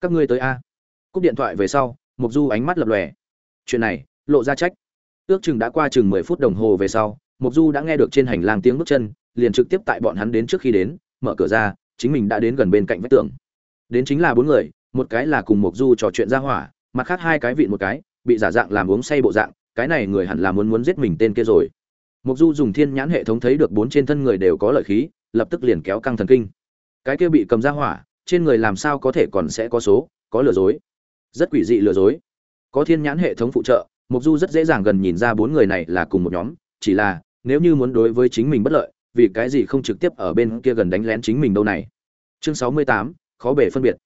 các ngươi tới a. Cúp điện thoại về sau mục du ánh mắt lập lòe. Chuyện này, lộ ra trách. Ước chừng đã qua chừng mười phút đồng hồ về sau mục du đã nghe được trên hành lang tiếng bước chân, liền trực tiếp tại bọn hắn đến trước khi đến, mở cửa ra, chính mình đã đến gần bên cạnh vách tường. Đến chính là bốn người, một cái là cùng mục du trò chuyện ra hỏa, mặt khác hai cái vịn một cái, bị giả dạng làm uống say bộ dạng, cái này người hẳn là muốn muốn giết mình tên kia rồi. Mục du dùng thiên nhãn hệ thống thấy được bốn trên thân người đều có lợi khí, lập tức liền kéo căng thần kinh. Cái kia bị cầm ra hỏa trên người làm sao có thể còn sẽ có số, có lừa dối. Rất quỷ dị lừa dối. Có thiên nhãn hệ thống phụ trợ mục du rất dễ dàng gần nhìn ra bốn người này là cùng một nhóm, chỉ là, nếu như muốn đối với chính mình bất lợi, vì cái gì không trực tiếp ở bên kia gần đánh lén chính mình đâu này? Chương sáu mươi tám, khó bể phân biệt.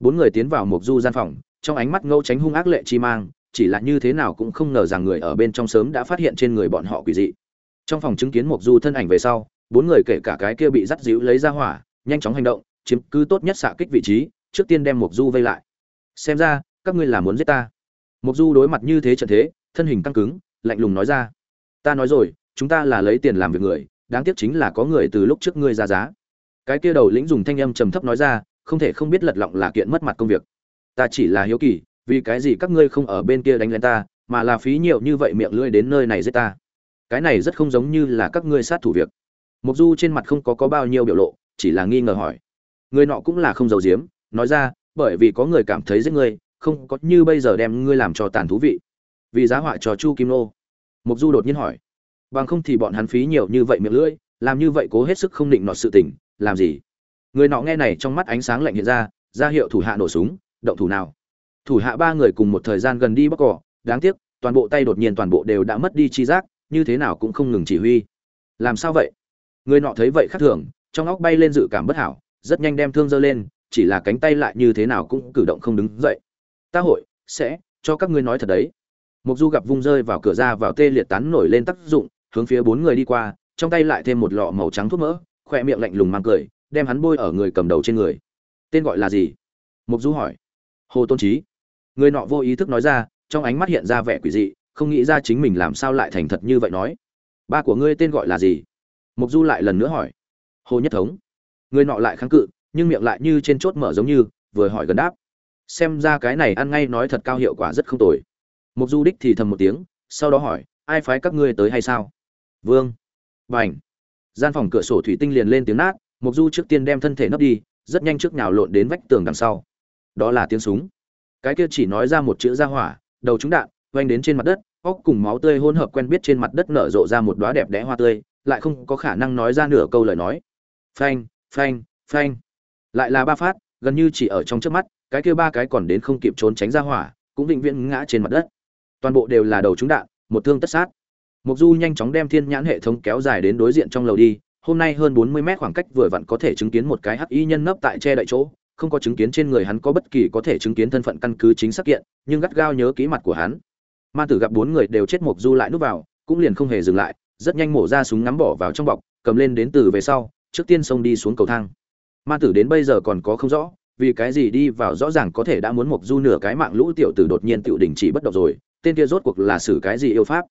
Bốn người tiến vào mục du gian phòng, trong ánh mắt ngâu tránh hung ác lệ chi mang, chỉ là như thế nào cũng không ngờ rằng người ở bên trong sớm đã phát hiện trên người bọn họ quỷ dị. Trong phòng chứng kiến mục du thân ảnh về sau, bốn người kể cả cái kia bị dắt díu lấy ra hỏa, nhanh chóng hành động chiếm cứ tốt nhất xạ kích vị trí, trước tiên đem mục du vây lại. Xem ra, các ngươi là muốn giết ta. Mục du đối mặt như thế trận thế, thân hình căng cứng, lạnh lùng nói ra. Ta nói rồi, chúng ta là lấy tiền làm việc người, đáng tiếc chính là có người từ lúc trước ngươi ra giá. Cái kia đầu lĩnh dùng thanh âm trầm thấp nói ra, không thể không biết lật lọng là kiện mất mặt công việc. Ta chỉ là hiếu kỳ, vì cái gì các ngươi không ở bên kia đánh lên ta, mà là phí nhiều như vậy miệng lưỡi đến nơi này giết ta? Cái này rất không giống như là các ngươi sát thủ việc. Mục du trên mặt không có có bao nhiêu biểu lộ, chỉ là nghi ngờ hỏi người nọ cũng là không giàu giếm, nói ra, bởi vì có người cảm thấy giết ngươi, không có như bây giờ đem ngươi làm cho tàn thú vị. Vì giá họa cho chu kim nô. Mục du đột nhiên hỏi, bằng không thì bọn hắn phí nhiều như vậy miệng lưỡi, làm như vậy cố hết sức không định nọ sự tình, làm gì? Người nọ nghe này trong mắt ánh sáng lạnh hiện ra ra hiệu thủ hạ nổ súng, động thủ nào? Thủ hạ ba người cùng một thời gian gần đi bóc cỏ, đáng tiếc, toàn bộ tay đột nhiên toàn bộ đều đã mất đi chi giác, như thế nào cũng không ngừng chỉ huy. Làm sao vậy? Người nọ thấy vậy khác thường, trong óc bay lên dự cảm bất hảo rất nhanh đem thương giơ lên, chỉ là cánh tay lại như thế nào cũng cử động không đứng dậy. Ta hội sẽ cho các ngươi nói thật đấy. Mục du gặp vung rơi vào cửa ra vào tê liệt tán nổi lên tác dụng, hướng phía bốn người đi qua, trong tay lại thêm một lọ màu trắng thuốc mỡ khoe miệng lạnh lùng mang cười, đem hắn bôi ở người cầm đầu trên người. Tên gọi là gì? Mục du hỏi. Hồ tôn trí người nọ vô ý thức nói ra, trong ánh mắt hiện ra vẻ quỷ dị, không nghĩ ra chính mình làm sao lại thành thật như vậy nói. Ba của ngươi tên gọi là gì? Mục du lại lần nữa hỏi. Hồ nhất thống người nọ lại kháng cự, nhưng miệng lại như trên chốt mở giống như, vừa hỏi gần đáp. Xem ra cái này ăn ngay nói thật cao hiệu quả rất không tồi. Mục du đích thì thầm một tiếng, sau đó hỏi, ai phái các ngươi tới hay sao? Vương. B gian phòng cửa sổ thủy tinh liền lên tiếng nát, mục du trước tiên đem thân thể nấp đi, rất nhanh trước nhào lộn đến vách tường đằng sau. Đó là tiếng súng. Cái kia chỉ nói ra một chữ ra hỏa, đầu trúng đạn oanh đến trên mặt đất, óc cùng máu tươi hỗn hợp quen biết trên mặt đất nở rộ ra một đóa đẹp đẽ hoa tươi, lại không có khả năng nói ra nửa câu lời nói. Phanh phanh phanh. Lại là ba phát, gần như chỉ ở trong trước mắt, cái kia ba cái còn đến không kịp trốn tránh ra hỏa, cũng vĩnh viễn ngã trên mặt đất. Toàn bộ đều là đầu trúng đạn, một thương tất sát. Mục du nhanh chóng đem thiên nhãn hệ thống kéo dài đến đối diện trong lầu đi, hôm nay hơn bốn mươi mét khoảng cách vừa vặn có thể chứng kiến một cái hắc y nhân nấp tại che đậy chỗ, không có chứng kiến trên người hắn có bất kỳ có thể chứng kiến thân phận căn cứ chính xác kiện, nhưng gắt gao nhớ kỹ mặt của hắn. Ma tử gặp bốn người đều chết mục du lại núp vào, cũng liền không hề dừng lại, rất nhanh mổ ra súng ngắm bỏ vào trong bọc, cầm lên đến từ về sau trước tiên xông đi xuống cầu thang. Ma tử đến bây giờ còn có không rõ, vì cái gì đi vào rõ ràng có thể đã muốn mục du nửa cái mạng lũ tiểu tử đột nhiên tiểu đình chỉ bất động rồi, tên kia rốt cuộc là xử cái gì yêu pháp?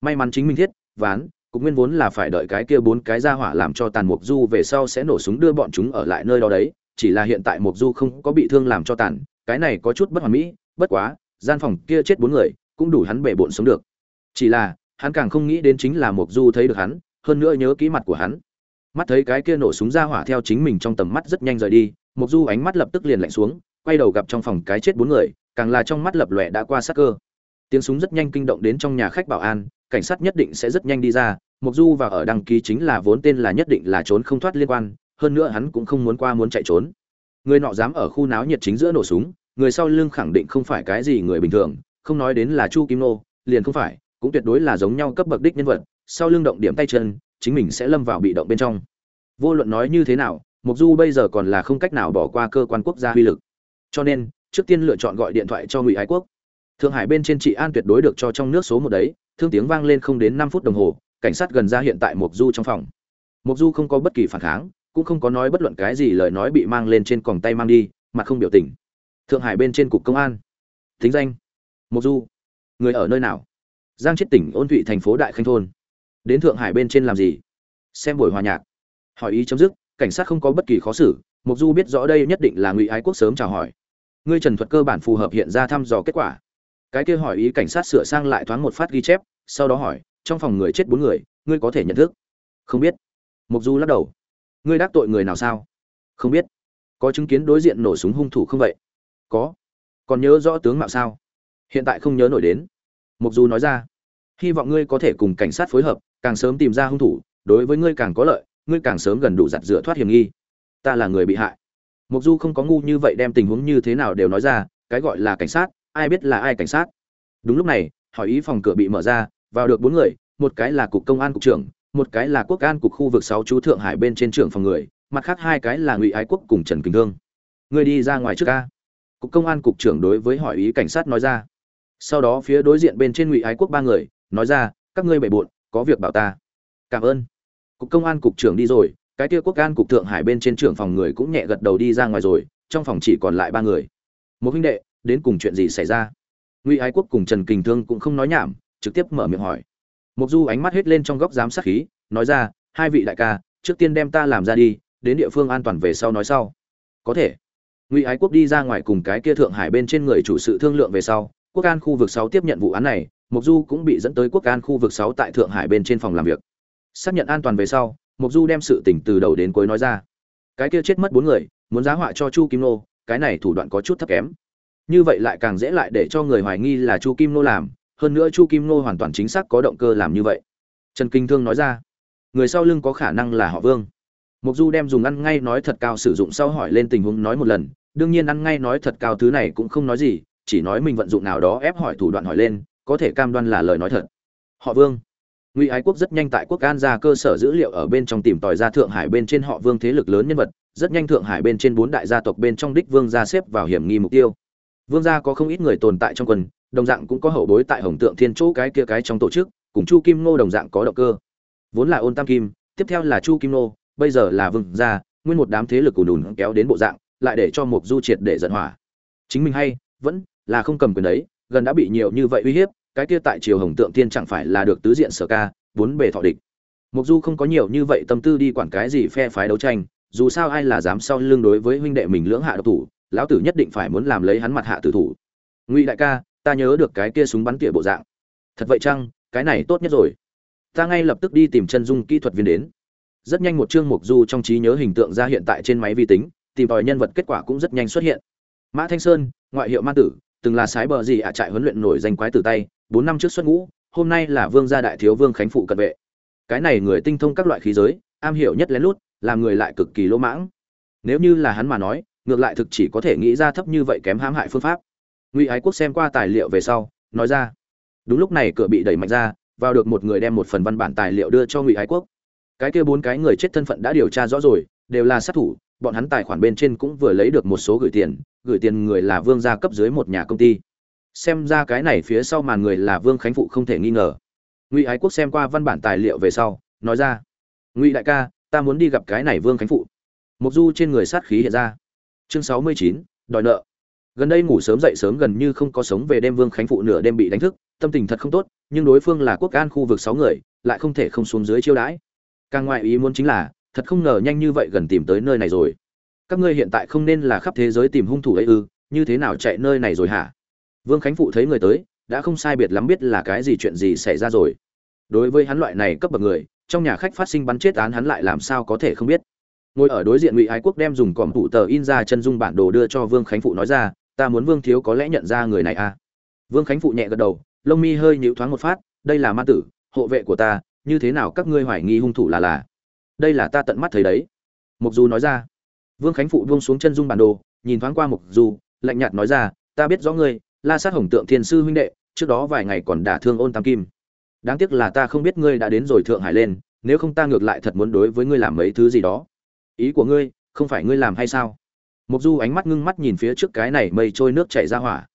May mắn chính mình thiết, ván cũng nguyên vốn là phải đợi cái kia bốn cái ra hỏa làm cho tàn mục du về sau sẽ nổ súng đưa bọn chúng ở lại nơi đó đấy, chỉ là hiện tại mục du không có bị thương làm cho tàn, cái này có chút bất hoàn mỹ, bất quá, gian phòng kia chết bốn người, cũng đủ hắn bể bộn sống được. Chỉ là, hắn càng không nghĩ đến chính là mục du thấy được hắn, hơn nữa nhớ kỹ mặt của hắn mắt thấy cái kia nổ súng ra hỏa theo chính mình trong tầm mắt rất nhanh rời đi mục du ánh mắt lập tức liền lạnh xuống, quay đầu gặp trong phòng cái chết bốn người, càng là trong mắt lập lòe đã qua sắc cơ. Tiếng súng rất nhanh kinh động đến trong nhà khách bảo an, cảnh sát nhất định sẽ rất nhanh đi ra mục du và ở đăng ký chính là vốn tên là nhất định là trốn không thoát liên quan, hơn nữa hắn cũng không muốn qua muốn chạy trốn. Người nọ dám ở khu náo nhiệt chính giữa nổ súng, người sau lưng khẳng định không phải cái gì người bình thường, không nói đến là chu kim nô, liền không phải, cũng tuyệt đối là giống nhau cấp bậc đích nhân vật, sau lưng động điểm tay chân chính mình sẽ lâm vào bị động bên trong. Vô luận nói như thế nào mục du bây giờ còn là không cách nào bỏ qua cơ quan quốc gia uy lực. Cho nên, trước tiên lựa chọn gọi điện thoại cho ngụy ái quốc. Thượng hải bên trên trị an tuyệt đối được cho trong nước số một đấy, thương tiếng vang lên không đến năm phút đồng hồ, cảnh sát gần ra hiện tại mục du trong phòng. Mục du không có bất kỳ phản kháng, cũng không có nói bất luận cái gì lời nói bị mang lên trên còng tay mang đi mà không biểu tình. Thượng hải bên trên cục công an. Thính danh. Mục du. Người ở nơi nào? Giang chết tỉnh ôn thụy thành phố đại khanh thôn đến thượng hải bên trên làm gì? Xem buổi hòa nhạc. Hỏi ý chấm dứt, cảnh sát không có bất kỳ khó xử mục du biết rõ đây nhất định là ngụy ái quốc sớm chào hỏi. Ngươi trần thuật cơ bản phù hợp hiện ra thăm dò kết quả. Cái kia hỏi ý cảnh sát sửa sang lại thoáng một phát ghi chép, sau đó hỏi, trong phòng người chết bốn người, ngươi có thể nhận thức? Không biết. Mục du lắc đầu. Ngươi đắc tội người nào sao? Không biết. Có chứng kiến đối diện nổ súng hung thủ không vậy? Có. Còn nhớ rõ tướng mạo sao? Hiện tại không nhớ nổi đến. Mục du nói ra. Hy vọng ngươi có thể cùng cảnh sát phối hợp càng sớm tìm ra hung thủ, đối với ngươi càng có lợi, ngươi càng sớm gần đủ giặt rửa thoát hiểm nghi. Ta là người bị hại. Mục du không có ngu như vậy đem tình huống như thế nào đều nói ra, cái gọi là cảnh sát, ai biết là ai cảnh sát. Đúng lúc này, hỏi ý phòng cửa bị mở ra, vào được bốn người, một cái là cục công an cục trưởng, một cái là quốc an cục khu vực sáu chú thượng hải bên trên trưởng phòng người, mặt khác hai cái là ngụy ái quốc cùng trần kính thương. Người đi ra ngoài trước ca. Cục công an cục trưởng đối với hỏi ý cảnh sát nói ra. Sau đó phía đối diện bên trên ngụy ái quốc ba người, nói ra, các ngươi bề bộn có việc bảo ta. Cảm ơn. Cục công an cục trưởng đi rồi, cái kia quốc an cục thượng hải bên trên trưởng phòng người cũng nhẹ gật đầu đi ra ngoài rồi, trong phòng chỉ còn lại ba người. Một huynh đệ, đến cùng chuyện gì xảy ra? Ngụy ái quốc cùng trần kình thương cũng không nói nhảm, trực tiếp mở miệng hỏi. Mục du ánh mắt hết lên trong góc giám sát khí, nói ra, hai vị đại ca, trước tiên đem ta làm ra đi, đến địa phương an toàn về sau nói sau. Có thể. Ngụy ái quốc đi ra ngoài cùng cái kia thượng hải bên trên người chủ sự thương lượng về sau, quốc an khu vực sáu tiếp nhận vụ án này mục du cũng bị dẫn tới quốc an khu vực sáu tại thượng hải bên trên phòng làm việc. Xác nhận an toàn về sau mục du đem sự tình từ đầu đến cuối nói ra. Cái kia chết mất bốn người, muốn giá họa cho chu kim nô, cái này thủ đoạn có chút thấp kém. Như vậy lại càng dễ lại để cho người hoài nghi là chu kim nô làm, hơn nữa chu kim nô hoàn toàn chính xác có động cơ làm như vậy. Trần kinh thương nói ra, người sau lưng có khả năng là họ vương. Mục du đem dùng ăn ngay nói thật cao sử dụng sau hỏi lên tình huống nói một lần, đương nhiên ăn ngay nói thật cao thứ này cũng không nói gì, chỉ nói mình vận dụng nào đó ép hỏi thủ đoạn hỏi lên có thể cam đoan là lời nói thật. Họ vương. Ngụy ái quốc rất nhanh tại quốc an ra cơ sở dữ liệu ở bên trong tìm tòi ra thượng hải bên trên họ vương thế lực lớn nhân vật, rất nhanh thượng hải bên trên bốn đại gia tộc bên trong đích vương gia xếp vào hiểm nghi mục tiêu. Vương gia có không ít người tồn tại trong quần, đồng dạng cũng có hậu bối tại hồng tượng thiên chỗ cái kia cái trong tổ chức, cùng chu kim ngô đồng dạng có động cơ. Vốn là ôn tam kim, tiếp theo là chu kim ngô bây giờ là vương gia, nguyên một đám thế lực ùn ùn kéo đến bộ dạng, lại để cho mục du triệt để giận hỏa. Chính mình hay, vẫn là không cầm quyền đấy gần đã bị nhiều như vậy uy hiếp, cái kia tại triều hồng tượng tiên chẳng phải là được tứ diện sở ca, bốn bề thọ địch. Mục du không có nhiều như vậy tâm tư đi quản cái gì phe phái đấu tranh, dù sao ai là dám sau lưng đối với huynh đệ mình lưỡng hạ độc thủ, lão tử nhất định phải muốn làm lấy hắn mặt hạ tử thủ. Ngụy đại ca, ta nhớ được cái kia súng bắn tỉa bộ dạng. Thật vậy chăng, cái này tốt nhất rồi. Ta ngay lập tức đi tìm chân dung kỹ thuật viên đến. Rất nhanh một chương mục du trong trí nhớ hình tượng ra hiện tại trên máy vi tính, tìm tòi nhân vật kết quả cũng rất nhanh xuất hiện. Mã thanh sơn, ngoại hiệu ma tử từng là sái bờ gì ạ, trại huấn luyện nổi danh quái từ tay, bốn năm trước xuất ngũ, hôm nay là vương gia đại thiếu vương khánh phụ cận vệ. Cái này người tinh thông các loại khí giới, am hiểu nhất lén lút, làm người lại cực kỳ lỗ mãng. Nếu như là hắn mà nói, ngược lại thực chỉ có thể nghĩ ra thấp như vậy kém hãm hại phương pháp. Ngụy ái quốc xem qua tài liệu về sau, nói ra, đúng lúc này cửa bị đẩy mạnh ra, vào được một người đem một phần văn bản tài liệu đưa cho ngụy ái quốc. Cái kia bốn cái người chết thân phận đã điều tra rõ rồi, đều là sát thủ, bọn hắn tài khoản bên trên cũng vừa lấy được một số gửi tiền gửi tiền người là vương gia cấp dưới một nhà công ty. Xem ra cái này phía sau màn người là vương khánh phụ không thể nghi ngờ. Ngụy ái quốc xem qua văn bản tài liệu về sau, nói ra, ngụy đại ca, ta muốn đi gặp cái này vương khánh phụ. Mục du trên người sát khí hiện ra. Chương sáu mươi chín, đòi nợ. Gần đây ngủ sớm dậy sớm gần như không có sống về đêm vương khánh phụ nửa đêm bị đánh thức, tâm tình thật không tốt, nhưng đối phương là quốc an khu vực sáu người, lại không thể không xuống dưới chiêu đãi. Càng ngoại ý muốn chính là, thật không ngờ nhanh như vậy gần tìm tới nơi này rồi các ngươi hiện tại không nên là khắp thế giới tìm hung thủ ấy ư, như thế nào chạy nơi này rồi hả? Vương khánh phụ thấy người tới, đã không sai biệt lắm biết là cái gì chuyện gì xảy ra rồi. Đối với hắn loại này cấp bậc người, trong nhà khách phát sinh bắn chết án hắn lại làm sao có thể không biết. Ngồi ở đối diện ngụy ái quốc đem dùng còm phụ tờ in ra chân dung bản đồ đưa cho vương khánh phụ nói ra, ta muốn vương thiếu có lẽ nhận ra người này à? Vương khánh phụ nhẹ gật đầu, lông mi hơi nhịu thoáng một phát, đây là ma tử, hộ vệ của ta, như thế nào các ngươi hoài nghi hung thủ là là? Đây là ta tận mắt thấy đấy. Mục du nói ra vương khánh phụ buông xuống chân dung bản đồ, nhìn thoáng qua mục du, lạnh nhạt nói ra, ta biết rõ ngươi, la sát hồng tượng thiên sư huynh đệ, trước đó vài ngày còn đả thương ôn tam kim. Đáng tiếc là ta không biết ngươi đã đến rồi thượng hải lên, nếu không ta ngược lại thật muốn đối với ngươi làm mấy thứ gì đó. Ý của ngươi, không phải ngươi làm hay sao? Mục du ánh mắt ngưng mắt nhìn phía trước cái này mây trôi nước chảy ra hỏa.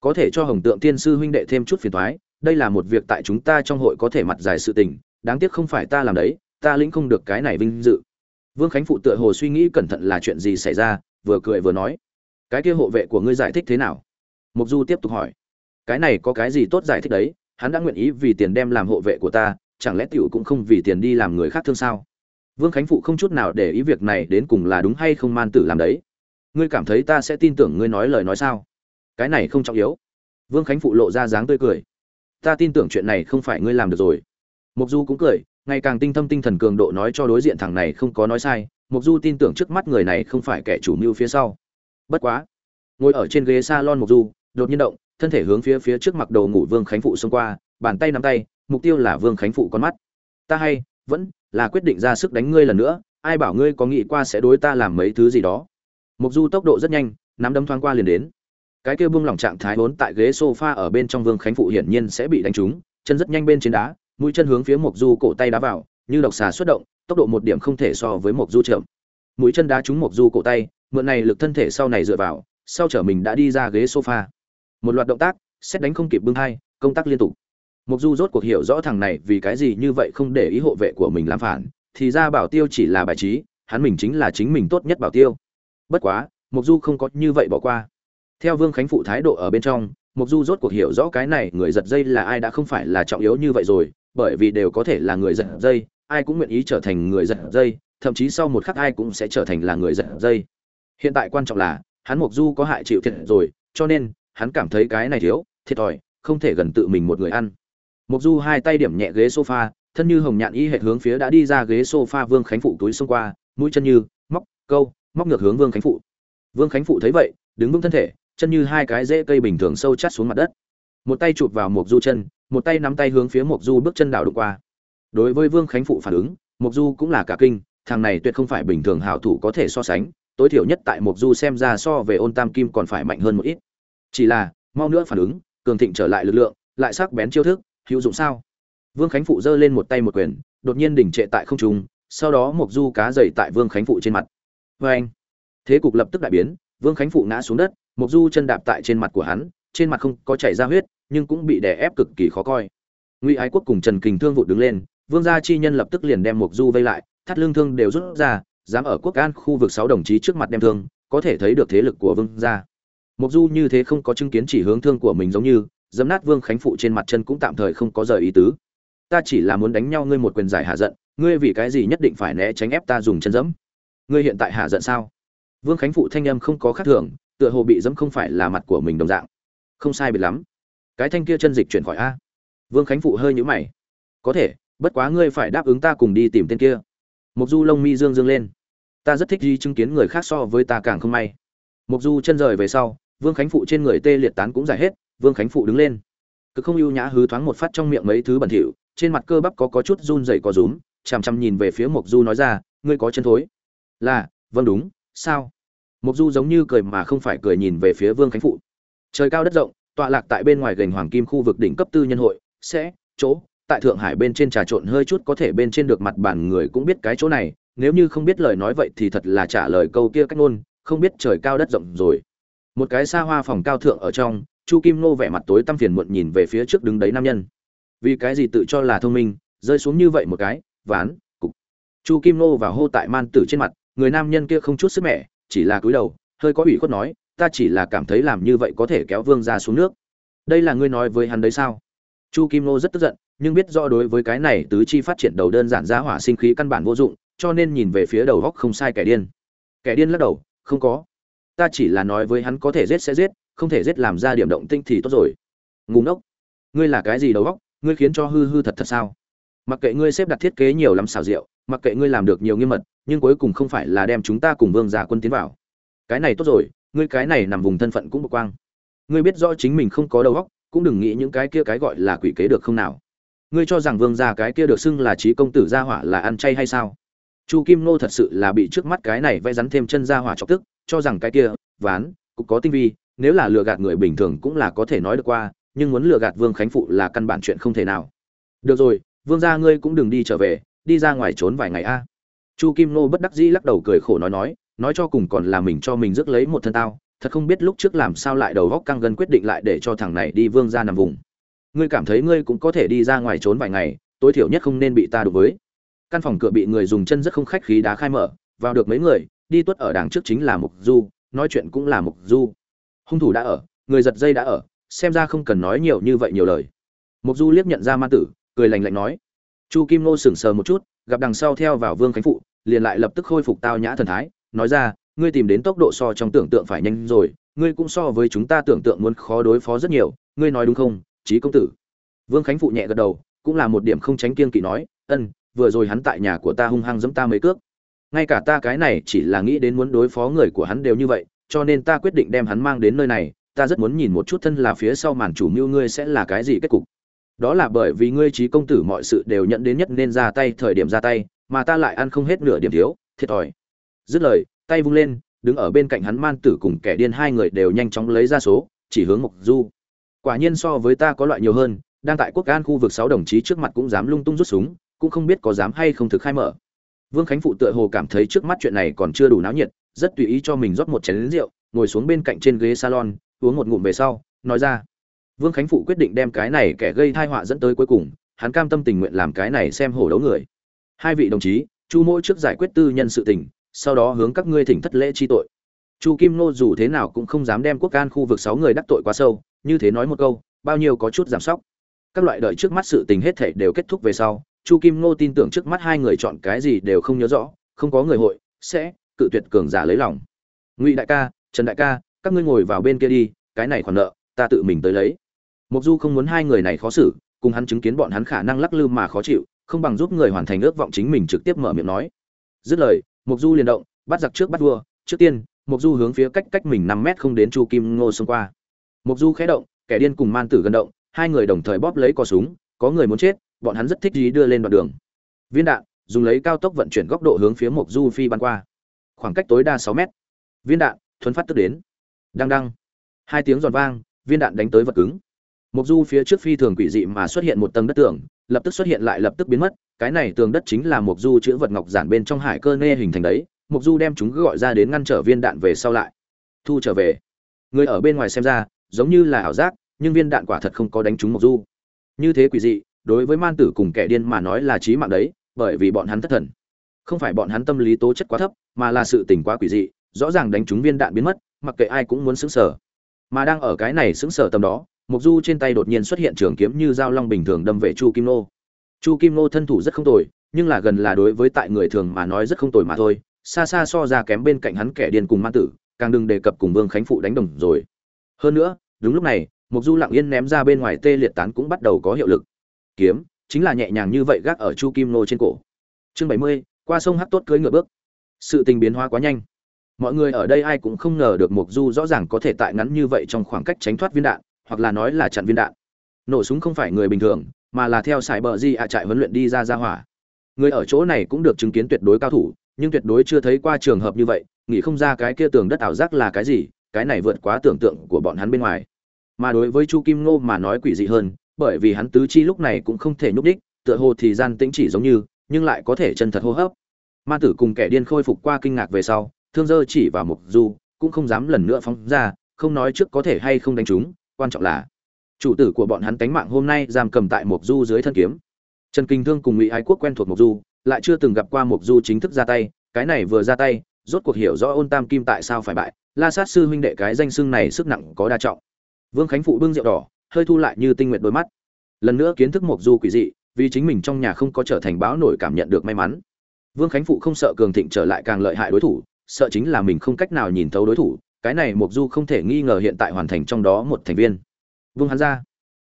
Có thể cho hồng tượng thiên sư huynh đệ thêm chút phiền toái, đây là một việc tại chúng ta trong hội có thể mặt dài sự tình, đáng tiếc không phải ta làm đấy, ta lĩnh không được cái này vinh dự vương khánh phụ tựa hồ suy nghĩ cẩn thận là chuyện gì xảy ra, vừa cười vừa nói. Cái kia hộ vệ của ngươi giải thích thế nào? Mục du tiếp tục hỏi. Cái này có cái gì tốt giải thích đấy? Hắn đã nguyện ý vì tiền đem làm hộ vệ của ta, chẳng lẽ tiểu cũng không vì tiền đi làm người khác thương sao? Vương khánh phụ không chút nào để ý việc này đến cùng là đúng hay không man tử làm đấy. Ngươi cảm thấy ta sẽ tin tưởng ngươi nói lời nói sao? Cái này không trọng yếu. Vương khánh phụ lộ ra dáng tươi cười. Ta tin tưởng chuyện này không phải ngươi làm được rồi. Mục du cũng cười ngày càng tinh thâm tinh thần cường độ nói cho đối diện thằng này không có nói sai mục du tin tưởng trước mắt người này không phải kẻ chủ mưu phía sau. Bất quá, ngồi ở trên ghế salon mục du, đột nhiên động, thân thể hướng phía phía trước mặt đầu ngủ vương khánh phụ xông qua, bàn tay nắm tay, mục tiêu là vương khánh phụ con mắt. Ta hay, vẫn là quyết định ra sức đánh ngươi lần nữa, ai bảo ngươi có nghĩ qua sẽ đối ta làm mấy thứ gì đó. Mục du tốc độ rất nhanh, nắm đấm thoáng qua liền đến. Cái kia buông lỏng trạng thái vốn tại ghế sofa ở bên trong vương khánh phụ hiển nhiên sẽ bị đánh trúng, chân rất nhanh bên trên đá mũi chân hướng phía mộc du cổ tay đá vào, như độc xà xuất động, tốc độ một điểm không thể so với mộc du chậm. Mũi chân đá trúng mộc du cổ tay, mượn này lực thân thể sau này dựa vào, sau trở mình đã đi ra ghế sofa. Một loạt động tác, xét đánh không kịp bưng hai, công tác liên tục. Mộc du rốt cuộc hiểu rõ thằng này vì cái gì như vậy không để ý hộ vệ của mình làm phản, thì ra bảo tiêu chỉ là bài trí, hắn mình chính là chính mình tốt nhất bảo tiêu. Bất quá, mộc du không có như vậy bỏ qua. Theo vương khánh phụ thái độ ở bên trong, mộc du rốt cuộc hiểu rõ cái này người giật dây là ai đã không phải là trọng yếu như vậy rồi bởi vì đều có thể là người giật dây, ai cũng nguyện ý trở thành người giật dây, thậm chí sau một khắc ai cũng sẽ trở thành là người giật dây. Hiện tại quan trọng là, hắn Mộc du có hại chịu thiệt rồi, cho nên, hắn cảm thấy cái này thiếu, thiệt thòi, không thể gần tự mình một người ăn. Mộc du hai tay điểm nhẹ ghế sofa, thân như hồng nhạn y hệt hướng phía đã đi ra ghế sofa vương khánh phụ túi xông qua, mũi chân như, móc, câu, móc ngược hướng vương khánh phụ. Vương khánh phụ thấy vậy, đứng vững thân thể, chân như hai cái rễ cây bình thường sâu chát xuống mặt đất. Một tay chụp vào Mộc du chân một tay nắm tay hướng phía Mộc du bước chân đảo đụng qua. Đối với vương khánh phụ phản ứng Mộc du cũng là cả kinh thằng này tuyệt không phải bình thường hảo thủ có thể so sánh tối thiểu nhất tại Mộc du xem ra so về ôn tam kim còn phải mạnh hơn một ít. Chỉ là mau nữa phản ứng cường thịnh trở lại lực lượng lại sắc bén chiêu thức hữu dụng sao? Vương khánh phụ giơ lên một tay một quyền đột nhiên đỉnh trệ tại không trung sau đó Mộc du cá dày tại vương khánh phụ trên mặt. Với anh thế cục lập tức đại biến vương khánh phụ ngã xuống đất Mộc Du chân đạp tại trên mặt của hắn, trên mặt không có chảy ra huyết, nhưng cũng bị đè ép cực kỳ khó coi. Ngụy Ái Quốc cùng Trần Kình Thương vụ đứng lên, Vương gia chi nhân lập tức liền đem mục Du vây lại, thắt lưng thương đều rút ra, dám ở quốc an khu vực sáu đồng chí trước mặt đem thương, có thể thấy được thế lực của Vương gia. mục Du như thế không có chứng kiến chỉ hướng thương của mình giống như, dẫm nát Vương Khánh phụ trên mặt chân cũng tạm thời không có rời ý tứ. Ta chỉ là muốn đánh nhau ngươi một quyền giải hạ giận, ngươi vì cái gì nhất định phải né tránh ép ta dùng chân dẫm? Ngươi hiện tại hạ giận sao? Vương Khánh phụ thanh âm không có khác thường, tựa hồ bị dẫm không phải là mặt của mình đồng dạng không sai biệt lắm cái thanh kia chân dịch chuyển khỏi a. Vương khánh phụ hơi nhũ mày. Có thể bất quá ngươi phải đáp ứng ta cùng đi tìm tên kia. Mục du lông mi dương dương lên. Ta rất thích di chứng kiến người khác so với ta càng không may. Mục du chân rời về sau vương khánh phụ trên người tê liệt tán cũng giải hết vương khánh phụ đứng lên. Cứ không ưu nhã hứ thoáng một phát trong miệng mấy thứ bẩn thỉu trên mặt cơ bắp có có chút run rẩy có rúm chằm chằm nhìn về phía mục du nói ra ngươi có chân thối? Là vâng đúng sao? Mục Du giống như cười mà không phải cười nhìn về phía Vương Khánh phụ. Trời cao đất rộng, tọa lạc tại bên ngoài gành hoàng kim khu vực đỉnh cấp tư nhân hội, sẽ chỗ tại Thượng Hải bên trên trà trộn hơi chút có thể bên trên được mặt bản người cũng biết cái chỗ này, nếu như không biết lời nói vậy thì thật là trả lời câu kia cách ngôn, không biết trời cao đất rộng rồi. Một cái xa hoa phòng cao thượng ở trong, Chu Kim Nô vẻ mặt tối tăm phiền muộn nhìn về phía trước đứng đấy nam nhân. Vì cái gì tự cho là thông minh, rơi xuống như vậy một cái, ván, cục. Chu Kim Nô và hô tại man tử trên mặt, người nam nhân kia không chút sức mẻ, chỉ là cúi đầu hơi có ủy khuất nói ta chỉ là cảm thấy làm như vậy có thể kéo vương ra xuống nước. Đây là ngươi nói với hắn đấy sao? Chu kim nô rất tức giận, nhưng biết rõ đối với cái này tứ chi phát triển đầu đơn giản ra hỏa sinh khí căn bản vô dụng, cho nên nhìn về phía đầu góc không sai kẻ điên. Kẻ điên lắc đầu, không có. Ta chỉ là nói với hắn có thể giết sẽ giết, không thể giết làm ra điểm động tinh thì tốt rồi. Ngủ ngốc. Ngươi là cái gì đầu góc? Ngươi khiến cho hư hư thật thật sao? Mặc kệ ngươi xếp đặt thiết kế nhiều lắm xào rượu mặc kệ ngươi làm được nhiều nghiêm mật, nhưng cuối cùng không phải là đem chúng ta cùng vương gia quân tiến vào. Cái này tốt rồi ngươi cái này nằm vùng thân phận cũng bực quang. Ngươi biết rõ chính mình không có đầu óc, cũng đừng nghĩ những cái kia cái gọi là quỷ kế được không nào. Ngươi cho rằng vương gia cái kia được xưng là trí công tử gia hỏa là ăn chay hay sao? Chu kim nô thật sự là bị trước mắt cái này vẽ rắn thêm chân gia hỏa chọc tức, cho rằng cái kia, ván, cũng có tinh vi, nếu là lừa gạt người bình thường cũng là có thể nói được qua, nhưng muốn lừa gạt vương khánh phụ là căn bản chuyện không thể nào. Được rồi, vương gia ngươi cũng đừng đi trở về, đi ra ngoài trốn vài ngày a. Chu kim nô bất đắc dĩ lắc đầu cười khổ nói nói nói cho cùng còn là mình cho mình rước lấy một thân tao, thật không biết lúc trước làm sao lại đầu góc căng gân quyết định lại để cho thằng này đi vương ra nằm vùng. Ngươi cảm thấy ngươi cũng có thể đi ra ngoài trốn vài ngày, tối thiểu nhất không nên bị ta đụng với. Căn phòng cửa bị người dùng chân rất không khách khí đá khai mở, vào được mấy người, đi tuất ở đằng trước chính là mục du, nói chuyện cũng là mục du. Hung thủ đã ở, người giật dây đã ở, xem ra không cần nói nhiều như vậy nhiều lời. Mục du liếc nhận ra ma tử, cười lành lạnh nói, chu kim nô sững sờ một chút, gặp đằng sau theo vào vương khánh phụ, liền lại lập tức khôi phục tao nhã thần thái nói ra, ngươi tìm đến tốc độ so trong tưởng tượng phải nhanh rồi, ngươi cũng so với chúng ta tưởng tượng muốn khó đối phó rất nhiều, ngươi nói đúng không trí công tử? Vương khánh phụ nhẹ gật đầu, cũng là một điểm không tránh kiêng kỵ nói, ân, vừa rồi hắn tại nhà của ta hung hăng giẫm ta mấy cước. Ngay cả ta cái này chỉ là nghĩ đến muốn đối phó người của hắn đều như vậy, cho nên ta quyết định đem hắn mang đến nơi này, ta rất muốn nhìn một chút thân là phía sau màn chủ mưu ngươi sẽ là cái gì kết cục. Đó là bởi vì ngươi trí công tử mọi sự đều nhận đến nhất nên ra tay, thời điểm ra tay, mà ta lại ăn không hết nửa điểm thiếu, thiệt thòi dứt lời, tay vung lên, đứng ở bên cạnh hắn man tử cùng kẻ điên hai người đều nhanh chóng lấy ra số, chỉ hướng mộc du. Quả nhiên so với ta có loại nhiều hơn, đang tại quốc an khu vực sáu đồng chí trước mặt cũng dám lung tung rút súng, cũng không biết có dám hay không thực khai mở. Vương khánh phụ tựa hồ cảm thấy trước mắt chuyện này còn chưa đủ náo nhiệt, rất tùy ý cho mình rót một chén rượu, ngồi xuống bên cạnh trên ghế salon, uống một ngụm về sau, nói ra. Vương khánh phụ quyết định đem cái này kẻ gây tai họa dẫn tới cuối cùng, hắn cam tâm tình nguyện làm cái này xem hổ đấu người. Hai vị đồng chí, chu mỗi trước giải quyết tư nhân sự tình sau đó hướng các ngươi thỉnh thất lễ chi tội. Chu kim nô dù thế nào cũng không dám đem quốc an khu vực sáu người đắc tội quá sâu, như thế nói một câu, bao nhiêu có chút giảm sóc. Các loại đợi trước mắt sự tình hết thảy đều kết thúc về sau, chu kim nô tin tưởng trước mắt hai người chọn cái gì đều không nhớ rõ, không có người hội, sẽ cự tuyệt cường giả lấy lòng. Ngụy đại ca, trần đại ca, các ngươi ngồi vào bên kia đi, cái này khoản nợ, ta tự mình tới lấy. Mục du không muốn hai người này khó xử, cùng hắn chứng kiến bọn hắn khả năng lắc lư mà khó chịu, không bằng giúp người hoàn thành ước vọng chính mình trực tiếp mở miệng nói. Dứt lời mục du liền động, bắt giặc trước bắt vua, trước tiên mục du hướng phía cách cách mình năm mét không đến chu kim ngô xông qua. Mục du khẽ động, kẻ điên cùng man tử gần động, hai người đồng thời bóp lấy cò súng, có người muốn chết, bọn hắn rất thích gì đưa lên đoạn đường. Viên đạn, dùng lấy cao tốc vận chuyển góc độ hướng phía mục du phi bắn qua. Khoảng cách tối đa sáu mét. Viên đạn thuấn phát tức đến. Đăng đăng. Hai tiếng giòn vang, viên đạn đánh tới vật cứng. Mục du phía trước phi thường quỷ dị mà xuất hiện một tầng đất tường, lập tức xuất hiện lại lập tức biến mất cái này tường đất chính là mục du chữ vật ngọc giản bên trong hải cơ nê hình thành đấy mục du đem chúng gọi ra đến ngăn trở viên đạn về sau lại. Thu trở về. Người ở bên ngoài xem ra, giống như là ảo giác, nhưng viên đạn quả thật không có đánh trúng mục du. Như thế quỷ dị, đối với man tử cùng kẻ điên mà nói là chí mạng đấy, bởi vì bọn hắn thất thần. Không phải bọn hắn tâm lý tố chất quá thấp, mà là sự tình quá quỷ dị, rõ ràng đánh trúng viên đạn biến mất, mặc kệ ai cũng muốn xứng sở mà đang ở cái này xứng sở tầm đó mục du trên tay đột nhiên xuất hiện trường kiếm như dao long bình thường đâm về chu kim nô chu kim nô thân thủ rất không tồi, nhưng là gần là đối với tại người thường mà nói rất không tồi mà thôi, xa xa so ra kém bên cạnh hắn kẻ điên cùng man tử, càng đừng đề cập cùng vương khánh phụ đánh đồng rồi. Hơn nữa, đúng lúc này mục du lặng yên ném ra bên ngoài tê liệt tán cũng bắt đầu có hiệu lực. Kiếm, chính là nhẹ nhàng như vậy gác ở chu kim nô trên cổ. Chương bảy mươi, qua sông hắc tốt cưới ngựa bước. Sự tình biến hóa quá nhanh. Mọi người ở đây ai cũng không ngờ được mục du rõ ràng có thể tại ngắn như vậy trong khoảng cách tránh thoát viên đạn, hoặc là nói là chặn viên đạn. Nổ súng không phải người bình thường mà là theo sải bờ di ạ, trại huấn luyện đi ra ra hỏa. Người ở chỗ này cũng được chứng kiến tuyệt đối cao thủ, nhưng tuyệt đối chưa thấy qua trường hợp như vậy, nghĩ không ra cái kia tường đất ảo giác là cái gì, cái này vượt quá tưởng tượng của bọn hắn bên ngoài. Mà đối với chu kim ngô mà nói quỷ dị hơn, bởi vì hắn tứ chi lúc này cũng không thể nhúc đích tựa hồ thì gian tĩnh chỉ giống như, nhưng lại có thể chân thật hô hấp. Ma tử cùng kẻ điên khôi phục qua kinh ngạc về sau, thương dơ chỉ vào mục du, cũng không dám lần nữa phóng ra, không nói trước có thể hay không đánh chúng, quan trọng là chủ tử của bọn hắn tánh mạng hôm nay giam cầm tại Mộc du dưới thân kiếm. Trần kinh thương cùng ngụy ái quốc quen thuộc Mộc du, lại chưa từng gặp qua Mộc du chính thức ra tay, cái này vừa ra tay, rốt cuộc hiểu rõ ôn tam kim tại sao phải bại. La sát sư huynh đệ cái danh xưng này sức nặng có đa trọng. Vương khánh phụ bưng rượu đỏ, hơi thu lại như tinh nguyện đôi mắt. Lần nữa kiến thức Mộc du quỷ dị, vì chính mình trong nhà không có trở thành báo nổi cảm nhận được may mắn. Vương khánh phụ không sợ cường thịnh trở lại càng lợi hại đối thủ, sợ chính là mình không cách nào nhìn thấu đối thủ, cái này Mộc du không thể nghi ngờ hiện tại hoàn thành trong đó một thành viên vung hắn ra.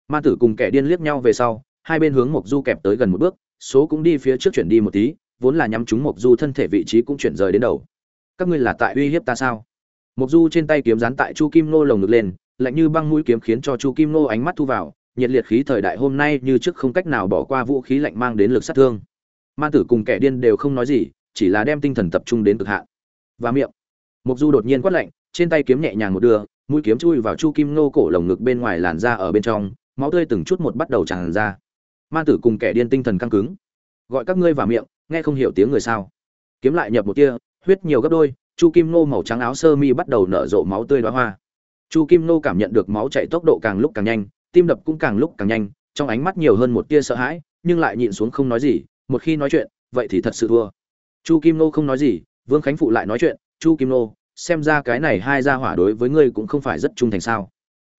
Ma tử cùng kẻ điên liếc nhau về sau, hai bên hướng mục du kẹp tới gần một bước, số cũng đi phía trước chuyển đi một tí, vốn là nhắm chúng mục du thân thể vị trí cũng chuyển rời đến đầu. Các ngươi là tại uy hiếp ta sao? Mục du trên tay kiếm dán tại chu kim nô lồng ngực lên, lạnh như băng mũi kiếm khiến cho chu kim nô ánh mắt thu vào, nhiệt liệt khí thời đại hôm nay như trước không cách nào bỏ qua vũ khí lạnh mang đến lực sát thương. Ma tử cùng kẻ điên đều không nói gì, chỉ là đem tinh thần tập trung đến cực hạn. Và miệng. Mục du đột nhiên quát lạnh, trên tay kiếm nhẹ nhàng một đưa mũi kiếm chui vào chu kim nô cổ lồng ngực bên ngoài làn da ở bên trong, máu tươi từng chút một bắt đầu tràn ra. Ma tử cùng kẻ điên tinh thần căng cứng. Gọi các ngươi vào miệng, nghe không hiểu tiếng người sao? Kiếm lại nhập một tia, huyết nhiều gấp đôi, chu kim nô màu trắng áo sơ mi bắt đầu nở rộ máu tươi đoá hoa. Chu kim nô cảm nhận được máu chạy tốc độ càng lúc càng nhanh, tim đập cũng càng lúc càng nhanh, trong ánh mắt nhiều hơn một tia sợ hãi, nhưng lại nhịn xuống không nói gì, một khi nói chuyện, vậy thì thật sự thua. Chu kim nô không nói gì, vương khánh phụ lại nói chuyện, chu kim nô xem ra cái này hai gia hỏa đối với ngươi cũng không phải rất trung thành sao.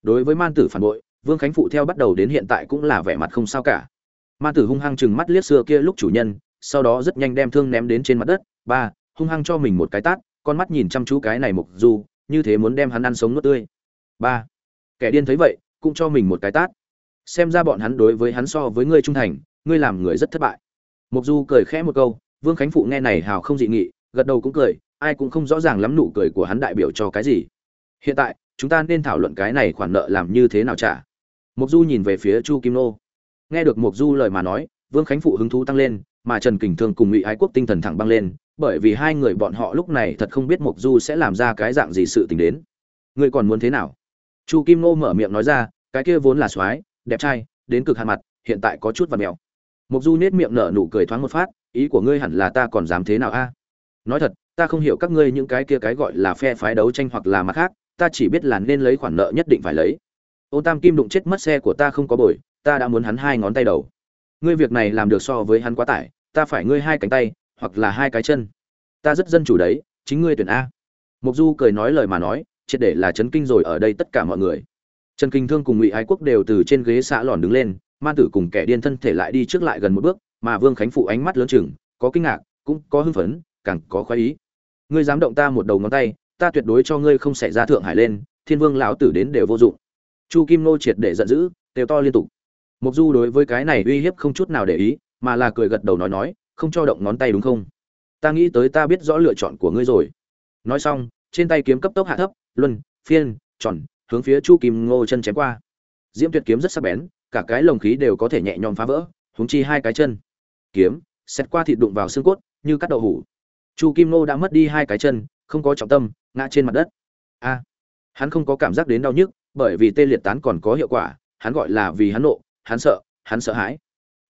Đối với man tử phản bội, vương khánh phụ theo bắt đầu đến hiện tại cũng là vẻ mặt không sao cả. Man tử hung hăng chừng mắt liếc xưa kia lúc chủ nhân, sau đó rất nhanh đem thương ném đến trên mặt đất. Ba, hung hăng cho mình một cái tát, con mắt nhìn chăm chú cái này mục du, như thế muốn đem hắn ăn sống nuốt tươi. Ba, kẻ điên thấy vậy, cũng cho mình một cái tát. Xem ra bọn hắn đối với hắn so với ngươi trung thành, ngươi làm người rất thất bại. Mục du cười khẽ một câu, vương khánh phụ nghe này hào không dị nghị, gật đầu cũng cười ai cũng không rõ ràng lắm nụ cười của hắn đại biểu cho cái gì. Hiện tại, chúng ta nên thảo luận cái này khoản nợ làm như thế nào trả mục du nhìn về phía chu kim nô. Nghe được mục du lời mà nói, vương khánh phụ hứng thú tăng lên, mà trần kình thương cùng ngụy ái quốc tinh thần thẳng băng lên, bởi vì hai người bọn họ lúc này thật không biết mục du sẽ làm ra cái dạng gì sự tình đến. Ngươi còn muốn thế nào? Chu kim nô mở miệng nói ra, cái kia vốn là soái, đẹp trai, đến cực hạn mặt, hiện tại có chút và mèo mục du nết miệng nở nụ cười thoáng một phát, ý của ngươi hẳn là ta còn dám thế nào a? Nói thật, ta không hiểu các ngươi những cái kia cái gọi là phe phái đấu tranh hoặc là mặt khác, ta chỉ biết là nên lấy khoản nợ nhất định phải lấy. Ôn tam kim đụng chết mất xe của ta không có bồi, ta đã muốn hắn hai ngón tay đầu. Ngươi việc này làm được so với hắn quá tải, ta phải ngươi hai cánh tay, hoặc là hai cái chân. Ta rất dân chủ đấy, chính ngươi tuyển a. Mục du cười nói lời mà nói, triệt để là chấn kinh rồi ở đây tất cả mọi người. Trần kinh thương cùng ngụy ái quốc đều từ trên ghế xã lòn đứng lên, man tử cùng kẻ điên thân thể lại đi trước lại gần một bước, mà vương khánh phụ ánh mắt lớn chừng, có kinh ngạc, cũng có hưng phấn càng có khoái ý. Ngươi dám động ta một đầu ngón tay, ta tuyệt đối cho ngươi không xảy ra thượng hải lên, thiên vương lão tử đến đều vô dụng. Chu kim nô triệt để giận dữ, đều to liên tục. Mục du đối với cái này uy hiếp không chút nào để ý, mà là cười gật đầu nói nói, không cho động ngón tay đúng không? Ta nghĩ tới ta biết rõ lựa chọn của ngươi rồi. Nói xong, trên tay kiếm cấp tốc hạ thấp, luân, phiên, tròn, hướng phía chu kim ngô chân chém qua. Diễm tuyệt kiếm rất sắc bén, cả cái lồng khí đều có thể nhẹ nhõm phá vỡ húng chi hai cái chân. Kiếm xét qua thịt đụng vào xương cốt, như cắt đậu hủ chu kim Nô đã mất đi hai cái chân, không có trọng tâm, ngã trên mặt đất. A, hắn không có cảm giác đến đau nhức, bởi vì tê liệt tán còn có hiệu quả, hắn gọi là vì hắn nộ, hắn sợ hắn sợ hãi.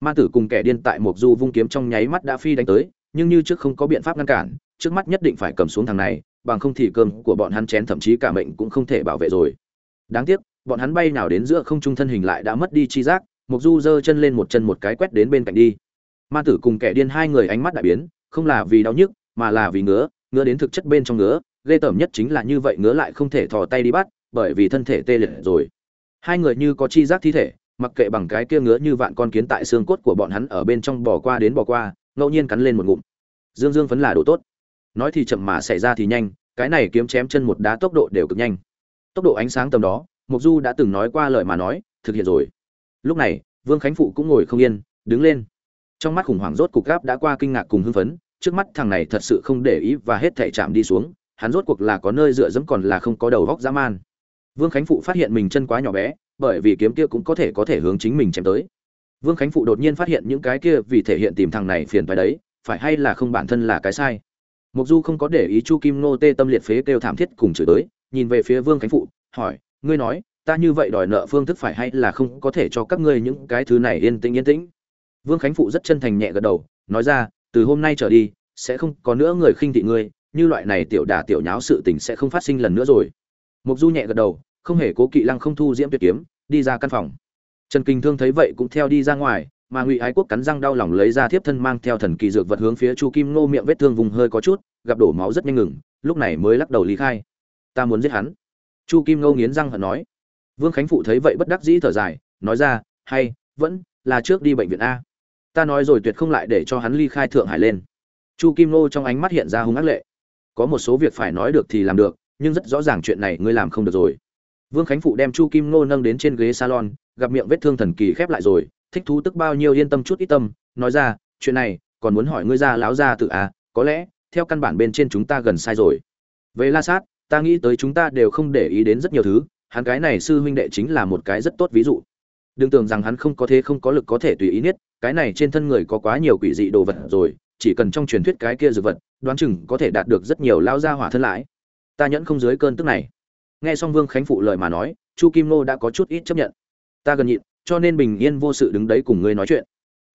Ma tử cùng kẻ điên tại một du vung kiếm trong nháy mắt đã phi đánh tới, nhưng như trước không có biện pháp ngăn cản, trước mắt nhất định phải cầm xuống thằng này, bằng không thì cơm của bọn hắn chén thậm chí cả mệnh cũng không thể bảo vệ rồi. Đáng tiếc, bọn hắn bay nào đến giữa không trung thân hình lại đã mất đi chi giác mục du giơ chân lên một chân một cái quét đến bên cạnh đi. Ma tử cùng kẻ điên hai người ánh mắt đại biến, không là vì đau nhức mà là vì ngứa ngứa đến thực chất bên trong ngứa, ghê tởm nhất chính là như vậy ngứa lại không thể thò tay đi bắt, bởi vì thân thể tê liệt rồi. Hai người như có chi giác thi thể, mặc kệ bằng cái kia ngứa như vạn con kiến tại xương cốt của bọn hắn ở bên trong bò qua đến bò qua, ngẫu nhiên cắn lên một ngụm. Dương dương phấn là đồ tốt. Nói thì chậm mà xảy ra thì nhanh, cái này kiếm chém chân một đá tốc độ đều cực nhanh. Tốc độ ánh sáng tầm đó mục du đã từng nói qua lời mà nói, thực hiện rồi. Lúc này, vương khánh phụ cũng ngồi không yên, đứng lên. Trong mắt khủng hoảng rốt cục gáp đã qua kinh ngạc cùng hưng phấn trước mắt thằng này thật sự không để ý và hết thảy chạm đi xuống, hắn rốt cuộc là có nơi dựa dẫm còn là không có đầu góc dã man. Vương khánh phụ phát hiện mình chân quá nhỏ bé, bởi vì kiếm kia cũng có thể có thể hướng chính mình chém tới. Vương khánh phụ đột nhiên phát hiện những cái kia vì thể hiện tìm thằng này phiền phải đấy, phải hay là không bản thân là cái sai. Mục du không có để ý chu kim nô tê tâm liệt phế kêu thảm thiết cùng chửi tới nhìn về phía vương khánh phụ, hỏi, ngươi nói, ta như vậy đòi nợ phương thức phải hay là không có thể cho các ngươi những cái thứ này yên tĩnh yên tĩnh? Vương khánh phụ rất chân thành nhẹ gật đầu, nói ra từ hôm nay trở đi, sẽ không có nữa người khinh thị ngươi, như loại này tiểu đả tiểu nháo sự tình sẽ không phát sinh lần nữa rồi. Mục du nhẹ gật đầu, không hề cố kỵ lăng không thu diễm tuyệt kiếm, đi ra căn phòng. Trần kinh thương thấy vậy cũng theo đi ra ngoài, mà ngụy ái quốc cắn răng đau lòng lấy ra thiếp thân mang theo thần kỳ dược vật hướng phía chu kim ngô miệng vết thương vùng hơi có chút, gặp đổ máu rất nhanh ngừng, lúc này mới lắc đầu lý khai. Ta muốn giết hắn. Chu kim ngô nghiến răng hận nói. Vương khánh phụ thấy vậy bất đắc dĩ thở dài, nói ra, hay, vẫn là trước đi bệnh viện a ta nói rồi tuyệt không lại để cho hắn ly khai thượng hải lên. Chu kim Nô trong ánh mắt hiện ra hung ác lệ. Có một số việc phải nói được thì làm được, nhưng rất rõ ràng chuyện này ngươi làm không được rồi. Vương khánh phụ đem chu kim Nô nâng đến trên ghế salon, gặp miệng vết thương thần kỳ khép lại rồi, thích thú tức bao nhiêu yên tâm chút ít tâm, nói ra, chuyện này, còn muốn hỏi ngươi ra láo ra tự à có lẽ, theo căn bản bên trên chúng ta gần sai rồi. Về la sát, ta nghĩ tới chúng ta đều không để ý đến rất nhiều thứ, hắn cái này sư huynh đệ chính là một cái rất tốt ví dụ. Đừng tưởng rằng hắn không có thế không có lực có thể tùy ý nhất cái này trên thân người có quá nhiều quỷ dị đồ vật rồi, chỉ cần trong truyền thuyết cái kia dược vật, đoán chừng có thể đạt được rất nhiều lao ra hỏa thân lãi. Ta nhẫn không dưới cơn tức này. Nghe xong vương khánh phụ lời mà nói, chu kim nô đã có chút ít chấp nhận. Ta gần nhịn, cho nên bình yên vô sự đứng đấy cùng ngươi nói chuyện.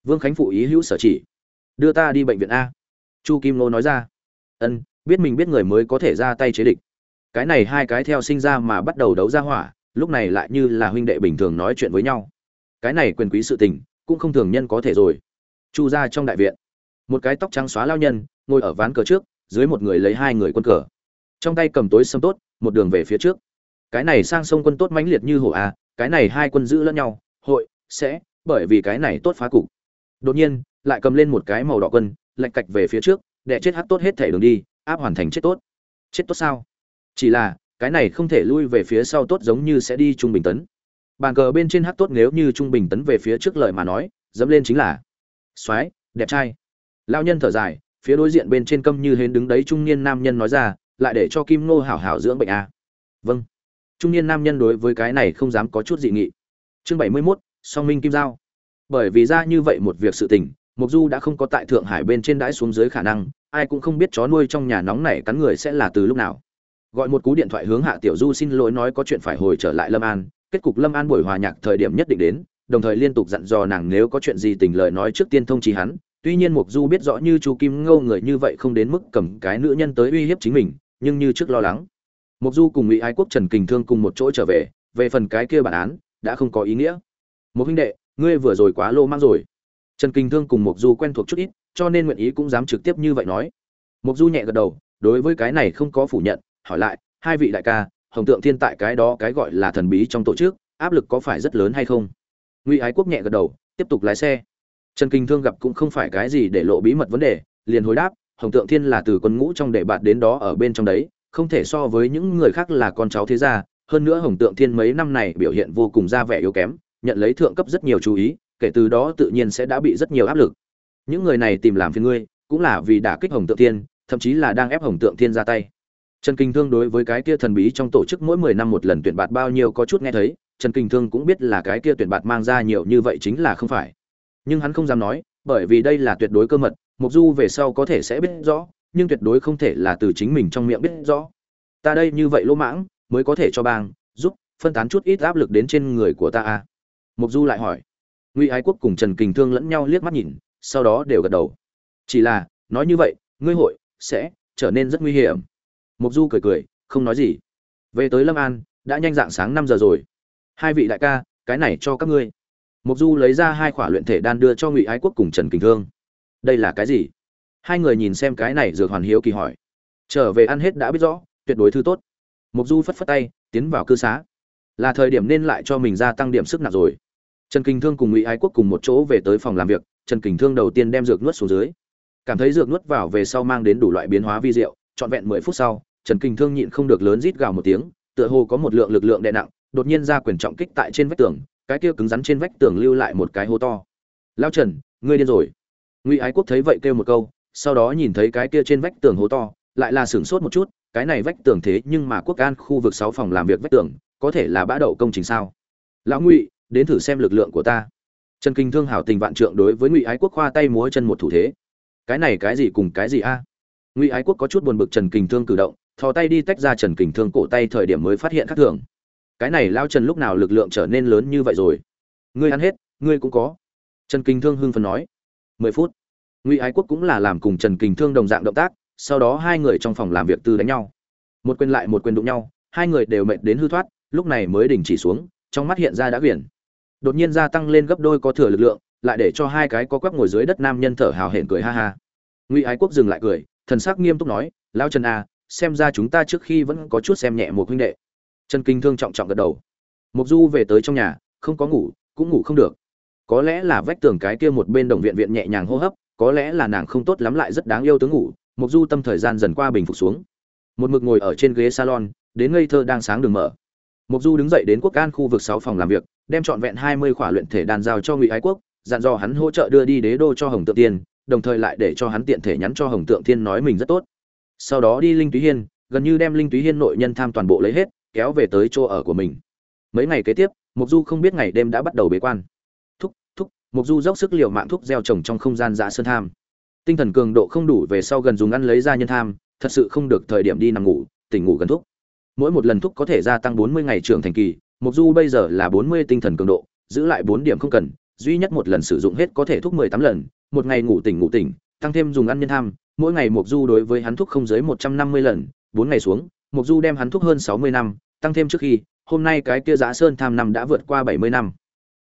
Vương khánh phụ ý hữu sở chỉ. Đưa ta đi bệnh viện a. Chu kim nô nói ra. Ân, biết mình biết người mới có thể ra tay chế địch. Cái này hai cái theo sinh ra mà bắt đầu đấu ra hỏa, lúc này lại như là huynh đệ bình thường nói chuyện với nhau. Cái này quyền quý sự tình cũng không thường nhân có thể rồi. Chu ra trong đại viện, một cái tóc trắng xóa lao nhân, ngồi ở ván cờ trước, dưới một người lấy hai người quân cờ. Trong tay cầm tối sâm tốt, một đường về phía trước. Cái này sang sông quân tốt mãnh liệt như hổ a cái này hai quân giữ lẫn nhau, hội, sẽ, bởi vì cái này tốt phá cục. Đột nhiên, lại cầm lên một cái màu đỏ quân lạch cạch về phía trước, để chết hát tốt hết thể đường đi, áp hoàn thành chết tốt. Chết tốt sao? Chỉ là, cái này không thể lui về phía sau tốt giống như sẽ đi trung bình tấn bàn cờ bên trên hát tốt nếu như trung bình tấn về phía trước lời mà nói, dẫm lên chính là soái đẹp trai. Lao nhân thở dài, phía đối diện bên trên câm như hến đứng đấy trung niên nam nhân nói ra, lại để cho kim ngô hảo hảo dưỡng bệnh à. vâng. Trung niên nam nhân đối với cái này không dám có chút dị nghị. Chương bảy mươi mốt, song minh kim giao. Bởi vì ra như vậy một việc sự tình mục du đã không có tại thượng hải bên trên đãi xuống dưới khả năng, ai cũng không biết chó nuôi trong nhà nóng này cắn người sẽ là từ lúc nào. Gọi một cú điện thoại hướng hạ tiểu du xin lỗi nói có chuyện phải hồi trở lại lâm an kết cục lâm an buổi hòa nhạc thời điểm nhất định đến, đồng thời liên tục dặn dò nàng nếu có chuyện gì tình lời nói trước tiên thông trí hắn. Tuy nhiên mục du biết rõ như chu kim ngâu người như vậy không đến mức cầm cái nữ nhân tới uy hiếp chính mình, nhưng như trước lo lắng. Mục du cùng ngụy ái quốc trần kình thương cùng một chỗ trở về về phần cái kia bản án, đã không có ý nghĩa. Một huynh đệ, ngươi vừa rồi quá lô mang rồi. Trần kình thương cùng mục du quen thuộc chút ít, cho nên nguyện ý cũng dám trực tiếp như vậy nói. Mục du nhẹ gật đầu, đối với cái này không có phủ nhận, hỏi lại, hai vị đại ca hồng tượng thiên tại cái đó cái gọi là thần bí trong tổ chức, áp lực có phải rất lớn hay không? Ngụy ái quốc nhẹ gật đầu, tiếp tục lái xe. Trần kinh thương gặp cũng không phải cái gì để lộ bí mật vấn đề, liền hồi đáp, hồng tượng thiên là từ quân ngũ trong đệ bạt đến đó ở bên trong đấy, không thể so với những người khác là con cháu thế gia. Hơn nữa hồng tượng thiên mấy năm này biểu hiện vô cùng ra vẻ yếu kém, nhận lấy thượng cấp rất nhiều chú ý, kể từ đó tự nhiên sẽ đã bị rất nhiều áp lực. Những người này tìm làm phiền ngươi, cũng là vì đả kích hồng tượng thiên, thậm chí là đang ép hồng tượng thiên ra tay trần kinh thương đối với cái kia thần bí trong tổ chức mỗi mười năm một lần tuyển bạt bao nhiêu có chút nghe thấy, trần kinh thương cũng biết là cái kia tuyển bạt mang ra nhiều như vậy chính là không phải. Nhưng hắn không dám nói, bởi vì đây là tuyệt đối cơ mật mục du về sau có thể sẽ biết rõ, nhưng tuyệt đối không thể là từ chính mình trong miệng biết rõ. Ta đây như vậy lỗ mãng, mới có thể cho bang, giúp, phân tán chút ít áp lực đến trên người của ta à? a. mục du lại hỏi. Ngụy ái quốc cùng trần kình thương lẫn nhau liếc mắt nhìn, sau đó đều gật đầu. Chỉ là, nói như vậy, ngươi hội sẽ trở nên rất nguy hiểm mục du cười cười, không nói gì. Về tới lâm an, đã nhanh dạng sáng năm giờ rồi. Hai vị đại ca, cái này cho các ngươi. Mục du lấy ra hai khỏa luyện thể đan đưa cho ngụy ái quốc cùng trần kình thương. Đây là cái gì? Hai người nhìn xem cái này dược hoàn hiếu kỳ hỏi. Trở về ăn hết đã biết rõ, tuyệt đối thứ tốt. Mục du phất phất tay, tiến vào cư xá. Là thời điểm nên lại cho mình gia tăng điểm sức nặng rồi. Trần kình thương cùng ngụy ái quốc cùng một chỗ về tới phòng làm việc, trần kình thương đầu tiên đem dược nuốt xuống dưới. Cảm thấy dược nuốt vào về sau mang đến đủ loại biến hóa vi diệu trọn vẹn mười phút sau, trần kình thương nhịn không được lớn rít gào một tiếng, tựa hồ có một lượng lực lượng đè nặng, đột nhiên ra quyền trọng kích tại trên vách tường, cái kia cứng rắn trên vách tường lưu lại một cái hố to. Lão trần, ngươi điên rồi. Ngụy ái quốc thấy vậy kêu một câu, sau đó nhìn thấy cái kia trên vách tường hố to, lại là sửng sốt một chút, cái này vách tường thế nhưng mà quốc an khu vực sáu phòng làm việc vách tường, có thể là bã đậu công trình sao? Lão ngụy, đến thử xem lực lượng của ta. Trần kinh thương hảo tình vạn trượng đối với ngụy ái quốc khoa tay múa chân một thủ thế. Cái này cái gì cùng cái gì a? Ngụy ái quốc có chút buồn bực trần Kình thương cử động, thò tay đi tách ra trần Kình thương cổ tay thời điểm mới phát hiện khác thường. Cái này lao trần lúc nào lực lượng trở nên lớn như vậy rồi? Ngươi ăn hết, ngươi cũng có. Trần Kình thương hưng phấn nói. Mười phút. Ngụy ái quốc cũng là làm cùng trần Kình thương đồng dạng động tác, sau đó hai người trong phòng làm việc tư đánh nhau. Một quyền lại một quyền đụng nhau, hai người đều mệt đến hư thoát, lúc này mới đình chỉ xuống, trong mắt hiện ra đã quyển đột nhiên gia tăng lên gấp đôi có thừa lực lượng, lại để cho hai cái có quắp ngồi dưới đất nam nhân thở hào hển cười ha ha. Ngụy ái quốc dừng lại cười thần sắc nghiêm túc nói lao trần a à, xem ra chúng ta trước khi vẫn có chút xem nhẹ một huynh đệ. Trần kinh thương trọng trọng gật đầu. Mục du về tới trong nhà không có ngủ cũng ngủ không được. Có lẽ là vách tường cái kia một bên đồng viện viện nhẹ nhàng hô hấp có lẽ là nàng không tốt lắm lại rất đáng yêu tướng ngủ mục du tâm thời gian dần qua bình phục xuống. Một mực ngồi ở trên ghế salon đến ngây thơ đang sáng đường mở. Mục du đứng dậy đến quốc an khu vực sáu phòng làm việc đem trọn vẹn hai mươi khỏa luyện thể đàn giao cho ngụy ái quốc dặn dò hắn hỗ trợ đưa đi đế đô cho hồng tượng tiên đồng thời lại để cho hắn tiện thể nhắn cho hồng tượng thiên nói mình rất tốt. Sau đó đi linh túy hiên, gần như đem linh túy hiên nội nhân tham toàn bộ lấy hết, kéo về tới chỗ ở của mình. Mấy ngày kế tiếp mục du không biết ngày đêm đã bắt đầu bế quan. Thúc thúc mục du dốc sức liều mạng thúc gieo trồng trong không gian dạ sơn tham. Tinh thần cường độ không đủ về sau gần dùng ăn lấy ra nhân tham, thật sự không được thời điểm đi nằm ngủ, tỉnh ngủ gần thúc. Mỗi một lần thúc có thể gia tăng 40 ngày trưởng thành kỳ mục du bây giờ là 40 tinh thần cường độ, giữ lại 4 điểm không cần, duy nhất một lần sử dụng hết có thể thúc 18 lần một ngày ngủ tỉnh ngủ tỉnh tăng thêm dùng ăn nhân tham mỗi ngày mục du đối với hắn thúc không dưới 150 lần 4 ngày xuống mục du đem hắn thúc hơn 60 năm tăng thêm trước khi hôm nay cái kia giá sơn tham năm đã vượt qua 70 năm.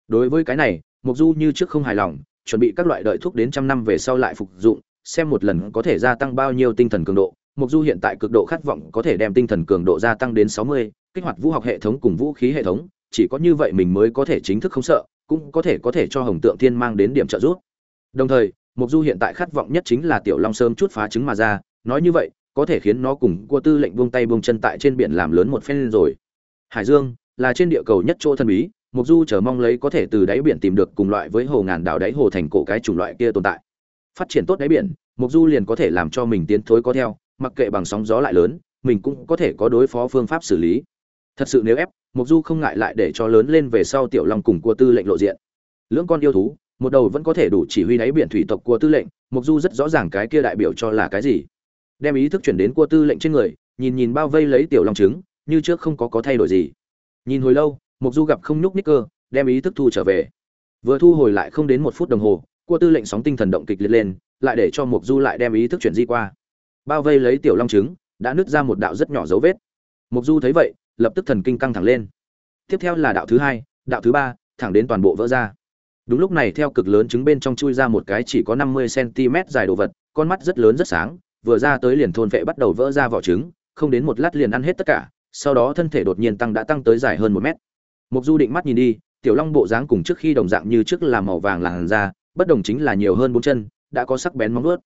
Đối với cái này mục du như trước không hài lòng chuẩn bị các loại đợi thuốc đến trăm năm về sau lại phục dụng xem một lần có thể gia tăng bao nhiêu tinh thần cường độ. Mục du hiện tại cực độ khát vọng có thể đem tinh thần cường độ gia tăng đến 60, kích hoạt vũ học hệ thống cùng vũ khí hệ thống chỉ có như vậy mình mới có thể chính thức không sợ cũng có thể có thể cho hồng tượng thiên mang đến điểm trợ giúp đồng thời mục du hiện tại khát vọng nhất chính là tiểu long sớm chút phá trứng mà ra, nói như vậy, có thể khiến nó cùng cua tư lệnh buông tay buông chân tại trên biển làm lớn một phen rồi. Hải dương, là trên địa cầu nhất chỗ thần bí mục du chờ mong lấy có thể từ đáy biển tìm được cùng loại với hồ ngàn đảo đáy hồ thành cổ cái chủng loại kia tồn tại. Phát triển tốt đáy biển mục du liền có thể làm cho mình tiến thối có theo, mặc kệ bằng sóng gió lại lớn, mình cũng có thể có đối phó phương pháp xử lý. Thật sự nếu ép mục du không ngại lại để cho lớn lên về sau tiểu long cùng cua tư lệnh lộ diện. Lưỡng con yêu thú một đầu vẫn có thể đủ chỉ huy đáy biển thủy tộc của tư lệnh mục du rất rõ ràng cái kia đại biểu cho là cái gì. Đem ý thức chuyển đến cua tư lệnh trên người, nhìn nhìn bao vây lấy tiểu long trứng, như trước không có có thay đổi gì. Nhìn hồi lâu mục du gặp không nhúc ních cơ, đem ý thức thu trở về. Vừa thu hồi lại không đến một phút đồng hồ, cua tư lệnh sóng tinh thần động kịch liệt lên, lại để cho mục du lại đem ý thức chuyển di qua. Bao vây lấy tiểu long trứng, đã nứt ra một đạo rất nhỏ dấu vết. Mục du thấy vậy, lập tức thần kinh căng thẳng lên. Tiếp theo là đạo thứ hai, đạo thứ ba, thẳng đến toàn bộ vỡ ra đúng lúc này theo cực lớn trứng bên trong chui ra một cái chỉ có năm mươi cm dài đồ vật con mắt rất lớn rất sáng vừa ra tới liền thôn vệ bắt đầu vỡ ra vỏ trứng không đến một lát liền ăn hết tất cả sau đó thân thể đột nhiên tăng đã tăng tới dài hơn một mét. Mục du định mắt nhìn đi tiểu long bộ dáng cùng trước khi đồng dạng như trước là màu vàng làn da bất đồng chính là nhiều hơn bốn chân đã có sắc bén móng vuốt.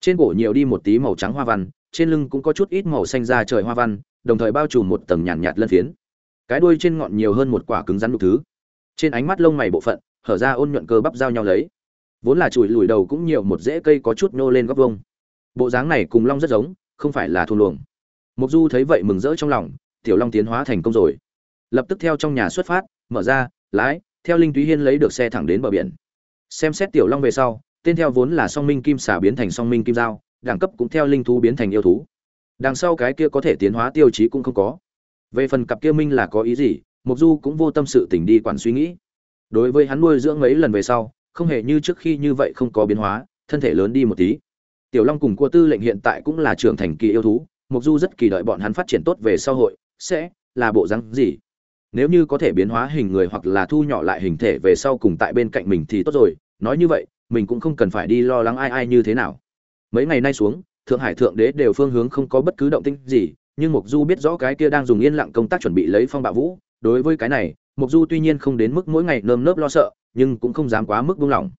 Trên cổ nhiều đi một tí màu trắng hoa văn trên lưng cũng có chút ít màu xanh da trời hoa văn đồng thời bao trùm một tầng nhàn nhạt, nhạt lân phiến. Cái đuôi trên ngọn nhiều hơn một quả cứng rắn đục thứ. Trên ánh mắt lông mày bộ phận hở ra ôn nhuận cơ bắp giao nhau lấy. Vốn là chùi lùi đầu cũng nhiều một rễ cây có chút nô lên góc vông bộ dáng này cùng long rất giống, không phải là thu luồng. Mục du thấy vậy mừng rỡ trong lòng, tiểu long tiến hóa thành công rồi. Lập tức theo trong nhà xuất phát, mở ra, lái, theo linh túy hiên lấy được xe thẳng đến bờ biển. Xem xét tiểu long về sau, tên theo vốn là song minh kim xà biến thành song minh kim giao, đẳng cấp cũng theo linh thú biến thành yêu thú. Đằng sau cái kia có thể tiến hóa tiêu chí cũng không có. Về phần cặp kia minh là có ý gì, mục du cũng vô tâm sự tỉnh đi quản suy nghĩ đối với hắn nuôi dưỡng mấy lần về sau, không hề như trước khi như vậy không có biến hóa, thân thể lớn đi một tí. Tiểu long cùng cua tư lệnh hiện tại cũng là trưởng thành kỳ yêu thú mục du rất kỳ đợi bọn hắn phát triển tốt về xã hội, sẽ là bộ rắn gì? Nếu như có thể biến hóa hình người hoặc là thu nhỏ lại hình thể về sau cùng tại bên cạnh mình thì tốt rồi, nói như vậy, mình cũng không cần phải đi lo lắng ai ai như thế nào. Mấy ngày nay xuống, thượng hải thượng đế đều phương hướng không có bất cứ động tĩnh gì, nhưng mục du biết rõ cái kia đang dùng yên lặng công tác chuẩn bị lấy phong bạo vũ, đối với cái này mục du tuy nhiên không đến mức mỗi ngày nơm nớp lo sợ, nhưng cũng không dám quá mức buông lỏng.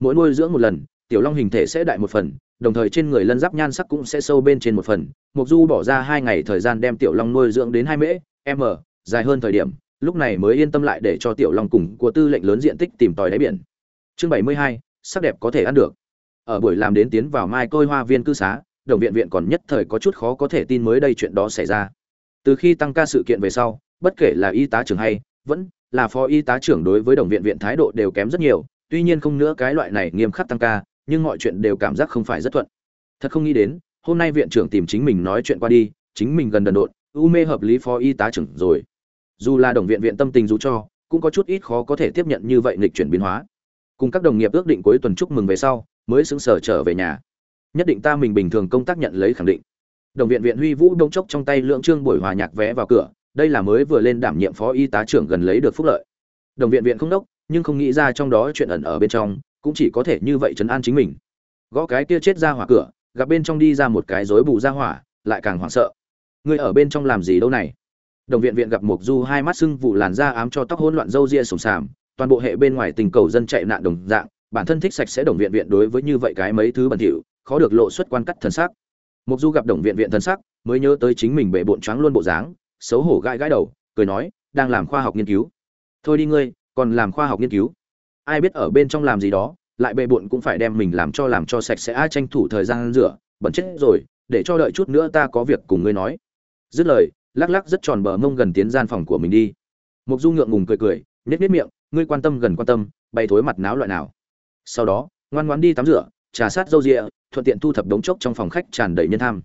Mỗi nuôi dưỡng một lần, tiểu long hình thể sẽ đại một phần, đồng thời trên người lân giáp nhan sắc cũng sẽ sâu bên trên một phần. Mục du bỏ ra hai ngày thời gian đem tiểu long nuôi dưỡng đến hai mễ, m, dài hơn thời điểm, lúc này mới yên tâm lại để cho tiểu long cùng của tư lệnh lớn diện tích tìm tòi đáy biển. Chương bảy mươi hai, sắc đẹp có thể ăn được. Ở buổi làm đến tiến vào mai côi hoa viên cư xá, đồng viện viện còn nhất thời có chút khó có thể tin mới đây chuyện đó xảy ra. Từ khi tăng ca sự kiện về sau, bất kể là y tá trưởng hay vẫn là phó y tá trưởng đối với đồng viện viện thái độ đều kém rất nhiều, tuy nhiên không nữa cái loại này nghiêm khắc tăng ca, nhưng mọi chuyện đều cảm giác không phải rất thuận. Thật không nghĩ đến, hôm nay viện trưởng tìm chính mình nói chuyện qua đi, chính mình gần đần độn, u mê hợp lý phó y tá trưởng rồi. Dù là đồng viện viện tâm tình dù cho, cũng có chút ít khó có thể tiếp nhận như vậy nghịch chuyển biến hóa. Cùng các đồng nghiệp ước định cuối tuần chúc mừng về sau, mới xứng sở trở về nhà. Nhất định ta mình bình thường công tác nhận lấy khẳng định. Đồng viện viện huy vũ đông chốc trong tay lượng trương buổi hòa nhạc vé vào cửa đây là mới vừa lên đảm nhiệm phó y tá trưởng gần lấy được phúc lợi. Đồng viện viện không đốc, nhưng không nghĩ ra trong đó chuyện ẩn ở bên trong, cũng chỉ có thể như vậy chấn an chính mình. Gõ cái kia chết ra hỏa cửa, gặp bên trong đi ra một cái rối bù ra hỏa, lại càng hoảng sợ. Người ở bên trong làm gì đâu này? Đồng viện viện gặp mục du hai mắt sưng vụ làn da ám cho tóc hỗn loạn râu ria sồm sàm, toàn bộ hệ bên ngoài tình cầu dân chạy nạn đồng dạng, bản thân thích sạch sẽ đồng viện viện đối với như vậy cái mấy thứ bẩn thỉu, khó được lộ xuất quan cắt thần sắc. Mục du gặp đồng viện viện thần sắc, mới nhớ tới chính mình bệ bộn choáng luôn bộ dáng xấu hổ gãi gãi đầu, cười nói, đang làm khoa học nghiên cứu. Thôi đi ngươi, còn làm khoa học nghiên cứu? Ai biết ở bên trong làm gì đó, lại bệ bộn cũng phải đem mình làm cho làm cho sạch sẽ ai tranh thủ thời gian rửa, bẩn chết rồi, để cho đợi chút nữa ta có việc cùng ngươi nói. Dứt lời, lắc lắc rất tròn bờ mông gần tiến gian phòng của mình đi. Mục du ngượng ngùng cười cười, nhếch nhếch miệng, ngươi quan tâm gần quan tâm, bày thối mặt náo loại nào? Sau đó, ngoan ngoãn đi tắm rửa, trà sát râu rịa, thuận tiện thu thập đống chốc trong phòng khách tràn đầy nhân tham.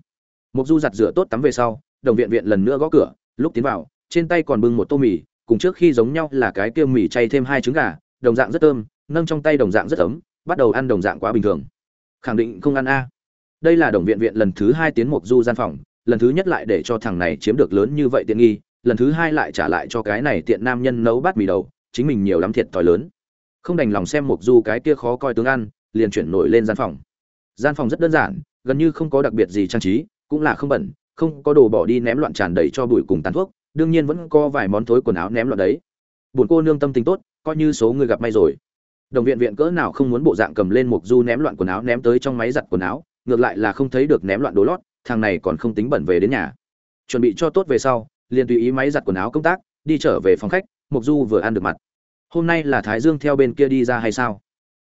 Mục du giặt rửa tốt tắm về sau, đồng viện viện lần nữa gõ cửa lúc tiến vào, trên tay còn bưng một tô mì, cùng trước khi giống nhau là cái kia mì chay thêm hai trứng gà, đồng dạng rất thơm, nâng trong tay đồng dạng rất ấm, bắt đầu ăn đồng dạng quá bình thường. Khẳng định không ăn a. Đây là đồng viện viện lần thứ hai tiến mục du gian phòng, lần thứ nhất lại để cho thằng này chiếm được lớn như vậy tiện nghi, lần thứ hai lại trả lại cho cái này tiện nam nhân nấu bát mì đầu, chính mình nhiều lắm thiệt thòi lớn. Không đành lòng xem mục du cái kia khó coi tướng ăn, liền chuyển nổi lên gian phòng. Gian phòng rất đơn giản, gần như không có đặc biệt gì trang trí, cũng là không bẩn không có đồ bỏ đi ném loạn tràn đầy cho bụi cùng tàn thuốc, đương nhiên vẫn có vài món thối quần áo ném loạn đấy. Buồn cô nương tâm tình tốt, coi như số người gặp may rồi. Đồng viện viện cỡ nào không muốn bộ dạng cầm lên mục du ném loạn quần áo ném tới trong máy giặt quần áo, ngược lại là không thấy được ném loạn đồ lót, thằng này còn không tính bẩn về đến nhà. Chuẩn bị cho tốt về sau, liền tùy ý máy giặt quần áo công tác, đi trở về phòng khách, mục du vừa ăn được mặt. Hôm nay là thái dương theo bên kia đi ra hay sao?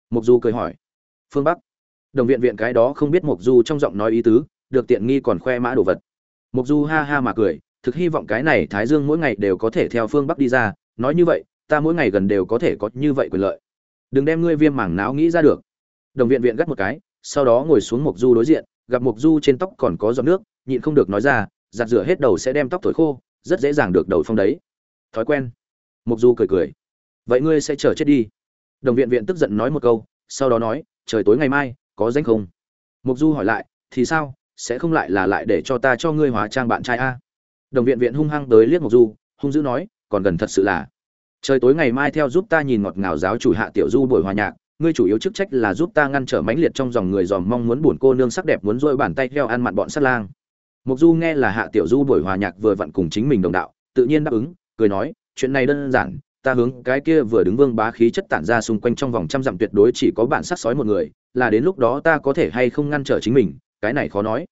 Mục du cười hỏi. Phương bắc. Đồng viện viện cái đó không biết mục du trong giọng nói ý tứ, được tiện nghi còn khoe mã đồ vật mục du ha ha mà cười, thực hy vọng cái này thái dương mỗi ngày đều có thể theo phương bắc đi ra, nói như vậy, ta mỗi ngày gần đều có thể có như vậy quyền lợi. Đừng đem ngươi viêm mảng não nghĩ ra được. Đồng viện viện gắt một cái, sau đó ngồi xuống mục du đối diện, gặp mục du trên tóc còn có giọt nước, nhịn không được nói ra, giặt rửa hết đầu sẽ đem tóc thổi khô, rất dễ dàng được đầu phong đấy. Thói quen. Mục du cười cười. Vậy ngươi sẽ chờ chết đi. Đồng viện viện tức giận nói một câu, sau đó nói, trời tối ngày mai, có danh không? Mục du hỏi lại, thì sao? Sẽ không lại là lại để cho ta cho ngươi hóa trang bạn trai a. Đồng viện viện hung hăng tới liếc mục du, hung dữ nói, còn gần thật sự là. Trời tối ngày mai theo giúp ta nhìn ngọt ngào giáo chủ hạ tiểu du buổi hòa nhạc, ngươi chủ yếu chức trách là giúp ta ngăn trở mãnh liệt trong dòng người dòm mong muốn buồn cô nương sắc đẹp muốn rôi bàn tay theo ăn mặn bọn sát lang. Mục du nghe là hạ tiểu du buổi hòa nhạc vừa vặn cùng chính mình đồng đạo, tự nhiên đáp ứng, cười nói, chuyện này đơn giản, ta hướng cái kia vừa đứng vương bá khí chất tản ra xung quanh trong vòng trăm dặm tuyệt đối chỉ có bạn sát sói một người, là đến lúc đó ta có thể hay không ngăn trở chính mình cái này khó nói.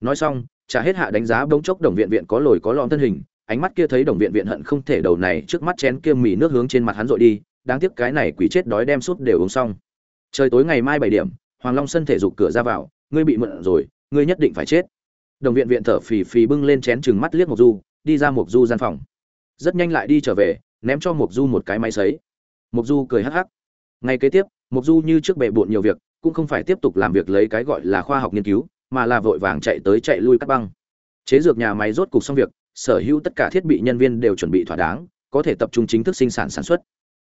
Nói xong, trả hết hạ đánh giá bỗng chốc đồng viện viện có lồi có lõm thân hình, ánh mắt kia thấy đồng viện viện hận không thể đầu này trước mắt chén kia mì nước hướng trên mặt hắn dội đi, đáng tiếc cái này quỷ chết đói đem suốt đều uống xong. Trời tối ngày mai bảy điểm, hoàng long sân thể dục cửa ra vào, ngươi bị mượn rồi, ngươi nhất định phải chết. Đồng viện viện thở phì phì bưng lên chén chừng mắt liếc mộc du, đi ra mộc du gian phòng. Rất nhanh lại đi trở về, ném cho mộc du một cái máy sấy. Mộc du cười hắc hắc. Ngay kế tiếp, mộc du như trước bệ bộn nhiều việc cũng không phải tiếp tục làm việc lấy cái gọi là khoa học nghiên cứu, mà là vội vàng chạy tới chạy lui cắt băng. Chế dược nhà máy rốt cục xong việc, sở hữu tất cả thiết bị nhân viên đều chuẩn bị thỏa đáng, có thể tập trung chính thức sinh sản sản xuất.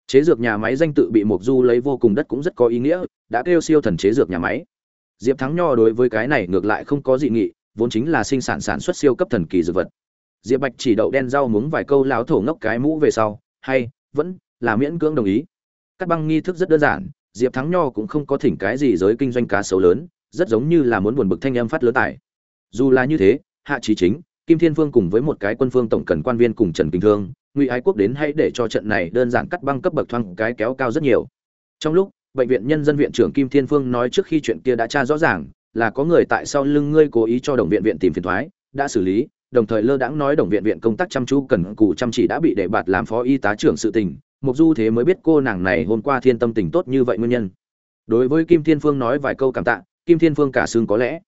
Chế dược nhà máy danh tự bị mộc du lấy vô cùng đất cũng rất có ý nghĩa, đã kêu siêu thần chế dược nhà máy. Diệp thắng nho đối với cái này ngược lại không có dị nghị, vốn chính là sinh sản sản xuất siêu cấp thần kỳ dược vật. Diệp bạch chỉ đậu đen rau muống vài câu láo thổ ngốc cái mũ về sau, hay, vẫn là miễn cưỡng đồng ý. Cắt băng nghi thức rất đơn giản diệp thắng nho cũng không có thỉnh cái gì giới kinh doanh cá sấu lớn, rất giống như là muốn buồn bực thanh âm phát lớn tải. dù là như thế, hạ trí chính, kim thiên phương cùng với một cái quân phương tổng cần quan viên cùng trần kinh thương, ngụy ái quốc đến hãy để cho trận này đơn giản cắt băng cấp bậc thoang cái kéo cao rất nhiều trong lúc, bệnh viện nhân dân viện trưởng kim thiên phương nói trước khi chuyện kia đã tra rõ ràng, là có người tại sau lưng ngươi cố ý cho đồng viện viện tìm phiền thoái, đã xử lý, đồng thời lơ đãng nói đồng viện viện công tác chăm chú cần cù chăm chỉ đã bị đề bạt làm phó y tá trưởng sự tình mục du thế mới biết cô nàng này hôm qua thiên tâm tình tốt như vậy nguyên nhân. Đối với kim thiên phương nói vài câu cảm tạ, kim thiên phương cả xương có lẽ.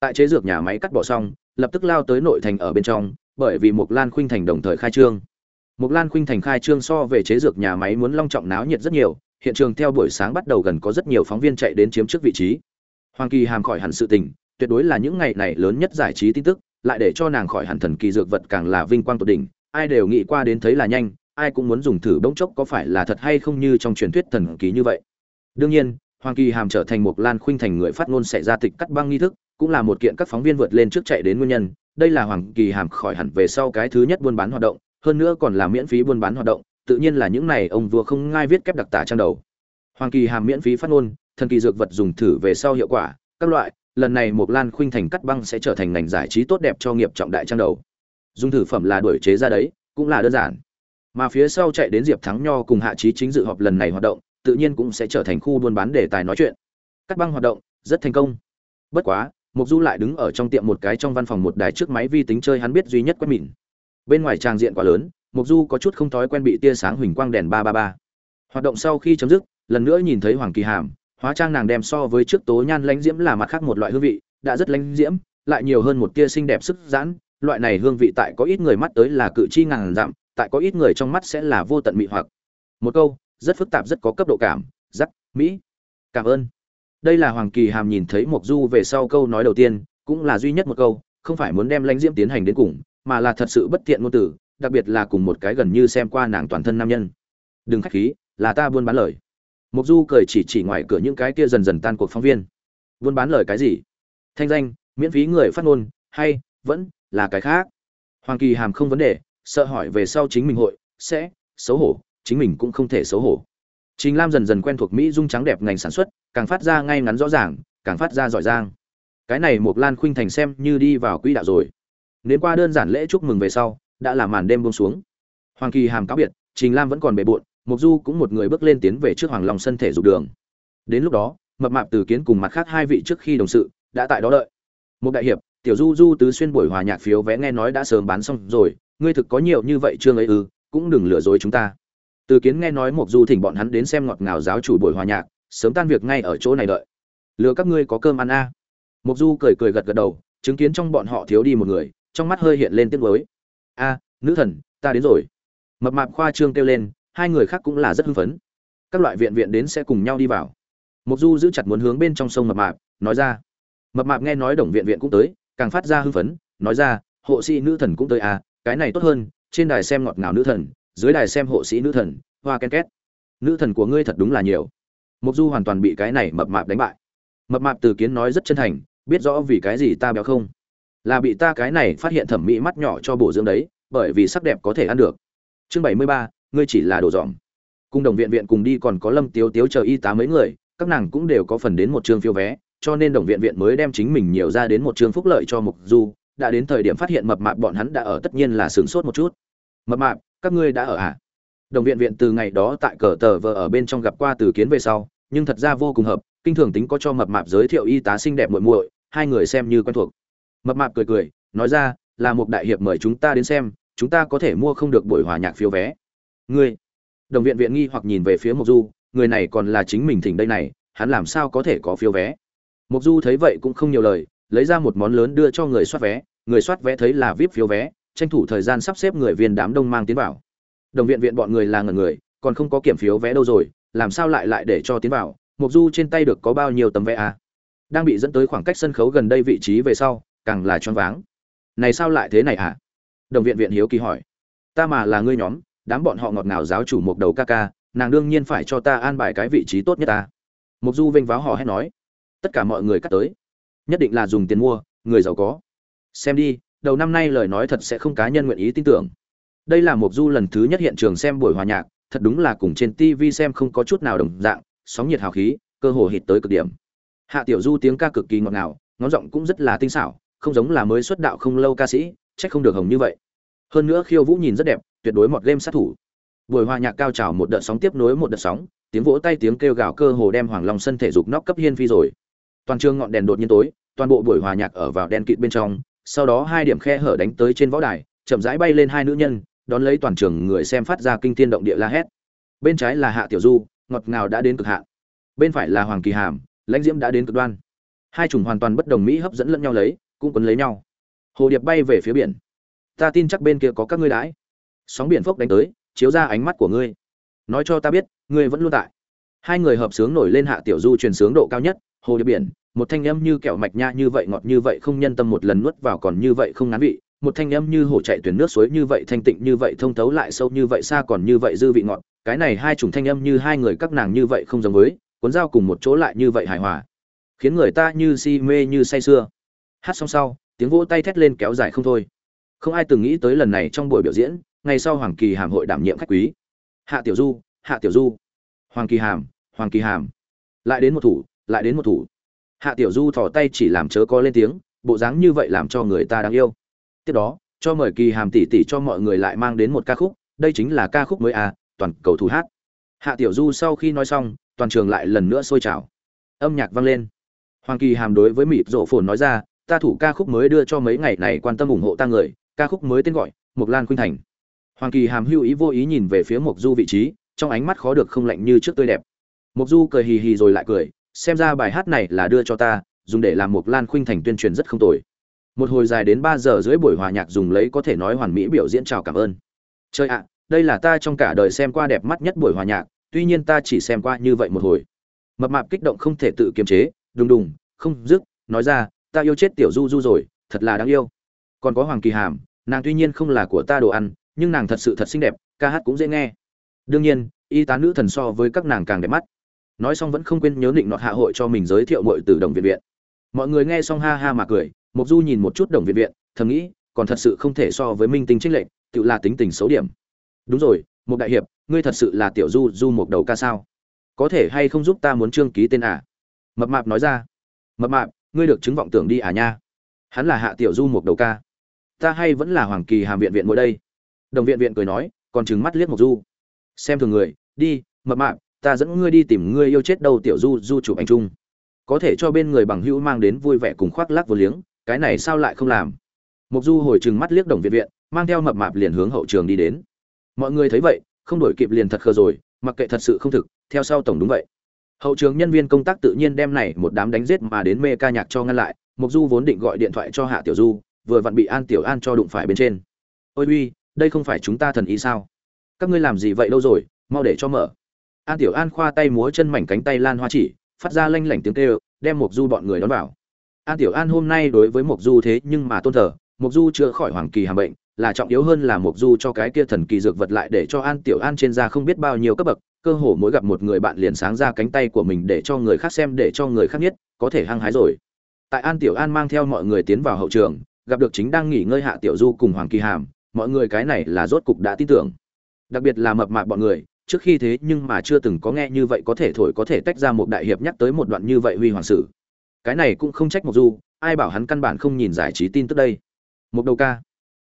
Tại chế dược nhà máy cắt bỏ xong, lập tức lao tới nội thành ở bên trong, bởi vì mục lan khuynh thành đồng thời khai trương. Mục lan khuynh thành khai trương so về chế dược nhà máy muốn long trọng náo nhiệt rất nhiều, hiện trường theo buổi sáng bắt đầu gần có rất nhiều phóng viên chạy đến chiếm trước vị trí. Hoàng kỳ hàm khỏi hẳn sự tình, tuyệt đối là những ngày này lớn nhất giải trí tin tức, lại để cho nàng khỏi hẳn thần kỳ dược vật càng là vinh quang tột đỉnh, ai đều nghĩ qua đến thấy là nhanh ai cũng muốn dùng thử bỗng chốc có phải là thật hay không như trong truyền thuyết thần kỳ như vậy. Đương nhiên, hoàng kỳ hàm trở thành một lan khuynh thành người phát ngôn xảy ra tịch cắt băng nghi thức, cũng là một kiện các phóng viên vượt lên trước chạy đến nguyên nhân. Đây là hoàng kỳ hàm khỏi hẳn về sau cái thứ nhất buôn bán hoạt động, hơn nữa còn là miễn phí buôn bán hoạt động, tự nhiên là những này ông vừa không ngai viết kép đặc tả trang đầu. Hoàng kỳ hàm miễn phí phát ngôn, thần kỳ dược vật dùng thử về sau hiệu quả, các loại, lần này một lan khuynh thành cắt băng sẽ trở thành ngành giải trí tốt đẹp cho nghiệp trọng đại trang đầu. Dùng thử phẩm là đổi chế ra đấy, cũng là đơn giản mà phía sau chạy đến diệp thắng nho cùng hạ trí chính dự họp lần này hoạt động, tự nhiên cũng sẽ trở thành khu buôn bán đề tài nói chuyện. Cắt băng hoạt động, rất thành công. Bất quá mục du lại đứng ở trong tiệm một cái trong văn phòng một đài trước máy vi tính chơi hắn biết duy nhất quét mìn. bên ngoài trang diện quá lớn mục du có chút không thói quen bị tia sáng huỳnh quang đèn ba ba ba. Hoạt động sau khi chấm dứt, lần nữa nhìn thấy hoàng kỳ hàm, hóa trang nàng đem so với trước tố nhan lãnh diễm là mặt khác một loại hương vị, đã rất lãnh diễm, lại nhiều hơn một tia xinh đẹp sức giãn, loại này hương vị tại có ít người mắt tới là cự chi ngàn dặm tại có ít người trong mắt sẽ là vô tận mị hoặc. Một câu, rất phức tạp rất có cấp độ cảm giắc mỹ. Cảm ơn. Đây là hoàng kỳ hàm nhìn thấy mộc du về sau câu nói đầu tiên, cũng là duy nhất một câu, không phải muốn đem lãnh diễm tiến hành đến cùng, mà là thật sự bất tiện ngôn từ, đặc biệt là cùng một cái gần như xem qua nàng toàn thân nam nhân. Đừng khách khí, là ta buôn bán lời. Mộc du cười chỉ chỉ ngoài cửa những cái kia dần dần tan cuộc phóng viên. Buôn bán lời cái gì? Thanh danh, miễn phí người phát ngôn, hay, vẫn, là cái khác. Hoàng kỳ hàm không vấn đề sợ hỏi về sau chính mình hội sẽ xấu hổ chính mình cũng không thể xấu hổ Trình Lam dần dần quen thuộc Mỹ dung trắng đẹp ngành sản xuất, càng phát ra ngay ngắn rõ ràng, càng phát ra giỏi giang. Cái này Mộc Lan Khuynh thành xem như đi vào quỹ đạo rồi. nếu qua đơn giản lễ chúc mừng về sau, đã là màn đêm buông xuống. Hoàng Kỳ hàm cáo biệt, Trình Lam vẫn còn bề bộn, Mục Du cũng một người bước lên tiến về trước Hoàng Long sân thể dục đường. Đến lúc đó, mập mạp từ kiến cùng mặt khác hai vị trước khi đồng sự đã tại đó đợi. Một đại hiệp, tiểu du du tứ xuyên buổi hòa nhạc phiếu vé nghe nói đã sớm bán xong rồi ngươi thực có nhiều như vậy chương ấy ư, cũng đừng lừa dối chúng ta. Từ kiến nghe nói mộc du thỉnh bọn hắn đến xem ngọt ngào giáo chủ buổi hòa nhạc, sớm tan việc ngay ở chỗ này đợi. Lừa các ngươi có cơm ăn a. À. mộc du cười cười gật gật đầu, chứng kiến trong bọn họ thiếu đi một người, trong mắt hơi hiện lên tiếc nuối. A, nữ thần, ta đến rồi. Mập mạp khoa trương kêu lên, hai người khác cũng là rất hưng phấn. Các loại viện viện đến sẽ cùng nhau đi vào. Mộc du giữ chặt muốn hướng bên trong sông mập mạp, nói ra. Mập mạp nghe nói đồng viện viện cũng tới, càng phát ra hưng phấn, nói ra, hộ sĩ nữ thần cũng tới à cái này tốt hơn, trên đài xem ngọt ngào nữ thần, dưới đài xem hộ sĩ nữ thần, hoa ken két. Nữ thần của ngươi thật đúng là nhiều. Mục du hoàn toàn bị cái này mập mạp đánh bại. Mập mạp từ kiến nói rất chân thành, biết rõ vì cái gì ta béo không? Là bị ta cái này phát hiện thẩm mỹ mắt nhỏ cho bổ dưỡng đấy, bởi vì sắc đẹp có thể ăn được. Chương bảy mươi ba, ngươi chỉ là đồ dòm cùng đồng viện viện cùng đi còn có lâm tiếu tiếu chờ y tá mấy người, các nàng cũng đều có phần đến một chương phiếu vé, cho nên đồng viện viện mới đem chính mình nhiều ra đến một chương phúc lợi cho mục du đã đến thời điểm phát hiện mập mạp bọn hắn đã ở, tất nhiên là sửng sốt một chút. Mập mạp, các ngươi đã ở à? Đồng viện viện từ ngày đó tại cờ tờ vợ ở bên trong gặp qua từ kiến về sau, nhưng thật ra vô cùng hợp, kinh thường tính có cho mập mạp giới thiệu y tá xinh đẹp muội muội, hai người xem như quen thuộc. Mập mạp cười cười, nói ra, là một đại hiệp mời chúng ta đến xem, chúng ta có thể mua không được buổi hòa nhạc phiếu vé. Ngươi? Đồng viện viện nghi hoặc nhìn về phía mộc du, người này còn là chính mình thỉnh đây này, hắn làm sao có thể có phiếu vé? Mộc du thấy vậy cũng không nhiều lời lấy ra một món lớn đưa cho người soát vé, người soát vé thấy là vip phiếu vé, tranh thủ thời gian sắp xếp người viên đám đông mang tiến vào. Đồng viện viện bọn người là ngần người, còn không có kiểm phiếu vé đâu rồi, làm sao lại lại để cho tiến vào mục du trên tay được có bao nhiêu tấm vé à? đang bị dẫn tới khoảng cách sân khấu gần đây vị trí về sau, càng là choáng váng. Này sao lại thế này à? đồng viện viện hiếu kỳ hỏi. Ta mà là ngươi nhóm, đám bọn họ ngọt ngào giáo chủ mục đầu ca ca, nàng đương nhiên phải cho ta an bài cái vị trí tốt nhất ta. Mục du vênh váo họ hét nói. Tất cả mọi người cắt tới nhất định là dùng tiền mua, người giàu có. Xem đi, đầu năm nay lời nói thật sẽ không cá nhân nguyện ý tin tưởng. Đây là một du lần thứ nhất hiện trường xem buổi hòa nhạc, thật đúng là cùng trên tv xem không có chút nào đồng dạng, sóng nhiệt hào khí, cơ hồ hít tới cực điểm. Hạ tiểu du tiếng ca cực kỳ ngọt ngào, ngón giọng cũng rất là tinh xảo, không giống là mới xuất đạo không lâu ca sĩ trách không được hồng như vậy. Hơn nữa khiêu vũ nhìn rất đẹp, tuyệt đối mọt game sát thủ. Buổi hòa nhạc cao trào một đợt sóng tiếp nối một đợt sóng, tiếng vỗ tay tiếng kêu gào cơ hồ đem hoàng long sân thể dục nóc cấp hiên phi rồi toàn trường ngọn đèn đột nhiên tối, toàn bộ buổi hòa nhạc ở vào đèn kịt bên trong, sau đó hai điểm khe hở đánh tới trên võ đài, chậm rãi bay lên hai nữ nhân, đón lấy toàn trường người xem phát ra kinh thiên động địa la hét. Bên trái là hạ tiểu du, ngọt ngào đã đến cực hạn. Bên phải là hoàng kỳ hàm, lãnh diễm đã đến cực đoan. Hai chủng hoàn toàn bất đồng mỹ hấp dẫn lẫn nhau lấy, cũng quấn lấy nhau. Hồ điệp bay về phía biển. Ta tin chắc bên kia có các ngươi đãi. Sóng biển phốc đánh tới, chiếu ra ánh mắt của ngươi. Nói cho ta biết, ngươi vẫn luôn tại. Hai người hợp sướng nổi lên hạ tiểu du truyền sướng độ cao nhất hồ điệp biển, một thanh âm như kẹo mạch nha như vậy ngọt như vậy không nhân tâm một lần nuốt vào còn như vậy không ngán vị, một thanh âm như hổ chạy tuyển nước suối như vậy thanh tịnh như vậy thông thấu lại sâu như vậy xa còn như vậy dư vị ngọt, cái này hai chủng thanh âm như hai người các nàng như vậy không giống với, cuốn dao cùng một chỗ lại như vậy hài hòa, khiến người ta như si mê như say sưa. Hát xong sau, tiếng vỗ tay thét lên kéo dài không thôi. Không ai từng nghĩ tới lần này trong buổi biểu diễn, ngày sau hoàng kỳ hàm hội đảm nhiệm khách quý. Hạ tiểu du, hạ tiểu du. Hoàng kỳ hàm, hoàng kỳ hàm. Lại đến một thủ lại đến một thủ. Hạ tiểu du thò tay chỉ làm chớ có lên tiếng, bộ dáng như vậy làm cho người ta đáng yêu. Tiếp đó, cho mời kỳ hàm tỷ tỷ cho mọi người lại mang đến một ca khúc, đây chính là ca khúc mới à toàn cầu thủ hát. Hạ tiểu du sau khi nói xong, toàn trường lại lần nữa sôi trào. Âm nhạc vang lên. Hoàng kỳ hàm đối với mịp rộ phồn nói ra, ta thủ ca khúc mới đưa cho mấy ngày này quan tâm ủng hộ ta người, ca khúc mới tên gọi, mộc lan khuynh thành. Hoàng kỳ hàm hưu ý vô ý nhìn về phía mộc du vị trí, trong ánh mắt khó được không lạnh như trước tươi đẹp. Mộc du cười hì hì rồi lại cười xem ra bài hát này là đưa cho ta, dùng để làm một lan khuynh thành tuyên truyền rất không tồi. Một hồi dài đến ba giờ dưới buổi hòa nhạc dùng lấy có thể nói hoàn mỹ biểu diễn chào cảm ơn. Chơi ạ, đây là ta trong cả đời xem qua đẹp mắt nhất buổi hòa nhạc, tuy nhiên ta chỉ xem qua như vậy một hồi. Mập mạp kích động không thể tự kiềm chế, đùng đùng, không dứt, nói ra, ta yêu chết tiểu du du rồi, thật là đáng yêu. Còn có hoàng kỳ hàm, nàng tuy nhiên không là của ta đồ ăn, nhưng nàng thật sự thật xinh đẹp, ca hát cũng dễ nghe. Đương nhiên, y tá nữ thần so với các nàng càng đẹp mắt nói xong vẫn không quên nhớ định nọt hạ hội cho mình giới thiệu mọi từ đồng viện viện. Mọi người nghe xong ha ha mà cười mục du nhìn một chút đồng viện viện, thầm nghĩ, còn thật sự không thể so với minh tinh trích lệnh tự là tính tình xấu điểm. Đúng rồi một đại hiệp, ngươi thật sự là tiểu du du một đầu ca sao? Có thể hay không giúp ta muốn trương ký tên à? Mập mạp nói ra. Mập mạp, ngươi được chứng vọng tưởng đi à nha? Hắn là hạ tiểu du một đầu ca. Ta hay vẫn là hoàng kỳ hàm viện viện mỗi đây. Đồng viện viện cười nói, còn trừng mắt liếc mục du. Xem thường người, đi, mập mạp ta dẫn ngươi đi tìm ngươi yêu chết đâu tiểu du du chụp anh trung có thể cho bên người bằng hữu mang đến vui vẻ cùng khoác lác vô liếng, cái này sao lại không làm? Mục du hồi trừng mắt liếc đồng viện viện, mang theo mập mạp liền hướng hậu trường đi đến. Mọi người thấy vậy, không đổi kịp liền thật khờ rồi, mặc kệ thật sự không thực, theo sau tổng đúng vậy. Hậu trường nhân viên công tác tự nhiên đem này một đám đánh giết mà đến mê ca nhạc cho ngăn lại, mục du vốn định gọi điện thoại cho hạ tiểu du, vừa vặn bị an tiểu an cho đụng phải bên trên. Ôi uy, đây không phải chúng ta thần ý sao? Các ngươi làm gì vậy đâu rồi, mau để cho mở an tiểu an khoa tay múa chân mảnh cánh tay lan hoa chỉ, phát ra lanh lảnh tiếng kêu, đem mục du bọn người đón vào. An tiểu an hôm nay đối với mục du thế nhưng mà tôn thờ mục du chữa khỏi hoàng kỳ hàm bệnh, là trọng yếu hơn là mục du cho cái kia thần kỳ dược vật lại để cho an tiểu an trên da không biết bao nhiêu cấp bậc, cơ hồ mỗi gặp một người bạn liền sáng ra cánh tay của mình để cho người khác xem, để cho người khác biết, có thể hăng hái rồi. Tại an tiểu an mang theo mọi người tiến vào hậu trường, gặp được chính đang nghỉ ngơi hạ tiểu du cùng hoàng kỳ hàm, mọi người cái này là rốt cục đã tin tưởng. Đặc biệt là mập mạp bọn người trước khi thế nhưng mà chưa từng có nghe như vậy có thể thổi có thể tách ra một đại hiệp nhắc tới một đoạn như vậy huy hoàng sử. Cái này cũng không trách một du, ai bảo hắn căn bản không nhìn giải trí tin tức đây. Một đầu ca.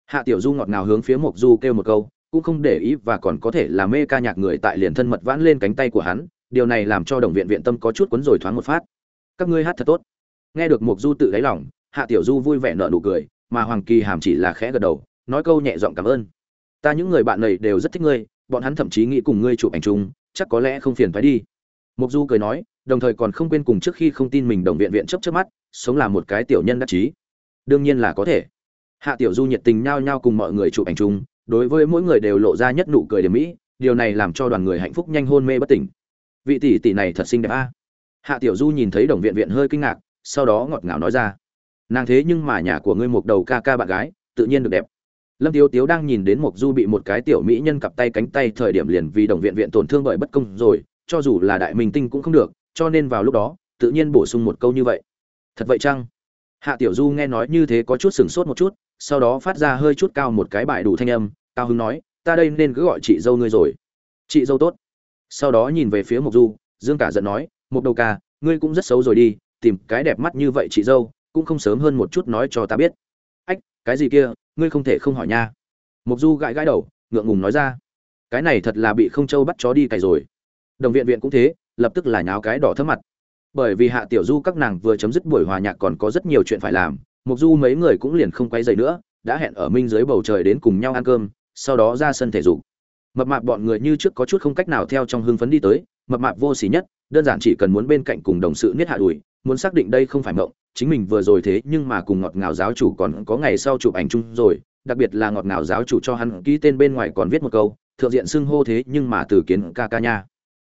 Hạ tiểu du ngọt ngào hướng phía mộc du kêu một câu, cũng không để ý và còn có thể là mê ca nhạc người tại liền thân mật vãn lên cánh tay của hắn, điều này làm cho đồng viện viện tâm có chút cuốn rồi thoáng một phát. Các ngươi hát thật tốt. Nghe được mộc du tự đáy lòng, hạ tiểu du vui vẻ nở nụ cười, mà hoàng kỳ hàm chỉ là khẽ gật đầu, nói câu nhẹ giọng cảm ơn. Ta những người bạn này đều rất thích ngươi bọn hắn thậm chí nghĩ cùng ngươi chụp ảnh chung, chắc có lẽ không phiền phải đi. Mộc du cười nói, đồng thời còn không quên cùng trước khi không tin mình đồng viện viện chấp chớp mắt, sống là một cái tiểu nhân đắc chí. Đương nhiên là có thể. Hạ tiểu du nhiệt tình nhao nhao cùng mọi người chụp ảnh chung, đối với mỗi người đều lộ ra nhất nụ cười điểm mỹ, điều này làm cho đoàn người hạnh phúc nhanh hôn mê bất tỉnh. Vị tỷ tỷ này thật xinh đẹp a. Hạ tiểu du nhìn thấy đồng viện viện hơi kinh ngạc, sau đó ngọt ngào nói ra. Nàng thế nhưng mà nhà của ngươi một đầu ca ca bạn gái, tự nhiên được đẹp lâm tiếu tiếu đang nhìn đến mộc du bị một cái tiểu mỹ nhân cặp tay cánh tay thời điểm liền vì đồng viện viện tổn thương bởi bất công rồi, cho dù là đại minh tinh cũng không được, cho nên vào lúc đó, tự nhiên bổ sung một câu như vậy. Thật vậy chăng? Hạ tiểu du nghe nói như thế có chút sửng sốt một chút, sau đó phát ra hơi chút cao một cái bài đủ thanh âm, cao hứng nói, ta đây nên cứ gọi chị dâu ngươi rồi. Chị dâu tốt. Sau đó nhìn về phía mộc du, dương cả giận nói một đầu ca, ngươi cũng rất xấu rồi đi, tìm cái đẹp mắt như vậy chị dâu, cũng không sớm hơn một chút nói cho ta biết cái gì kia, ngươi không thể không hỏi nha. Mộc du gãi gãi đầu, ngượng ngùng nói ra. Cái này thật là bị không châu bắt chó đi cày rồi. Đồng viện viện cũng thế, lập tức là nháo cái đỏ thấp mặt. Bởi vì hạ tiểu du các nàng vừa chấm dứt buổi hòa nhạc còn có rất nhiều chuyện phải làm mục du mấy người cũng liền không quay dậy nữa, đã hẹn ở minh dưới bầu trời đến cùng nhau ăn cơm, sau đó ra sân thể dục. Mập mạp bọn người như trước có chút không cách nào theo trong hưng phấn đi tới, mập mạp vô xỉ nhất, đơn giản chỉ cần muốn bên cạnh cùng đồng sự niết hạ đùi muốn xác định đây không phải mộng chính mình vừa rồi thế nhưng mà cùng ngọt ngào giáo chủ còn có ngày sau chụp ảnh chung rồi, đặc biệt là ngọt ngào giáo chủ cho hắn ký tên bên ngoài còn viết một câu, thượng diện xưng hô thế nhưng mà từ kiến ca ca nha.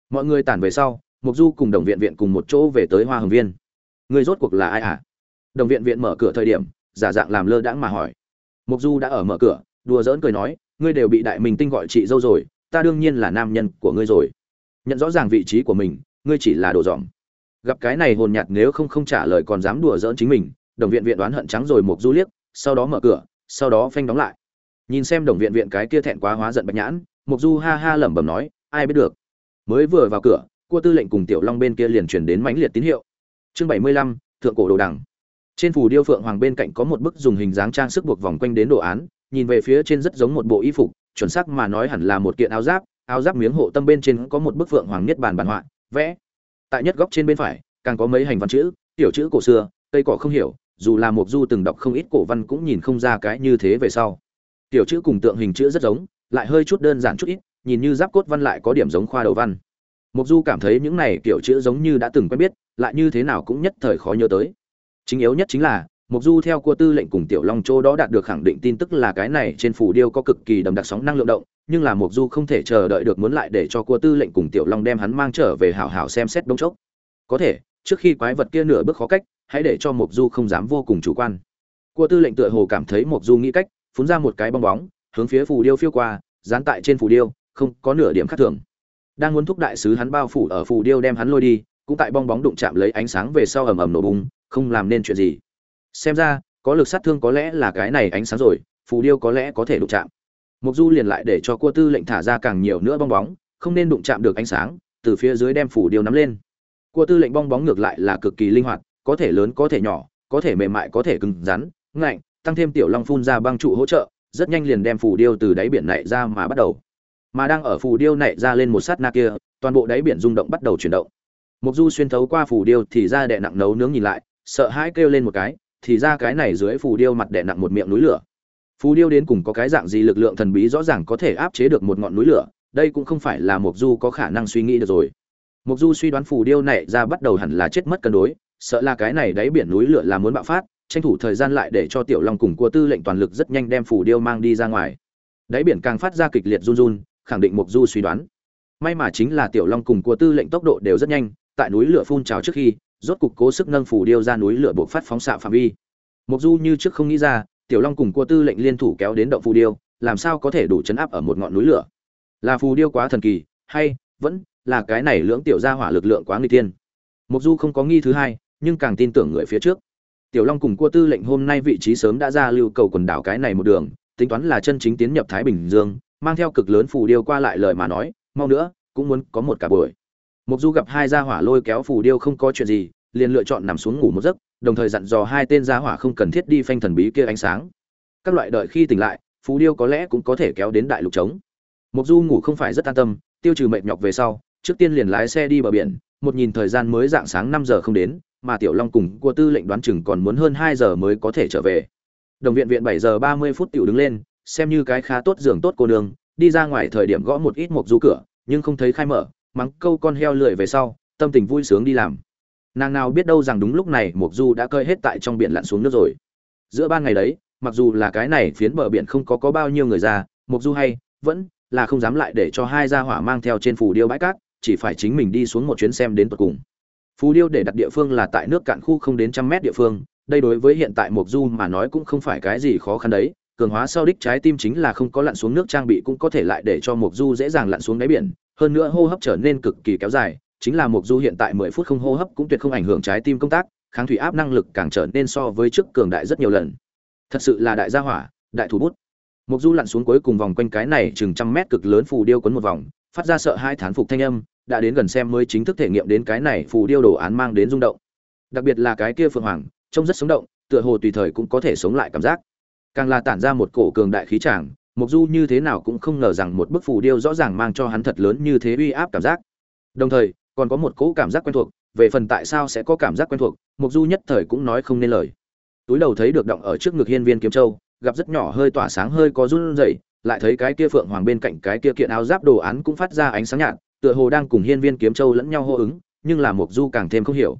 Mọi người tản về sau mục du cùng đồng viện viện cùng một chỗ về tới hoa hồng viên. Người rốt cuộc là ai ạ? À? đồng viện viện mở cửa thời điểm, giả dạng làm lơ đãng mà hỏi. Mục du đã ở mở cửa, đùa giỡn cười nói, ngươi đều bị đại minh tinh gọi chị dâu rồi, ta đương nhiên là nam nhân của ngươi rồi. Nhận rõ ràng vị trí của mình, ngươi chỉ là đồ dòm gặp cái này hồn nhạt nếu không không trả lời còn dám đùa giỡn chính mình, đồng viện viện đoán hận trắng rồi mục du liếc, sau đó mở cửa, sau đó phanh đóng lại. Nhìn xem đồng viện viện cái kia thẹn quá hóa giận bạch nhãn, mục du ha ha lẩm bẩm nói, ai biết được. Mới vừa vào cửa, cua tư lệnh cùng tiểu long bên kia liền chuyển đến mãnh liệt tín hiệu. Chương bảy mươi lăm, thượng cổ đồ đằng. Trên phù điêu phượng hoàng bên cạnh có một bức dùng hình dáng trang sức buộc vòng quanh đến đồ án, nhìn về phía trên rất giống một bộ y phục, chuẩn xác mà nói hẳn là một kiện áo giáp áo giáp miếng hộ tâm bên trên có một bức phượng hoàng niết bàn bản họa, vẽ tại nhất góc trên bên phải càng có mấy hành văn chữ tiểu chữ cổ xưa cây cỏ không hiểu dù là một du từng đọc không ít cổ văn cũng nhìn không ra cái như thế về sau tiểu chữ cùng tượng hình chữ rất giống lại hơi chút đơn giản chút ít nhìn như giáp cốt văn lại có điểm giống khoa đầu văn Mục Du cảm thấy những này kiểu chữ giống như đã từng quen biết, lại như thế nào cũng nhất thời khó nhớ tới. Chính yếu nhất chính là, Mục Du theo cua tư lệnh cùng Tiểu Long Châu đó đạt được khẳng định tin tức là cái này trên phủ điêu có cực kỳ đậm đặc sóng năng lượng động, nhưng là Mộc Du không thể chờ đợi được muốn lại để cho cua tư lệnh cùng Tiểu Long đem hắn mang trở về hảo hảo xem xét đông chốc. Có thể, trước khi quái vật kia nửa bước khó cách, hãy để cho Mộc Du không dám vô cùng chủ quan. Cua tư lệnh tựa hồ cảm thấy Mộc Du nghĩ cách, phun ra một cái bong bóng, hướng phía phù điêu phiêu qua, dán tại trên phù điêu, không có nửa điểm khác thường đang muốn thúc đại sứ hắn bao phủ ở phù điêu đem hắn lôi đi cũng tại bong bóng đụng chạm lấy ánh sáng về sau ầm ầm nổ bùng không làm nên chuyện gì xem ra có lực sát thương có lẽ là cái này ánh sáng rồi phù điêu có lẽ có thể đụng chạm mục du liền lại để cho cua tư lệnh thả ra càng nhiều nữa bong bóng, không nên đụng chạm được ánh sáng, từ phía dưới đem phủ điêu nắm lên. Cua tư lệnh bong bóng ngược lại là cực kỳ linh hoạt, có thể lớn, có thể nhỏ, có thể mềm mại, có thể cứng rắn, ngạnh, tăng thêm tiểu long phun ra băng trụ hỗ trợ, rất nhanh liền đem phủ điêu từ đáy biển này ra mà bắt đầu. Mà đang ở phù điêu nảy ra lên một sát na kia, toàn bộ đáy biển rung động bắt đầu chuyển động. Mục du xuyên thấu qua phù điêu thì ra đè nặng nấu nướng nhìn lại, sợ hãi kêu lên một cái, thì ra cái này dưới phù điêu mặt đè nặng một miệng núi lửa phù điêu đến cùng có cái dạng gì lực lượng thần bí rõ ràng có thể áp chế được một ngọn núi lửa, đây cũng không phải là mục du có khả năng suy nghĩ được rồi. Mục du suy đoán phù điêu này ra bắt đầu hẳn là chết mất cân đối, sợ là cái này đáy biển núi lửa là muốn bạo phát, tranh thủ thời gian lại để cho tiểu long cùng cua tư lệnh toàn lực rất nhanh đem phù điêu mang đi ra ngoài. Đáy biển càng phát ra kịch liệt run run, khẳng định mục du suy đoán. May mà chính là tiểu long cùng cua tư lệnh tốc độ đều rất nhanh, tại núi lửa phun trào trước khi, rốt cục cố sức nâng phù điêu ra núi lửa buộc phát phóng xạ phạm vi. Mục du như trước không nghĩ ra tiểu long cùng cua tư lệnh liên thủ kéo đến động phù điêu, làm sao có thể đủ chấn áp ở một ngọn núi lửa? Là phù điêu quá thần kỳ, hay, vẫn là cái này lưỡng tiểu gia hỏa lực lượng quá nguy tiên. Mục du không có nghi thứ hai, nhưng càng tin tưởng người phía trước. Tiểu long cùng cua tư lệnh hôm nay vị trí sớm đã ra lưu cầu quần đảo cái này một đường, tính toán là chân chính tiến nhập thái bình dương, mang theo cực lớn phù điêu qua lại lời mà nói, mau nữa, cũng muốn có một cả buổi. Mục du gặp hai gia hỏa lôi kéo phù điêu không có chuyện gì, liền lựa chọn nằm xuống ngủ một giấc đồng thời dặn dò hai tên gia hỏa không cần thiết đi phanh thần bí kia ánh sáng. Các loại đợi khi tỉnh lại, phú điêu có lẽ cũng có thể kéo đến đại lục trống. Mục du ngủ không phải rất an tâm, tiêu trừ mệt nhọc về sau, trước tiên liền lái xe đi bờ biển, một nhìn thời gian mới dạng sáng năm giờ không đến, mà tiểu long cùng cua tư lệnh đoán chừng còn muốn hơn hai giờ mới có thể trở về. Đồng viện viện bảy giờ ba mươi phút tiểu đứng lên, xem như cái khá tốt giường tốt cô nương, đi ra ngoài thời điểm gõ một ít mục du cửa, nhưng không thấy khai mở, mắng câu con heo lười về sau, tâm tình vui sướng đi làm nàng nào biết đâu rằng đúng lúc này mục du đã cơi hết tại trong biển lặn xuống nước rồi. Giữa ban ngày đấy, mặc dù là cái này phiến bờ biển không có có bao nhiêu người ra mục du hay, vẫn là không dám lại để cho hai gia hỏa mang theo trên phù điêu bãi cát, chỉ phải chính mình đi xuống một chuyến xem đến tận cùng. Phù điêu để đặt địa phương là tại nước cạn khu không đến trăm mét địa phương, đây đối với hiện tại mục du mà nói cũng không phải cái gì khó khăn đấy. Cường hóa sau đích trái tim chính là không có lặn xuống nước trang bị cũng có thể lại để cho mục du dễ dàng lặn xuống đáy biển, hơn nữa hô hấp trở nên cực kỳ kéo dài chính là mục du hiện tại 10 phút không hô hấp cũng tuyệt không ảnh hưởng trái tim công tác, kháng thủy áp năng lực càng trở nên so với trước cường đại rất nhiều lần. Thật sự là đại gia hỏa, đại thủ bút. Mục du lặn xuống cuối cùng vòng quanh cái này chừng trăm mét cực lớn phù điêu quấn một vòng, phát ra sợ hai thán phục thanh âm, đã đến gần xem mới chính thức thể nghiệm đến cái này phù điêu đồ án mang đến rung động. Đặc biệt là cái kia phượng hoàng, trông rất sống động, tựa hồ tùy thời cũng có thể sống lại cảm giác. Càng là tản ra một cổ cường đại khí tràng mục du như thế nào cũng không ngờ rằng một bức phù điêu rõ ràng mang cho hắn thật lớn như thế uy áp cảm giác. Đồng thời còn có một cỗ cảm giác quen thuộc, về phần tại sao sẽ có cảm giác quen thuộc mục du nhất thời cũng nói không nên lời. Túi đầu thấy được động ở trước ngực hiên viên kiếm châu, gặp rất nhỏ hơi tỏa sáng hơi có run rẩy, lại thấy cái kia phượng hoàng bên cạnh cái kia kiện áo giáp đồ án cũng phát ra ánh sáng nhạt, tựa hồ đang cùng hiên viên kiếm châu lẫn nhau hô ứng, nhưng là mục du càng thêm không hiểu.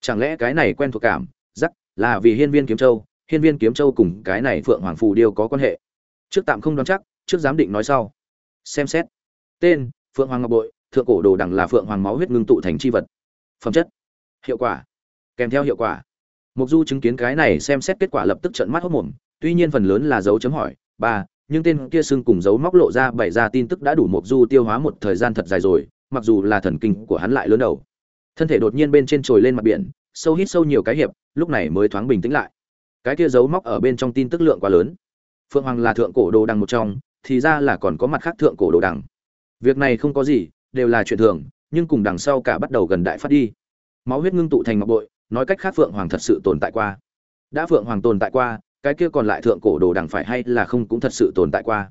Chẳng lẽ cái này quen thuộc cảm giác là vì hiên viên kiếm châu? Hiên viên kiếm châu cùng cái này phượng hoàng phù điêu có quan hệ? Trước tạm không đoán chắc, trước giám định nói sau. Xem xét. Tên, phượng hoàng ngọc bội thượng cổ đồ đẳng là phượng hoàng máu huyết ngưng tụ thành chi vật. Phẩm chất, hiệu quả, kèm theo hiệu quả. Mục du chứng kiến cái này xem xét kết quả lập tức trợn mắt hốt mồm, tuy nhiên phần lớn là dấu chấm hỏi, ba, nhưng tên kia xưng cùng dấu móc lộ ra bày ra tin tức đã đủ mục du tiêu hóa một thời gian thật dài rồi, mặc dù là thần kinh của hắn lại lớn đầu. Thân thể đột nhiên bên trên trồi lên mặt biển, sâu hít sâu nhiều cái hiệp, lúc này mới thoáng bình tĩnh lại. Cái kia dấu móc ở bên trong tin tức lượng quá lớn. Phượng hoàng là thượng cổ đồ đằng một trong, thì ra là còn có mặt khác thượng cổ đồ đằng. Việc này không có gì đều là chuyện thường, nhưng cùng đằng sau cả bắt đầu gần đại phát đi. Máu huyết ngưng tụ thành ngọc bội, nói cách khác phượng hoàng thật sự tồn tại qua. Đã phượng hoàng tồn tại qua, cái kia còn lại thượng cổ đồ đằng phải hay là không cũng thật sự tồn tại qua.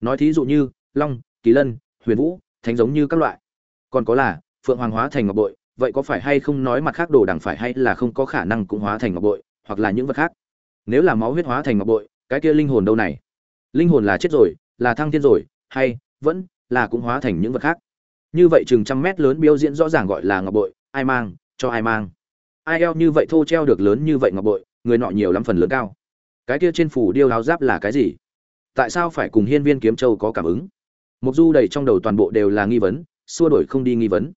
Nói thí dụ như, long, kỳ lân, huyền vũ, thánh giống như các loại. Còn có là, phượng hoàng hóa thành ngọc bội, vậy có phải hay không nói mặt khác đồ đằng phải hay là không có khả năng cũng hóa thành ngọc bội, hoặc là những vật khác? Nếu là máu huyết hóa thành ngọc bội, cái kia linh hồn đâu này? Linh hồn là chết rồi, là thăng thiên rồi, hay vẫn là cũng hóa thành những vật khác? Như vậy chừng trăm mét lớn biểu diễn rõ ràng gọi là ngọc bội, ai mang, cho ai mang. Ai eo như vậy thô treo được lớn như vậy ngọc bội, người nọ nhiều lắm phần lớn cao. Cái kia trên phủ điêu áo giáp là cái gì? Tại sao phải cùng hiên viên kiếm châu có cảm ứng? Mục du đầy trong đầu toàn bộ đều là nghi vấn, xua đổi không đi nghi vấn.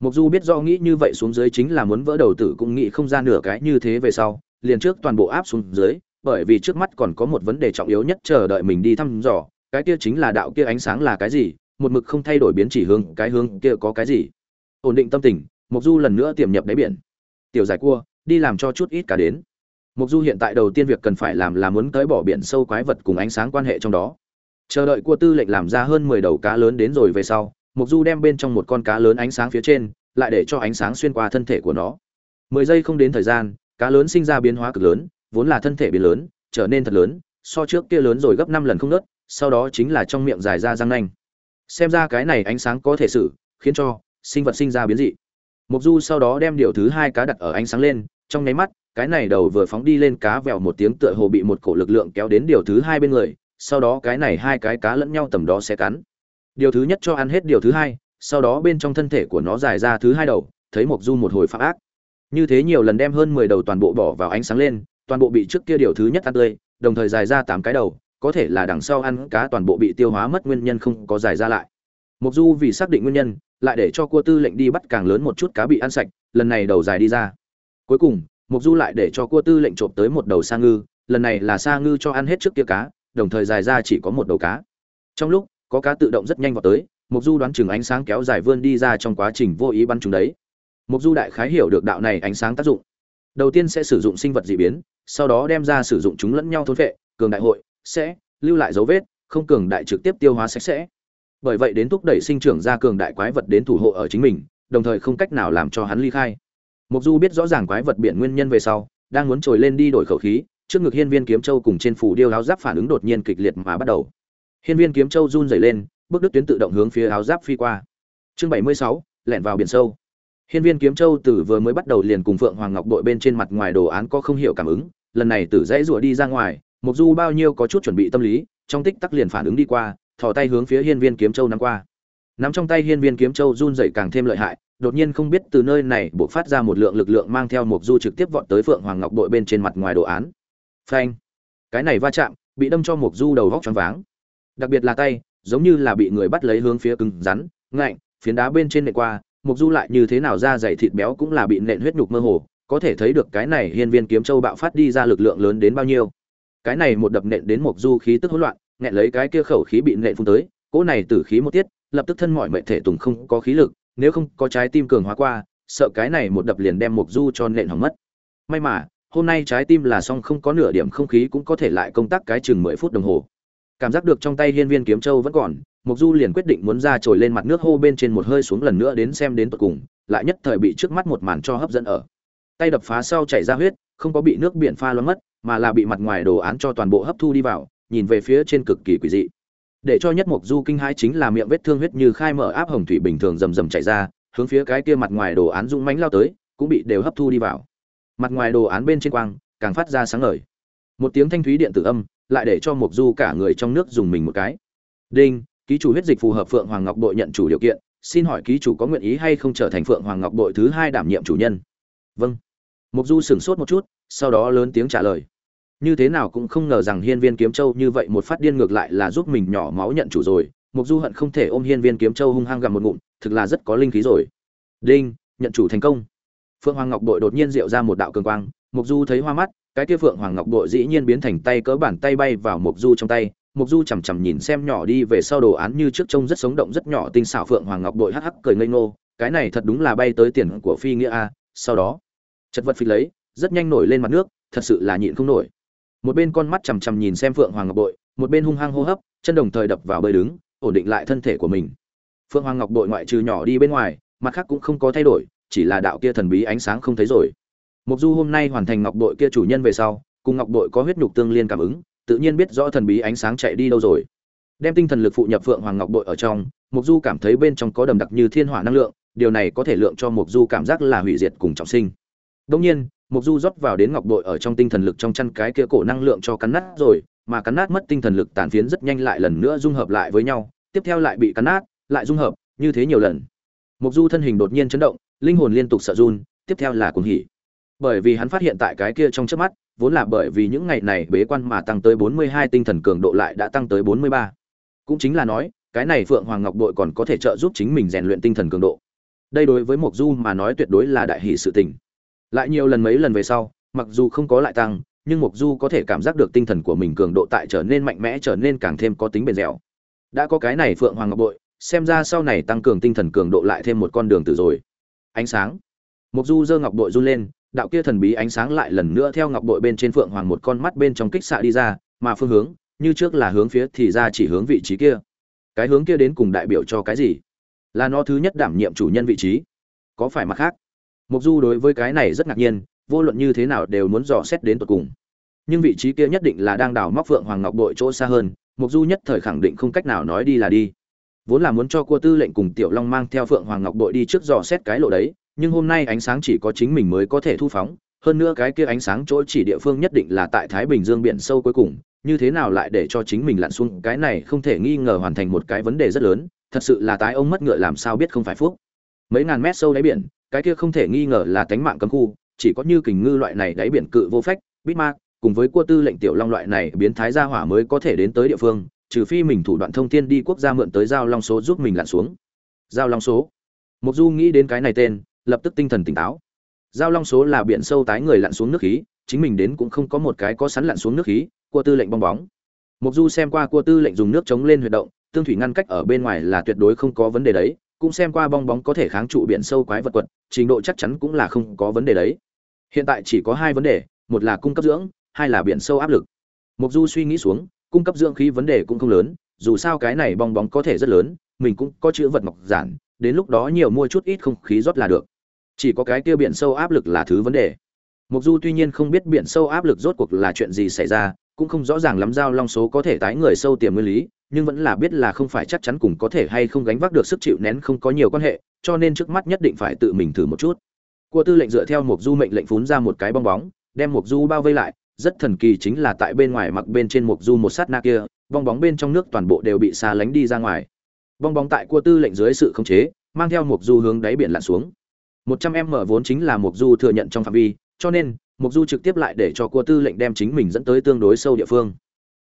Mục du biết do nghĩ như vậy xuống dưới chính là muốn vỡ đầu tử cũng nghĩ không ra nửa cái như thế về sau, liền trước toàn bộ áp xuống dưới, bởi vì trước mắt còn có một vấn đề trọng yếu nhất chờ đợi mình đi thăm dò, cái kia chính là đạo kia ánh sáng là cái gì một mực không thay đổi biến chỉ hướng cái hướng kia có cái gì. Ổn định tâm tình mục du lần nữa tiềm nhập đáy biển. Tiểu giải cua, đi làm cho chút ít cả đến. Mục du hiện tại đầu tiên việc cần phải làm là muốn tới bỏ biển sâu quái vật cùng ánh sáng quan hệ trong đó. Chờ đợi cua tư lệnh làm ra hơn mười đầu cá lớn đến rồi về sau mục du đem bên trong một con cá lớn ánh sáng phía trên, lại để cho ánh sáng xuyên qua thân thể của nó. Mười giây không đến thời gian, cá lớn sinh ra biến hóa cực lớn, vốn là thân thể biến lớn, trở nên thật lớn, so trước kia lớn rồi gấp năm lần không nớt, sau đó chính là trong miệng dài ra răng nanh xem ra cái này ánh sáng có thể xử, khiến cho sinh vật sinh ra biến dị. Mục du sau đó đem điều thứ hai cá đặt ở ánh sáng lên, trong nháy mắt, cái này đầu vừa phóng đi lên cá vèo một tiếng tựa hồ bị một cổ lực lượng kéo đến điều thứ hai bên người, sau đó cái này hai cái cá lẫn nhau tầm đó sẽ cắn. Điều thứ nhất cho ăn hết điều thứ hai, sau đó bên trong thân thể của nó dài ra thứ hai đầu, thấy mộc du một hồi phạm ác. Như thế nhiều lần đem hơn mười đầu toàn bộ bỏ vào ánh sáng lên, toàn bộ bị trước kia điều thứ nhất ăn tươi, đồng thời dài ra tám cái đầu có thể là đằng sau ăn cá toàn bộ bị tiêu hóa mất nguyên nhân không có giải ra lại. Mộc du vì xác định nguyên nhân, lại để cho cua tư lệnh đi bắt càng lớn một chút cá bị ăn sạch, lần này đầu dài đi ra. Cuối cùng, mộc du lại để cho cua tư lệnh trộm tới một đầu sa ngư, lần này là sa ngư cho ăn hết trước kia cá, đồng thời dài ra chỉ có một đầu cá. Trong lúc, có cá tự động rất nhanh vào tới, mộc du đoán chừng ánh sáng kéo dài vươn đi ra trong quá trình vô ý bắn chúng đấy. Mộc du đại khái hiểu được đạo này ánh sáng tác dụng. Đầu tiên sẽ sử dụng sinh vật dị biến, sau đó đem ra sử dụng chúng lẫn nhau thôn vệ cường đại hội sẽ lưu lại dấu vết không cường đại trực tiếp tiêu hóa sạch sẽ. Bởi vậy đến thúc đẩy sinh trưởng ra cường đại quái vật đến thủ hộ ở chính mình đồng thời không cách nào làm cho hắn ly khai. Mục du biết rõ ràng quái vật biển nguyên nhân về sau đang muốn trồi lên đi đổi khẩu khí trước ngực hiên viên kiếm châu cùng trên phủ điêu áo giáp phản ứng đột nhiên kịch liệt mà bắt đầu. Hiên viên kiếm châu run rẩy lên bước đứt tuyến tự động hướng phía áo giáp phi qua. Chương 76, lẻn vào biển sâu. Hiên viên kiếm châu từ vừa mới bắt đầu liền cùng phượng hoàng ngọc đội bên trên mặt ngoài đồ án có không hiểu cảm ứng lần này tử dãy rủa đi ra ngoài Mộc du bao nhiêu có chút chuẩn bị tâm lý, trong tích tắc liền phản ứng đi qua, thò tay hướng phía hiên viên kiếm châu nắm qua. Nắm trong tay hiên viên kiếm châu run rẩy càng thêm lợi hại, đột nhiên không biết từ nơi này bộc phát ra một lượng lực lượng mang theo Mộc du trực tiếp vọt tới phượng hoàng ngọc đội bên trên mặt ngoài đồ án. Phanh! Cái này va chạm, bị đâm cho Mộc du đầu góc choáng váng. Đặc biệt là tay, giống như là bị người bắt lấy hướng phía cứng rắn, ngạnh, phiến đá bên trên nện qua, Mộc du lại như thế nào ra dày thịt béo cũng là bị nện huyết nhục mơ hồ, có thể thấy được cái này hiên viên kiếm châu bạo phát đi ra lực lượng lớn đến bao nhiêu cái này một đập nện đến mục du khí tức hỗn loạn, nghẹn lấy cái kia khẩu khí bị nện phun tới, cỗ này tử khí một tiết, lập tức thân mọi mệnh thể tùng không có khí lực, nếu không có trái tim cường hóa qua, sợ cái này một đập liền đem mục du cho nện hỏng mất. May mà, hôm nay trái tim là xong không có nửa điểm không khí cũng có thể lại công tác cái chừng mười phút đồng hồ. Cảm giác được trong tay hiên viên kiếm châu vẫn còn mục du liền quyết định muốn ra trồi lên mặt nước hô bên trên một hơi xuống lần nữa đến xem đến tận cùng, lại nhất thời bị trước mắt một màn cho hấp dẫn ở. Tay đập phá sau chảy ra huyết, không có bị nước biển pha loãng mất mà là bị mặt ngoài đồ án cho toàn bộ hấp thu đi vào, nhìn về phía trên cực kỳ quỷ dị. Để cho nhất mục du kinh hãi chính là miệng vết thương huyết như khai mở áp hồng thủy bình thường rầm rầm chảy ra, hướng phía cái kia mặt ngoài đồ án dũng mãnh lao tới, cũng bị đều hấp thu đi vào. Mặt ngoài đồ án bên trên quang, càng phát ra sáng ngời. Một tiếng thanh thúy điện tử âm, lại để cho mục du cả người trong nước dùng mình một cái. Đinh, ký chủ huyết dịch phù hợp phượng hoàng ngọc đội nhận chủ điều kiện, xin hỏi ký chủ có nguyện ý hay không trở thành phượng hoàng ngọc đội thứ hai đảm nhiệm chủ nhân? Vâng. Mục du sửng sốt một chút, sau đó lớn tiếng trả lời như thế nào cũng không ngờ rằng hiên viên kiếm châu như vậy một phát điên ngược lại là giúp mình nhỏ máu nhận chủ rồi. Mục du hận không thể ôm hiên viên kiếm châu hung hăng gặm một ngụm, thực là rất có linh khí rồi. Đinh, nhận chủ thành công. Phượng hoàng ngọc đội đột nhiên diệu ra một đạo cường quang, mục du thấy hoa mắt, cái kia phượng hoàng ngọc đội dĩ nhiên biến thành tay cỡ bản tay bay vào mục du trong tay. Mục du chằm chằm nhìn xem nhỏ đi về sau đồ án như trước trông rất sống động, rất nhỏ tinh xảo phượng hoàng ngọc đội hắc hắc cười ngây ngô. Cái này thật đúng là bay tới tiền của phi nghĩa a. Sau đó, chật vật phịch lấy, rất nhanh nổi lên mặt nước, thật sự là nhịn không nổi một bên con mắt chằm chằm nhìn xem phượng hoàng ngọc bội, một bên hung hăng hô hấp, chân đồng thời đập vào bơi đứng, ổn định lại thân thể của mình. Phượng hoàng ngọc bội ngoại trừ nhỏ đi bên ngoài, mặt khác cũng không có thay đổi, chỉ là đạo kia thần bí ánh sáng không thấy rồi. Mục du hôm nay hoàn thành ngọc bội kia chủ nhân về sau, cùng ngọc bội có huyết nhục tương liên cảm ứng, tự nhiên biết rõ thần bí ánh sáng chạy đi đâu rồi. Đem tinh thần lực phụ nhập phượng hoàng ngọc bội ở trong mục du cảm thấy bên trong có đầm đặc như thiên hỏa năng lượng, điều này có thể lượng cho mục du cảm giác là hủy diệt cùng trọng sinh. Đông nhiên Mộc Du rót vào đến ngọc bội ở trong tinh thần lực trong chăn cái kia cổ năng lượng cho cắn nát rồi, mà cắn nát mất tinh thần lực tàn phiến rất nhanh lại lần nữa dung hợp lại với nhau, tiếp theo lại bị cắn nát, lại dung hợp, như thế nhiều lần. Mộc Du thân hình đột nhiên chấn động, linh hồn liên tục sợ run, tiếp theo là cuồng hỉ. Bởi vì hắn phát hiện tại cái kia trong chớp mắt, vốn là bởi vì những ngày này bế quan mà tăng tới 42 tinh thần cường độ lại đã tăng tới 43. Cũng chính là nói, cái này Phượng Hoàng Ngọc bội còn có thể trợ giúp chính mình rèn luyện tinh thần cường độ. Đây đối với Mộc Du mà nói tuyệt đối là đại hỷ sự tình lại nhiều lần mấy lần về sau, mặc dù không có lại tăng, nhưng mục du có thể cảm giác được tinh thần của mình cường độ tại trở nên mạnh mẽ trở nên càng thêm có tính bền dẻo. Đã có cái này phượng hoàng ngọc bội, xem ra sau này tăng cường tinh thần cường độ lại thêm một con đường từ rồi. Ánh sáng. Mục du giơ ngọc bội run lên, đạo kia thần bí ánh sáng lại lần nữa theo ngọc bội bên trên phượng hoàng một con mắt bên trong kích xạ đi ra, mà phương hướng, như trước là hướng phía thì ra chỉ hướng vị trí kia. Cái hướng kia đến cùng đại biểu cho cái gì? Là nó thứ nhất đảm nhiệm chủ nhân vị trí. Có phải mặt khác? Mộc Du đối với cái này rất ngạc nhiên, vô luận như thế nào đều muốn dò xét đến tận cùng. Nhưng vị trí kia nhất định là đang đào móc Phượng Hoàng Ngọc đội chỗ xa hơn, Mộc Du nhất thời khẳng định không cách nào nói đi là đi. Vốn là muốn cho Cua Tư lệnh cùng Tiểu Long mang theo Phượng Hoàng Ngọc đội đi trước dò xét cái lộ đấy, nhưng hôm nay ánh sáng chỉ có chính mình mới có thể thu phóng, hơn nữa cái kia ánh sáng chỗ chỉ địa phương nhất định là tại thái bình dương biển sâu cuối cùng như thế nào lại để cho chính mình lặn xuống cái này không thể nghi ngờ hoàn thành một cái vấn đề rất lớn thật sự là tái ông mất ngựa làm sao biết không phải phúc mấy ngàn mét sâu đáy biển cái kia không thể nghi ngờ là tánh mạng cấm khu, chỉ có như kình ngư loại này đáy biển cự vô phách bít ma, cùng với cua tư lệnh tiểu long loại này biến thái gia hỏa mới có thể đến tới địa phương, trừ phi mình thủ đoạn thông thiên đi quốc gia mượn tới giao long số giúp mình lặn xuống. Giao long số. Mục du nghĩ đến cái này tên, lập tức tinh thần tỉnh táo. Giao long số là biển sâu tái người lặn xuống nước khí, chính mình đến cũng không có một cái có sắn lặn xuống nước khí, cua tư lệnh bong bóng. Mục du xem qua cua tư lệnh dùng nước chống lên huy động, tương thủy ngăn cách ở bên ngoài là tuyệt đối không có vấn đề đấy cũng xem qua bong bóng có thể kháng trụ biển sâu quái vật quật, trình độ chắc chắn cũng là không có vấn đề đấy. Hiện tại chỉ có hai vấn đề, một là cung cấp dưỡng, hai là biển sâu áp lực. Mục du suy nghĩ xuống, cung cấp dưỡng khí vấn đề cũng không lớn, dù sao cái này bong bóng có thể rất lớn, mình cũng có chữ vật ngọc giản, đến lúc đó nhiều mua chút ít không khí rót là được. Chỉ có cái kia biển sâu áp lực là thứ vấn đề. Mục du tuy nhiên không biết biển sâu áp lực rốt cuộc là chuyện gì xảy ra, cũng không rõ ràng lắm giao long số có thể tái người sâu tiềm nguyên lý nhưng vẫn là biết là không phải chắc chắn cùng có thể hay không gánh vác được sức chịu nén không có nhiều quan hệ, cho nên trước mắt nhất định phải tự mình thử một chút. Cua tư lệnh dựa theo mục du mệnh lệnh phún ra một cái bong bóng, đem mục du bao vây lại, rất thần kỳ chính là tại bên ngoài mặc bên trên mục du một sát na kia, bong bóng bên trong nước toàn bộ đều bị xa lánh đi ra ngoài. Bong bóng tại cua tư lệnh dưới sự khống chế, mang theo mục du hướng đáy biển lặn xuống. Một trăm em mở vốn chính là mục du thừa nhận trong phạm vi, cho nên mục du trực tiếp lại để cho cua tư lệnh đem chính mình dẫn tới tương đối sâu địa phương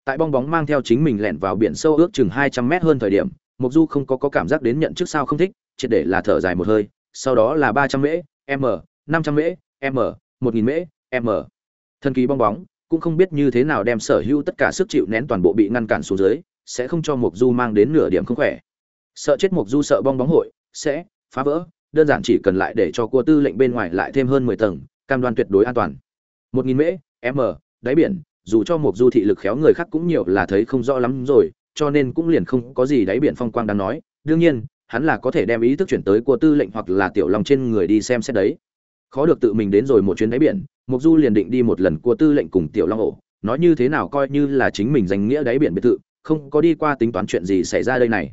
tại bong bóng mang theo chính mình lẻn vào biển sâu ước chừng hai trăm mét hơn thời điểm mục du không có, có cảm giác đến nhận trước sao không thích triệt để là thở dài một hơi sau đó là ba trăm mễ m năm trăm mễ m một nghìn mễ m. Thần kỳ bong bóng cũng không biết như thế nào đem sở hữu tất cả sức chịu nén toàn bộ bị ngăn cản xuống dưới sẽ không cho mục du mang đến nửa điểm không khỏe. Sợ chết mục du sợ bong bóng hội sẽ phá vỡ đơn giản chỉ cần lại để cho cua tư lệnh bên ngoài lại thêm hơn mười tầng cam đoan tuyệt đối an toàn. Một nghìn mễ m đáy biển dù cho một du thị lực khéo người khác cũng nhiều là thấy không rõ lắm rồi, cho nên cũng liền không có gì đáy biển phong quang đang nói. Đương nhiên, hắn là có thể đem ý thức chuyển tới cua tư lệnh hoặc là tiểu lòng trên người đi xem xét đấy. Khó được tự mình đến rồi một chuyến đáy biển mục du liền định đi một lần cua tư lệnh cùng tiểu long ổ. Nói như thế nào coi như là chính mình danh nghĩa đáy biển biệt thự, không có đi qua tính toán chuyện gì xảy ra đây này.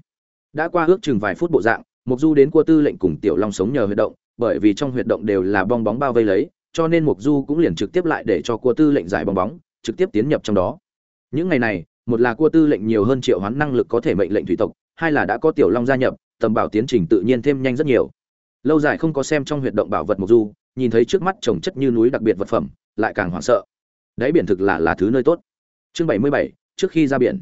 Đã qua ước chừng vài phút bộ dạng mục du đến cua tư lệnh cùng tiểu long sống nhờ huyệt động, bởi vì trong huyệt động đều là bong bóng bao vây lấy, cho nên mục du cũng liền trực tiếp lại để cho cua tư lệnh giải bong bóng trực tiếp tiến nhập trong đó. Những ngày này, một là cua tư lệnh nhiều hơn triệu hoán năng lực có thể mệnh lệnh thủy tộc, hai là đã có tiểu long gia nhập, tầm bảo tiến trình tự nhiên thêm nhanh rất nhiều. Lâu dài không có xem trong huyệt động bảo vật mục du, nhìn thấy trước mắt trồng chất như núi đặc biệt vật phẩm, lại càng hoảng sợ. Đáy biển thực là là thứ nơi tốt. Chương bảy mươi bảy, trước khi ra biển.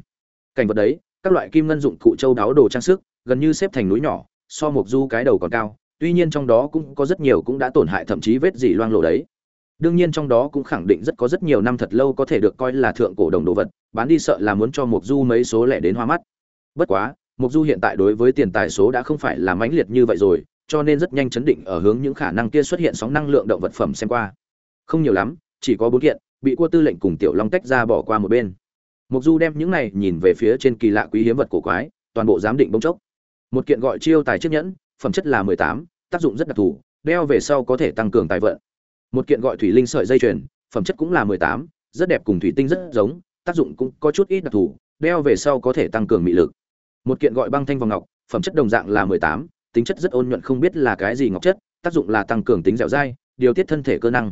Cảnh vật đấy, các loại kim ngân dụng cụ châu đáo đồ trang sức, gần như xếp thành núi nhỏ, so mục du cái đầu còn cao, tuy nhiên trong đó cũng có rất nhiều cũng đã tổn hại thậm chí vết dỉ loang lộ đấy đương nhiên trong đó cũng khẳng định rất có rất nhiều năm thật lâu có thể được coi là thượng cổ đồng đồ vật, bán đi sợ là muốn cho mục du mấy số lẻ đến hoa mắt. Bất quá mục du hiện tại đối với tiền tài số đã không phải là mãnh liệt như vậy rồi, cho nên rất nhanh chấn định ở hướng những khả năng kia xuất hiện sóng năng lượng động vật phẩm xem qua. Không nhiều lắm, chỉ có bốn kiện, bị cua tư lệnh cùng tiểu long tách ra bỏ qua một bên. Mục du đem những này nhìn về phía trên kỳ lạ quý hiếm vật cổ quái, toàn bộ giám định bông chốc. Một kiện gọi chiêu tài chiếc nhẫn, phẩm chất là mười tám, tác dụng rất đặc thù, đeo về sau có thể tăng cường tài vận một kiện gọi thủy linh sợi dây chuyền, phẩm chất cũng là mười tám, rất đẹp cùng thủy tinh rất giống, tác dụng cũng có chút ít đặc thù, đeo về sau có thể tăng cường mị lực. Một kiện gọi băng thanh vòng ngọc, phẩm chất đồng dạng là mười tám, tính chất rất ôn nhuận không biết là cái gì ngọc chất, tác dụng là tăng cường tính dẻo dai, điều tiết thân thể cơ năng.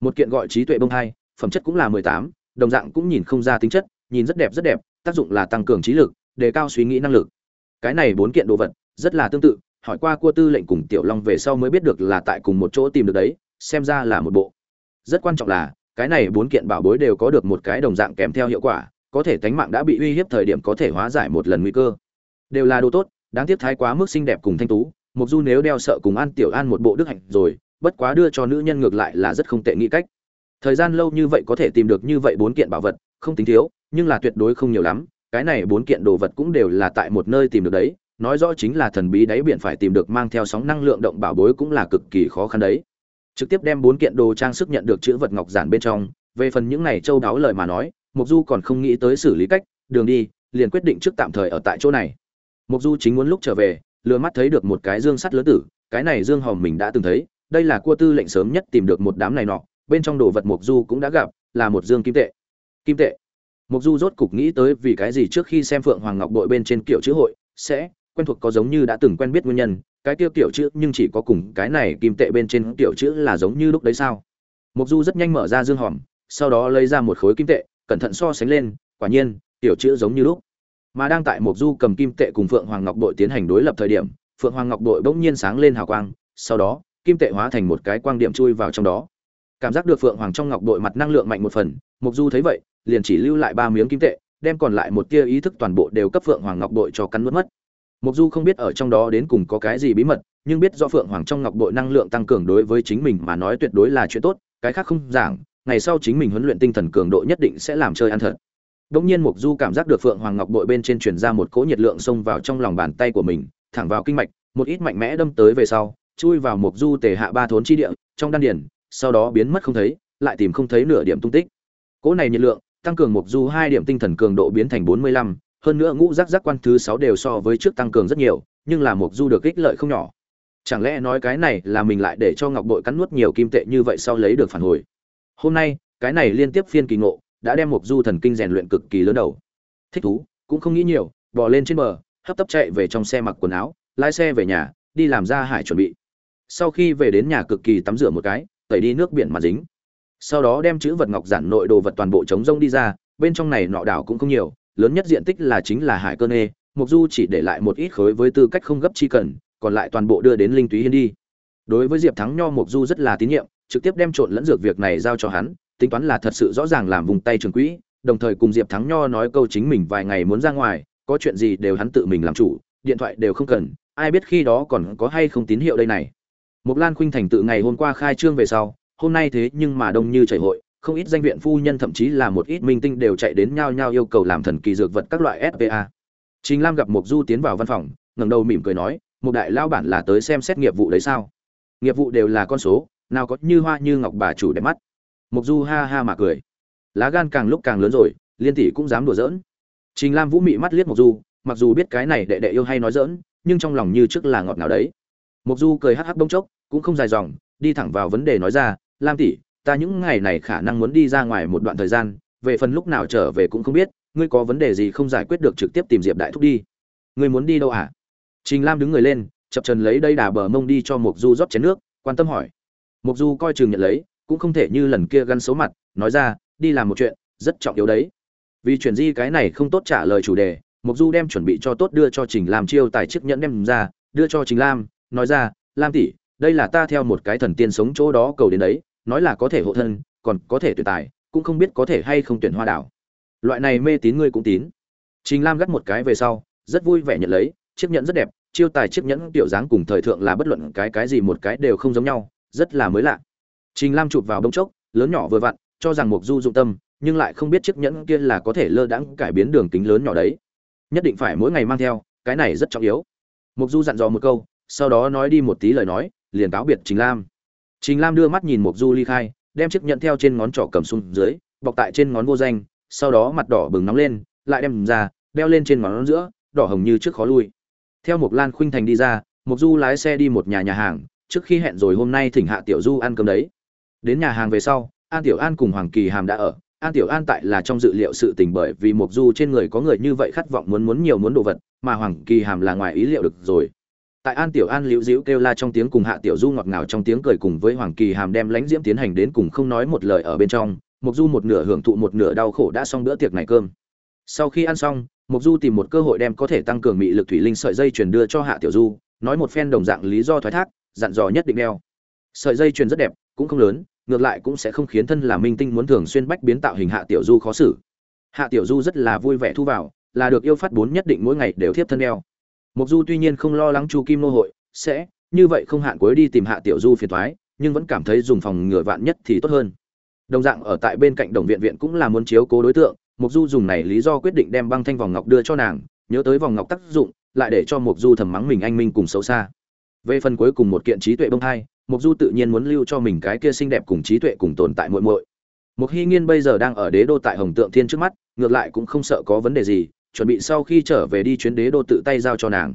Một kiện gọi trí tuệ bông hai phẩm chất cũng là mười tám, đồng dạng cũng nhìn không ra tính chất, nhìn rất đẹp rất đẹp, tác dụng là tăng cường trí lực, đề cao suy nghĩ năng lực. Cái này bốn kiện đồ vật, rất là tương tự, hỏi qua cua tư lệnh cùng tiểu long về sau mới biết được là tại cùng một chỗ tìm được đấy xem ra là một bộ. Rất quan trọng là, cái này bốn kiện bảo bối đều có được một cái đồng dạng kèm theo hiệu quả, có thể tánh mạng đã bị uy hiếp thời điểm có thể hóa giải một lần nguy cơ. Đều là đồ tốt, đáng tiếc thái quá mức xinh đẹp cùng thanh tú mục du nếu đeo sợ cùng an tiểu an một bộ đức hạnh rồi, bất quá đưa cho nữ nhân ngược lại là rất không tệ nghĩ cách. Thời gian lâu như vậy có thể tìm được như vậy bốn kiện bảo vật, không tính thiếu, nhưng là tuyệt đối không nhiều lắm, cái này bốn kiện đồ vật cũng đều là tại một nơi tìm được đấy, nói rõ chính là thần bí đáy biển phải tìm được mang theo sóng năng lượng động bảo bối cũng là cực kỳ khó khăn đấy trực tiếp đem bốn kiện đồ trang sức nhận được chữ vật ngọc giản bên trong. Về phần những này châu đáo lời mà nói mục du còn không nghĩ tới xử lý cách, đường đi, liền quyết định trước tạm thời ở tại chỗ này. Mục du chính muốn lúc trở về, lừa mắt thấy được một cái dương sắt lớn tử, cái này dương hòm mình đã từng thấy, đây là cua tư lệnh sớm nhất tìm được một đám này nọ, bên trong đồ vật mục du cũng đã gặp, là một dương kim tệ. Kim tệ. Mục du rốt cục nghĩ tới vì cái gì trước khi xem phượng hoàng ngọc đội bên trên kiểu chữ hội, sẽ, quen thuộc có giống như đã từng quen biết nguyên nhân cái tiêu tiểu chữ nhưng chỉ có cùng cái này kim tệ bên trên tiểu chữ là giống như lúc đấy sao? Mục du rất nhanh mở ra dương hòm, sau đó lấy ra một khối kim tệ, cẩn thận so sánh lên, quả nhiên, tiểu chữ giống như lúc. Mà đang tại mục du cầm kim tệ cùng phượng hoàng ngọc Đội tiến hành đối lập thời điểm, phượng hoàng ngọc Đội bỗng nhiên sáng lên hào quang, sau đó, kim tệ hóa thành một cái quang điểm chui vào trong đó. Cảm giác được phượng hoàng trong ngọc Đội mặt năng lượng mạnh một phần mục du thấy vậy, liền chỉ lưu lại ba miếng kim tệ, đem còn lại một tia ý thức toàn bộ đều cấp phượng hoàng ngọc Đội cho cắn nuốt mất. Mộc du không biết ở trong đó đến cùng có cái gì bí mật nhưng biết do phượng hoàng trong ngọc bội năng lượng tăng cường đối với chính mình mà nói tuyệt đối là chuyện tốt cái khác không giảng ngày sau chính mình huấn luyện tinh thần cường độ nhất định sẽ làm chơi ăn thật Đống nhiên Mộc Du cảm giác được Phượng Hoàng Ngọc bội bên trên truyền ra một cỗ nhiệt lượng xông vào trong lòng bàn tay của mình, thẳng vào kinh mạch, một ít mạnh mẽ đâm tới về sau, chui vào Mộc Du tề hạ ba thốn chi địa, trong đan điền, sau đó biến mất không thấy, lại tìm không thấy nửa điểm tung tích. Cỗ này nhiệt lượng, tăng cường Mộc Du hai điểm tinh thần cường độ biến thành 45, hơn nữa ngũ giác giác quan thứ 6 đều so với trước tăng cường rất nhiều, nhưng là Mục Du được ích lợi không nhỏ. Chẳng lẽ nói cái này là mình lại để cho Ngọc bội cắn nuốt nhiều kim tệ như vậy sau lấy được phản hồi. Hôm nay, cái này liên tiếp phiên kỳ ngộ, đã đem Mộc Du thần kinh rèn luyện cực kỳ lớn đầu. Thích thú, cũng không nghĩ nhiều, bò lên trên bờ, hấp tấp chạy về trong xe mặc quần áo, lái xe về nhà, đi làm ra hải chuẩn bị. Sau khi về đến nhà cực kỳ tắm rửa một cái, tẩy đi nước biển mà dính. Sau đó đem chữ vật ngọc giản nội đồ vật toàn bộ chống rông đi ra, bên trong này nọ đảo cũng không nhiều, lớn nhất diện tích là chính là hải cơ nê, mục Du chỉ để lại một ít khối với tư cách không gấp chi cần, còn lại toàn bộ đưa đến Linh Túy Hiên đi. Đối với Diệp Thắng Nho mục Du rất là tín nhiệm, trực tiếp đem trộn lẫn dược việc này giao cho hắn, tính toán là thật sự rõ ràng làm vùng tay trường quỹ đồng thời cùng diệp thắng nho nói câu chính mình vài ngày muốn ra ngoài có chuyện gì đều hắn tự mình làm chủ điện thoại đều không cần ai biết khi đó còn có hay không tín hiệu đây này mục Lan Khuynh thành tự ngày hôm qua khai trương về sau, hôm nay thế nhưng mà đông như chảy hội, không ít danh viện phu nhân thậm chí là một ít minh tinh đều chạy đến nhau nhau yêu cầu làm thần kỳ dược vật các loại SPA. Trình Lam gặp Mục Du tiến vào văn phòng, ngẩng đầu mỉm cười nói, "Một đại lao bản là tới xem xét nghiệp vụ đấy sao? Nghiệp vụ đều là con số, nào có như hoa như ngọc bà chủ đẹp mắt." Mục Du ha ha mà cười. Lá gan càng lúc càng lớn rồi, Liên tỷ cũng dám đùa giỡn. Trình Lam Vũ mị mắt liếc Mục Du, mặc dù biết cái này đệ đệ yêu hay nói giỡn, nhưng trong lòng như trước là ngọt nào đấy. Mục Du cười hắc hắc bông chốc, cũng không dài dòng, đi thẳng vào vấn đề nói ra, "Lam tỷ, ta những ngày này khả năng muốn đi ra ngoài một đoạn thời gian, về phần lúc nào trở về cũng không biết, ngươi có vấn đề gì không giải quyết được trực tiếp tìm Diệp đại thúc đi." "Ngươi muốn đi đâu à? Trình Lam đứng người lên, chập trần lấy đây đà bờ mông đi cho Mộc Du rót chén nước, quan tâm hỏi. Mộc Du coi chừng nhận lấy, cũng không thể như lần kia gắn xấu mặt nói ra đi làm một chuyện rất trọng yếu đấy vì chuyển di cái này không tốt trả lời chủ đề mục du đem chuẩn bị cho tốt đưa cho trình lam chiêu tài chiếc nhẫn đem ra đưa cho trình lam nói ra lam tỷ đây là ta theo một cái thần tiên sống chỗ đó cầu đến đấy nói là có thể hộ thân còn có thể tuyển tài cũng không biết có thể hay không tuyển hoa đảo loại này mê tín ngươi cũng tín trình lam gắt một cái về sau rất vui vẻ nhận lấy chiếc nhẫn rất đẹp chiêu tài chiếc nhẫn tiểu dáng cùng thời thượng là bất luận cái cái gì một cái đều không giống nhau rất là mới lạ Trình Lam chụp vào đông chốc, lớn nhỏ vừa vặn, cho rằng Mục Du dụng tâm, nhưng lại không biết chiếc nhẫn kia là có thể lơ đãng cải biến đường kính lớn nhỏ đấy. Nhất định phải mỗi ngày mang theo, cái này rất trọng yếu. Mục Du dặn dò một câu, sau đó nói đi một tí lời nói, liền cáo biệt Trình Lam. Trình Lam đưa mắt nhìn Mộc Du ly khai, đem chiếc nhẫn theo trên ngón trỏ cầm xuống dưới, bọc tại trên ngón vô danh, sau đó mặt đỏ bừng nóng lên, lại đem ra, đeo lên trên ngón giữa, đỏ hồng như trước khó lui. Theo Mộc Lan Khuynh Thành đi ra, Mộc Du lái xe đi một nhà nhà hàng, trước khi hẹn rồi hôm nay thỉnh hạ Tiểu Du ăn cơm đấy. Đến nhà hàng về sau an tiểu an cùng hoàng kỳ hàm đã ở. An tiểu an tại là trong dự liệu sự tình bởi vì Mộc du trên người có người như vậy khát vọng muốn muốn nhiều muốn đồ vật mà hoàng kỳ hàm là ngoài ý liệu được rồi tại an tiểu an liễu dĩu kêu la trong tiếng cùng hạ tiểu du ngọt ngào trong tiếng cười cùng với hoàng kỳ hàm đem lãnh diễm tiến hành đến cùng không nói một lời ở bên trong mục du một nửa hưởng thụ một nửa đau khổ đã xong bữa tiệc này cơm. Sau khi ăn xong mục du tìm một cơ hội đem có thể tăng cường mị lực thủy linh sợi dây truyền đưa cho hạ tiểu du, nói một phen đồng dạng lý do thoái thác, dặn dò nhất định đeo. Sợi dây truyền rất đẹp, cũng không lớn, ngược lại cũng sẽ không khiến thân là minh tinh muốn thường xuyên bách biến tạo hình hạ tiểu du khó xử. Hạ tiểu du rất là vui vẻ thu vào, là được yêu phát bốn nhất định mỗi ngày đều thiếp thân đeo. Mộc du tuy nhiên không lo lắng chu kim nô hội sẽ như vậy không hạn cuối đi tìm hạ tiểu du phiền toái nhưng vẫn cảm thấy dùng phòng ngừa vạn nhất thì tốt hơn đồng dạng ở tại bên cạnh đồng viện viện cũng là muốn chiếu cố đối tượng Mộc du dùng này lý do quyết định đem băng thanh vòng ngọc đưa cho nàng nhớ tới vòng ngọc tác dụng lại để cho Mộc du thầm mắng mình anh minh cùng xấu xa về phần cuối cùng một kiện trí tuệ bông hai Mộc Du tự nhiên muốn lưu cho mình cái kia xinh đẹp cùng trí tuệ cùng tồn tại muội muội. Mộc Hi Nghiên bây giờ đang ở đế đô tại Hồng Tượng Thiên trước mắt, ngược lại cũng không sợ có vấn đề gì, chuẩn bị sau khi trở về đi chuyến đế đô tự tay giao cho nàng.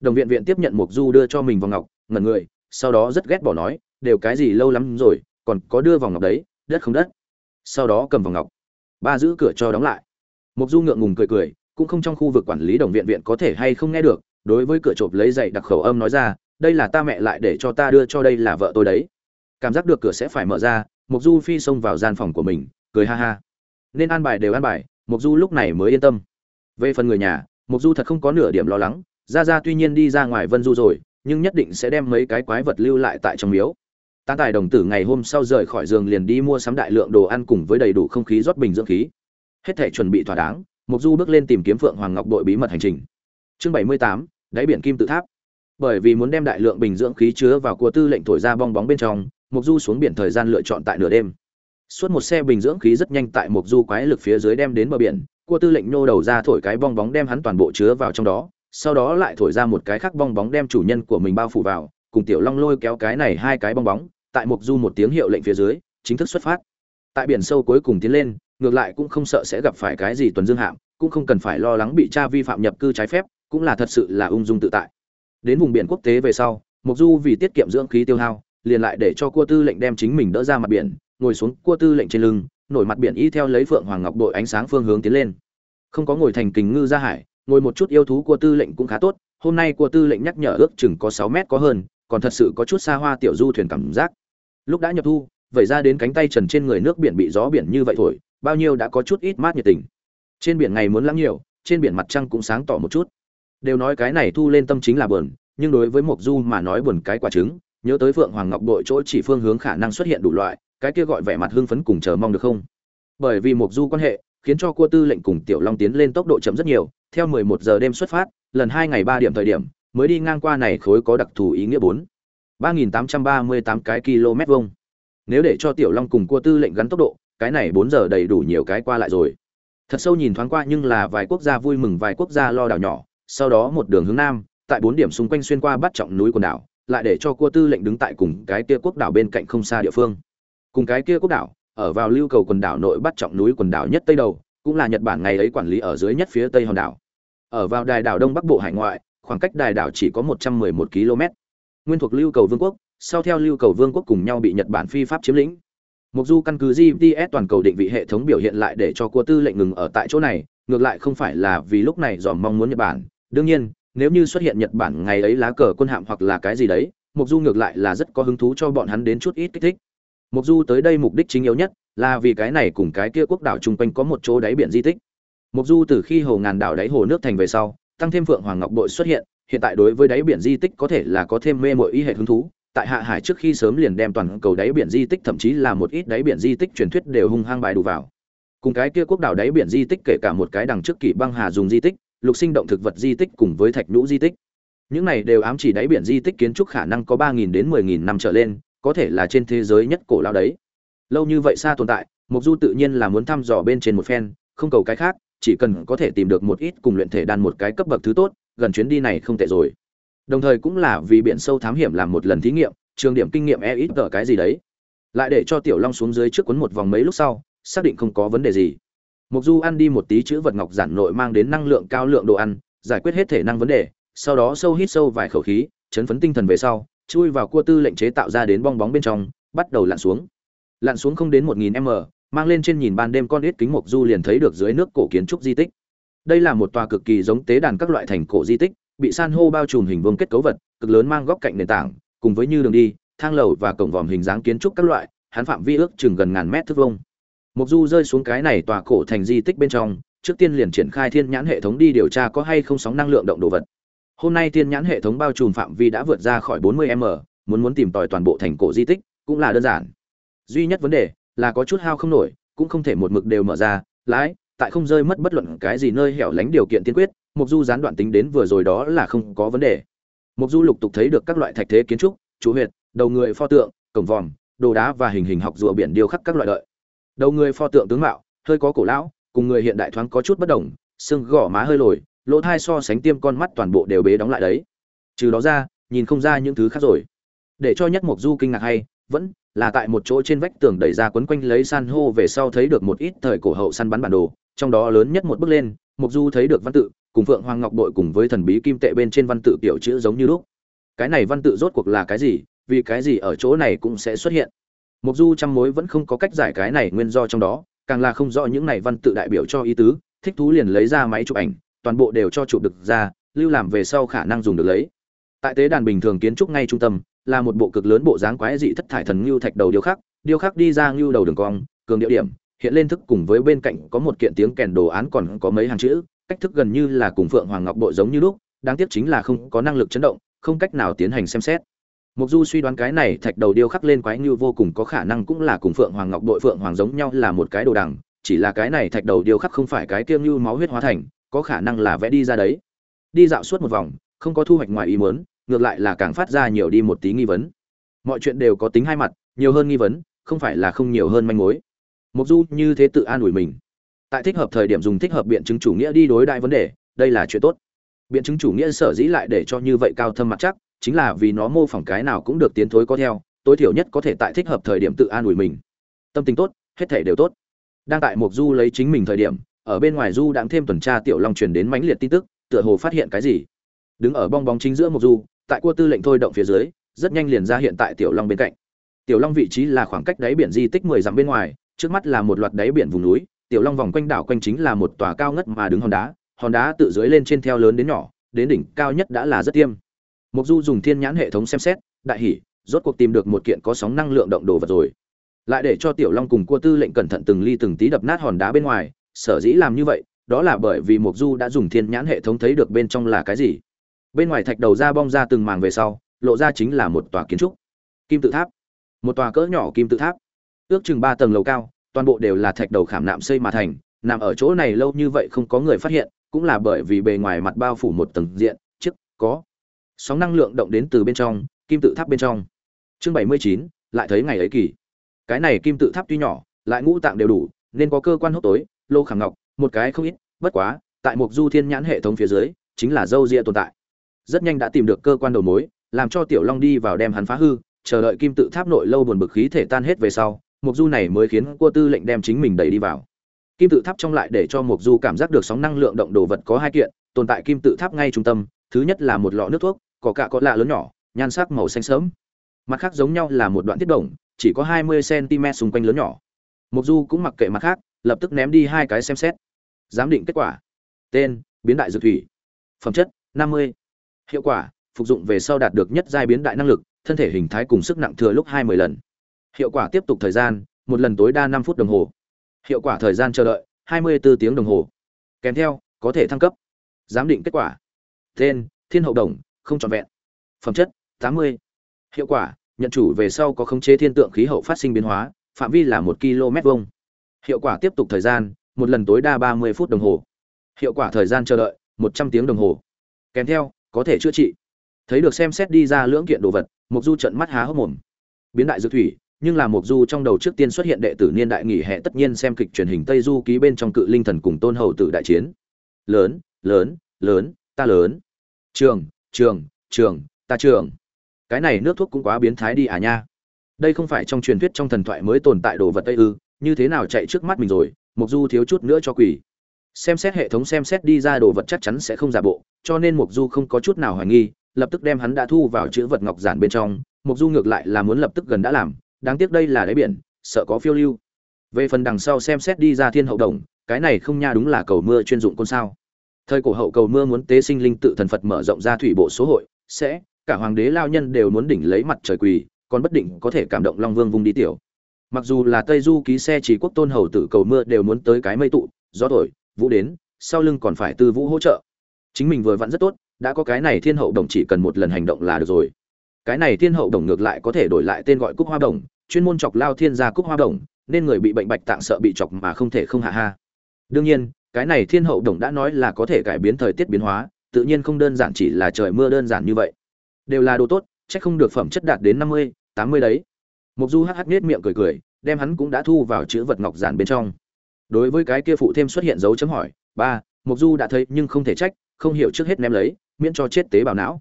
Đồng viện viện tiếp nhận Mục Du đưa cho mình vòng ngọc, ngẩn người, sau đó rất ghét bỏ nói, đều cái gì lâu lắm rồi, còn có đưa vòng ngọc đấy, đất không đất. Sau đó cầm vòng ngọc, ba giữ cửa cho đóng lại. Mục Du ngượng ngùng cười cười, cũng không trong khu vực quản lý đồng viện viện có thể hay không nghe được, đối với cửa chộp lấy dậy đặc khẩu âm nói ra, đây là ta mẹ lại để cho ta đưa cho đây là vợ tôi đấy cảm giác được cửa sẽ phải mở ra mục du phi xông vào gian phòng của mình cười ha ha nên an bài đều an bài mục du lúc này mới yên tâm về phần người nhà mục du thật không có nửa điểm lo lắng. Ra ra tuy nhiên đi ra ngoài vân du rồi, nhưng nhất định sẽ đem mấy cái quái vật lưu lại tại trong miếu. Tán tài đồng tử ngày hôm sau rời khỏi giường liền đi mua sắm đại lượng đồ ăn cùng với đầy đủ không khí rót bình dưỡng khí. Hết thể chuẩn bị thỏa đáng mục du bước lên tìm kiếm phượng hoàng ngọc đội bí mật hành trình. Chương bảy mươi tám, đáy biển kim tự tháp. Bởi vì muốn đem đại lượng bình dưỡng khí chứa vào cua tư lệnh thổi ra bong bóng bên trong mục du xuống biển thời gian lựa chọn tại nửa đêm. Suốt một xe bình dưỡng khí rất nhanh tại mục du quái lực phía dưới đem đến bờ biển cua tư lệnh nô đầu ra thổi cái bong bóng đem hắn toàn bộ chứa vào trong đó, sau đó lại thổi ra một cái khác bong bóng đem chủ nhân của mình bao phủ vào, cùng tiểu long lôi kéo cái này hai cái bong bóng, tại mục du một tiếng hiệu lệnh phía dưới, chính thức xuất phát. Tại biển sâu cuối cùng tiến lên, ngược lại cũng không sợ sẽ gặp phải cái gì tuần dương hạm, cũng không cần phải lo lắng bị cha vi phạm nhập cư trái phép, cũng là thật sự là ung dung tự tại. Đến vùng biển quốc tế về sau mục du vì tiết kiệm dưỡng khí tiêu hao, liền lại để cho cua tư lệnh đem chính mình đỡ ra mặt biển, ngồi xuống cua tư lệnh trên lưng nổi mặt biển y theo lấy phượng hoàng ngọc đội ánh sáng phương hướng tiến lên. Không có ngồi thành kình ngư ra hải, ngồi một chút yêu thú cua tư lệnh cũng khá tốt, hôm nay cua tư lệnh nhắc nhở ước chừng có sáu mét có hơn, còn thật sự có chút xa hoa tiểu du thuyền cảm giác. Lúc đã nhập thu, vẩy ra đến cánh tay trần trên người nước biển bị gió biển như vậy thổi, bao nhiêu đã có chút ít mát nhiệt tình. Trên biển ngày muốn lắm nhiều, trên biển mặt trăng cũng sáng tỏ một chút. Đều nói cái này thu lên tâm chính là buồn, nhưng đối với mộc du mà nói buồn cái quả trứng, nhớ tới phượng hoàng ngọc đội chỗ chỉ phương hướng khả năng xuất hiện đủ loại cái kia gọi vẻ mặt hưng phấn cùng chờ mong được không? Bởi vì mộc du quan hệ, khiến cho cua tư lệnh cùng tiểu long tiến lên tốc độ chậm rất nhiều, theo 11 giờ đêm xuất phát, lần hai ngày ba điểm thời điểm, mới đi ngang qua này khối có đặc thù ý nghĩa bốn. 3.838 cái km vuông. Nếu để cho tiểu long cùng cua tư lệnh gắn tốc độ, cái này 4 giờ đầy đủ nhiều cái qua lại rồi. Thật sâu nhìn thoáng qua nhưng là vài quốc gia vui mừng, vài quốc gia lo đảo nhỏ. Sau đó một đường hướng nam, tại bốn điểm xung quanh xuyên qua bắt trọng núi quần đảo, lại để cho cua tư lệnh đứng tại cùng cái kia quốc đảo bên cạnh không xa địa phương cùng cái kia quốc đảo ở vào lưu cầu quần đảo nội bắt trọng núi quần đảo nhất tây đầu cũng là nhật bản ngày ấy quản lý ở dưới nhất phía tây hòn đảo ở vào đài đảo đông bắc bộ hải ngoại khoảng cách đài đảo chỉ có một trăm mười một km nguyên thuộc lưu cầu vương quốc sau theo lưu cầu vương quốc cùng nhau bị nhật bản phi pháp chiếm lĩnh Mục Du căn cứ GPS toàn cầu định vị hệ thống biểu hiện lại để cho cua tư lệnh ngừng ở tại chỗ này, ngược lại không phải là vì lúc này dòm mong muốn Nhật Bản. Đương nhiên, nếu như xuất hiện Nhật Bản ngày ấy lá cờ quân hạm hoặc là cái gì đấy, Mục Du ngược lại là rất có hứng thú cho bọn hắn đến chút ít kích thích. Mục Du tới đây mục đích chính yếu nhất là vì cái này cùng cái kia quốc đảo chung quanh có một chỗ đáy biển di tích. Mục Du từ khi hồ ngàn đảo đáy hồ nước thành về sau, tăng thêm Phượng Hoàng Ngọc bội xuất hiện, hiện tại đối với đáy biển di tích có thể là có thêm mê mội ý hệ hứng thú, tại hạ hải trước khi sớm liền đem toàn cầu đáy biển di tích thậm chí là một ít đáy biển di tích truyền thuyết đều hung hăng bài đủ vào. Cùng cái kia quốc đảo đáy biển di tích kể cả một cái đằng trước kỷ băng hà dùng di tích lục sinh động thực vật di tích cùng với thạch nhũ di tích. Những này đều ám chỉ đáy biển di tích kiến trúc khả năng có ba nghìn đến mười nghìn năm trở lên có thể là trên thế giới nhất cổ lão đấy. Lâu như vậy xa tồn tại mục du tự nhiên là muốn thăm dò bên trên một phen, không cầu cái khác, chỉ cần có thể tìm được một ít cùng luyện thể đan một cái cấp bậc thứ tốt, gần chuyến đi này không tệ rồi. Đồng thời cũng là vì biển sâu thám hiểm làm một lần thí nghiệm, trường điểm kinh nghiệm e ít ở cái gì đấy. Lại để cho tiểu long xuống dưới trước quấn một vòng mấy lúc sau, xác định không có vấn đề gì. Mục du ăn đi một tí chữ vật ngọc giản nội mang đến năng lượng cao lượng đồ ăn, giải quyết hết thể năng vấn đề, sau đó sâu hít sâu vài khẩu khí, chấn phấn tinh thần về sau chui vào cua tư lệnh chế tạo ra đến bong bóng bên trong bắt đầu lặn xuống lặn xuống không đến một nghìn m mang lên trên nhìn ban đêm con ít kính mục du liền thấy được dưới nước cổ kiến trúc di tích đây là một tòa cực kỳ giống tế đàn các loại thành cổ di tích bị san hô bao trùm hình vuông kết cấu vật, cực lớn mang góc cạnh nền tảng, cùng với như đường đi, thang lầu và cổng vòm hình dáng kiến trúc các loại, hắn phạm vi ước chừng gần ngàn mét thước vuông. Mục Du rơi xuống cái này tòa cổ thành di tích bên trong, trước tiên liền triển khai thiên nhãn hệ thống đi điều tra có hay không sóng năng lượng động đồ vật. Hôm nay thiên nhãn hệ thống bao trùm phạm vi đã vượt ra khỏi 40m, muốn muốn tìm tòi toàn bộ thành cổ di tích cũng là đơn giản. Duy nhất vấn đề là có chút hao không nổi, cũng không thể một mực đều mở ra, lái, tại không rơi mất bất luận cái gì nơi hẻo lánh điều kiện tiên quyết, Mục Du gián đoạn tính đến vừa rồi đó là không có vấn đề. Mục Du lục tục thấy được các loại thạch thế kiến trúc, chú huyệt, đầu người pho tượng, cổng vòm, đồ đá và hình hình học rùa biển điêu khắc các loại đợi. Đầu người pho tượng tướng mạo, hơi có cổ lão, cùng người hiện đại thoáng có chút bất đồng, xương gò má hơi lồi, lỗ thai so sánh tiêm con mắt toàn bộ đều bế đóng lại đấy. Trừ đó ra, nhìn không ra những thứ khác rồi. Để cho nhất Mục Du kinh ngạc hay, vẫn là tại một chỗ trên vách tường đẩy ra quấn quanh lấy san hô về sau thấy được một ít thời cổ hậu săn bắn bản đồ, trong đó lớn nhất một bước lên, Mục Du thấy được văn tự, cùng Phượng Hoàng Ngọc bội cùng với thần bí kim tệ bên trên văn tự tiểu chữ giống như lúc. Cái này văn tự rốt cuộc là cái gì, vì cái gì ở chỗ này cũng sẽ xuất hiện. Mục Du trăm mối vẫn không có cách giải cái này nguyên do trong đó, càng là không rõ những này văn tự đại biểu cho ý tứ, thích thú liền lấy ra máy chụp ảnh, toàn bộ đều cho chụp được ra, lưu làm về sau khả năng dùng được lấy. Tại tế đàn bình thường kiến trúc ngay trung tâm, là một bộ cực lớn bộ dáng quái dị thất thải thần lưu thạch đầu điêu khắc, điêu khắc đi ra lưu đầu đường cong cường điệu điểm hiện lên thức cùng với bên cạnh có một kiện tiếng kèn đồ án còn có mấy hàng chữ cách thức gần như là cùng phượng hoàng ngọc bội giống như lúc đáng tiếc chính là không có năng lực chấn động không cách nào tiến hành xem xét Mộc Du suy đoán cái này thạch đầu điêu khắc lên quái như vô cùng có khả năng cũng là cùng Phượng Hoàng Ngọc đội Phượng Hoàng giống nhau là một cái đồ đằng, chỉ là cái này thạch đầu điêu khắc không phải cái kiêm như máu huyết hóa thành, có khả năng là vẽ đi ra đấy. Đi dạo suốt một vòng, không có thu hoạch ngoài ý muốn, ngược lại là càng phát ra nhiều đi một tí nghi vấn. Mọi chuyện đều có tính hai mặt, nhiều hơn nghi vấn, không phải là không nhiều hơn manh mối. Mộc Du như thế tự an ủi mình. Tại thích hợp thời điểm dùng thích hợp biện chứng chủ nghĩa đi đối đại vấn đề, đây là chuyện tốt. Biện chứng chủ nghĩa sở dĩ lại để cho như vậy cao thâm mặt chắc, chính là vì nó mô phỏng cái nào cũng được tiến thối có theo tối thiểu nhất có thể tại thích hợp thời điểm tự an ủi mình tâm tình tốt hết thể đều tốt đang tại mục du lấy chính mình thời điểm ở bên ngoài du đang thêm tuần tra tiểu long truyền đến mãnh liệt tin tức tựa hồ phát hiện cái gì. Đứng ở bong bóng chính giữa mục du tại cua tư lệnh thôi động phía dưới rất nhanh liền ra hiện tại tiểu long bên cạnh. Tiểu long vị trí là khoảng cách đáy biển di tích mười dặm bên ngoài trước mắt là một loạt đáy biển vùng núi tiểu long vòng quanh đảo quanh chính là một tòa cao ngất mà đứng hòn đá hòn đá tự dưới lên trên theo lớn đến nhỏ đến đỉnh cao nhất đã là rất tiêm. Một Du dùng thiên nhãn hệ thống xem xét, đại hỉ, rốt cuộc tìm được một kiện có sóng năng lượng động đồ vật rồi. Lại để cho Tiểu Long cùng Cua Tư lệnh cẩn thận từng ly từng tí đập nát hòn đá bên ngoài, sở dĩ làm như vậy, đó là bởi vì Mộc Du đã dùng thiên nhãn hệ thống thấy được bên trong là cái gì. Bên ngoài thạch đầu ra bong ra từng màng về sau, lộ ra chính là một tòa kiến trúc. Kim tự tháp. Một tòa cỡ nhỏ kim tự tháp. Ước chừng 3 tầng lầu cao, toàn bộ đều là thạch đầu khảm nạm xây mà thành, nằm ở chỗ này lâu như vậy không có người phát hiện, cũng là bởi vì bề ngoài mặt bao phủ một tầng diện, trước có sóng năng lượng động đến từ bên trong kim tự tháp bên trong chương bảy mươi chín lại thấy ngày ấy kỳ cái này kim tự tháp tuy nhỏ lại ngũ tạng đều đủ nên có cơ quan hốc tối lô khảm ngọc, một cái không ít, bất quá, tại mục du thiên nhãn hệ thống phía dưới, chính là dâu ria tồn tại. Rất nhanh đã tìm được cơ quan đầu mối, làm cho tiểu long đi vào đem hắn phá hư, chờ đợi kim tự tháp nội lâu buồn bực khí thể tan hết về sau mục du này mới khiến cua tư lệnh đem chính mình đẩy đi vào. Kim tự tháp trong lại để cho mục du cảm giác được sóng năng lượng động đồ vật có hai kiện, tồn tại kim tự tháp ngay trung tâm, thứ nhất là một lọ nước thuốc, có cả có lạ lớn nhỏ, nhan sắc màu xanh sớm mặt khác giống nhau là một đoạn thiết đồng, chỉ có hai mươi cm xung quanh lớn nhỏ. Mục du cũng mặc kệ mặt khác lập tức ném đi hai cái xem xét. Giám định kết quả. Tên, biến đại dược thủy. Phẩm chất, năm mươi. Hiệu quả, phục dụng về sau đạt được nhất giai biến đại năng lực, thân thể hình thái cùng sức nặng thừa lúc hai mươi lần. Hiệu quả tiếp tục thời gian, một lần tối đa năm phút đồng hồ. Hiệu quả thời gian chờ đợi, hai mươi 24 tiếng đồng hồ. Kèm theo, có thể thăng cấp. Giám định kết quả. Tên, thiên hậu đồng, không trọn vẹn. Phẩm chất 80. hiệu quả, nhận chủ về sau có khống chế thiên tượng khí hậu phát sinh biến hóa, phạm vi là một km vuông hiệu quả tiếp tục thời gian, một lần tối đa 30 phút đồng hồ. Hiệu quả thời gian chờ đợi 100 tiếng đồng hồ. Kèm theo, có thể chữa trị. Thấy được xem xét đi ra lưỡng kiện đồ vật mục du trận mắt há hốc mồm. Biến đại dược thủy, nhưng là mục du trong đầu trước tiên xuất hiện đệ tử niên đại nghỉ hè tất nhiên xem kịch truyền hình tây du ký bên trong cự linh thần cùng tôn hầu tử đại chiến. Lớn lớn lớn, ta lớn. Trường trường trường, ta trường. Cái này nước thuốc cũng quá biến thái đi à nha. Đây không phải trong truyền thuyết trong thần thoại mới tồn tại đồ vật tây ư như thế nào chạy trước mắt mình rồi mục du thiếu chút nữa cho quỷ. Xem xét hệ thống xem xét đi ra đồ vật chắc chắn sẽ không giả bộ, cho nên mục du không có chút nào hoài nghi, lập tức đem hắn đã thu vào chữ vật ngọc giản bên trong. Mục du ngược lại là muốn lập tức gần đã làm, đáng tiếc đây là đáy biển, sợ có phiêu lưu. Về phần đằng sau xem xét đi ra thiên hậu đồng, cái này không nha đúng là cầu mưa chuyên dụng côn sao. Thời cổ hậu cầu mưa muốn tế sinh linh tự thần phật mở rộng ra thủy bộ số hội, sẽ, cả hoàng đế lao nhân đều muốn đỉnh lấy mặt trời quỳ, còn bất định có thể cảm động long vương vung đi tiểu mặc dù là tây du ký xe chỉ quốc tôn hầu tử cầu mưa đều muốn tới cái mây tụ, gió thổi, vũ đến, sau lưng còn phải tư vũ hỗ trợ. Chính mình vừa vặn rất tốt, đã có cái này thiên hậu đồng chỉ cần một lần hành động là được rồi. Cái này thiên hậu đồng ngược lại có thể đổi lại tên gọi cúc hoa đồng, chuyên môn chọc lao thiên gia cúc hoa đồng, nên người bị bệnh bạch tạng sợ bị chọc mà không thể không hạ ha. Đương nhiên, cái này thiên hậu đồng đã nói là có thể cải biến thời tiết biến hóa, tự nhiên không đơn giản chỉ là trời mưa đơn giản như vậy. Đều là đồ tốt, chắc không được phẩm chất đạt đến năm mươi, tám mươi đấy mục du hắc hắc nết miệng cười cười, đem hắn cũng đã thu vào chữ vật ngọc giản bên trong. Đối với cái kia phụ thêm xuất hiện dấu chấm hỏi, ba, mục du đã thấy nhưng không thể trách, không hiểu trước hết ném lấy, miễn cho chết tế bào não.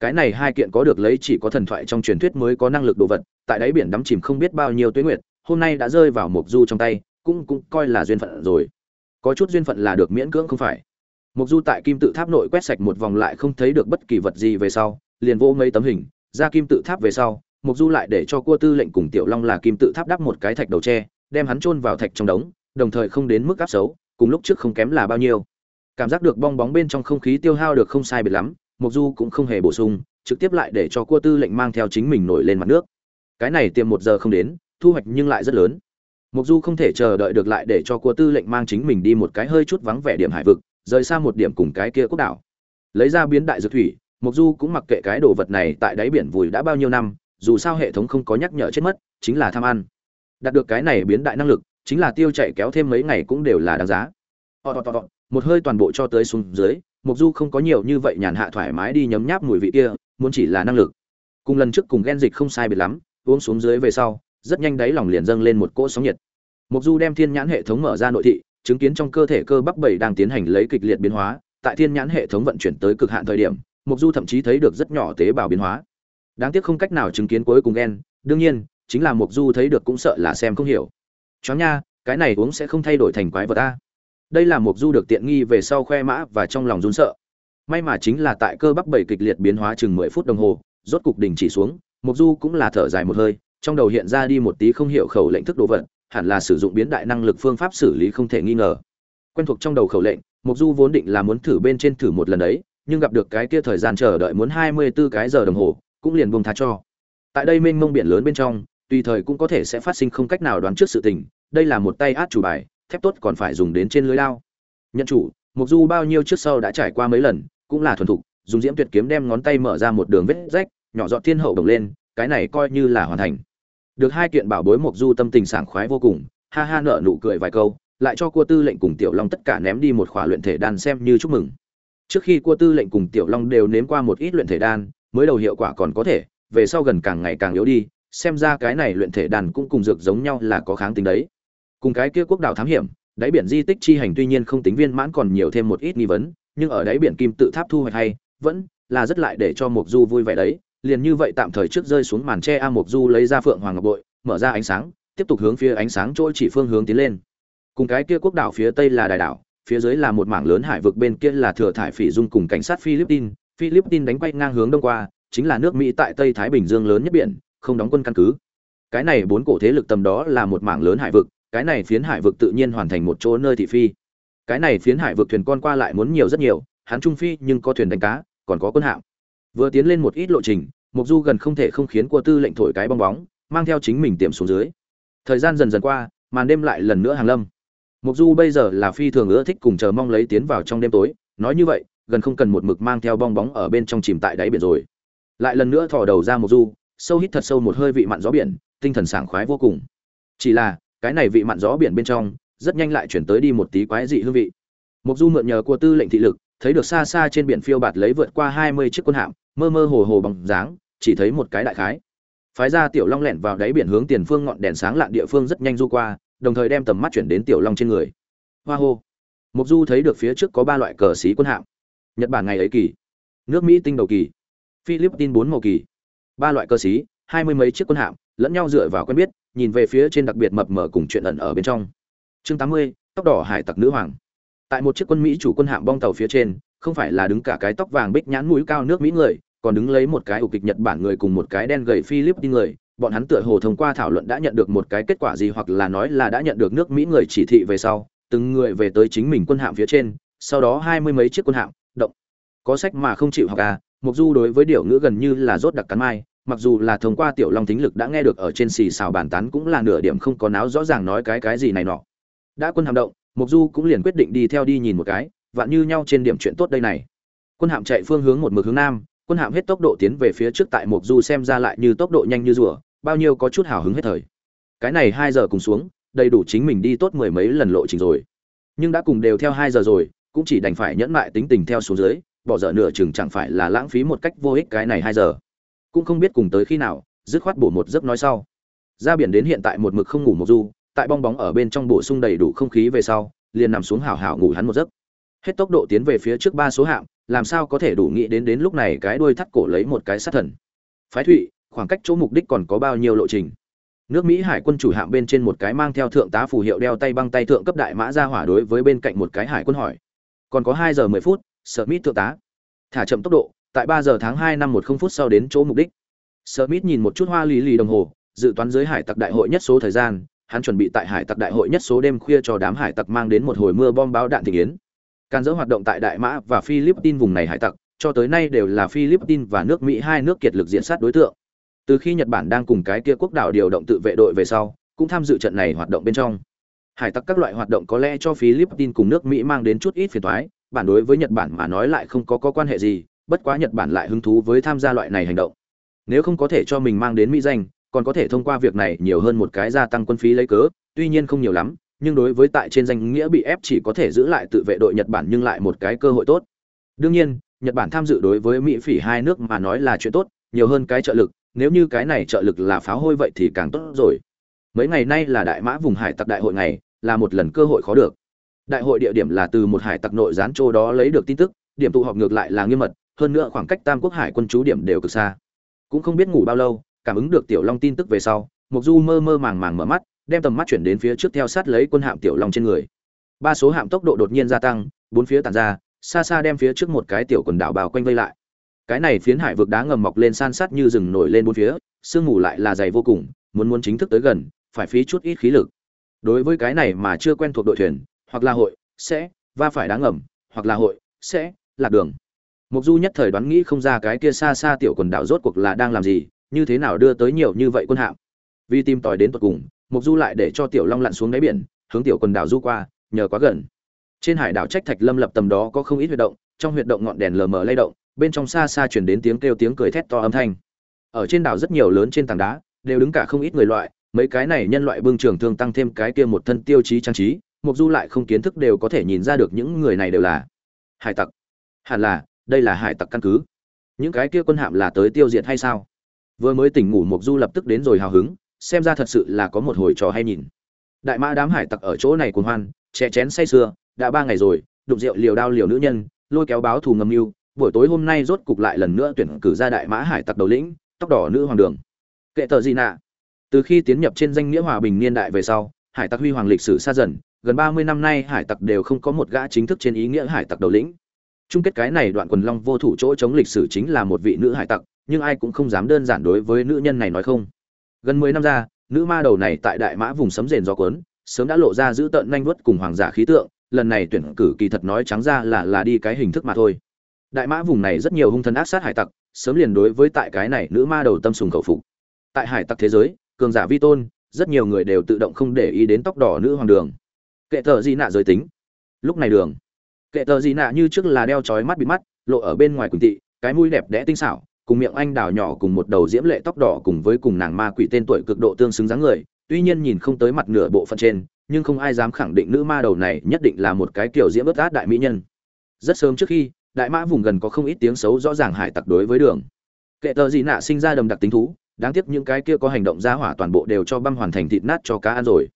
Cái này hai kiện có được lấy chỉ có thần thoại trong truyền thuyết mới có năng lực đồ vật, tại đáy biển đắm chìm không biết bao nhiêu tuế nguyệt, hôm nay đã rơi vào mục du trong tay, cũng cũng coi là duyên phận rồi. Có chút duyên phận là được miễn cưỡng không phải. Mục du tại kim tự tháp nội quét sạch một vòng lại không thấy được bất kỳ vật gì về sau, liền vô mấy tấm hình, ra kim tự tháp về sau mục du lại để cho cua tư lệnh cùng tiểu long là kim tự tháp đắp một cái thạch đầu tre, đem hắn chôn vào thạch trong đống, đồng thời không đến mức áp xấu, cùng lúc trước không kém là bao nhiêu. Cảm giác được bong bóng bên trong không khí tiêu hao được không sai biệt lắm, mục du cũng không hề bổ sung, trực tiếp lại để cho cua tư lệnh mang theo chính mình nổi lên mặt nước. Cái này tiêm một giờ không đến, thu hoạch nhưng lại rất lớn. Mục du không thể chờ đợi được lại để cho cua tư lệnh mang chính mình đi một cái hơi chút vắng vẻ điểm hải vực, rời xa một điểm cùng cái kia quốc đảo. Lấy ra biến đại dược thủy, mục du cũng mặc kệ cái đồ vật này tại đáy biển vùi đã bao nhiêu năm dù sao hệ thống không có nhắc nhở chết mất, chính là tham ăn. Đạt được cái này biến đại năng lực, chính là tiêu chạy kéo thêm mấy ngày cũng đều là đáng giá. Một hơi toàn bộ cho tới xuống dưới mục du không có nhiều như vậy nhàn hạ thoải mái đi nhấm nháp mùi vị kia, muốn chỉ là năng lực. Cùng lần trước cùng ghen dịch không sai biệt lắm, uống xuống dưới về sau, rất nhanh đáy lòng liền dâng lên một cỗ sóng nhiệt. Mục du đem thiên nhãn hệ thống mở ra nội thị, chứng kiến trong cơ thể cơ bắp bảy đang tiến hành lấy kịch liệt biến hóa, tại thiên nhãn hệ thống vận chuyển tới cực hạn thời điểm mục du thậm chí thấy được rất nhỏ tế bào biến hóa đáng tiếc không cách nào chứng kiến cuối cùng ghen. Đương nhiên, chính là mục du thấy được cũng sợ là xem không hiểu. Chó nha, cái này uống sẽ không thay đổi thành quái vật ta. Đây là mục du được tiện nghi về sau khoe mã và trong lòng run sợ. May mà chính là tại cơ bắp bảy kịch liệt biến hóa chừng mười phút đồng hồ, rốt cục đình chỉ xuống mục du cũng là thở dài một hơi, trong đầu hiện ra đi một tí không hiểu khẩu lệnh thức đồ vật, hẳn là sử dụng biến đại năng lực phương pháp xử lý không thể nghi ngờ. Quen thuộc trong đầu khẩu lệnh mục du vốn định là muốn thử bên trên thử một lần đấy, nhưng gặp được cái kia thời gian chờ đợi muốn hai mươi 24 cái giờ đồng hồ cũng liền buông tha cho. Tại đây mênh mông biển lớn bên trong, tùy thời cũng có thể sẽ phát sinh không cách nào đoán trước sự tình, đây là một tay át chủ bài, thép tốt còn phải dùng đến trên lưới lao. Nhận chủ mục du bao nhiêu trước sau đã trải qua mấy lần, cũng là thuần thục, dùng diễm tuyệt kiếm đem ngón tay mở ra một đường vết rách, nhỏ giọt thiên hậu đồng lên, cái này coi như là hoàn thành. Được hai kiện bảo bối mục du tâm tình sảng khoái vô cùng, ha ha nợ nụ cười vài câu, lại cho cua tư lệnh cùng tiểu long tất cả ném đi một khỏa luyện thể đan xem như chúc mừng. Trước khi cua tư lệnh cùng tiểu long đều nếm qua một ít luyện thể đan mới đầu hiệu quả còn có thể, về sau gần càng ngày càng yếu đi, xem ra cái này luyện thể đan cũng cùng dược giống nhau là có kháng tính đấy. Cùng cái kia quốc đảo thám hiểm, đáy biển di tích chi hành tuy nhiên không tính viên mãn còn nhiều thêm một ít nghi vấn, nhưng ở đáy biển kim tự tháp thu hoạch hay, vẫn là rất lại để cho mục du vui vẻ đấy. Liền như vậy tạm thời trước rơi xuống màn tre a mục du lấy ra phượng hoàng ngọc bội, mở ra ánh sáng, tiếp tục hướng phía ánh sáng trôi chỉ phương hướng tiến lên. Cùng cái kia quốc đảo phía tây là đài đảo, phía dưới là một mảng lớn hải vực bên kia là thừa thải phỉ dung cùng cảnh sát philippines philippines đánh quay ngang hướng đông qua, chính là nước mỹ tại tây thái bình dương lớn nhất biển, không đóng quân căn cứ. Cái này bốn cổ thế lực tầm đó là một mảng lớn hải vực, cái này phiến hải vực tự nhiên hoàn thành một chỗ nơi thị phi. Cái này phiến hải vực thuyền con qua lại muốn nhiều rất nhiều, hắn trung phi nhưng có thuyền đánh cá, còn có quân hạm. Vừa tiến lên một ít lộ trình mục du gần không thể không khiến qua tư lệnh thổi cái bong bóng, mang theo chính mình tiệm xuống dưới. Thời gian dần dần qua, màn đêm lại lần nữa hàng lâm. Mục du bây giờ là phi thường ưa thích cùng chờ mong lấy tiến vào trong đêm tối, nói như vậy gần không cần một mực mang theo bong bóng ở bên trong chìm tại đáy biển rồi. Lại lần nữa thò đầu ra một du, sâu hít thật sâu một hơi vị mặn gió biển, tinh thần sảng khoái vô cùng. Chỉ là, cái này vị mặn gió biển bên trong, rất nhanh lại chuyển tới đi một tí quái dị hương vị. Mục du mượn nhờ của tư lệnh thị lực, thấy được xa xa trên biển phiêu bạt lấy vượt qua hai mươi chiếc quân hạm, mơ mơ hồ hồ bằng dáng, chỉ thấy một cái đại khái. Phái ra tiểu long lẹn vào đáy biển hướng tiền phương ngọn đèn sáng lạn địa phương rất nhanh du qua, đồng thời đem tầm mắt chuyển đến tiểu long trên người. Hoa hô. Mục du thấy được phía trước có ba loại cờ xí quân hạm nhật bản ngày ấy kỳ. Nước mỹ tinh đầu kỳ. Philippines bốn màu kỳ. Ba loại cơ sĩ, hai mươi mấy chiếc quân hạm lẫn nhau dựa vào quen biết nhìn về phía trên đặc biệt mập mờ cùng chuyện ẩn ở bên trong. Chương tám mươi tóc đỏ hải tặc nữ hoàng. Tại một chiếc quân mỹ chủ quân hạm bong tàu phía trên không phải là đứng cả cái tóc vàng bích nhãn mũi cao nước mỹ người còn đứng lấy một cái ủ kịch nhật bản người cùng một cái đen gầy philippines người. Bọn hắn tựa hồ thông qua thảo luận đã nhận được một cái kết quả gì hoặc là nói là đã nhận được nước mỹ người chỉ thị về sau từng người về tới chính mình quân hạm phía trên sau đó hai mươi mấy chiếc quân hạm có sách mà không chịu học à mục du đối với điều ngữ gần như là rốt đặc cắn mai, mặc dù là thông qua tiểu long Thính lực đã nghe được ở trên xì xào bàn tán cũng là nửa điểm không có náo rõ ràng nói cái cái gì này nọ. Đã quân hạm động mục du cũng liền quyết định đi theo đi nhìn một cái, vạn như nhau trên điểm chuyện tốt đây này. Quân hạm chạy phương hướng một mực hướng nam, quân hạm hết tốc độ tiến về phía trước tại mục du xem ra lại như tốc độ nhanh như rùa, bao nhiêu có chút hào hứng hết thời. Cái này hai giờ cùng xuống, đầy đủ chính mình đi tốt mười mấy lần lộ trình rồi. Nhưng đã cùng đều theo hai giờ rồi, cũng chỉ đành phải nhẫn mại tính tình theo xuống dưới bỏ dở nửa chừng chẳng phải là lãng phí một cách vô ích cái này hai giờ. Cũng không biết cùng tới khi nào, dứt khoát bổ một giấc nói sau. Ra biển đến hiện tại một mực không ngủ một du tại bong bóng ở bên trong bổ sung đầy đủ không khí về sau, liền nằm xuống hào hào ngủ hắn một giấc. Hết tốc độ tiến về phía trước ba số hạm làm sao có thể đủ nghĩ đến đến lúc này cái đuôi thắt cổ lấy một cái sát thần. Phái thụy, khoảng cách chỗ mục đích còn có bao nhiêu lộ trình? Nước mỹ hải quân chủ hạm bên trên một cái mang theo thượng tá phù hiệu đeo tay băng tay thượng cấp đại mã ra hỏa đối với bên cạnh một cái hải quân hỏi. Còn có hai giờ mười phút smith thượng tá. Thả chậm tốc độ, tại ba giờ tháng hai năm một không phút sau đến chỗ mục đích. Smith nhìn một chút hoa lý lì đồng hồ, dự toán dưới hải tặc đại hội nhất số thời gian, hắn chuẩn bị tại hải tặc đại hội nhất số đêm khuya cho đám hải tặc mang đến một hồi mưa bom báo đạn thị yến. Can dỡ hoạt động tại đại mã và philippines vùng này hải tặc, cho tới nay đều là philippines và nước mỹ hai nước kiệt lực diện sát đối tượng. Từ khi nhật bản đang cùng cái kia quốc đảo điều động tự vệ đội về sau, cũng tham dự trận này hoạt động bên trong. Hải tặc các loại hoạt động có lẽ cho philippines cùng nước mỹ mang đến chút ít phiền toái bản đối với nhật bản mà nói lại không có, có quan hệ gì bất quá nhật bản lại hứng thú với tham gia loại này hành động. Nếu không có thể cho mình mang đến mỹ danh còn có thể thông qua việc này nhiều hơn một cái gia tăng quân phí lấy cớ tuy nhiên không nhiều lắm nhưng đối với tại trên danh nghĩa bị ép chỉ có thể giữ lại tự vệ đội nhật bản nhưng lại một cái cơ hội tốt. Đương nhiên nhật bản tham dự đối với mỹ phỉ hai nước mà nói là chuyện tốt nhiều hơn cái trợ lực nếu như cái này trợ lực là pháo hôi vậy thì càng tốt rồi. Mấy ngày nay là đại mã vùng hải tặc đại hội ngày là một lần cơ hội khó được đại hội địa điểm là từ một hải tặc nội gián châu đó lấy được tin tức, điểm tụ họp ngược lại là nghiêm mật, hơn nữa khoảng cách tam quốc hải quân chú điểm đều cực xa. Cũng không biết ngủ bao lâu, cảm ứng được tiểu long tin tức về sau mục du mơ mơ màng màng mở mắt, đem tầm mắt chuyển đến phía trước theo sát lấy quân hạm tiểu long trên người. Ba số hạm tốc độ đột nhiên gia tăng, bốn phía tàn ra, xa xa đem phía trước một cái tiểu quần đảo bao quanh vây lại. Cái này phiến hải vực đá ngầm mọc lên san sát như rừng nổi lên bốn phía, sương mù lại là dày vô cùng, muốn muốn chính thức tới gần, phải phí chút ít khí lực. Đối với cái này mà chưa quen thuộc đội thuyền hoặc là hội, sẽ, va phải đá ngầm, hoặc là hội, sẽ, lạc đường. Mục du nhất thời đoán nghĩ không ra cái kia xa xa tiểu quần đảo rốt cuộc là đang làm gì, như thế nào đưa tới nhiều như vậy quân hạm. Vì tìm tòi đến tận cùng, mục du lại để cho tiểu long lặn xuống đáy biển, hướng tiểu quần đảo du qua, nhờ quá gần. Trên hải đảo trách thạch lâm lập tầm đó có không ít huy động, trong huy động ngọn đèn lờ mờ lay động, bên trong xa xa chuyển đến tiếng kêu tiếng cười thét to âm thanh. Ở trên đảo rất nhiều lớn trên tảng đá, đều đứng cả không ít người loại, mấy cái này nhân loại bưng trường thương tăng thêm cái kia một thân tiêu chí trang trí mục du lại không kiến thức đều có thể nhìn ra được những người này đều là hải tặc. Hẳn là, đây là hải tặc căn cứ. Những cái kia quân hạm là tới tiêu diệt hay sao? Vừa mới tỉnh ngủ mục du lập tức đến rồi hào hứng, xem ra thật sự là có một hồi trò hay nhìn. Đại mã đám hải tặc ở chỗ này cuồng hoan chè chén say sưa, đã ba ngày rồi đục rượu liều đao liều nữ nhân, lôi kéo báo thù ngầm mưu, buổi tối hôm nay rốt cục lại lần nữa tuyển cử ra đại mã hải tặc đầu lĩnh, tóc đỏ nữ hoàng đường. Kệ tờ gì nạ? Từ khi tiến nhập trên danh nghĩa hòa bình niên đại về sau, hải tặc huy hoàng lịch sử xa dần gần ba mươi năm nay hải tặc đều không có một gã chính thức trên ý nghĩa hải tặc đầu lĩnh. Chung kết cái này đoạn quần long vô thủ chỗ chống lịch sử chính là một vị nữ hải tặc, nhưng ai cũng không dám đơn giản đối với nữ nhân này nói không. Gần mười năm ra, nữ ma đầu này tại đại mã vùng sấm rền gió cuốn, sớm đã lộ ra giữ tợn nhanh vuốt cùng hoàng giả khí tượng, lần này tuyển cử kỳ thật nói trắng ra là là đi cái hình thức mà thôi. Đại mã vùng này rất nhiều hung thần ác sát hải tặc, sớm liền đối với tại cái này nữ ma đầu tâm sùng khẩu phục. Tại hải tặc thế giới, cường giả vi tôn, rất nhiều người đều tự động không để ý đến tóc đỏ nữ hoàng đường kệ tờ di nạ giới tính? Lúc này đường. Kệ tờ di nạ như trước là đeo trói mắt bị mắt, lộ ở bên ngoài quỳnh tị cái mũi đẹp đẽ tinh xảo, cùng miệng anh đào nhỏ cùng một đầu diễm lệ tóc đỏ cùng với cùng nàng ma quỷ tên tuổi cực độ tương xứng dáng người, tuy nhiên nhìn không tới mặt nửa bộ phận trên, nhưng không ai dám khẳng định nữ ma đầu này nhất định là một cái kiểu diễm bất át đại mỹ nhân. Rất sớm trước khi, đại mã vùng gần có không ít tiếng xấu rõ ràng hải tặc đối với đường. Kệ tờ gì nạ sinh ra đầm đặc tính thú, đáng tiếc những cái kia có hành động ra hỏa toàn bộ đều cho băm hoàn thành thịt nát cho cá ăn rồi.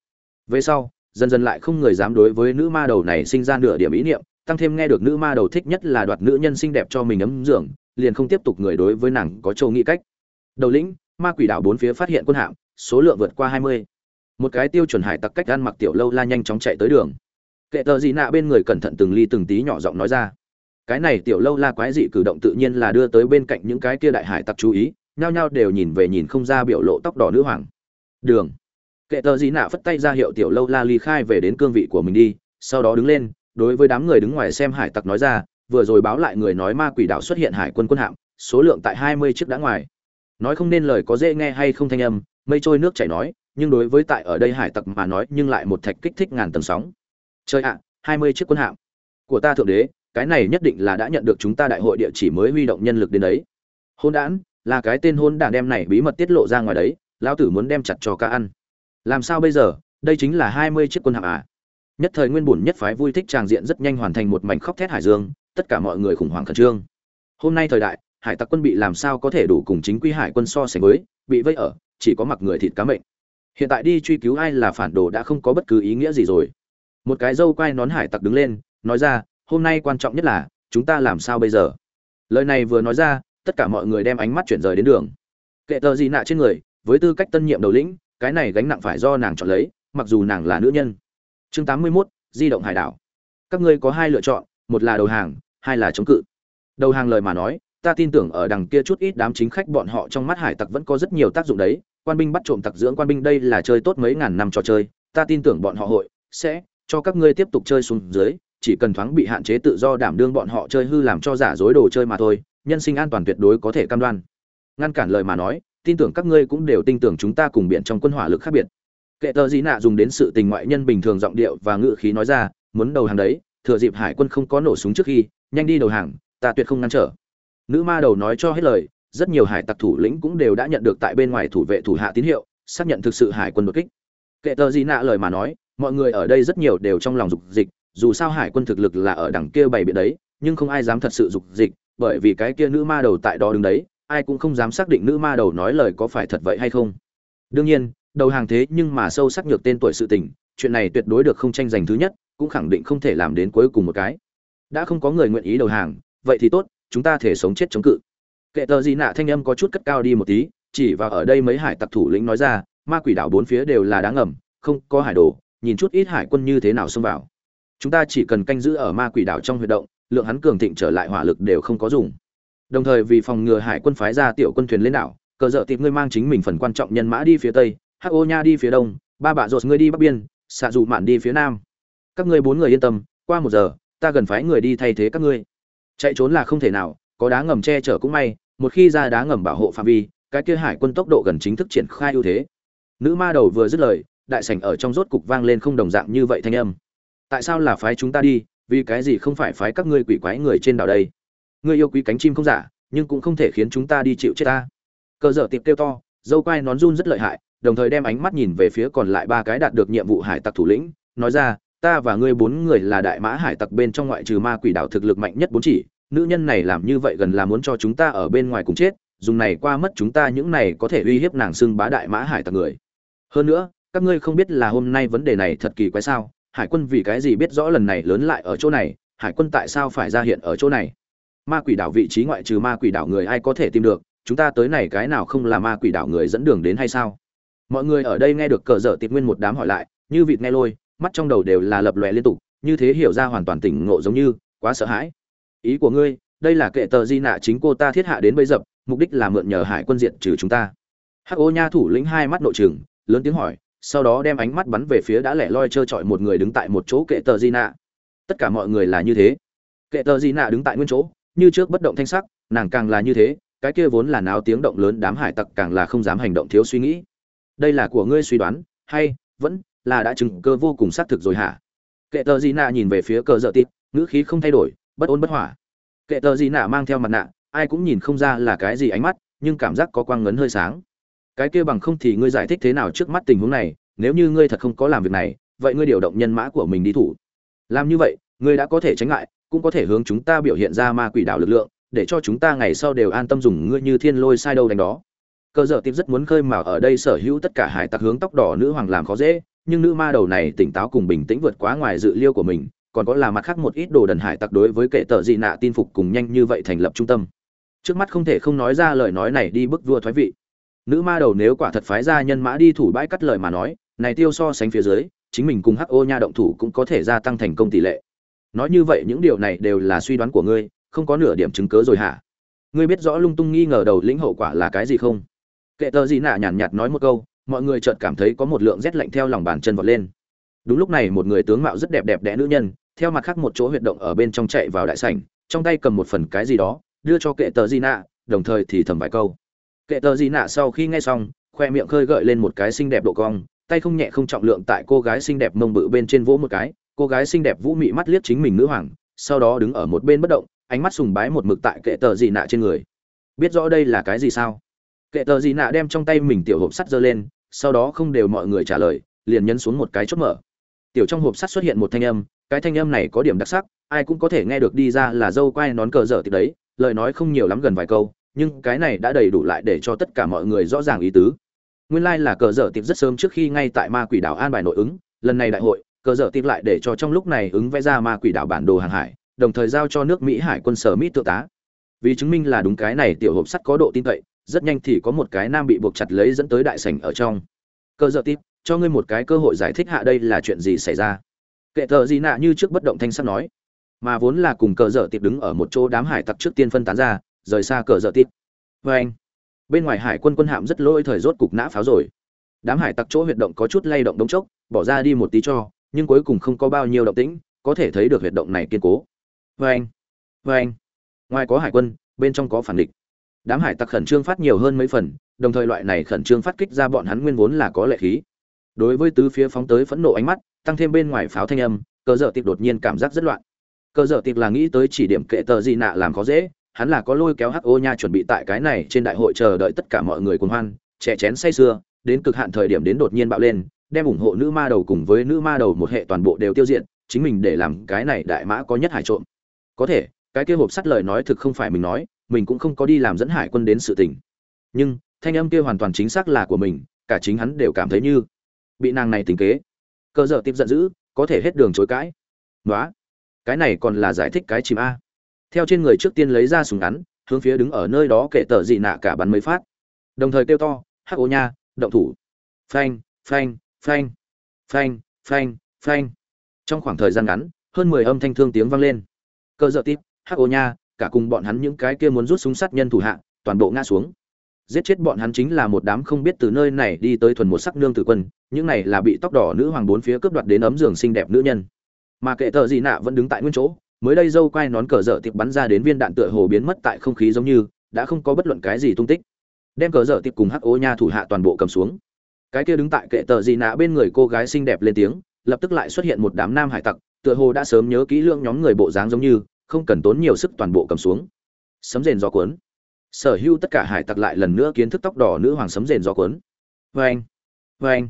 Về sau dần dần lại không người dám đối với nữ ma đầu này sinh ra nửa điểm ý niệm, tăng thêm nghe được nữ ma đầu thích nhất là đoạt nữ nhân xinh đẹp cho mình ấm dưỡng liền không tiếp tục người đối với nàng có châu nghĩ cách. Đầu lĩnh, ma quỷ đảo bốn phía phát hiện quân hạm, số lượng vượt qua hai mươi. Một cái tiêu chuẩn hải tặc cách ăn mặc tiểu lâu la nhanh chóng chạy tới đường. Kệ tờ gì nạ bên người cẩn thận từng ly từng tí nhỏ giọng nói ra. Cái này tiểu lâu la quái dị cử động tự nhiên là đưa tới bên cạnh những cái kia đại hải tặc chú ý, nhao nhao đều nhìn về nhìn không ra biểu lộ tóc đỏ nữ hoàng. Đường kệ tờ gì nạ phất tay ra hiệu tiểu lâu la ly khai về đến cương vị của mình đi, sau đó đứng lên, đối với đám người đứng ngoài xem hải tặc nói ra, vừa rồi báo lại người nói ma quỷ đảo xuất hiện hải quân quân hạm, số lượng tại hai mươi chiếc đã ngoài. Nói không nên lời có dễ nghe hay không thanh âm, mây trôi nước chảy nói, nhưng đối với tại ở đây hải tặc mà nói, nhưng lại một thạch kích thích ngàn tầng sóng. Chơi ạ, hai mươi chiếc quân hạm. Của ta thượng đế, cái này nhất định là đã nhận được chúng ta đại hội địa chỉ mới huy động nhân lực đến đấy. Hôn đản, là cái tên hôn đản đem này bí mật tiết lộ ra ngoài đấy, lão tử muốn đem chặt cho ca ăn làm sao bây giờ? Đây chính là hai mươi chiếc quân hạm à? Nhất thời nguyên bùn nhất phái vui thích tràng diện rất nhanh hoàn thành một mảnh khóc thét hải dương, tất cả mọi người khủng hoảng khẩn trương. Hôm nay thời đại, hải tặc quân bị làm sao có thể đủ cùng chính quy hải quân so sánh với, bị vây ở, chỉ có mặc người thịt cá mệnh. Hiện tại đi truy cứu ai là phản đồ đã không có bất cứ ý nghĩa gì rồi. Một cái dâu quai nón hải tặc đứng lên, nói ra, hôm nay quan trọng nhất là, chúng ta làm sao bây giờ? Lời này vừa nói ra, tất cả mọi người đem ánh mắt chuyển rời đến đường. Kệ tờ gì nạ trên người, với tư cách tân nhiệm đầu lĩnh cái này gánh nặng phải do nàng chọn lấy mặc dù nàng là nữ nhân. Chương tám mươi 81, di động hải đảo. Các ngươi có hai lựa chọn một là đầu hàng hai là chống cự. Đầu hàng lời mà nói ta tin tưởng ở đằng kia chút ít đám chính khách bọn họ trong mắt hải tặc vẫn có rất nhiều tác dụng đấy. Quan binh bắt trộm tặc dưỡng quan binh đây là chơi tốt mấy ngàn năm trò chơi. Ta tin tưởng bọn họ hội sẽ cho các ngươi tiếp tục chơi xuống dưới. Chỉ cần thoáng bị hạn chế tự do đảm đương bọn họ chơi hư làm cho giả dối đồ chơi mà thôi nhân sinh an toàn tuyệt đối có thể cam đoan. Ngăn cản lời mà nói tin tưởng các ngươi cũng đều tin tưởng chúng ta cùng biển trong quân hỏa lực khác biệt. Kệ tờ gì nạ dùng đến sự tình ngoại nhân bình thường giọng điệu và ngữ khí nói ra, muốn đầu hàng đấy, thừa dịp hải quân không có nổ súng trước khi, nhanh đi đầu hàng, ta tuyệt không ngăn trở. Nữ ma đầu nói cho hết lời, rất nhiều hải tặc thủ lĩnh cũng đều đã nhận được tại bên ngoài thủ vệ thủ hạ tín hiệu, xác nhận thực sự hải quân đột kích. Kệ tờ gì nạ lời mà nói, mọi người ở đây rất nhiều đều trong lòng dục dịch, dù sao hải quân thực lực là ở đằng kia bày biện đấy, nhưng không ai dám thật sự dục dịch, bởi vì cái kia nữ ma đầu tại đó đứng đấy ai cũng không dám xác định nữ ma đầu nói lời có phải thật vậy hay không. Đương nhiên, đầu hàng thế nhưng mà sâu sắc nhược tên tuổi sự tình, chuyện này tuyệt đối được không tranh giành thứ nhất, cũng khẳng định không thể làm đến cuối cùng một cái. Đã không có người nguyện ý đầu hàng, vậy thì tốt, chúng ta thể sống chết chống cự. Kệ tờ gì nạ thanh âm có chút cất cao đi một tí, chỉ vào ở đây mấy hải tặc thủ lĩnh nói ra, ma quỷ đảo bốn phía đều là đá ngầm, không có hải đồ, nhìn chút ít hải quân như thế nào xông vào. Chúng ta chỉ cần canh giữ ở ma quỷ đảo trong huy động, lượng hắn cường thịnh trở lại hỏa lực đều không có dùng đồng thời vì phòng ngừa hải quân phái ra tiểu quân thuyền lên đảo, cờ dợ tịp ngươi mang chính mình phần quan trọng nhân mã đi phía tây, hắc ô nha đi phía đông, ba bạ rột ngươi đi bắc biên xạ dù mạn đi phía nam. Các ngươi bốn người yên tâm, qua một giờ, ta gần phái người đi thay thế các ngươi. Chạy trốn là không thể nào, có đá ngầm che chở cũng may, một khi ra đá ngầm bảo hộ phạm vi, cái kia hải quân tốc độ gần chính thức triển khai ưu thế. Nữ ma đầu vừa dứt lời, đại sảnh ở trong rốt cục vang lên không đồng dạng như vậy thanh âm. Tại sao là phái chúng ta đi, vì cái gì không phải phái các ngươi quỷ quái người trên đảo đây? Ngươi yêu quý cánh chim không giả, nhưng cũng không thể khiến chúng ta đi chịu chết ta. Cờ dở tiệp kêu to, dâu quai nón run rất lợi hại, đồng thời đem ánh mắt nhìn về phía còn lại ba cái đạt được nhiệm vụ hải tặc thủ lĩnh, nói ra, ta và ngươi bốn người là đại mã hải tặc bên trong ngoại trừ ma quỷ đảo thực lực mạnh nhất bốn chỉ, nữ nhân này làm như vậy gần là muốn cho chúng ta ở bên ngoài cùng chết, dùng này qua mất chúng ta những này có thể uy hiếp nàng xưng bá đại mã hải tặc người. Hơn nữa, các ngươi không biết là hôm nay vấn đề này thật kỳ quái sao, hải quân vì cái gì biết rõ lần này lớn lại ở chỗ này, hải quân tại sao phải ra hiện ở chỗ này? Ma quỷ đảo vị trí ngoại trừ ma quỷ đảo người ai có thể tìm được, chúng ta tới này cái nào không là ma quỷ đảo người dẫn đường đến hay sao? Mọi người ở đây nghe được cờ dở tịp nguyên một đám hỏi lại, như vịt nghe lôi, mắt trong đầu đều là lập lòe liên tục, như thế hiểu ra hoàn toàn tỉnh ngộ giống như, quá sợ hãi. Ý của ngươi, đây là kệ tờ di nạ chính cô ta thiết hạ đến bây dập mục đích là mượn nhờ hải quân diện trừ chúng ta. Hắc ô nha thủ lĩnh hai mắt nội trường lớn tiếng hỏi, sau đó đem ánh mắt bắn về phía đã lẻ loi trơ trọi một người đứng tại một chỗ kệ tờ di nạ. Tất cả mọi người là như thế. Kệ tờ di nạ đứng tại nguyên chỗ như trước bất động thanh sắc, nàng càng là như thế, cái kia vốn là náo tiếng động lớn đám hải tặc càng là không dám hành động thiếu suy nghĩ. Đây là của ngươi suy đoán, hay, vẫn, là đã chứng cơ vô cùng xác thực rồi hả? Kệ tờ di nạ nhìn về phía cờ dợ tịt, ngữ khí không thay đổi, bất ôn bất hỏa. Kệ tờ di nạ mang theo mặt nạ, ai cũng nhìn không ra là cái gì ánh mắt, nhưng cảm giác có quang ngấn hơi sáng. Cái kia bằng không thì ngươi giải thích thế nào trước mắt tình huống này, nếu như ngươi thật không có làm việc này, vậy ngươi điều động nhân mã của mình đi thủ. Làm như vậy, ngươi đã có thể tránh ngại cũng có thể hướng chúng ta biểu hiện ra ma quỷ đạo lực lượng, để cho chúng ta ngày sau đều an tâm dùng ngươi như thiên lôi sai đâu đánh đó. Cơ dở tiếp rất muốn khơi mà ở đây sở hữu tất cả hải tặc hướng tóc đỏ nữ hoàng làm khó dễ, nhưng nữ ma đầu này tỉnh táo cùng bình tĩnh vượt quá ngoài dự liêu của mình, còn có là mặt khác một ít đồ đần hải tặc đối với kệ tờ dị nạ tin phục cùng nhanh như vậy thành lập trung tâm. Trước mắt không thể không nói ra lời nói này đi bức vua thoái vị. Nữ ma đầu nếu quả thật phái ra nhân mã đi thủ bãi cắt lời mà nói, này tiêu so sánh phía dưới, chính mình cùng hắc ô nha động thủ cũng có thể gia tăng thành công tỷ lệ nói như vậy những điều này đều là suy đoán của ngươi, không có nửa điểm chứng cớ rồi hả? Ngươi biết rõ lung tung nghi ngờ đầu lĩnh hậu quả là cái gì không? Kệ tờ gì nạ nhàn nhạt nói một câu, mọi người chợt cảm thấy có một lượng rét lạnh theo lòng bàn chân vọt lên. Đúng lúc này một người tướng mạo rất đẹp đẹp đẽ nữ nhân, theo mặt khác một chỗ huyệt động ở bên trong chạy vào đại sảnh, trong tay cầm một phần cái gì đó, đưa cho kệ tờ di nạ, đồng thời thì thầm vài câu. Kệ tờ di nạ sau khi nghe xong, khoe miệng khơi gợi lên một cái xinh đẹp độ cong, tay không nhẹ không trọng lượng tại cô gái xinh đẹp mông bự bên trên vỗ một cái cô gái xinh đẹp vũ mị mắt liếc chính mình nữ hoàng, sau đó đứng ở một bên bất động, ánh mắt sùng bái một mực tại kệ tờ dị nạ trên người. Biết rõ đây là cái gì sao? Kệ tờ dị nạ đem trong tay mình tiểu hộp sắt giơ lên, sau đó không đều mọi người trả lời, liền nhấn xuống một cái chốt mở. Tiểu trong hộp sắt xuất hiện một thanh âm, cái thanh âm này có điểm đặc sắc, ai cũng có thể nghe được đi ra là dâu quai nón cờ dở thì đấy, lời nói không nhiều lắm gần vài câu, nhưng cái này đã đầy đủ lại để cho tất cả mọi người rõ ràng ý tứ. Nguyên lai là cờ dở tiệp rất sớm trước khi ngay tại ma quỷ đảo an bài nội ứng, lần này đại hội cờ dở tìm lại để cho trong lúc này ứng vẽ ra ma quỷ đảo bản đồ hàng hải, đồng thời giao cho nước mỹ hải quân sở mỹ tự tá. Vì chứng minh là đúng cái này, tiểu hộp sắt có độ tin cậy, rất nhanh thì có một cái nam bị buộc chặt lấy dẫn tới đại sảnh ở trong. Cờ dở tìm, cho ngươi một cái cơ hội giải thích hạ đây là chuyện gì xảy ra. Kệ thợ gì nạ như trước bất động thanh sắt nói. Mà vốn là cùng cờ dở tiệp đứng ở một chỗ đám hải tặc trước tiên phân tán ra, rời xa cờ dở tiệp vê vâng anh. Bên ngoài hải quân quân hạm rất lỗi thời rốt cục nã pháo rồi. Đám hải tặc chỗ huyệt động có chút lay động đống chốc, bỏ ra đi một tí cho nhưng cuối cùng không có bao nhiêu động tĩnh, có thể thấy được huyệt động này kiên cố. Vê anh vê anh. Ngoài có hải quân, bên trong có phản địch. Đám hải tặc khẩn trương phát nhiều hơn mấy phần, đồng thời loại này khẩn trương phát kích ra bọn hắn nguyên vốn là có lệ khí. Đối với tứ phía phóng tới phẫn nộ ánh mắt, tăng thêm bên ngoài pháo thanh âm cơ dở tiệp đột nhiên cảm giác rất loạn. Cơ dở tiệp là nghĩ tới chỉ điểm kệ tờ gì nạ làm khó dễ, hắn là có lôi kéo ho nha chuẩn bị tại cái này trên đại hội chờ đợi tất cả mọi người cùng hoan trẻ chén say sưa, đến cực hạn thời điểm đến đột nhiên bạo lên đem ủng hộ nữ ma đầu cùng với nữ ma đầu một hệ toàn bộ đều tiêu diệt chính mình để làm cái này đại mã có nhất hải trộm. Có thể cái kia hộp sắt lời nói thực không phải mình nói mình cũng không có đi làm dẫn hải quân đến sự tình. Nhưng thanh âm kia hoàn toàn chính xác là của mình cả chính hắn đều cảm thấy như bị nàng này tính kế. Cơ giờ tiếp giận dữ có thể hết đường chối cãi. Ngoá, cái này còn là giải thích cái chìm a. Theo trên người trước tiên lấy ra súng ngắn hướng phía đứng ở nơi đó kệ tờ dị nạ cả bắn mấy phát. Đồng thời kêu to hắc ô nha động thủ. Phanh phanh phanh phanh phanh phanh. Trong khoảng thời gian ngắn, hơn mười âm thanh thương tiếng vang lên. Cơ dợ tiếp hắc ô nha, cả cùng bọn hắn những cái kia muốn rút súng sát nhân thủ hạ, toàn bộ ngã xuống. Giết chết bọn hắn chính là một đám không biết từ nơi này đi tới thuần một sắc nương tử quân, những này là bị tóc đỏ nữ hoàng bốn phía cướp đoạt đến ấm giường xinh đẹp nữ nhân. Mà kệ tờ gì nạ vẫn đứng tại nguyên chỗ, mới đây dâu quay nón cờ dở tiệp bắn ra đến viên đạn tựa hồ biến mất tại không khí giống như, đã không có bất luận cái gì tung tích. Đem cờ dở tiệp cùng hắc ô nha thủ hạ toàn bộ cầm xuống cái kia đứng tại kệ tờ gì nạ bên người cô gái xinh đẹp lên tiếng, lập tức lại xuất hiện một đám nam hải tặc, tựa hồ đã sớm nhớ kỹ lượng nhóm người bộ dáng giống như, không cần tốn nhiều sức toàn bộ cầm xuống. Sấm rền gió cuốn. Sở hữu tất cả hải tặc lại lần nữa kiến thức tóc đỏ nữ hoàng sấm rền gió cuốn. Vê anh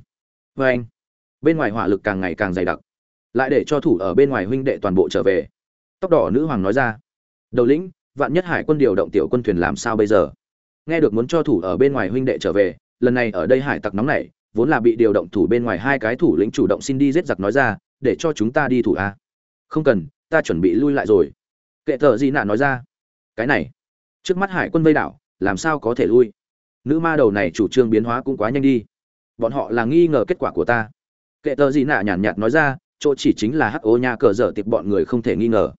vê bên ngoài hỏa lực càng ngày càng dày đặc. Lại để cho thủ ở bên ngoài huynh đệ toàn bộ trở về. Tóc đỏ nữ hoàng nói ra. Đầu lĩnh, vạn nhất hải quân điều động tiểu quân thuyền làm sao bây giờ? Nghe được muốn cho thủ ở bên ngoài huynh đệ trở về lần này ở đây hải tặc nóng này vốn là bị điều động thủ bên ngoài hai cái thủ lĩnh chủ động xin đi giết giặc nói ra, để cho chúng ta đi thủ a. Không cần, ta chuẩn bị lui lại rồi. Kệ thợ gì nạ nói ra. Cái này, trước mắt hải quân vây đảo, làm sao có thể lui? Nữ ma đầu này chủ trương biến hóa cũng quá nhanh đi. Bọn họ là nghi ngờ kết quả của ta. Kệ tờ gì nạ nhàn nhạt nói ra, chỗ chỉ chính là hắc ô nha cờ dở tiệp bọn người không thể nghi ngờ.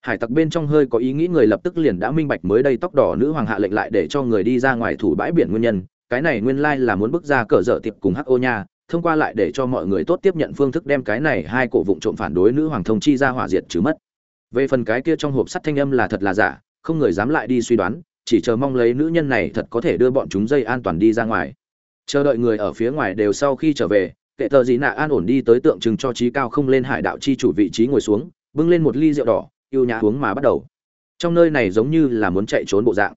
Hải tặc bên trong hơi có ý nghĩ người lập tức liền đã minh bạch mới đây tóc đỏ nữ hoàng hạ lệnh lại để cho người đi ra ngoài thủ bãi biển nguyên nhân cái này nguyên lai là muốn bước ra cờ dở tiệp cùng hắc ô nha, thông qua lại để cho mọi người tốt tiếp nhận phương thức đem cái này hai cổ vụng trộm phản đối nữ hoàng thông chi ra hỏa diệt trừ mất. Về phần cái kia trong hộp sắt thanh âm là thật là giả, không người dám lại đi suy đoán, chỉ chờ mong lấy nữ nhân này thật có thể đưa bọn chúng dây an toàn đi ra ngoài. Chờ đợi người ở phía ngoài đều sau khi trở về, kệ tờ gì nạ an ổn đi tới tượng trưng cho trí cao không lên hải đạo chi chủ vị trí ngồi xuống, bưng lên một ly rượu đỏ, yêu nhã uống mà bắt đầu. Trong nơi này giống như là muốn chạy trốn bộ dạng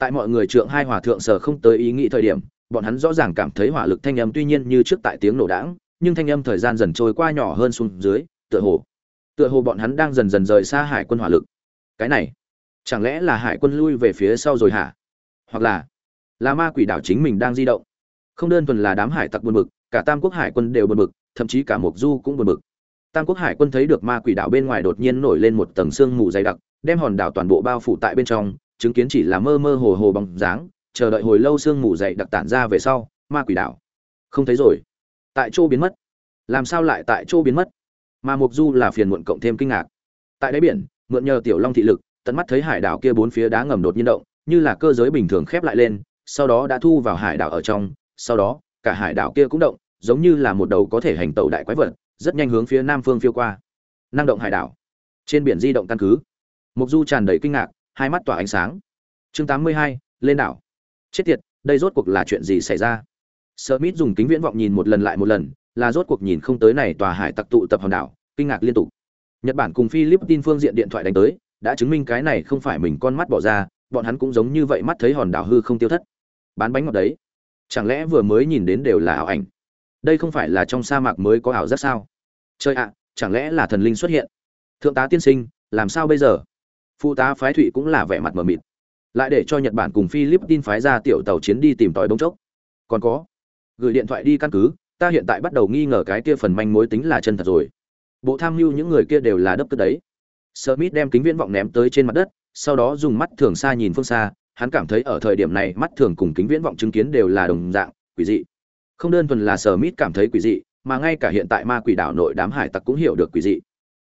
tại mọi người trượng hai hòa thượng sở không tới ý nghĩ thời điểm, bọn hắn rõ ràng cảm thấy hỏa lực thanh âm tuy nhiên như trước tại tiếng nổ đãng, nhưng thanh âm thời gian dần trôi qua nhỏ hơn xuống dưới, tựa hồ tựa hồ bọn hắn đang dần dần rời xa hải quân hỏa lực. Cái này, chẳng lẽ là hải quân lui về phía sau rồi hả? Hoặc là là ma quỷ đảo chính mình đang di động? Không đơn thuần là đám hải tặc buồn bực, cả tam quốc hải quân đều buồn bực, thậm chí cả mộc du cũng buồn bực. Tam quốc hải quân thấy được ma quỷ đảo bên ngoài đột nhiên nổi lên một tầng sương mù dày đặc, đem hòn đảo toàn bộ bao phủ tại bên trong chứng kiến chỉ là mơ mơ hồ hồ bằng dáng, chờ đợi hồi lâu sương mù dày đặc tản ra về sau, ma quỷ đảo. Không thấy rồi. Tại chỗ biến mất. Làm sao lại tại chỗ biến mất? Mà mục du là phiền muộn cộng thêm kinh ngạc. Tại đáy biển, mượn nhờ tiểu long thị lực, tận mắt thấy hải đảo kia bốn phía đá ngầm đột nhiên động, như là cơ giới bình thường khép lại lên, sau đó đã thu vào hải đảo ở trong, sau đó, cả hải đảo kia cũng động, giống như là một đầu có thể hành tẩu đại quái vật, rất nhanh hướng phía nam phương phiêu qua. Năng động hải đảo. Trên biển di động căn cứ. Mục du tràn đầy kinh ngạc hai mắt tỏa ánh sáng. Chương 82, lên đảo. Chết tiệt đây rốt cuộc là chuyện gì xảy ra? Smith dùng kính viễn vọng nhìn một lần lại một lần là rốt cuộc nhìn không tới này tòa hải tặc tụ tập hòn đảo kinh ngạc liên tục. Nhật bản cùng philippines phương diện điện thoại đánh tới đã chứng minh cái này không phải mình con mắt bỏ ra bọn hắn cũng giống như vậy mắt thấy hòn đảo hư không tiêu thất. Bán bánh ngọt đấy. Chẳng lẽ vừa mới nhìn đến đều là ảo ảnh? Đây không phải là trong sa mạc mới có ảo giác sao? Chơi ạ chẳng lẽ là thần linh xuất hiện? Thượng tá tiên sinh làm sao bây giờ? Phụ tá phái thụy cũng là vẻ mặt mờ mịt. Lại để cho nhật bản cùng philippines phái ra tiểu tàu chiến đi tìm tòi bông chốc. Còn có, gửi điện thoại đi căn cứ, ta hiện tại bắt đầu nghi ngờ cái kia phần manh mối tính là chân thật rồi. Bộ tham mưu những người kia đều là đấp tức đấy. Smith đem kính viễn vọng ném tới trên mặt đất, sau đó dùng mắt thường xa nhìn phương xa, hắn cảm thấy ở thời điểm này mắt thường cùng kính viễn vọng chứng kiến đều là đồng dạng, quỷ dị. Không đơn thuần là smith cảm thấy quỷ dị, mà ngay cả hiện tại ma quỷ đảo nội đám hải tặc cũng hiểu được quỷ dị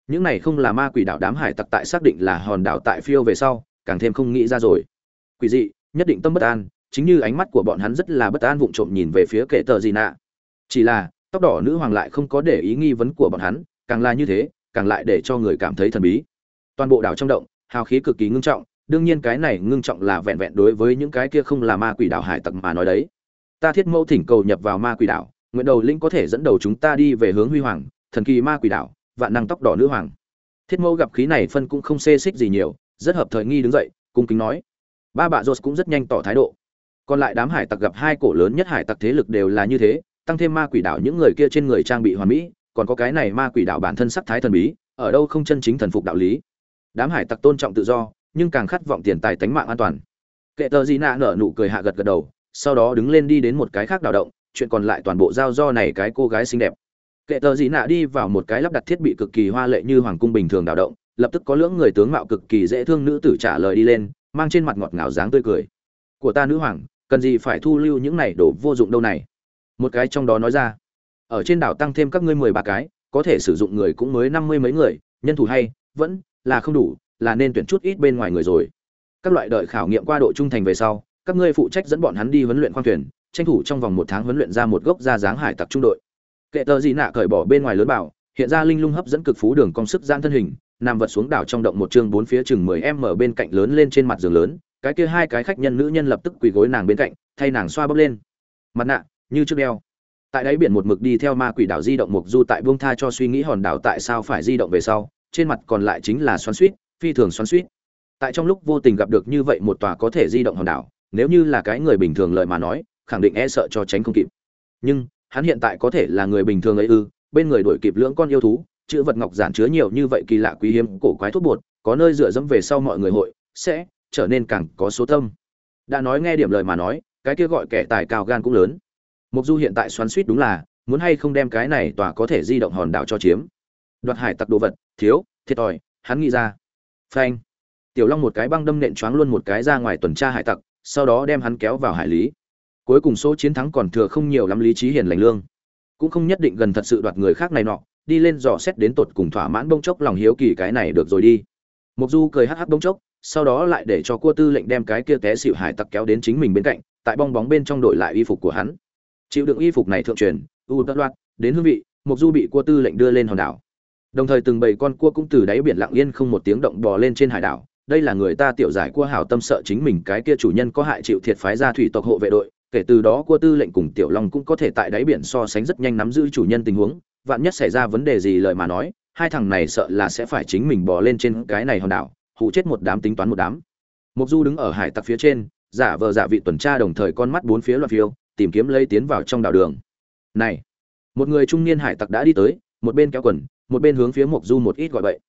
những này không là ma quỷ đảo đám hải tặc tại xác định là hòn đảo tại phiêu về sau, càng thêm không nghĩ ra rồi. Quỷ dị, nhất định tâm bất an, chính như ánh mắt của bọn hắn rất là bất an vụng trộm nhìn về phía kệ tờ gì nạ. Chỉ là, tóc đỏ nữ hoàng lại không có để ý nghi vấn của bọn hắn, càng là như thế, càng lại để cho người cảm thấy thần bí. Toàn bộ đảo trong động, hào khí cực kỳ ngưng trọng, đương nhiên cái này ngưng trọng là vẹn vẹn đối với những cái kia không là ma quỷ đảo hải tặc mà nói đấy. Ta thiết mẫu thỉnh cầu nhập vào ma quỷ đảo, nguyện đầu linh có thể dẫn đầu chúng ta đi về hướng huy hoàng, thần kỳ ma quỷ đảo vạn năng tóc đỏ nữ hoàng. Thiết mẫu gặp khí này phân cũng không xê xích gì nhiều, rất hợp thời nghi đứng dậy, cung kính nói. Ba bạ rột cũng rất nhanh tỏ thái độ. Còn lại đám hải tặc gặp hai cổ lớn nhất hải tặc thế lực đều là như thế, tăng thêm ma quỷ đảo những người kia trên người trang bị hoàn mỹ, còn có cái này ma quỷ đảo bản thân sắc thái thần bí, ở đâu không chân chính thần phục đạo lý. Đám hải tặc tôn trọng tự do, nhưng càng khát vọng tiền tài tánh mạng an toàn. Kệ tờ gì nạ nở nụ cười hạ gật gật đầu, sau đó đứng lên đi đến một cái khác đảo động, chuyện còn lại toàn bộ giao do này cái cô gái xinh đẹp kệ tờ gì nạ đi vào một cái lắp đặt thiết bị cực kỳ hoa lệ như hoàng cung bình thường đảo động, lập tức có lưỡng người tướng mạo cực kỳ dễ thương nữ tử trả lời đi lên, mang trên mặt ngọt ngào dáng tươi cười. Của ta nữ hoàng, cần gì phải thu lưu những này đổ vô dụng đâu này? Một cái trong đó nói ra. Ở trên đảo tăng thêm các ngươi mười ba cái, có thể sử dụng người cũng mới năm mươi mấy người, nhân thủ hay, vẫn là không đủ, là nên tuyển chút ít bên ngoài người rồi. Các loại đợi khảo nghiệm qua độ trung thành về sau, các ngươi phụ trách dẫn bọn hắn đi huấn luyện khoang thuyền, tranh thủ trong vòng một tháng huấn luyện ra một gốc ra dáng hải tặc trung đội kệ tờ gì nạ cởi bỏ bên ngoài lớn bảo, hiện ra linh lung hấp dẫn cực phú đường công sức gian thân hình, nằm vật xuống đảo trong động một chương bốn phía chừng mười em mở bên cạnh lớn lên trên mặt giường lớn, cái kia hai cái khách nhân nữ nhân lập tức quỳ gối nàng bên cạnh, thay nàng xoa bốc lên. Mặt nạ, như trước đeo. Tại đáy biển một mực đi theo ma quỷ đảo di động mục du tại buông tha cho suy nghĩ hòn đảo tại sao phải di động về sau, trên mặt còn lại chính là xoắn suýt, phi thường xoắn suýt. Tại trong lúc vô tình gặp được như vậy một tòa có thể di động hòn đảo, nếu như là cái người bình thường lợi mà nói, khẳng định e sợ cho tránh không kịp. Nhưng hắn hiện tại có thể là người bình thường ấy ư, bên người đuổi kịp lưỡng con yêu thú, chữ vật ngọc giản chứa nhiều như vậy kỳ lạ quý hiếm, cổ quái thuốc bột, có nơi dựa dẫm về sau mọi người hội, sẽ trở nên càng có số tâm. Đã nói nghe điểm lời mà nói, cái kia gọi kẻ tài cao gan cũng lớn. Mục du hiện tại xoắn suýt đúng là, muốn hay không đem cái này tòa có thể di động hòn đảo cho chiếm. Đoạt hải tặc đồ vật, thiếu, thiệt thòi, hắn nghĩ ra. Phanh. Tiểu long một cái băng đâm nện choáng luôn một cái ra ngoài tuần tra hải tặc, sau đó đem hắn kéo vào hải lý cuối cùng số chiến thắng còn thừa không nhiều lắm lý trí hiền lành lương. Cũng không nhất định gần thật sự đoạt người khác này nọ, đi lên dò xét đến tột cùng thỏa mãn bông chốc lòng hiếu kỳ cái này được rồi đi. Mục du cười hắc hắc bông chốc, sau đó lại để cho cua tư lệnh đem cái kia té xịu hải tặc kéo đến chính mình bên cạnh, tại bong bóng bên trong đổi lại y phục của hắn. Chịu đựng y phục này thượng truyền, u tất loạt đến hương vị, mục du bị cua tư lệnh đưa lên hòn đảo. Đồng thời từng bầy con cua cũng từ đáy biển lặng yên không một tiếng động bò lên trên hải đảo. Đây là người ta tiểu giải cua hảo tâm sợ chính mình cái kia chủ nhân có hại chịu thiệt phái ra thủy tộc hộ vệ đội kể từ đó cua tư lệnh cùng tiểu long cũng có thể tại đáy biển so sánh rất nhanh nắm giữ chủ nhân tình huống. Vạn nhất xảy ra vấn đề gì lời mà nói, hai thằng này sợ là sẽ phải chính mình bỏ lên trên cái này hòn đảo, hụ chết một đám tính toán một đám. Mục du đứng ở hải tặc phía trên, giả vờ giả vị tuần tra đồng thời con mắt bốn phía loạt phiêu, tìm kiếm lấy tiến vào trong đảo đường. Này, một người trung niên hải tặc đã đi tới, một bên kéo quần, một bên hướng phía mục du một ít gọi vậy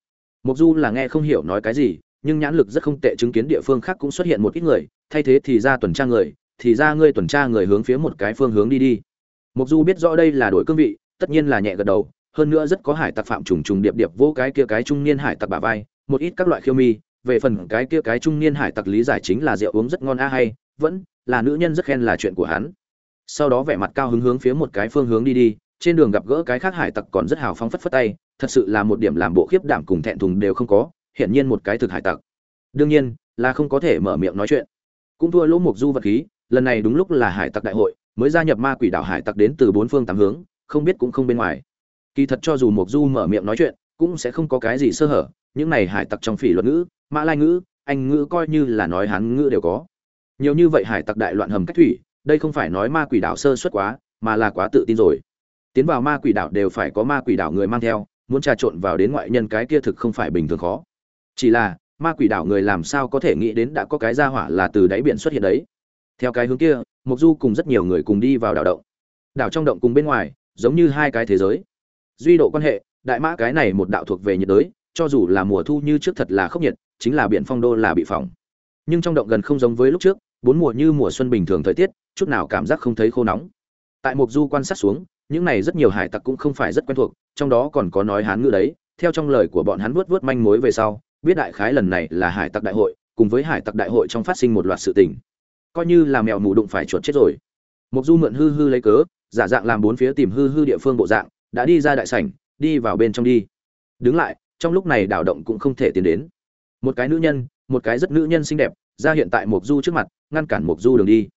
mục du là nghe không hiểu nói cái gì, nhưng nhãn lực rất không tệ, chứng kiến địa phương khác cũng xuất hiện một ít người, thay thế thì ra tuần tra người thì ra ngươi tuần tra người hướng phía một cái phương hướng đi đi. Mục du biết rõ đây là đổi cương vị, tất nhiên là nhẹ gật đầu, hơn nữa rất có hải tặc phạm trùng trùng điệp điệp vô cái kia cái trung niên hải tặc bả vai, một ít các loại khiêu mi, về phần cái kia cái trung niên hải tặc lý giải chính là rượu uống rất ngon a à hay, vẫn là nữ nhân rất khen là chuyện của hắn. Sau đó vẻ mặt cao hứng hướng phía một cái phương hướng đi đi, trên đường gặp gỡ cái khác hải tặc còn rất hào phóng phất phất tay, thật sự là một điểm làm bộ khiếp đảm cùng thẹn thùng đều không có, hiển nhiên một cái thực hải tặc. Đương nhiên, là không có thể mở miệng nói chuyện. Cũng thua lỗ mục du vật khí lần này đúng lúc là hải tặc đại hội, mới gia nhập ma quỷ đảo hải tặc đến từ bốn phương tám hướng, không biết cũng không bên ngoài. Kỳ thật cho dù mộc du mở miệng nói chuyện, cũng sẽ không có cái gì sơ hở, những này hải tặc trong phỉ luật ngữ, mã lai ngữ, anh ngữ coi như là nói hán ngữ đều có. Nhiều như vậy hải tặc đại loạn hầm cách thủy, đây không phải nói ma quỷ đảo sơ suất quá, mà là quá tự tin rồi. Tiến vào ma quỷ đảo đều phải có ma quỷ đảo người mang theo, muốn trà trộn vào đến ngoại nhân cái kia thực không phải bình thường khó. Chỉ là, ma quỷ đảo người làm sao có thể nghĩ đến đã có cái ra hỏa là từ đáy biển xuất hiện đấy theo cái hướng kia mục du cùng rất nhiều người cùng đi vào đảo động. Đảo trong động cùng bên ngoài, giống như hai cái thế giới. Duy độ quan hệ, đại mã cái này một đạo thuộc về nhiệt đới, cho dù là mùa thu như trước thật là khốc nhiệt, chính là biển phong đô là bị phỏng. Nhưng trong động gần không giống với lúc trước, bốn mùa như mùa xuân bình thường thời tiết, chút nào cảm giác không thấy khô nóng. Tại mục du quan sát xuống, những này rất nhiều hải tặc cũng không phải rất quen thuộc, trong đó còn có nói hán ngữ đấy, theo trong lời của bọn hắn vuốt vuốt manh mối về sau, biết đại khái lần này là hải tặc đại hội, cùng với hải tặc đại hội trong phát sinh một loạt sự tình coi như là mèo mù đụng phải chuột chết rồi. Mục du mượn hư hư lấy cớ, giả dạng làm bốn phía tìm hư hư địa phương bộ dạng, đã đi ra đại sảnh, đi vào bên trong đi. Đứng lại, trong lúc này đảo động cũng không thể tiến đến. Một cái nữ nhân, một cái rất nữ nhân xinh đẹp, ra hiện tại mục du trước mặt, ngăn cản mục du đường đi.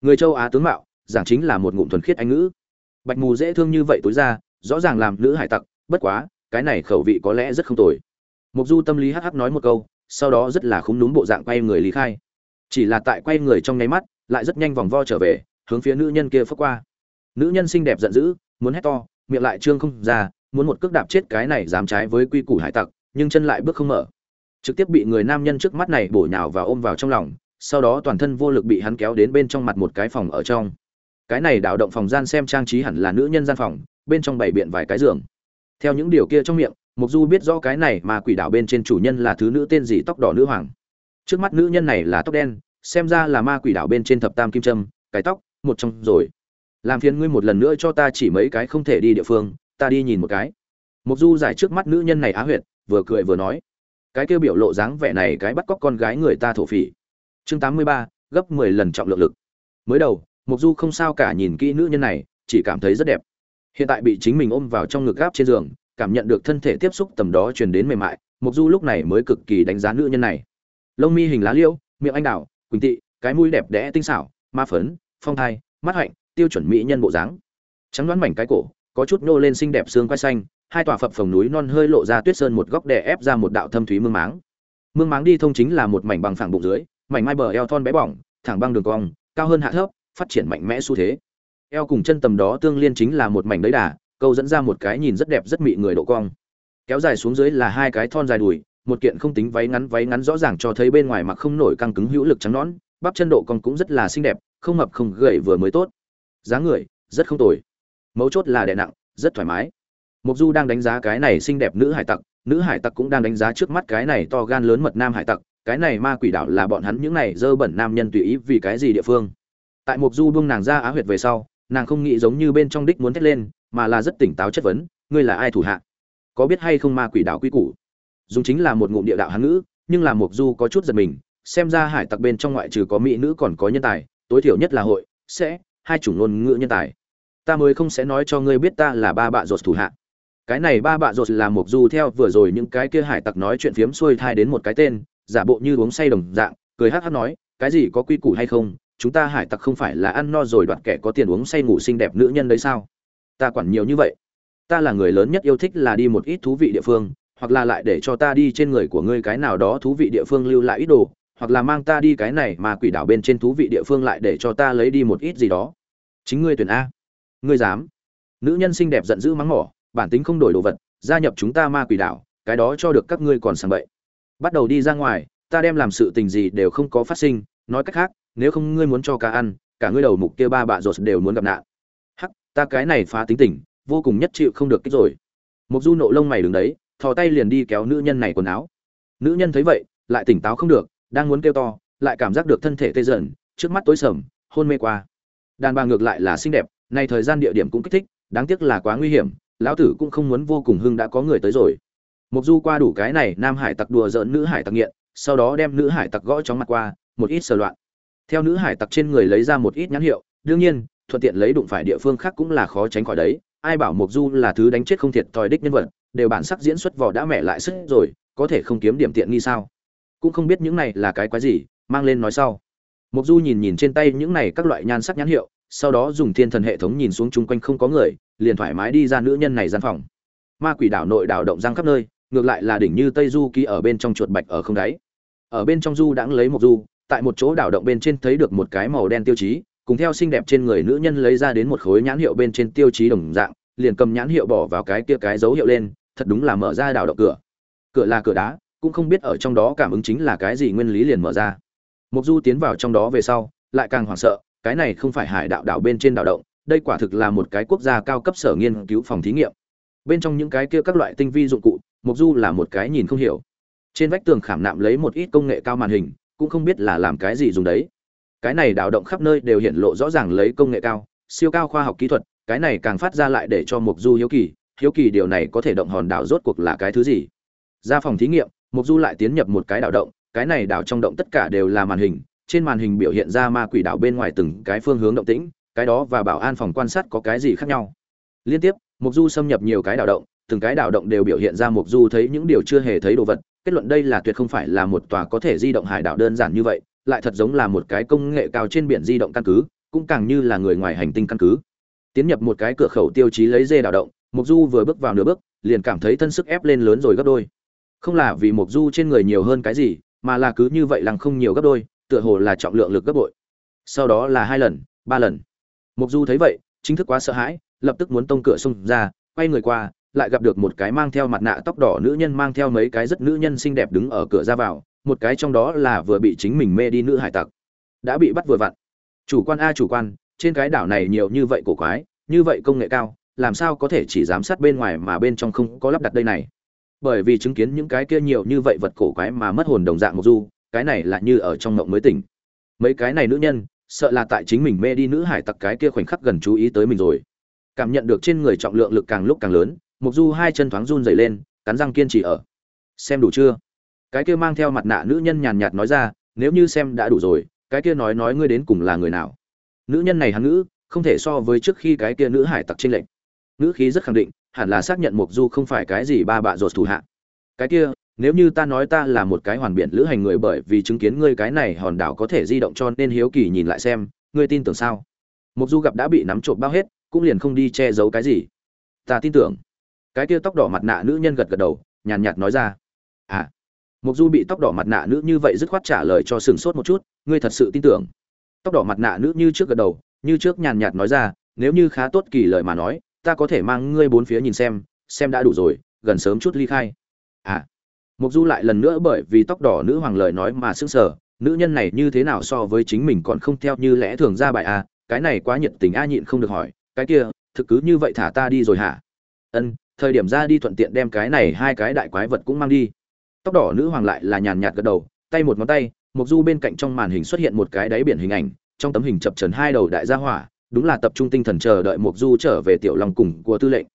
Người châu á tướng mạo, giảng chính là một ngụm thuần khiết anh ngữ. Bạch mù dễ thương như vậy tối ra, rõ ràng làm nữ hải tặc, bất quá, cái này khẩu vị có lẽ rất không tồi. Mục du tâm lý hắc hắc nói một câu, sau đó rất là khúng núm bộ dạng quay người lý khai chỉ là tại quay người trong nháy mắt, lại rất nhanh vòng vo trở về, hướng phía nữ nhân kia phước qua. Nữ nhân xinh đẹp giận dữ, muốn hét to, miệng lại trương không ra, muốn một cước đạp chết cái này dám trái với quy củ hải tặc, nhưng chân lại bước không mở. Trực tiếp bị người nam nhân trước mắt này bổ nhào và ôm vào trong lòng, sau đó toàn thân vô lực bị hắn kéo đến bên trong mặt một cái phòng ở trong. Cái này đảo động phòng gian xem trang trí hẳn là nữ nhân gian phòng, bên trong bày biện vài cái giường. Theo những điều kia trong miệng, mục du biết rõ cái này mà quỷ đảo bên trên chủ nhân là thứ nữ tên gì tóc đỏ nữ hoàng. Trước mắt nữ nhân này là tóc đen xem ra là ma quỷ đảo bên trên thập tam kim trâm cái tóc, một trong rồi. Làm phiền ngươi một lần nữa cho ta chỉ mấy cái không thể đi địa phương, ta đi nhìn một cái. Mục du giải trước mắt nữ nhân này á huyệt, vừa cười vừa nói. Cái kêu biểu lộ dáng vẻ này cái bắt cóc con gái người ta thổ phỉ. Chương tám mươi ba, gấp mười lần trọng lượng lực. Mới đầu, mục du không sao cả nhìn kỹ nữ nhân này, chỉ cảm thấy rất đẹp. Hiện tại bị chính mình ôm vào trong ngực gáp trên giường, cảm nhận được thân thể tiếp xúc tầm đó truyền đến mềm mại, mục du lúc này mới cực kỳ đánh giá nữ nhân này. Lông mi hình lá liễu, miệng anh đào quỳnh tị, cái mũi đẹp đẽ tinh xảo, ma phấn, phong thai, mắt hạnh, tiêu chuẩn mỹ nhân bộ dáng. Trắng đoán mảnh cái cổ, có chút nô lên xinh đẹp xương quai xanh, hai tòa phập phồng núi non hơi lộ ra tuyết sơn một góc đè ép ra một đạo thâm thúy mương máng. Mương máng đi thông chính là một mảnh bằng phẳng bụng dưới, mảnh mai bờ eo thon bé bỏng, thẳng băng đường cong, cao hơn hạ thấp, phát triển mạnh mẽ xu thế. Eo cùng chân tầm đó tương liên chính là một mảnh đấy đà, câu dẫn ra một cái nhìn rất đẹp rất mị người độ cong. Kéo dài xuống dưới là hai cái thon dài đùi một kiện không tính váy ngắn váy ngắn rõ ràng cho thấy bên ngoài mặc không nổi căng cứng hữu lực trắng nõn, bắp chân độ cong cũng rất là xinh đẹp, không mập, không gầy vừa mới tốt. Dáng người, rất không tồi. Mấu chốt là đè nặng, rất thoải mái. Mục du đang đánh giá cái này xinh đẹp nữ hải tặc, nữ hải tặc cũng đang đánh giá trước mắt cái này to gan lớn mật nam hải tặc, cái này ma quỷ đảo là bọn hắn những này dơ bẩn nam nhân tùy ý vì cái gì địa phương. Tại mục du buông nàng ra á huyệt về sau, nàng không nghĩ giống như bên trong đích muốn thét lên, mà là rất tỉnh táo chất vấn, ngươi là ai thủ hạ? Có biết hay không ma quỷ đảo quy củ? Dùng chính là một ngụm địa đạo hán ngữ, nhưng là mục du có chút giật mình, xem ra hải tặc bên trong ngoại trừ có mỹ nữ còn có nhân tài, tối thiểu nhất là hội, sẽ, hai chủng ngôn ngữ nhân tài. Ta mới không sẽ nói cho ngươi biết ta là ba bạ rột thủ hạ. Cái này ba bạ rột là mục du theo vừa rồi những cái kia hải tặc nói chuyện phiếm xuôi thai đến một cái tên, giả bộ như uống say đồng dạng, cười hắt hắt nói, cái gì có quy củ hay không? Chúng ta hải tặc không phải là ăn no rồi đoạt kẻ có tiền uống say ngủ xinh đẹp nữ nhân đấy sao? Ta quản nhiều như vậy. Ta là người lớn nhất yêu thích là đi một ít thú vị địa phương hoặc là lại để cho ta đi trên người của ngươi cái nào đó thú vị địa phương lưu lại ít đồ, hoặc là mang ta đi cái này mà quỷ đảo bên trên thú vị địa phương lại để cho ta lấy đi một ít gì đó. Chính ngươi tuyển a. Ngươi dám. Nữ nhân xinh đẹp giận dữ mắng mỏ, bản tính không đổi đồ vật, gia nhập chúng ta ma quỷ đảo, cái đó cho được các ngươi còn sàng bậy. Bắt đầu đi ra ngoài, ta đem làm sự tình gì đều không có phát sinh, nói cách khác, nếu không ngươi muốn cho cá ăn, cả ngươi đầu mục kia ba bạ rột đều muốn gặp nạn. Hắc, ta cái này phá tính tình, vô cùng nhất chịu không được kích rồi. Mục du nộ lông mày đứng đấy thò tay liền đi kéo nữ nhân này quần áo. Nữ nhân thấy vậy, lại tỉnh táo không được, đang muốn kêu to, lại cảm giác được thân thể tê dần, trước mắt tối sầm, hôn mê qua. Đàn bà ngược lại là xinh đẹp, nay thời gian địa điểm cũng kích thích, đáng tiếc là quá nguy hiểm, lão tử cũng không muốn vô cùng hưng đã có người tới rồi. Mục du qua đủ cái này, nam hải tặc đùa giỡn, nữ hải tặc nghiện, sau đó đem nữ hải tặc gõ chóng mặt qua, một ít sờ loạn. Theo nữ hải tặc trên người lấy ra một ít nhãn hiệu, đương nhiên, thuận tiện lấy đụng phải địa phương khác cũng là khó tránh khỏi đấy ai bảo mục du là thứ đánh chết không thiệt thòi đích nhân vật, đều bản sắc diễn xuất vỏ đã mẹ lại sức rồi, có thể không kiếm điểm tiện nghi sao? Cũng không biết những này là cái quái gì, mang lên nói sau. Mục du nhìn nhìn trên tay những này các loại nhan sắc nhãn hiệu, sau đó dùng thiên thần hệ thống nhìn xuống chung quanh không có người, liền thoải mái đi ra nữ nhân này gian phòng. Ma quỷ đảo nội đảo động giang khắp nơi, ngược lại là đỉnh như tây du ký ở bên trong chuột bạch ở không đáy. Ở bên trong du đãng lấy một du, tại một chỗ đảo động bên trên thấy được một cái màu đen tiêu chí cùng theo xinh đẹp trên người nữ nhân lấy ra đến một khối nhãn hiệu bên trên tiêu chí đồng dạng, liền cầm nhãn hiệu bỏ vào cái kia cái dấu hiệu lên, thật đúng là mở ra đảo động cửa. Cửa là cửa đá, cũng không biết ở trong đó cảm ứng chính là cái gì nguyên lý liền mở ra. Mục du tiến vào trong đó về sau, lại càng hoảng sợ, cái này không phải hải đạo đảo bên trên đảo động, đây quả thực là một cái quốc gia cao cấp sở nghiên cứu phòng thí nghiệm. Bên trong những cái kia các loại tinh vi dụng cụ, mục du là một cái nhìn không hiểu. Trên vách tường khảm nạm lấy một ít công nghệ cao màn hình, cũng không biết là làm cái gì dùng đấy cái này đảo động khắp nơi đều hiện lộ rõ ràng lấy công nghệ cao, siêu cao khoa học kỹ thuật, cái này càng phát ra lại để cho mục du hiếu kỳ hiếu kỳ điều này có thể động hòn đảo rốt cuộc là cái thứ gì? Ra phòng thí nghiệm mục du lại tiến nhập một cái đảo động, cái này đảo trong động tất cả đều là màn hình, trên màn hình biểu hiện ra ma quỷ đảo bên ngoài từng cái phương hướng động tĩnh, cái đó và bảo an phòng quan sát có cái gì khác nhau? Liên tiếp mục du xâm nhập nhiều cái đảo động, từng cái đảo động đều biểu hiện ra mục du thấy những điều chưa hề thấy đồ vật, kết luận đây là tuyệt không phải là một tòa có thể di động hải đảo đơn giản như vậy lại thật giống là một cái công nghệ cao trên biển di động căn cứ, cũng càng như là người ngoài hành tinh căn cứ. Tiến nhập một cái cửa khẩu tiêu chí lấy dê đảo động mục du vừa bước vào nửa bước, liền cảm thấy thân sức ép lên lớn rồi gấp đôi. Không là vì mộc du trên người nhiều hơn cái gì, mà là cứ như vậy lằng không nhiều gấp đôi, tựa hồ là trọng lượng lực gấp bội. Sau đó là hai lần, ba lần. Mộc du thấy vậy, chính thức quá sợ hãi, lập tức muốn tông cửa xông ra, quay người qua, lại gặp được một cái mang theo mặt nạ tóc đỏ nữ nhân mang theo mấy cái rất nữ nhân xinh đẹp đứng ở cửa ra vào một cái trong đó là vừa bị chính mình mê đi nữ hải tặc. Đã bị bắt vừa vặn. Chủ quan a, chủ quan, trên cái đảo này nhiều như vậy cổ quái, như vậy công nghệ cao, làm sao có thể chỉ giám sát bên ngoài mà bên trong không có lắp đặt đây này? Bởi vì chứng kiến những cái kia nhiều như vậy vật cổ quái mà mất hồn đồng dạng một du, cái này là như ở trong mộng mới tỉnh. Mấy cái này nữ nhân, sợ là tại chính mình mê đi nữ hải tặc cái kia khoảnh khắc gần chú ý tới mình rồi. Cảm nhận được trên người trọng lượng lực càng lúc càng lớn mục du hai chân thoáng run dày lên, cắn răng kiên trì ở. Xem đủ chưa? Cái kia mang theo mặt nạ nữ nhân nhàn nhạt nói ra, nếu như xem đã đủ rồi, cái kia nói nói ngươi đến cùng là người nào? Nữ nhân này hắn ngữ, không thể so với trước khi cái kia nữ hải tặc trên lệnh ngữ khí rất khẳng định, hẳn là xác nhận mục du không phải cái gì ba bạ rột thủ hạ. Cái kia, nếu như ta nói ta là một cái hoàn biện lữ hành người bởi vì chứng kiến ngươi cái này hòn đảo có thể di động cho nên hiếu kỳ nhìn lại xem, ngươi tin tưởng sao? Mục du gặp đã bị nắm trộm bao hết, cũng liền không đi che giấu cái gì. Ta tin tưởng. Cái kia tóc đỏ mặt nạ nữ nhân gật gật đầu, nhàn nhạt nói ra. À mục du bị tóc đỏ mặt nạ nữ như vậy dứt khoát trả lời cho sừng sốt một chút ngươi thật sự tin tưởng? Tóc đỏ mặt nạ nữ như trước gật đầu như trước nhàn nhạt nói ra nếu như khá tốt kỳ lời mà nói ta có thể mang ngươi bốn phía nhìn xem xem đã đủ rồi gần sớm chút ly khai. À. Mục du lại lần nữa bởi vì tóc đỏ nữ hoàng lời nói mà sững sờ nữ nhân này như thế nào so với chính mình còn không theo như lẽ thường ra bài à, cái này quá nhiệt tình a nhịn không được hỏi cái kia thực cứ như vậy thả ta đi rồi hả? Ân thời điểm ra đi thuận tiện đem cái này hai cái đại quái vật cũng mang đi tóc đỏ nữ hoàng lại là nhàn nhạt gật đầu, tay một ngón tay mục du bên cạnh trong màn hình xuất hiện một cái đáy biển hình ảnh, trong tấm hình chập trần hai đầu đại gia hỏa, đúng là tập trung tinh thần chờ đợi mục du trở về tiểu long cùng của tư lệnh.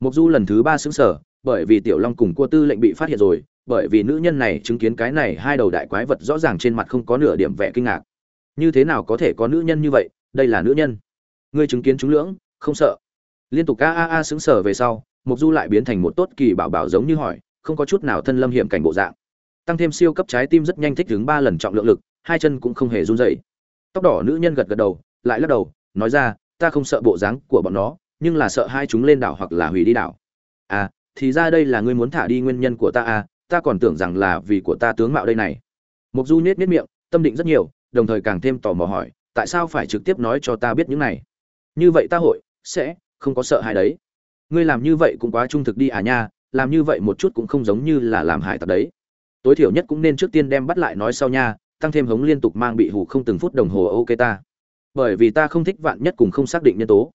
Mục du lần thứ ba xứng sở bởi vì tiểu long cùng của tư lệnh bị phát hiện rồi, bởi vì nữ nhân này chứng kiến cái này hai đầu đại quái vật rõ ràng trên mặt không có nửa điểm vẻ kinh ngạc. Như thế nào có thể có nữ nhân như vậy, đây là nữ nhân. Ngươi chứng kiến chúng lưỡng, không sợ. Liên tục a a a xứng sở về sau mục du lại biến thành một tốt kỳ bảo bảo giống như hỏi không có chút nào thân lâm hiểm cảnh bộ dạng. Tăng thêm siêu cấp trái tim rất nhanh thích đứng ba lần trọng lượng lực, hai chân cũng không hề run rẩy. Tóc đỏ nữ nhân gật gật đầu, lại lắc đầu, nói ra, ta không sợ bộ dáng của bọn nó, nhưng là sợ hai chúng lên đảo hoặc là hủy đi đảo. À thì ra đây là ngươi muốn thả đi nguyên nhân của ta à ta còn tưởng rằng là vì của ta tướng mạo đây này. Mục du nhếch nhếch miệng, tâm định rất nhiều, đồng thời càng thêm tò mò hỏi, tại sao phải trực tiếp nói cho ta biết những này? Như vậy ta hội sẽ không có sợ hãi đấy. Ngươi làm như vậy cũng quá trung thực đi à nha làm như vậy một chút cũng không giống như là làm hại tật đấy. Tối thiểu nhất cũng nên trước tiên đem bắt lại nói sau nha, tăng thêm hống liên tục mang bị hủ không từng phút đồng hồ ok ta. Bởi vì ta không thích vạn nhất cùng không xác định nhân tố.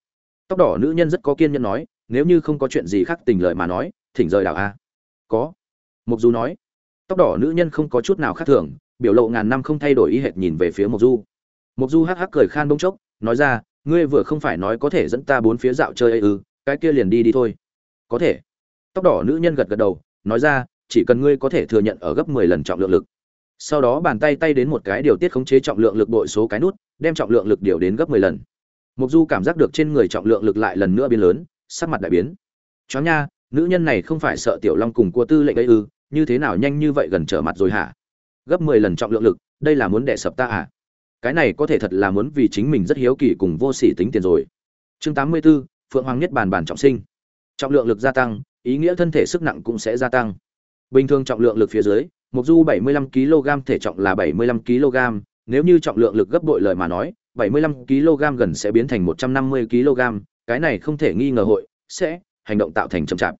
Tóc đỏ nữ nhân rất có kiên nhẫn nói, nếu như không có chuyện gì khác tình lợi mà nói, thỉnh rời đảo a. Có. Mục du nói. Tóc đỏ nữ nhân không có chút nào khác thường, biểu lộ ngàn năm không thay đổi ý hệt nhìn về phía mục du. Mục du hắc hắc cười khan bông chốc, nói ra, ngươi vừa không phải nói có thể dẫn ta bốn phía dạo chơi ấy ư, cái kia liền đi đi thôi. Có thể tóc đỏ nữ nhân gật gật đầu nói ra chỉ cần ngươi có thể thừa nhận ở gấp mười lần trọng lượng lực. Sau đó bàn tay tay đến một cái điều tiết khống chế trọng lượng lực bội số cái nút đem trọng lượng lực điều đến gấp mười lần. Mục du cảm giác được trên người trọng lượng lực lại lần nữa biến lớn sắc mặt đại biến. Chó nha nữ nhân này không phải sợ tiểu long cùng cua tư lệnh ấy ư như thế nào nhanh như vậy gần trở mặt rồi hả? Gấp mười lần trọng lượng lực đây là muốn đẻ sập ta à? Cái này có thể thật là muốn vì chính mình rất hiếu kỳ cùng vô sỉ tính tiền rồi. Chương tám mươi 84, phượng hoàng nhất bàn bàn trọng sinh. Trọng lượng lực gia tăng ý nghĩa thân thể sức nặng cũng sẽ gia tăng. Bình thường trọng lượng lực phía dưới mục du 75 kg, thể trọng là 75 kg. Nếu như trọng lượng lực gấp bội lời mà nói 75 kg gần sẽ biến thành 150 kg. Cái này không thể nghi ngờ hội sẽ hành động tạo thành chậm chạp.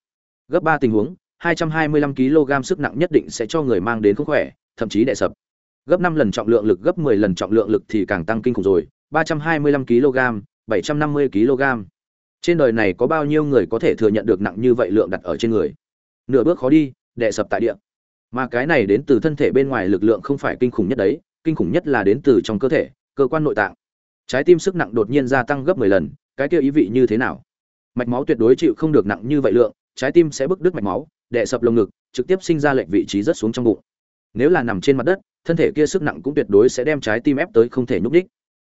Gấp ba tình huống 225 kg sức nặng nhất định sẽ cho người mang đến không khỏe, thậm chí đè sập. Gấp 5 lần trọng lượng lực, gấp 10 lần trọng lượng lực thì càng tăng kinh khủng rồi. 325 kg 750 kg trên đời này có bao nhiêu người có thể thừa nhận được nặng như vậy lượng đặt ở trên người? Nửa bước khó đi đệ sập tại địa. Mà cái này đến từ thân thể bên ngoài lực lượng không phải kinh khủng nhất đấy, kinh khủng nhất là đến từ trong cơ thể, cơ quan nội tạng. Trái tim sức nặng đột nhiên gia tăng gấp 10 lần, cái kia ý vị như thế nào? Mạch máu tuyệt đối chịu không được nặng như vậy lượng, trái tim sẽ bức đứt mạch máu đệ sập lồng ngực, trực tiếp sinh ra lệch vị trí rất xuống trong bụng. Nếu là nằm trên mặt đất, thân thể kia sức nặng cũng tuyệt đối sẽ đem trái tim ép tới không thể nhúc đích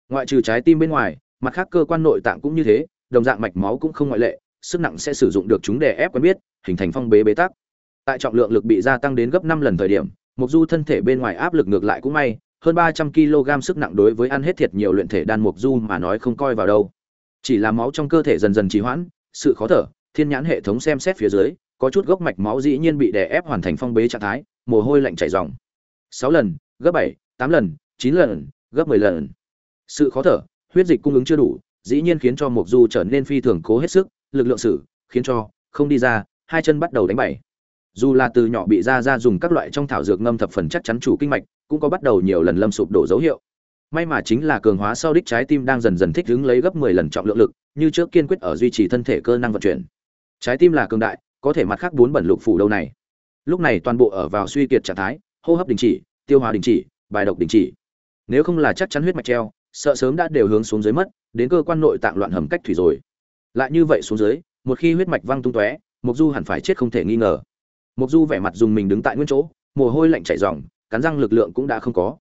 ngoại trừ trái tim bên ngoài, mặt khác cơ quan nội tạng cũng như thế đồng dạng mạch máu cũng không ngoại lệ, sức nặng sẽ sử dụng được chúng để ép quen biết, hình thành phong bế bế tắc. Tại trọng lượng lực bị gia tăng đến gấp năm lần thời điểm, mục du thân thể bên ngoài áp lực ngược lại cũng may, hơn ba trăm kg sức nặng đối với ăn hết thiệt nhiều luyện thể đan mục du mà nói không coi vào đâu. Chỉ là máu trong cơ thể dần dần trì hoãn, sự khó thở, thiên nhãn hệ thống xem xét phía dưới, có chút gốc mạch máu dĩ nhiên bị đè ép hoàn thành phong bế trạng thái, mồ hôi lạnh chảy ròng. Sáu lần, gấp bảy, tám lần, chín lần, gấp mười lần. Sự khó thở, huyết dịch cung ứng chưa đủ dĩ nhiên khiến cho Mộc du trở nên phi thường cố hết sức, lực lượng sử, khiến cho, không đi ra, hai chân bắt đầu đánh bảy dù là từ nhỏ bị ra ra dùng các loại trong thảo dược ngâm thập phần chắc chắn chủ kinh mạch, cũng có bắt đầu nhiều lần lâm sụp đổ dấu hiệu. May mà chính là cường hóa sau đích trái tim đang dần dần thích ứng lấy gấp 10 lần trọng lượng lực, như trước kiên quyết ở duy trì thân thể cơ năng vận chuyển. Trái tim là cường đại, có thể mặt khác bốn bẩn lục phủ đâu này. Lúc này toàn bộ ở vào suy kiệt trạng thái, hô hấp đình chỉ, tiêu hóa đình chỉ, bài độc đình chỉ. Nếu không là chắc chắn huyết mạch treo, sợ sớm đã đều hướng xuống dưới mất đến cơ quan nội tạng loạn hầm cách thủy rồi. Lại như vậy xuống dưới, một khi huyết mạch văng tung tóe mục du hẳn phải chết không thể nghi ngờ. Mục du vẻ mặt dùng mình đứng tại nguyên chỗ, mồ hôi lạnh chảy ròng, cắn răng lực lượng cũng đã không có.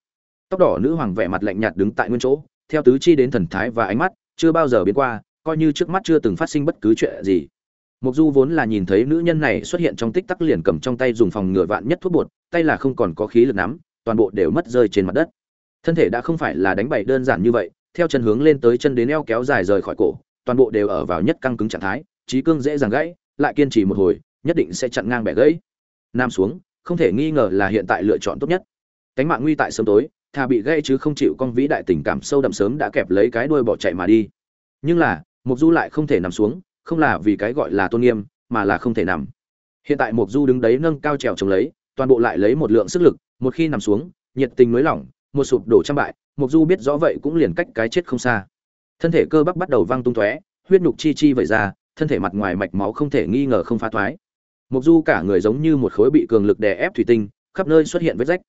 Tóc đỏ nữ hoàng vẻ mặt lạnh nhạt đứng tại nguyên chỗ, theo tứ chi đến thần thái và ánh mắt, chưa bao giờ biến qua, coi như trước mắt chưa từng phát sinh bất cứ chuyện gì. Mục du vốn là nhìn thấy nữ nhân này xuất hiện trong tích tắc liền cầm trong tay dùng phòng ngừa vạn nhất thuốc bột, tay là không còn có khí lực nắm, toàn bộ đều mất rơi trên mặt đất. Thân thể đã không phải là đánh bại đơn giản như vậy theo chân hướng lên tới chân đến eo kéo dài rời khỏi cổ, toàn bộ đều ở vào nhất căng cứng trạng thái, trí cương dễ dàng gãy, lại kiên trì một hồi, nhất định sẽ chặn ngang bẻ gãy. Nam xuống, không thể nghi ngờ là hiện tại lựa chọn tốt nhất. Cánh mạng nguy tại sớm tối, thà bị gãy chứ không chịu con vĩ đại tình cảm sâu đậm sớm đã kẹp lấy cái đuôi bỏ chạy mà đi. Nhưng là, Mộc du lại không thể nằm xuống, không là vì cái gọi là tôn nghiêm, mà là không thể nằm. Hiện tại Mộc du đứng đấy nâng cao trèo chống lấy, toàn bộ lại lấy một lượng sức lực, một khi nằm xuống, nhiệt tình nới lỏng một sụp đổ trăm bại mục du biết rõ vậy cũng liền cách cái chết không xa. Thân thể cơ bắp bắt đầu văng tung tóe huyết nhục chi chi vẩy ra thân thể mặt ngoài mạch máu không thể nghi ngờ không phá thoái. Mục du cả người giống như một khối bị cường lực đè ép thủy tinh khắp nơi xuất hiện vết rách.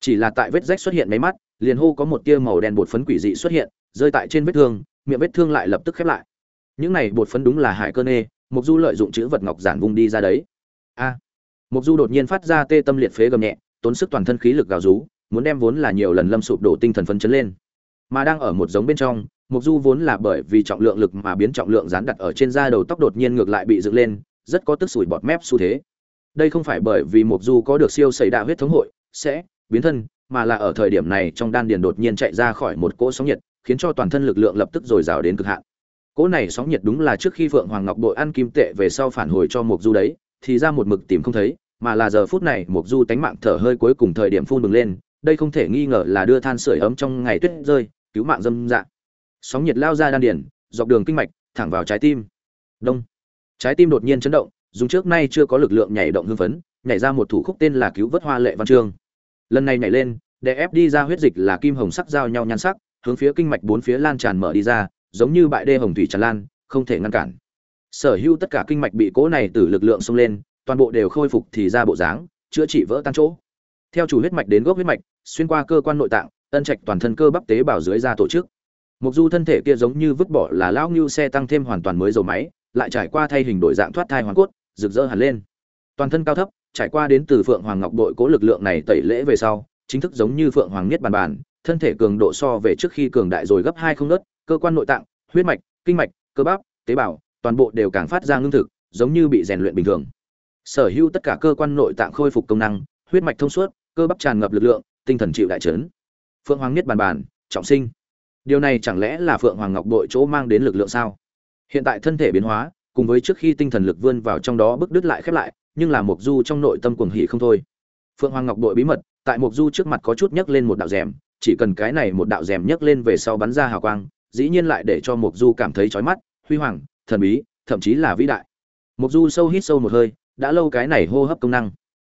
Chỉ là tại vết rách xuất hiện mấy mắt liền hô có một tia màu đen bột phấn quỷ dị xuất hiện rơi tại trên vết thương miệng vết thương lại lập tức khép lại. Những này bột phấn đúng là hải cơ nê mục du lợi dụng chữ vật ngọc giản vung đi ra đấy. A! À, mục du đột nhiên phát ra tê tâm liệt phế gầm nhẹ tốn sức toàn thân khí lực gào rú muốn đem vốn là nhiều lần lâm sụp đổ tinh thần phấn chấn lên. Mà đang ở một giống bên trong mục du vốn là bởi vì trọng lượng lực mà biến trọng lượng dán đặt ở trên da đầu tóc đột nhiên ngược lại bị dựng lên, rất có tức sủi bọt mép xu thế. Đây không phải bởi vì mục du có được siêu xảy đạo huyết thống hội, sẽ biến thân, mà là ở thời điểm này trong đan điền đột nhiên chạy ra khỏi một cỗ sóng nhiệt, khiến cho toàn thân lực lượng lập tức dồi dào đến cực hạn. Cỗ này sóng nhiệt đúng là trước khi phượng hoàng ngọc đội ăn kim tệ về sau phản hồi cho mục du đấy, thì ra một mực tìm không thấy, mà là giờ phút này mục du tánh mạng thở hơi cuối cùng thời điểm phun bừng lên đây không thể nghi ngờ là đưa than sưởi ấm trong ngày tuyết rơi, cứu mạng dâm dạ. Sóng nhiệt lao ra đan điền, dọc đường kinh mạch, thẳng vào trái tim. Đông. Trái tim đột nhiên chấn động, dùng trước nay chưa có lực lượng nhảy động hưng phấn, nhảy ra một thủ khúc tên là cứu vớt hoa lệ văn chương. Lần này nhảy lên để ép đi ra huyết dịch là kim hồng sắc giao nhau nhan sắc, hướng phía kinh mạch bốn phía lan tràn mở đi ra, giống như bại đê hồng thủy tràn lan, không thể ngăn cản. Sở hữu tất cả kinh mạch bị cố này từ lực lượng xông lên, toàn bộ đều khôi phục thì ra bộ dáng, chữa trị vỡ tan chỗ theo chủ huyết mạch đến gốc huyết mạch xuyên qua cơ quan nội tạng ân trạch toàn thân cơ bắp tế bào dưới da tổ chức Mục Du thân thể kia giống như vứt bỏ là lão ngưu xe tăng thêm hoàn toàn mới dầu máy, lại trải qua thay hình đổi dạng thoát thai hoàn cốt, rực rỡ hẳn lên. Toàn thân cao thấp, trải qua đến từ Phượng Hoàng Ngọc đội cố lực lượng này tẩy lễ về sau, chính thức giống như Phượng Hoàng Niết bàn bàn, thân thể cường độ so về trước khi cường đại rồi gấp hai không nớt, cơ quan nội tạng, huyết mạch, kinh mạch, cơ bắp, tế bào, toàn bộ đều càng phát ra ngưng thực, giống như bị rèn luyện bình thường. Sở hữu tất cả cơ quan nội tạng khôi phục công năng, huyết mạch thông suốt, cơ bắp tràn ngập lực lượng, tinh thần chịu đại chấn. Phượng Hoàng Niết bàn bàn, trọng sinh. Điều này chẳng lẽ là phượng hoàng ngọc bội chỗ mang đến lực lượng sao? Hiện tại thân thể biến hóa cùng với trước khi tinh thần lực vươn vào trong đó bức đứt lại khép lại nhưng là mục du trong nội tâm cuồng hỉ không thôi. Phượng hoàng ngọc bội bí mật tại mục du trước mặt có chút nhấc lên một đạo rèm chỉ cần cái này một đạo rèm nhấc lên về sau bắn ra hào quang dĩ nhiên lại để cho mục du cảm thấy chói mắt huy hoàng thần bí thậm chí là vĩ đại. Mục du sâu hít sâu một hơi đã lâu cái này hô hấp công năng.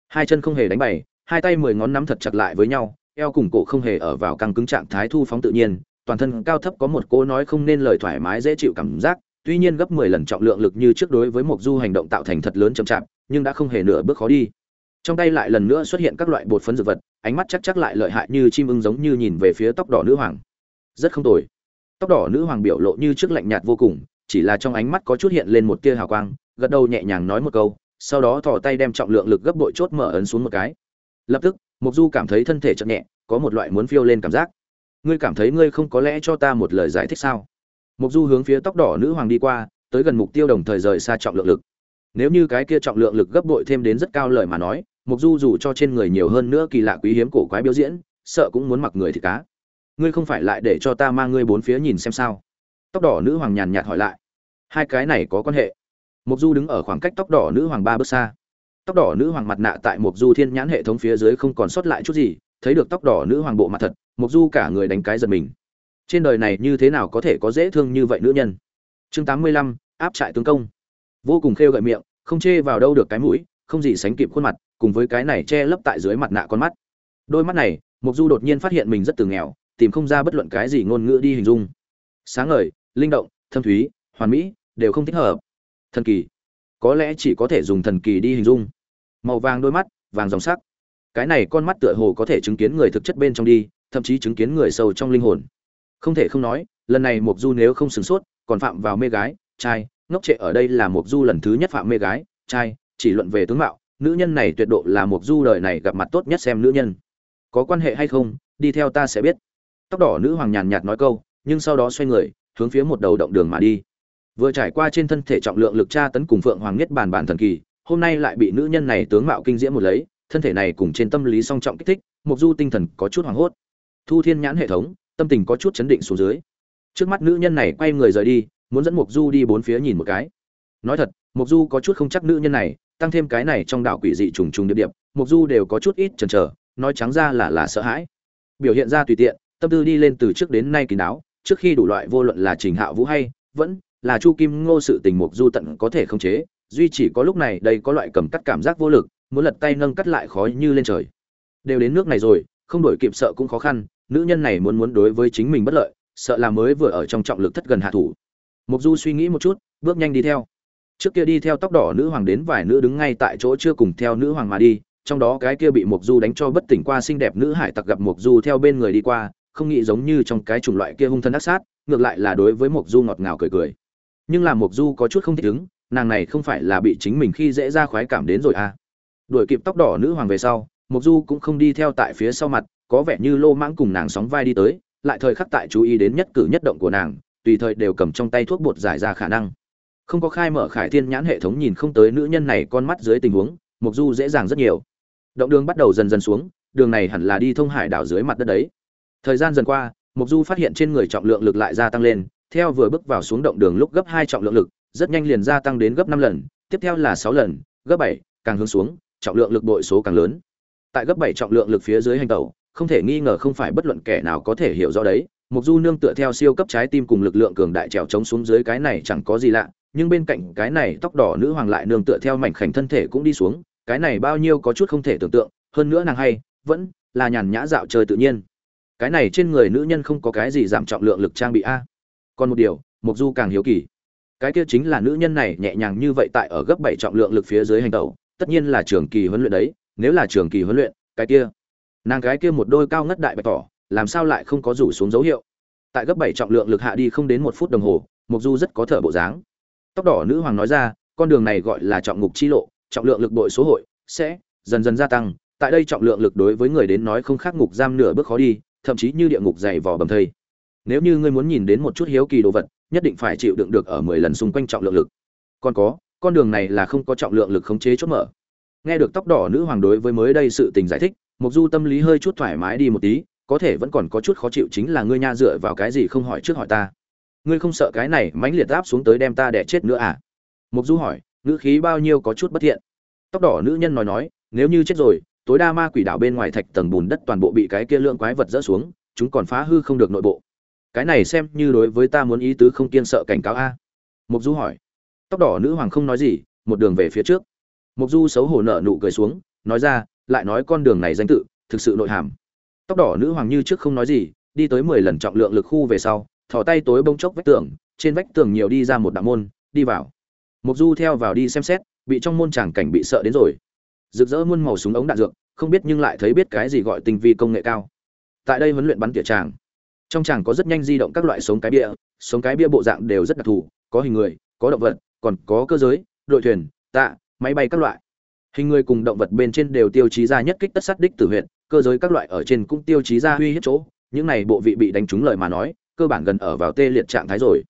Hai chân không hề đánh bày hai tay mười ngón nắm thật chặt lại với nhau, eo cùng cổ không hề ở vào căng cứng trạng thái thu phóng tự nhiên, toàn thân cao thấp có một cỗ nói không nên lời thoải mái dễ chịu cảm giác, tuy nhiên gấp 10 lần trọng lượng lực như trước đối với một du hành động tạo thành thật lớn chậm chạp, nhưng đã không hề nửa bước khó đi. Trong tay lại lần nữa xuất hiện các loại bột phấn dược vật, ánh mắt chắc chắc lại lợi hại như chim ưng giống như nhìn về phía tóc đỏ nữ hoàng. Rất không tồi. Tóc đỏ nữ hoàng biểu lộ như trước lạnh nhạt vô cùng, chỉ là trong ánh mắt có chút hiện lên một tia hào quang, gật đầu nhẹ nhàng nói một câu, sau đó thò tay đem trọng lượng lực gấp bội chốt mở ấn xuống một cái lập tức mục du cảm thấy thân thể chậm nhẹ, có một loại muốn phiêu lên cảm giác. Ngươi cảm thấy ngươi không có lẽ cho ta một lời giải thích sao? Mục du hướng phía tóc đỏ nữ hoàng đi qua, tới gần mục tiêu đồng thời rời xa trọng lượng lực. Nếu như cái kia trọng lượng lực gấp bội thêm đến rất cao lời mà nói mục du dù cho trên người nhiều hơn nữa kỳ lạ quý hiếm cổ quái biểu diễn, sợ cũng muốn mặc người thì cá. Ngươi không phải lại để cho ta mang ngươi bốn phía nhìn xem sao? Tóc đỏ nữ hoàng nhàn nhạt hỏi lại. Hai cái này có quan hệ. Mục du đứng ở khoảng cách tóc đỏ nữ hoàng ba bước xa tóc đỏ nữ hoàng mặt nạ tại một du thiên nhãn hệ thống phía dưới không còn sót lại chút gì, thấy được tóc đỏ nữ hoàng bộ mặt thật một du cả người đánh cái giật mình. Trên đời này như thế nào có thể có dễ thương như vậy nữ nhân? Chương tám mươi lăm, áp trại tướng công. Vô cùng khêu gợi miệng, không chê vào đâu được cái mũi, không gì sánh kịp khuôn mặt, cùng với cái này che lấp tại dưới mặt nạ con mắt. Đôi mắt này mục du đột nhiên phát hiện mình rất từ nghèo, tìm không ra bất luận cái gì ngôn ngữ đi hình dung. Sáng ngời, linh động, thâm thúy, hoàn mỹ, đều không thích hợp. Thần kỳ. Có lẽ chỉ có thể dùng thần kỳ đi hình dung màu vàng đôi mắt, vàng dòng sắc. Cái này con mắt tựa hồ có thể chứng kiến người thực chất bên trong đi, thậm chí chứng kiến người sâu trong linh hồn. Không thể không nói, lần này mục du nếu không sửng sốt, còn phạm vào mê gái, trai, ngốc trệ ở đây là mục du lần thứ nhất phạm mê gái, trai, chỉ luận về tướng mạo, nữ nhân này tuyệt độ là mục du đời này gặp mặt tốt nhất xem nữ nhân. Có quan hệ hay không, đi theo ta sẽ biết. Tóc đỏ nữ hoàng nhàn nhạt nói câu, nhưng sau đó xoay người, hướng phía một đầu động đường mà đi. Vừa trải qua trên thân thể trọng lượng lực tra tấn cùng phượng hoàng nhất bản bản thần kỳ hôm nay lại bị nữ nhân này tướng mạo kinh diễm một lấy, thân thể này cùng trên tâm lý song trọng kích thích mục du tinh thần có chút hoảng hốt. Thu thiên nhãn hệ thống, tâm tình có chút chấn định xuống dưới. Trước mắt nữ nhân này quay người rời đi, muốn dẫn mục du đi bốn phía nhìn một cái. Nói thật mục du có chút không chắc nữ nhân này, tăng thêm cái này trong đạo quỷ dị trùng trùng điệp điệp mục du đều có chút ít chần chờ, nói trắng ra là là sợ hãi. Biểu hiện ra tùy tiện, tâm tư đi lên từ trước đến nay kín đáo, trước khi đủ loại vô luận là trình hạ vũ hay vẫn là chu kim ngô sự tình mục du tận có thể không chế duy chỉ có lúc này đây có loại cầm cắt cảm giác vô lực, muốn lật tay nâng cắt lại khó như lên trời. Đều đến nước này rồi, không đổi kịp sợ cũng khó khăn, nữ nhân này muốn muốn đối với chính mình bất lợi, sợ là mới vừa ở trong trọng lực thất gần hạ thủ. Mục du suy nghĩ một chút, bước nhanh đi theo. Trước kia đi theo tóc đỏ nữ hoàng đến vài nữ đứng ngay tại chỗ chưa cùng theo nữ hoàng mà đi, trong đó cái kia bị mục du đánh cho bất tỉnh qua xinh đẹp nữ hải tặc gặp mục du theo bên người đi qua, không nghĩ giống như trong cái chủng loại kia hung thân ác sát, ngược lại là đối với mục du ngọt ngào cười cười. Nhưng là mục du có chút không thích ứng nàng này không phải là bị chính mình khi dễ ra khoái cảm đến rồi à. Đuổi kịp tóc đỏ nữ hoàng về sau mục du cũng không đi theo tại phía sau mặt, có vẻ như lô mãng cùng nàng sóng vai đi tới, lại thời khắc tại chú ý đến nhất cử nhất động của nàng, tùy thời đều cầm trong tay thuốc bột giải ra khả năng. Không có khai mở khải thiên nhãn hệ thống nhìn không tới nữ nhân này con mắt dưới tình huống mục du dễ dàng rất nhiều. Động đường bắt đầu dần dần xuống, đường này hẳn là đi thông hải đảo dưới mặt đất đấy. Thời gian dần qua mục du phát hiện trên người trọng lượng lực lại gia tăng lên, theo vừa bước vào xuống động đường lúc gấp hai trọng lượng lực rất nhanh liền gia tăng đến gấp năm lần tiếp theo là sáu lần gấp bảy càng hướng xuống trọng lượng lực đội số càng lớn. Tại gấp bảy trọng lượng lực phía dưới hành tẩu, không thể nghi ngờ không phải bất luận kẻ nào có thể hiểu rõ đấy. Mục du nương tựa theo siêu cấp trái tim cùng lực lượng cường đại trèo chống xuống dưới cái này chẳng có gì lạ nhưng bên cạnh cái này tóc đỏ nữ hoàng lại nương tựa theo mảnh khảnh thân thể cũng đi xuống cái này bao nhiêu có chút không thể tưởng tượng hơn nữa nàng hay vẫn là nhàn nhã dạo chơi tự nhiên. Cái này trên người nữ nhân không có cái gì giảm trọng lượng lực trang bị a. Còn một điều mục du càng hiếu kỳ cái kia chính là nữ nhân này nhẹ nhàng như vậy tại ở gấp bảy trọng lượng lực phía dưới hành tẩu, tất nhiên là trường kỳ huấn luyện đấy, nếu là trường kỳ huấn luyện, cái kia. Nàng cái kia một đôi cao ngất đại bạch tỏ, làm sao lại không có rủ xuống dấu hiệu? Tại gấp bảy trọng lượng lực hạ đi không đến một phút đồng hồ mục du rất có thở bộ dáng. Tóc đỏ nữ hoàng nói ra, con đường này gọi là trọng ngục chi lộ, trọng lượng lực đội số hội sẽ dần dần gia tăng, tại đây trọng lượng lực đối với người đến nói không khác ngục giam nửa bước khó đi, thậm chí như địa ngục dày vò bầm thây. Nếu như ngươi muốn nhìn đến một chút hiếu kỳ đồ vật nhất định phải chịu đựng được ở mười lần xung quanh trọng lượng lực. Còn có, con đường này là không có trọng lượng lực khống chế chốt mở. Nghe được tóc đỏ nữ hoàng đối với mới đây sự tình giải thích mục du tâm lý hơi chút thoải mái đi một tí, có thể vẫn còn có chút khó chịu chính là ngươi nha dựa vào cái gì không hỏi trước hỏi ta. Ngươi không sợ cái này mãnh liệt áp xuống tới đem ta đẻ chết nữa à? Mục du hỏi, ngữ khí bao nhiêu có chút bất thiện. Tóc đỏ nữ nhân nói nói, nếu như chết rồi, tối đa ma quỷ đảo bên ngoài thạch tầng bùn đất toàn bộ bị cái kia lượng quái vật dỡ xuống, chúng còn phá hư không được nội bộ cái này xem như đối với ta muốn ý tứ không kiên sợ cảnh cáo a. Mục du hỏi. Tóc đỏ nữ hoàng không nói gì, một đường về phía trước. Mục du xấu hổ nở nụ cười xuống, nói ra, lại nói con đường này danh tự, thực sự nội hàm. Tóc đỏ nữ hoàng như trước không nói gì, đi tới mười lần trọng lượng lực khu về sau, thò tay tối bông chốc vách tường, trên vách tường nhiều đi ra một đạo môn, đi vào. Mục du theo vào đi xem xét, bị trong môn tràng cảnh bị sợ đến rồi. Rực rỡ muôn màu súng ống đạn dược, không biết nhưng lại thấy biết cái gì gọi tinh vi công nghệ cao. Tại đây huấn luyện bắn tỉa tràng trong tràng có rất nhanh di động các loại sống cái bia, sống cái bia bộ dạng đều rất đặc thù, có hình người, có động vật, còn có cơ giới, đội thuyền, tạ, máy bay các loại. Hình người cùng động vật bên trên đều tiêu chí ra nhất kích tất sát đích tử huyện cơ giới các loại ở trên cũng tiêu chí ra uy hiếp chỗ, những này bộ vị bị đánh trúng lời mà nói, cơ bản gần ở vào tê liệt trạng thái rồi.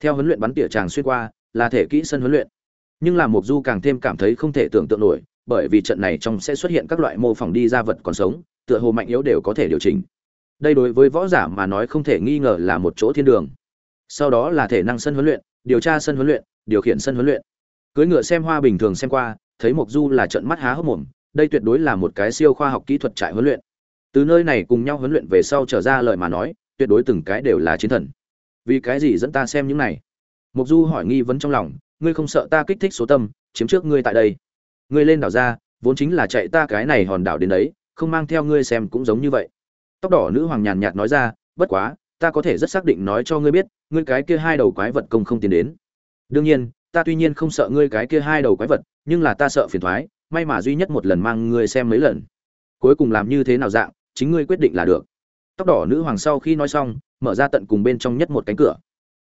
Theo huấn luyện bắn tỉa tràng xuyên qua, là thể kỹ sân huấn luyện. Nhưng làm mục du càng thêm cảm thấy không thể tưởng tượng nổi, bởi vì trận này trong sẽ xuất hiện các loại mô phỏng đi ra vật còn sống, tựa hồ mạnh yếu đều có thể điều chỉnh đây đối với võ giả mà nói không thể nghi ngờ là một chỗ thiên đường. Sau đó là thể năng sân huấn luyện, điều tra sân huấn luyện, điều khiển sân huấn luyện. Cưỡi ngựa xem hoa bình thường xem qua, thấy mộc du là trận mắt há hốc mồm, đây tuyệt đối là một cái siêu khoa học kỹ thuật trại huấn luyện. Từ nơi này cùng nhau huấn luyện về sau trở ra lời mà nói, tuyệt đối từng cái đều là chiến thần. Vì cái gì dẫn ta xem những này? Mộc du hỏi nghi vấn trong lòng, ngươi không sợ ta kích thích số tâm, chiếm trước ngươi tại đây. Ngươi lên đảo ra, vốn chính là chạy ta cái này hòn đảo đến đấy, không mang theo ngươi xem cũng giống như vậy tóc đỏ nữ hoàng nhàn nhạt nói ra, bất quá, ta có thể rất xác định nói cho ngươi biết, ngươi cái kia hai đầu quái vật công không tiến đến. Đương nhiên, ta tuy nhiên không sợ ngươi cái kia hai đầu quái vật, nhưng là ta sợ phiền thoái, may mà duy nhất một lần mang ngươi xem mấy lần. Cuối cùng làm như thế nào dạng, chính ngươi quyết định là được. Tóc đỏ nữ hoàng sau khi nói xong, mở ra tận cùng bên trong nhất một cánh cửa.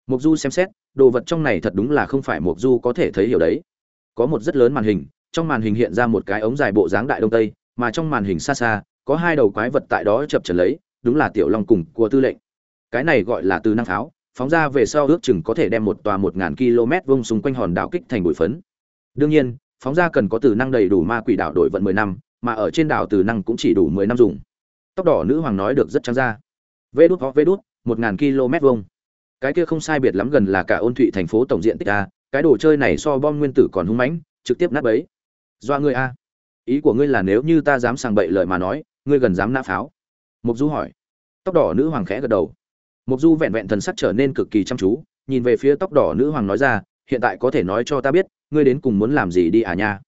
Mục du xem xét, đồ vật trong này thật đúng là không phải mục du có thể thấy hiểu đấy. Có một rất lớn màn hình, trong màn hình hiện ra một cái ống dài bộ dáng đại đông tây, mà trong màn hình xa xa có hai đầu quái vật tại đó chập chờn lấy, đúng là tiểu long cùng của tư lệnh. Cái này gọi là từ năng pháo, phóng ra về sau ước chừng có thể đem một tòa một ngàn km vuông xung quanh hòn đảo kích thành bụi phấn. Đương nhiên, phóng ra cần có từ năng đầy đủ ma quỷ đảo đổi vận mười năm, mà ở trên đảo từ năng cũng chỉ đủ mười năm dùng. Tóc đỏ nữ hoàng nói được rất trắng ra. Vê đút vê đút một ngàn km vuông. Cái kia không sai biệt lắm gần là cả ôn thụy thành phố tổng diện tích a, cái đồ chơi này so bom nguyên tử còn hung mãnh, trực tiếp nát bấy. Doa ngươi a. Ý của ngươi là nếu như ta dám sàng bậy lời mà nói ngươi gần dám nã pháo? Mục du hỏi. Tóc đỏ nữ hoàng khẽ gật đầu. Mục du vẹn vẹn thần sắc trở nên cực kỳ chăm chú, nhìn về phía tóc đỏ nữ hoàng nói ra, hiện tại có thể nói cho ta biết, ngươi đến cùng muốn làm gì đi à nha?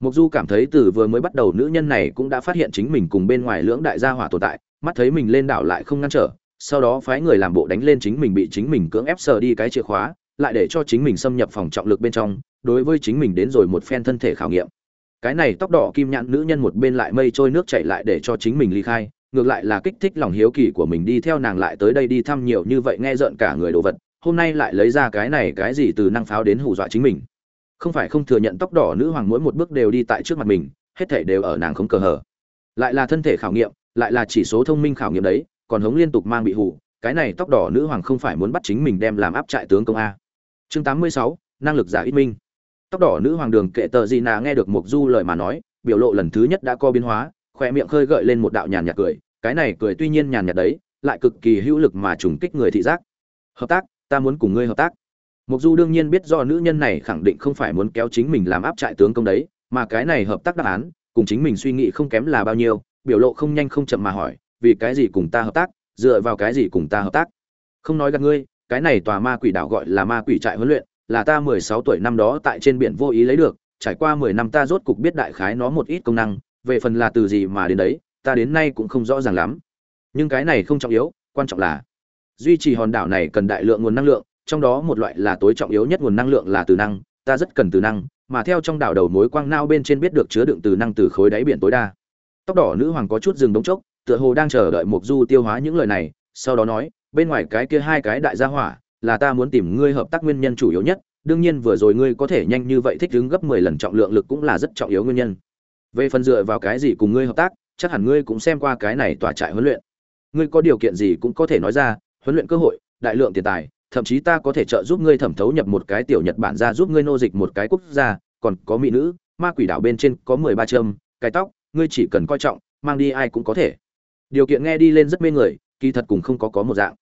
Mục du cảm thấy từ vừa mới bắt đầu nữ nhân này cũng đã phát hiện chính mình cùng bên ngoài lưỡng đại gia hỏa tồn tại, mắt thấy mình lên đảo lại không ngăn trở, sau đó phái người làm bộ đánh lên chính mình bị chính mình cưỡng ép sờ đi cái chìa khóa, lại để cho chính mình xâm nhập phòng trọng lực bên trong, đối với chính mình đến rồi một phen thân thể khảo nghiệm cái này tóc đỏ kim nhãn nữ nhân một bên lại mây trôi nước chảy lại để cho chính mình ly khai ngược lại là kích thích lòng hiếu kỳ của mình đi theo nàng lại tới đây đi thăm nhiều như vậy nghe rợn cả người đồ vật hôm nay lại lấy ra cái này cái gì từ năng pháo đến hù dọa chính mình. Không phải không thừa nhận tóc đỏ nữ hoàng mỗi một bước đều đi tại trước mặt mình hết thể đều ở nàng không cờ hở lại là thân thể khảo nghiệm lại là chỉ số thông minh khảo nghiệm đấy còn hống liên tục mang bị hù cái này tóc đỏ nữ hoàng không phải muốn bắt chính mình đem làm áp trại tướng công a. Chương 86, năng lực giả ít minh tóc đỏ nữ hoàng đường kệ tờ gì nà nghe được mục du lời mà nói, biểu lộ lần thứ nhất đã co biến hóa khoe miệng khơi gợi lên một đạo nhàn nhạt cười. Cái này cười tuy nhiên nhàn nhạt đấy, lại cực kỳ hữu lực mà trùng kích người thị giác. Hợp tác, ta muốn cùng ngươi hợp tác. Mục du đương nhiên biết do nữ nhân này khẳng định không phải muốn kéo chính mình làm áp trại tướng công đấy, mà cái này hợp tác đáp án, cùng chính mình suy nghĩ không kém là bao nhiêu, biểu lộ không nhanh không chậm mà hỏi, vì cái gì cùng ta hợp tác, dựa vào cái gì cùng ta hợp tác? Không nói gặp ngươi, cái này tòa ma quỷ đảo gọi là ma quỷ trại huấn luyện là ta mười sáu tuổi năm đó tại trên biển vô ý lấy được, trải qua mười năm ta rốt cục biết đại khái nó một ít công năng, về phần là từ gì mà đến đấy, ta đến nay cũng không rõ ràng lắm. Nhưng cái này không trọng yếu, quan trọng là duy trì hòn đảo này cần đại lượng nguồn năng lượng, trong đó một loại là tối trọng yếu nhất nguồn năng lượng là từ năng, ta rất cần từ năng, mà theo trong đảo đầu mối quang nao bên trên biết được chứa đựng từ năng từ khối đáy biển tối đa. Tóc đỏ nữ hoàng có chút dừng đống chốc, tựa hồ đang chờ đợi mục du tiêu hóa những lời này, sau đó nói, bên ngoài cái kia hai cái đại gia hỏa là ta muốn tìm ngươi hợp tác nguyên nhân chủ yếu nhất, đương nhiên vừa rồi ngươi có thể nhanh như vậy thích ứng gấp mười lần trọng lượng lực cũng là rất trọng yếu nguyên nhân. Về phần dựa vào cái gì cùng ngươi hợp tác, chắc hẳn ngươi cũng xem qua cái này tòa trại huấn luyện. Ngươi có điều kiện gì cũng có thể nói ra, huấn luyện cơ hội, đại lượng tiền tài, thậm chí ta có thể trợ giúp ngươi thẩm thấu nhập một cái tiểu nhật bản ra giúp ngươi nô dịch một cái quốc gia, còn có mỹ nữ, ma quỷ đảo bên trên có mười ba châm, cái tóc, ngươi chỉ cần coi trọng, mang đi ai cũng có thể. Điều kiện nghe đi lên rất mê người, kỳ thật cũng không có có một dạng.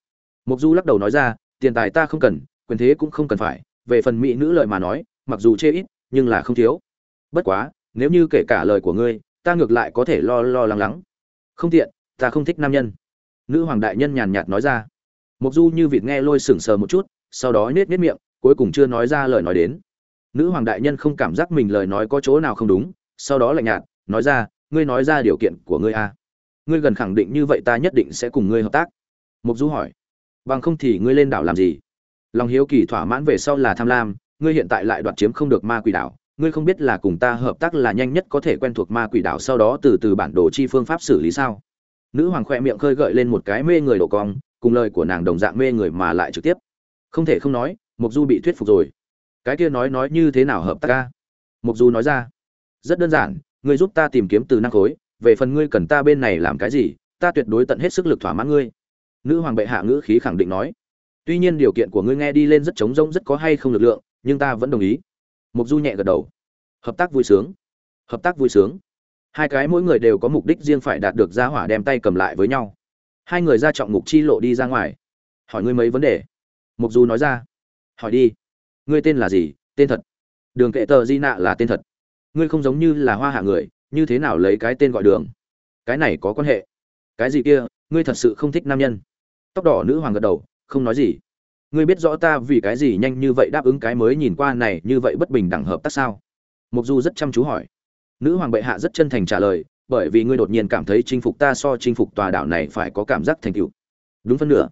Mục du lắc đầu nói ra tiền tài ta không cần, quyền thế cũng không cần phải, về phần mỹ nữ lời mà nói, mặc dù chê ít, nhưng là không thiếu. Bất quá, nếu như kể cả lời của ngươi, ta ngược lại có thể lo lo lắng lắng. Không tiện, ta không thích nam nhân. Nữ hoàng đại nhân nhàn nhạt nói ra. Mục du như vịt nghe lôi sững sờ một chút, sau đó nết nết miệng, cuối cùng chưa nói ra lời nói đến. Nữ hoàng đại nhân không cảm giác mình lời nói có chỗ nào không đúng, sau đó lạnh nhạt, nói ra, ngươi nói ra điều kiện của ngươi a à. ngươi gần khẳng định như vậy ta nhất định sẽ cùng ngươi hợp tác. Mục du hỏi bằng không thì ngươi lên đảo làm gì? Lòng hiếu kỳ thỏa mãn về sau là tham lam, ngươi hiện tại lại đoạt chiếm không được ma quỷ đảo, ngươi không biết là cùng ta hợp tác là nhanh nhất có thể quen thuộc ma quỷ đảo sau đó từ từ bản đồ chi phương pháp xử lý sao? Nữ hoàng khoe miệng khơi gợi lên một cái mê người độ cong, cùng lời của nàng đồng dạng mê người mà lại trực tiếp. Không thể không nói mục du bị thuyết phục rồi. Cái kia nói nói như thế nào hợp tác ca? Mục du nói ra. Rất đơn giản, ngươi giúp ta tìm kiếm từ năng khối, về phần ngươi cần ta bên này làm cái gì, ta tuyệt đối tận hết sức lực thỏa mãn ngươi nữ hoàng bệ hạ ngữ khí khẳng định nói. Tuy nhiên điều kiện của ngươi nghe đi lên rất trống rỗng, rất có hay không lực lượng, nhưng ta vẫn đồng ý. Mục du nhẹ gật đầu. Hợp tác vui sướng. Hợp tác vui sướng. Hai cái mỗi người đều có mục đích riêng phải đạt được gia hỏa đem tay cầm lại với nhau. Hai người ra trọng ngục chi lộ đi ra ngoài. Hỏi ngươi mấy vấn đề? Mục du nói ra. Hỏi đi. Ngươi tên là gì? Tên thật. Đường kệ tờ di nạ là tên thật. Ngươi không giống như là hoa hạ người, như thế nào lấy cái tên gọi đường? Cái này có quan hệ. Cái gì kia? Ngươi thật sự không thích nam nhân tóc đỏ nữ hoàng gật đầu, không nói gì. Ngươi biết rõ ta vì cái gì nhanh như vậy đáp ứng cái mới nhìn qua này như vậy bất bình đẳng hợp tác sao? Mục du rất chăm chú hỏi. Nữ hoàng bệ hạ rất chân thành trả lời, bởi vì ngươi đột nhiên cảm thấy chinh phục ta so chinh phục tòa đảo này phải có cảm giác thành tựu. Đúng phân nửa.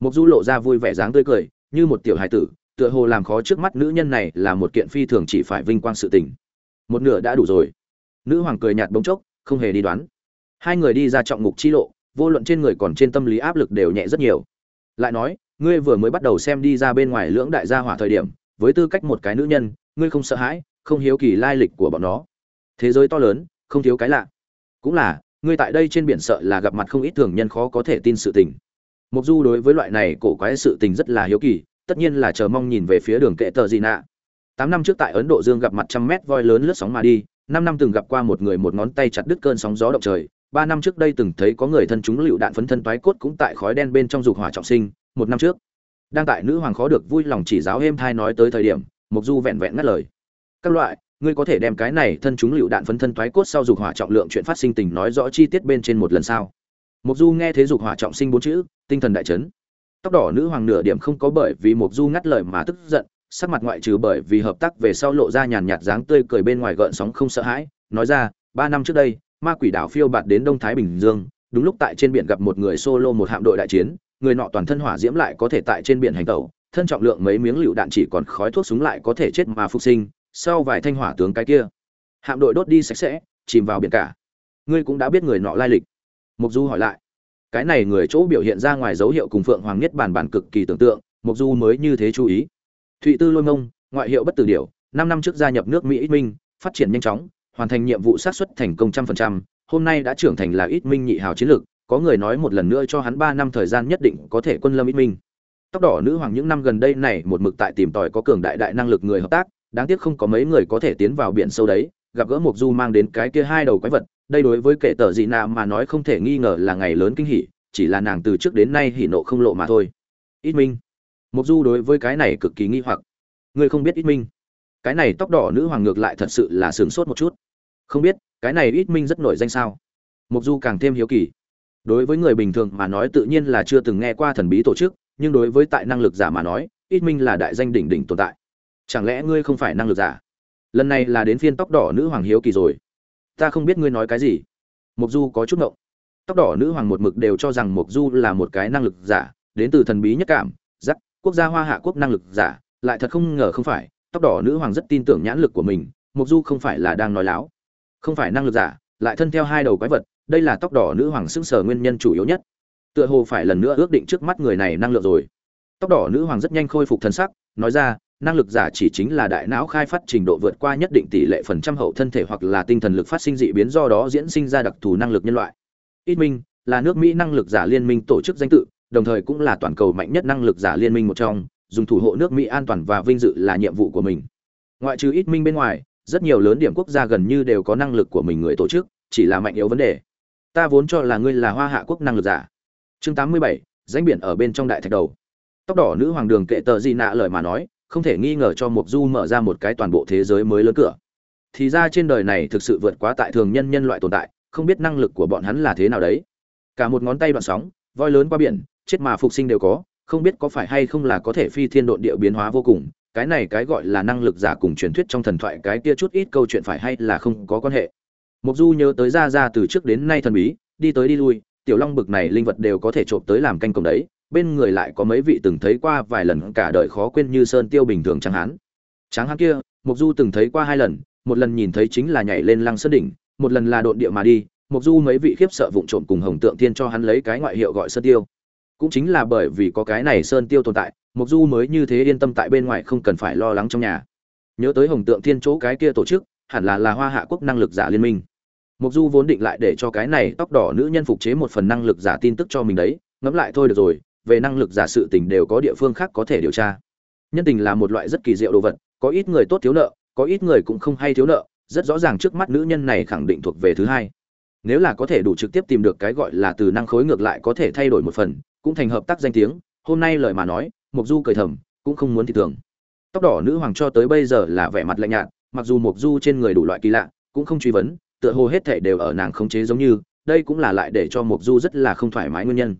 Mục du lộ ra vui vẻ dáng tươi cười, như một tiểu hài tử, tựa hồ làm khó trước mắt nữ nhân này là một kiện phi thường chỉ phải vinh quang sự tình. Một nửa đã đủ rồi. Nữ hoàng cười nhạt bỗng chốc, không hề đi đoán. Hai người đi ra trọng ngục chi lộ vô luận trên người còn trên tâm lý áp lực đều nhẹ rất nhiều. Lại nói, ngươi vừa mới bắt đầu xem đi ra bên ngoài lưỡng đại gia hỏa thời điểm, với tư cách một cái nữ nhân, ngươi không sợ hãi, không hiếu kỳ lai lịch của bọn nó. Thế giới to lớn, không thiếu cái lạ. Cũng là, ngươi tại đây trên biển sợ là gặp mặt không ít thường nhân khó có thể tin sự tình. Mục du đối với loại này cổ quái sự tình rất là hiếu kỳ, tất nhiên là chờ mong nhìn về phía đường kệ tờ gì nạ. Tám năm trước tại ấn độ dương gặp mặt trăm mét voi lớn lướt sóng mà đi, năm năm từng gặp qua một người một ngón tay chặt đứt cơn sóng gió động trời ba năm trước đây từng thấy có người thân chúng lựu đạn phấn thân toái cốt cũng tại khói đen bên trong dục hỏa trọng sinh, một năm trước. Đang tại nữ hoàng khó được vui lòng chỉ giáo êm thai nói tới thời điểm mục du vẹn vẹn ngắt lời. Các loại, ngươi có thể đem cái này thân chúng lựu đạn phấn thân toái cốt sau dục hỏa trọng lượng chuyện phát sinh tình nói rõ chi tiết bên trên một lần sao mục du nghe thế dục hỏa trọng sinh bốn chữ, tinh thần đại chấn. Tóc đỏ nữ hoàng nửa điểm không có bởi vì mục du ngắt lời mà tức giận, sắc mặt ngoại trừ bởi vì hợp tác về sau lộ ra nhàn nhạt dáng tươi cười bên ngoài gợn sóng không sợ hãi, nói ra, ba năm trước đây ma quỷ đảo phiêu bạt đến đông thái bình dương đúng lúc tại trên biển gặp một người solo một hạm đội đại chiến người nọ toàn thân hỏa diễm lại có thể tại trên biển hành tẩu thân trọng lượng mấy miếng lựu đạn chỉ còn khói thuốc súng lại có thể chết mà phục sinh sau vài thanh hỏa tướng cái kia. Hạm đội đốt đi sạch sẽ chìm vào biển cả. Ngươi cũng đã biết người nọ lai lịch. Mục du hỏi lại. Cái này người chỗ biểu hiện ra ngoài dấu hiệu cùng phượng hoàng nhất bản bản cực kỳ tưởng tượng mục du mới như thế chú ý. Thụy tư lôi mông ngoại hiệu bất tử điểu, năm năm trước gia nhập nước mỹ ít minh phát triển nhanh chóng hoàn thành nhiệm vụ sát xuất thành công trăm phần trăm, hôm nay đã trưởng thành là ít minh nhị hào chiến lược, có người nói một lần nữa cho hắn ba năm thời gian nhất định có thể quân lâm ít minh. Tóc đỏ nữ hoàng những năm gần đây này một mực tại tìm tòi có cường đại đại năng lực người hợp tác, đáng tiếc không có mấy người có thể tiến vào biển sâu đấy, gặp gỡ mục du mang đến cái kia hai đầu quái vật, đây đối với kệ tờ gì nào mà nói không thể nghi ngờ là ngày lớn kinh hỉ, chỉ là nàng từ trước đến nay hỉ nộ không lộ mà thôi. Ít minh. Mục du đối với cái này cực kỳ nghi hoặc. Ngươi không biết ít minh. Cái này tóc đỏ nữ hoàng ngược lại thật sự là sướng sốt một chút không biết, cái này ít minh rất nổi danh sao? Mục du càng thêm hiếu kỳ. Đối với người bình thường mà nói tự nhiên là chưa từng nghe qua thần bí tổ chức, nhưng đối với tại năng lực giả mà nói, ít minh là đại danh đỉnh đỉnh tồn tại. Chẳng lẽ ngươi không phải năng lực giả? Lần này là đến phiên tóc đỏ nữ hoàng hiếu kỳ rồi. Ta không biết ngươi nói cái gì. Mục du có chút ngộng. Tóc đỏ nữ hoàng một mực đều cho rằng mục du là một cái năng lực giả, đến từ thần bí nhất cảm giắc quốc gia hoa hạ quốc năng lực giả, lại thật không ngờ không phải, tóc đỏ nữ hoàng rất tin tưởng nhãn lực của mình mục du không phải là đang nói láo không phải năng lực giả, lại thân theo hai đầu quái vật, đây là tóc đỏ nữ hoàng xưng sở nguyên nhân chủ yếu nhất. Tựa hồ phải lần nữa ước định trước mắt người này năng lượng rồi. Tóc đỏ nữ hoàng rất nhanh khôi phục thân sắc, nói ra, năng lực giả chỉ chính là đại não khai phát trình độ vượt qua nhất định tỷ lệ phần trăm hậu thân thể hoặc là tinh thần lực phát sinh dị biến do đó diễn sinh ra đặc thù năng lực nhân loại. Ít minh là nước mỹ năng lực giả liên minh tổ chức danh tự, đồng thời cũng là toàn cầu mạnh nhất năng lực giả liên minh một trong, dùng thủ hộ nước mỹ an toàn và vinh dự là nhiệm vụ của mình. Ngoại trừ ít minh bên ngoài rất nhiều lớn điểm quốc gia gần như đều có năng lực của mình người tổ chức, chỉ là mạnh yếu vấn đề. Ta vốn cho là ngươi là hoa hạ quốc năng lực giả. Chương tám mươi bảy danh biển ở bên trong đại thạch đầu. Tóc đỏ nữ hoàng đường kệ tờ di nạ lời mà nói, không thể nghi ngờ cho mục du mở ra một cái toàn bộ thế giới mới lớn cửa. Thì ra trên đời này thực sự vượt quá tại thường nhân nhân loại tồn tại, không biết năng lực của bọn hắn là thế nào đấy. Cả một ngón tay đoạn sóng, voi lớn qua biển, chết mà phục sinh đều có, không biết có phải hay không là có thể phi thiên độn địa biến hóa vô cùng cái này cái gọi là năng lực giả cùng truyền thuyết trong thần thoại cái kia chút ít câu chuyện phải hay là không có quan hệ. Mục du nhớ tới ra ra từ trước đến nay thần bí, đi tới đi lui, tiểu long bực này linh vật đều có thể trộm tới làm canh cổng đấy, bên người lại có mấy vị từng thấy qua vài lần cả đời khó quên như sơn tiêu bình thường tráng hán. Tráng hán kia mục du từng thấy qua hai lần, một lần nhìn thấy chính là nhảy lên lăng sơn đỉnh, một lần là độn địa mà đi mục du mấy vị khiếp sợ vụng trộm cùng hồng tượng Thiên cho hắn lấy cái ngoại hiệu gọi sơn tiêu cũng chính là bởi vì có cái này sơn tiêu tồn tại mục du mới như thế yên tâm tại bên ngoài không cần phải lo lắng trong nhà. Nhớ tới hồng tượng thiên chỗ cái kia tổ chức, hẳn là là hoa hạ quốc năng lực giả liên minh. Mục du vốn định lại để cho cái này tóc đỏ nữ nhân phục chế một phần năng lực giả tin tức cho mình đấy, ngẫm lại thôi được rồi, về năng lực giả sự tình đều có địa phương khác có thể điều tra. Nhân tình là một loại rất kỳ diệu đồ vật, có ít người tốt thiếu nợ, có ít người cũng không hay thiếu nợ, rất rõ ràng trước mắt nữ nhân này khẳng định thuộc về thứ hai. Nếu là có thể đủ trực tiếp tìm được cái gọi là từ năng khối ngược lại có thể thay đổi một phần cũng thành hợp tác danh tiếng, hôm nay lời mà nói mục du cười thầm, cũng không muốn thị thường. Tóc đỏ nữ hoàng cho tới bây giờ là vẻ mặt lạnh nhạt, mặc dù mục du trên người đủ loại kỳ lạ, cũng không truy vấn, tựa hồ hết thể đều ở nàng khống chế giống như, đây cũng là lại để cho mục du rất là không thoải mái nguyên nhân.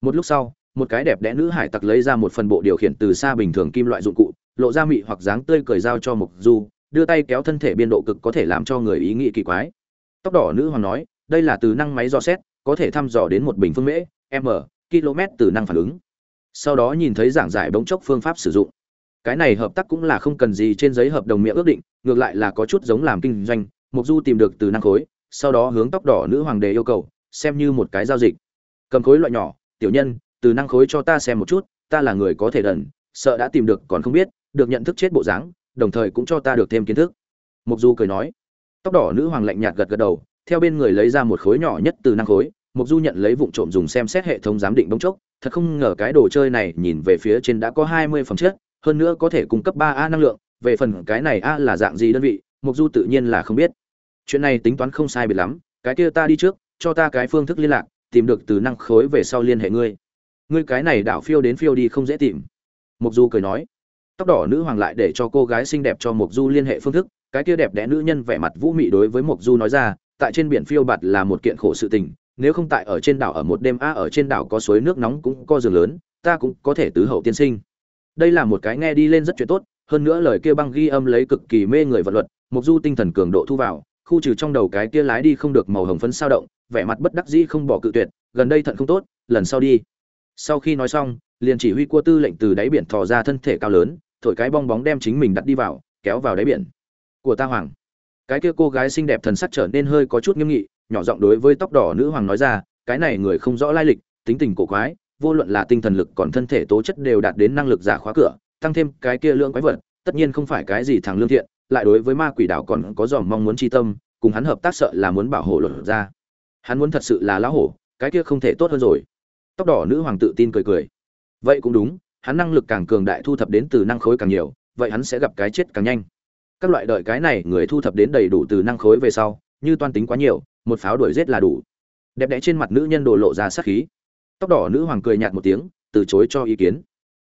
Một lúc sau, một cái đẹp đẽ nữ hải tặc lấy ra một phần bộ điều khiển từ xa bình thường kim loại dụng cụ, lộ ra mị hoặc dáng tươi cười giao cho mục du, đưa tay kéo thân thể biên độ cực có thể làm cho người ý nghĩ kỳ quái. Tóc đỏ nữ hoàng nói, đây là từ năng máy dò xét, có thể thăm dò đến một bình phương mễ, m km từ năng phản ứng. Sau đó nhìn thấy giảng giải bóng chốc phương pháp sử dụng. Cái này hợp tác cũng là không cần gì trên giấy hợp đồng miệng ước định, ngược lại là có chút giống làm kinh doanh, mục du tìm được từ năng khối, sau đó hướng tóc đỏ nữ hoàng đề yêu cầu, xem như một cái giao dịch. Cầm khối loại nhỏ, tiểu nhân, từ năng khối cho ta xem một chút, ta là người có thể đần, sợ đã tìm được còn không biết, được nhận thức chết bộ dáng, đồng thời cũng cho ta được thêm kiến thức. Mục du cười nói. Tóc đỏ nữ hoàng lạnh nhạt gật gật đầu, theo bên người lấy ra một khối nhỏ nhất từ năng khối mục du nhận lấy vụn trộm dùng xem xét hệ thống giám định bỗng chốc, thật không ngờ cái đồ chơi này nhìn về phía trên đã có hai mươi phẩm chất, hơn nữa có thể cung cấp ba a năng lượng, về phần cái này a là dạng gì đơn vị, mục du tự nhiên là không biết. Chuyện này tính toán không sai biệt lắm, cái kia ta đi trước, cho ta cái phương thức liên lạc, tìm được từ năng khối về sau liên hệ ngươi. Ngươi cái này đảo phiêu đến phiêu đi không dễ tìm. Mục du cười nói. Tóc đỏ nữ hoàng lại để cho cô gái xinh đẹp cho mục du liên hệ phương thức, cái kia đẹp đẽ nữ nhân vẻ mặt vũ mị đối với mục du nói ra, tại trên biển phiêu bạt là một kiện khổ sự tình nếu không tại ở trên đảo ở một đêm, a, ở trên đảo có suối nước nóng cũng có giường lớn, ta cũng có thể tứ hậu tiên sinh. Đây là một cái nghe đi lên rất chuyện tốt, hơn nữa lời kia băng ghi âm lấy cực kỳ mê người vật luật, mục du tinh thần cường độ thu vào, khu trừ trong đầu cái kia lái đi không được màu hồng phấn sao động, vẻ mặt bất đắc dĩ không bỏ cự tuyệt, gần đây thận không tốt, lần sau đi. Sau khi nói xong, liền chỉ huy cua tư lệnh từ đáy biển thò ra thân thể cao lớn, thổi cái bong bóng đem chính mình đặt đi vào, kéo vào đáy biển. Của ta hoàng. Cái kia cô gái xinh đẹp thần sắc trở nên hơi có chút nghiêm nghị nhỏ giọng đối với tóc đỏ nữ hoàng nói ra, cái này người không rõ lai lịch, tính tình cổ quái, vô luận là tinh thần lực còn thân thể tố chất đều đạt đến năng lực giả khóa cửa, tăng thêm cái kia lượng quái vật, tất nhiên không phải cái gì thằng lương thiện, lại đối với ma quỷ đảo còn có dòm mong muốn chi tâm, cùng hắn hợp tác sợ là muốn bảo hộ luật ra. Hắn muốn thật sự là lão hổ, cái kia không thể tốt hơn rồi. Tóc đỏ nữ hoàng tự tin cười cười. Vậy cũng đúng, hắn năng lực càng cường đại thu thập đến từ năng khối càng nhiều, vậy hắn sẽ gặp cái chết càng nhanh. Các loại đợi cái này người thu thập đến đầy đủ từ năng khối về sau, như toan tính quá nhiều một pháo đuổi giết là đủ. Đẹp đẽ trên mặt nữ nhân đổ lộ ra sát khí. Tóc đỏ nữ hoàng cười nhạt một tiếng, từ chối cho ý kiến.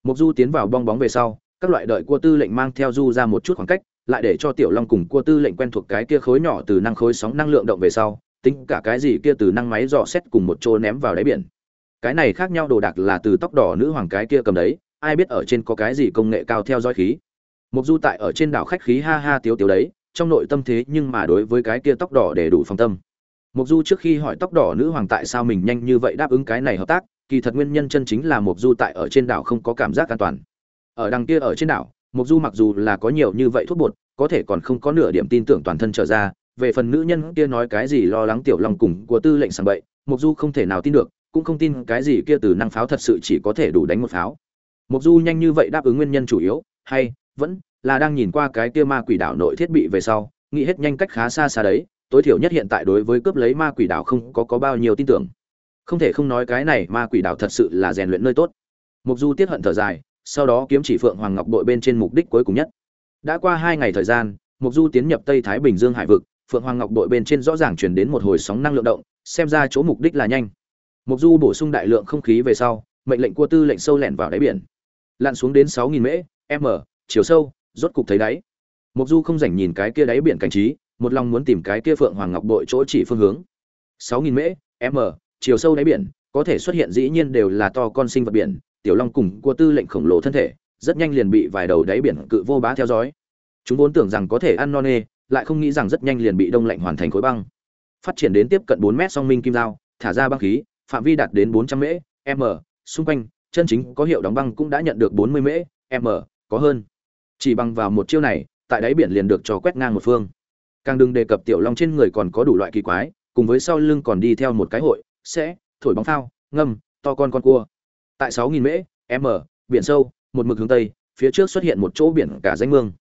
Mục du tiến vào bong bóng về sau, các loại đợi cua tư lệnh mang theo du ra một chút khoảng cách, lại để cho tiểu long cùng cua tư lệnh quen thuộc cái kia khối nhỏ từ năng khối sóng năng lượng động về sau, tính cả cái gì kia từ năng máy dò xét cùng một chỗ ném vào đáy biển. Cái này khác nhau đồ đạc là từ tóc đỏ nữ hoàng cái kia cầm đấy, ai biết ở trên có cái gì công nghệ cao theo dõi khí. Mục du tại ở trên đảo khách khí ha ha tiếu tiếu đấy, trong nội tâm thế nhưng mà đối với cái kia tóc đỏ để đủ phòng tâm. Mộc du trước khi hỏi tóc đỏ nữ hoàng tại sao mình nhanh như vậy đáp ứng cái này hợp tác, kỳ thật nguyên nhân chân chính là Mộc du tại ở trên đảo không có cảm giác an toàn. Ở đằng kia ở trên đảo, Mộc du mặc dù là có nhiều như vậy thuốc bột, có thể còn không có nửa điểm tin tưởng toàn thân trở ra, về phần nữ nhân kia nói cái gì lo lắng tiểu long cùng của tư lệnh sàng bậy, Mộc du không thể nào tin được, cũng không tin cái gì kia từ năng pháo thật sự chỉ có thể đủ đánh một pháo. Mộc du nhanh như vậy đáp ứng nguyên nhân chủ yếu, hay, vẫn là đang nhìn qua cái kia ma quỷ đảo nội thiết bị về sau, nghĩ hết nhanh cách khá xa xa đấy tối thiểu nhất hiện tại đối với cướp lấy ma quỷ đảo không có có bao nhiêu tin tưởng. Không thể không nói cái này ma quỷ đảo thật sự là rèn luyện nơi tốt. Mục du tiết hận thở dài, sau đó kiếm chỉ phượng hoàng ngọc đội bên trên mục đích cuối cùng nhất. Đã qua hai ngày thời gian, mục du tiến nhập tây thái bình dương hải vực, phượng hoàng ngọc đội bên trên rõ ràng chuyển đến một hồi sóng năng lượng động, xem ra chỗ mục đích là nhanh. Mục du bổ sung đại lượng không khí về sau, mệnh lệnh cua tư lệnh sâu lẻn vào đáy biển. Lặn xuống đến sáu nghìn mễ, m, chiều sâu, rốt cục thấy đáy. Mục du không rảnh nhìn cái kia đáy biển cảnh trí một lòng muốn tìm cái kia phượng hoàng ngọc bội chỗ chỉ phương hướng. Sáu nghìn mễ, m, chiều sâu đáy biển, có thể xuất hiện dĩ nhiên đều là to con sinh vật biển, tiểu long cùng cua tư lệnh khổng lồ thân thể, rất nhanh liền bị vài đầu đáy biển cự vô bá theo dõi. Chúng vốn tưởng rằng có thể ăn non nê, lại không nghĩ rằng rất nhanh liền bị đông lạnh hoàn thành khối băng. Phát triển đến tiếp cận bốn mét song minh kim dao thả ra băng khí, phạm vi đạt đến bốn trăm mễ, m, xung quanh, chân chính có hiệu đóng băng cũng đã nhận được bốn mươi mễ, m, có hơn. Chỉ bằng vào một chiêu này, tại đáy biển liền được cho quét ngang một phương càng đừng đề cập tiểu long trên người còn có đủ loại kỳ quái, cùng với sau lưng còn đi theo một cái hội, sẽ, thổi bóng phao, ngâm, to con con cua. Tại sáu nghìn mễ, m, biển sâu, một mực hướng tây, phía trước xuất hiện một chỗ biển cả danh mương.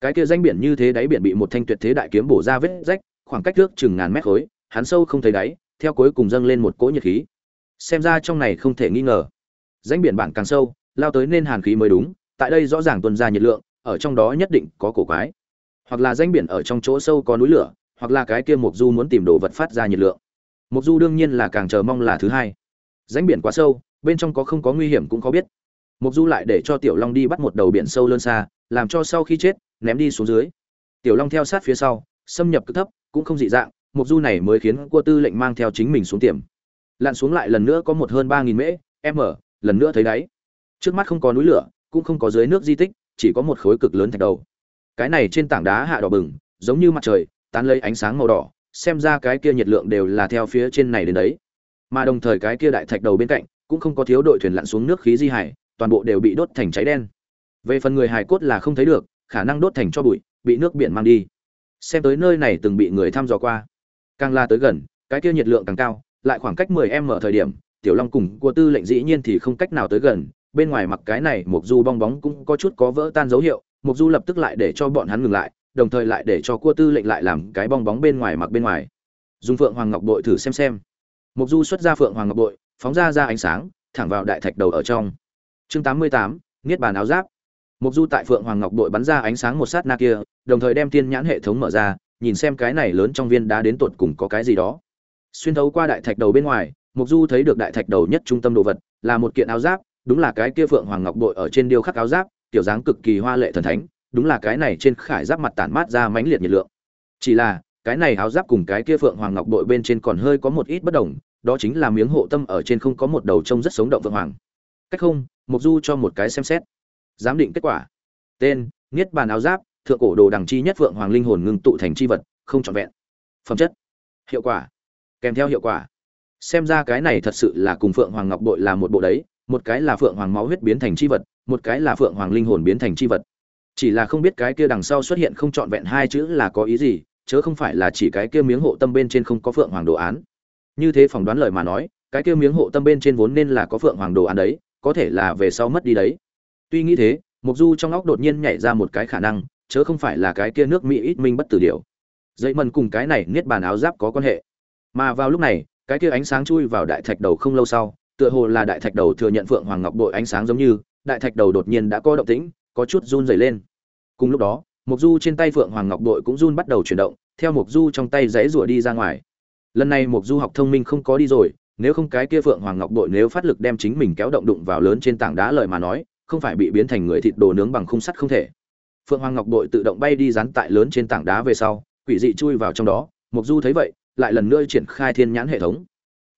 Cái kia danh biển như thế đáy biển bị một thanh tuyệt thế đại kiếm bổ ra vết rách, khoảng cách trước chừng ngàn mét khối, hắn sâu không thấy đáy, theo cuối cùng dâng lên một cỗ nhiệt khí. Xem ra trong này không thể nghi ngờ. Danh biển bản càng sâu, lao tới nên hàn khí mới đúng, tại đây rõ ràng tuân ra nhiệt lượng, ở trong đó nhất định có cổ quái hoặc là danh biển ở trong chỗ sâu có núi lửa, hoặc là cái kia mục du muốn tìm đồ vật phát ra nhiệt lượng. Mục du đương nhiên là càng chờ mong là thứ hai. Danh biển quá sâu, bên trong có không có nguy hiểm cũng có biết. Mục du lại để cho tiểu long đi bắt một đầu biển sâu lơn xa, làm cho sau khi chết, ném đi xuống dưới. Tiểu long theo sát phía sau, xâm nhập cực thấp, cũng không dị dạng mục du này mới khiến cua tư lệnh mang theo chính mình xuống tiềm lặn xuống lại lần nữa có một hơn ba nghìn mễ m lần nữa thấy đáy. Trước mắt không có núi lửa, cũng không có dưới nước di tích, chỉ có một khối cực lớn thạch đầu cái này trên tảng đá hạ đỏ bừng, giống như mặt trời, tán lấy ánh sáng màu đỏ, xem ra cái kia nhiệt lượng đều là theo phía trên này đến đấy. Mà đồng thời cái kia đại thạch đầu bên cạnh, cũng không có thiếu đội thuyền lặn xuống nước khí di hải, toàn bộ đều bị đốt thành cháy đen. Về phần người hài cốt là không thấy được, khả năng đốt thành cho bụi, bị nước biển mang đi. Xem tới nơi này từng bị người thăm dò qua. Càng la tới gần, cái kia nhiệt lượng càng cao, lại khoảng cách 10 em ở thời điểm, tiểu long cùng của tư lệnh dĩ nhiên thì không cách nào tới gần, bên ngoài mặc cái này một du bong bóng cũng có chút có vỡ tan dấu hiệu Mục du lập tức lại để cho bọn hắn ngừng lại đồng thời lại để cho cua tư lệnh lại làm cái bong bóng bên ngoài mặc bên ngoài. Dùng phượng hoàng ngọc bội thử xem xem. Mục du xuất ra phượng hoàng ngọc bội phóng ra ra ánh sáng thẳng vào đại thạch đầu ở trong. Chương 88, niết bàn áo giáp. Mục du tại phượng hoàng ngọc bội bắn ra ánh sáng một sát na kia đồng thời đem tiên nhãn hệ thống mở ra nhìn xem cái này lớn trong viên đá đến tột cùng có cái gì đó. Xuyên thấu qua đại thạch đầu bên ngoài mục du thấy được đại thạch đầu nhất trung tâm đồ vật là một kiện áo giáp đúng là cái kia phượng hoàng ngọc bội ở trên điêu khắc áo giáp kiểu dáng cực kỳ hoa lệ thần thánh, đúng là cái này trên khải giáp mặt tản mát ra mãnh liệt nhiệt lượng. Chỉ là, cái này áo giáp cùng cái kia phượng hoàng ngọc bội bên trên còn hơi có một ít bất đồng, đó chính là miếng hộ tâm ở trên không có một đầu trông rất sống động phượng hoàng. Cách không mục du cho một cái xem xét. Giám định kết quả. Tên, niết bàn áo giáp, thượng cổ đồ đằng chi nhất phượng hoàng linh hồn ngưng tụ thành chi vật, không trọn vẹn. Phẩm chất. Hiệu quả. Kèm theo hiệu quả. Xem ra cái này thật sự là cùng phượng hoàng ngọc bội là một bộ đấy, một cái là phượng hoàng máu huyết biến thành chi vật một cái là phượng hoàng linh hồn biến thành chi vật. Chỉ là không biết cái kia đằng sau xuất hiện không trọn vẹn hai chữ là có ý gì, chớ không phải là chỉ cái kia miếng hộ tâm bên trên không có phượng hoàng đồ án. Như thế phỏng đoán lời mà nói, cái kia miếng hộ tâm bên trên vốn nên là có phượng hoàng đồ án đấy, có thể là về sau mất đi đấy. Tuy nghĩ thế mục du trong óc đột nhiên nhảy ra một cái khả năng, chớ không phải là cái kia nước mỹ ít minh bất tử điều. Dậy mần cùng cái này niết bàn áo giáp có quan hệ. Mà vào lúc này, cái kia ánh sáng chui vào đại thạch đầu không lâu sau, tựa hồ là đại thạch đầu thừa nhận phượng hoàng ngọc bội ánh sáng giống như đại thạch đầu đột nhiên đã có động tĩnh, có chút run rẩy lên. Cùng lúc đó mục du trên tay phượng hoàng ngọc bội cũng run bắt đầu chuyển động, theo mục du trong tay rẽ rủa đi ra ngoài. Lần này mục du học thông minh không có đi rồi, nếu không cái kia phượng hoàng ngọc bội nếu phát lực đem chính mình kéo động đụng vào lớn trên tảng đá lời mà nói, không phải bị biến thành người thịt đồ nướng bằng khung sắt không thể. Phượng hoàng ngọc bội tự động bay đi dán tại lớn trên tảng đá về sau, quỷ dị chui vào trong đó mục du thấy vậy, lại lần nữa triển khai thiên nhãn hệ thống.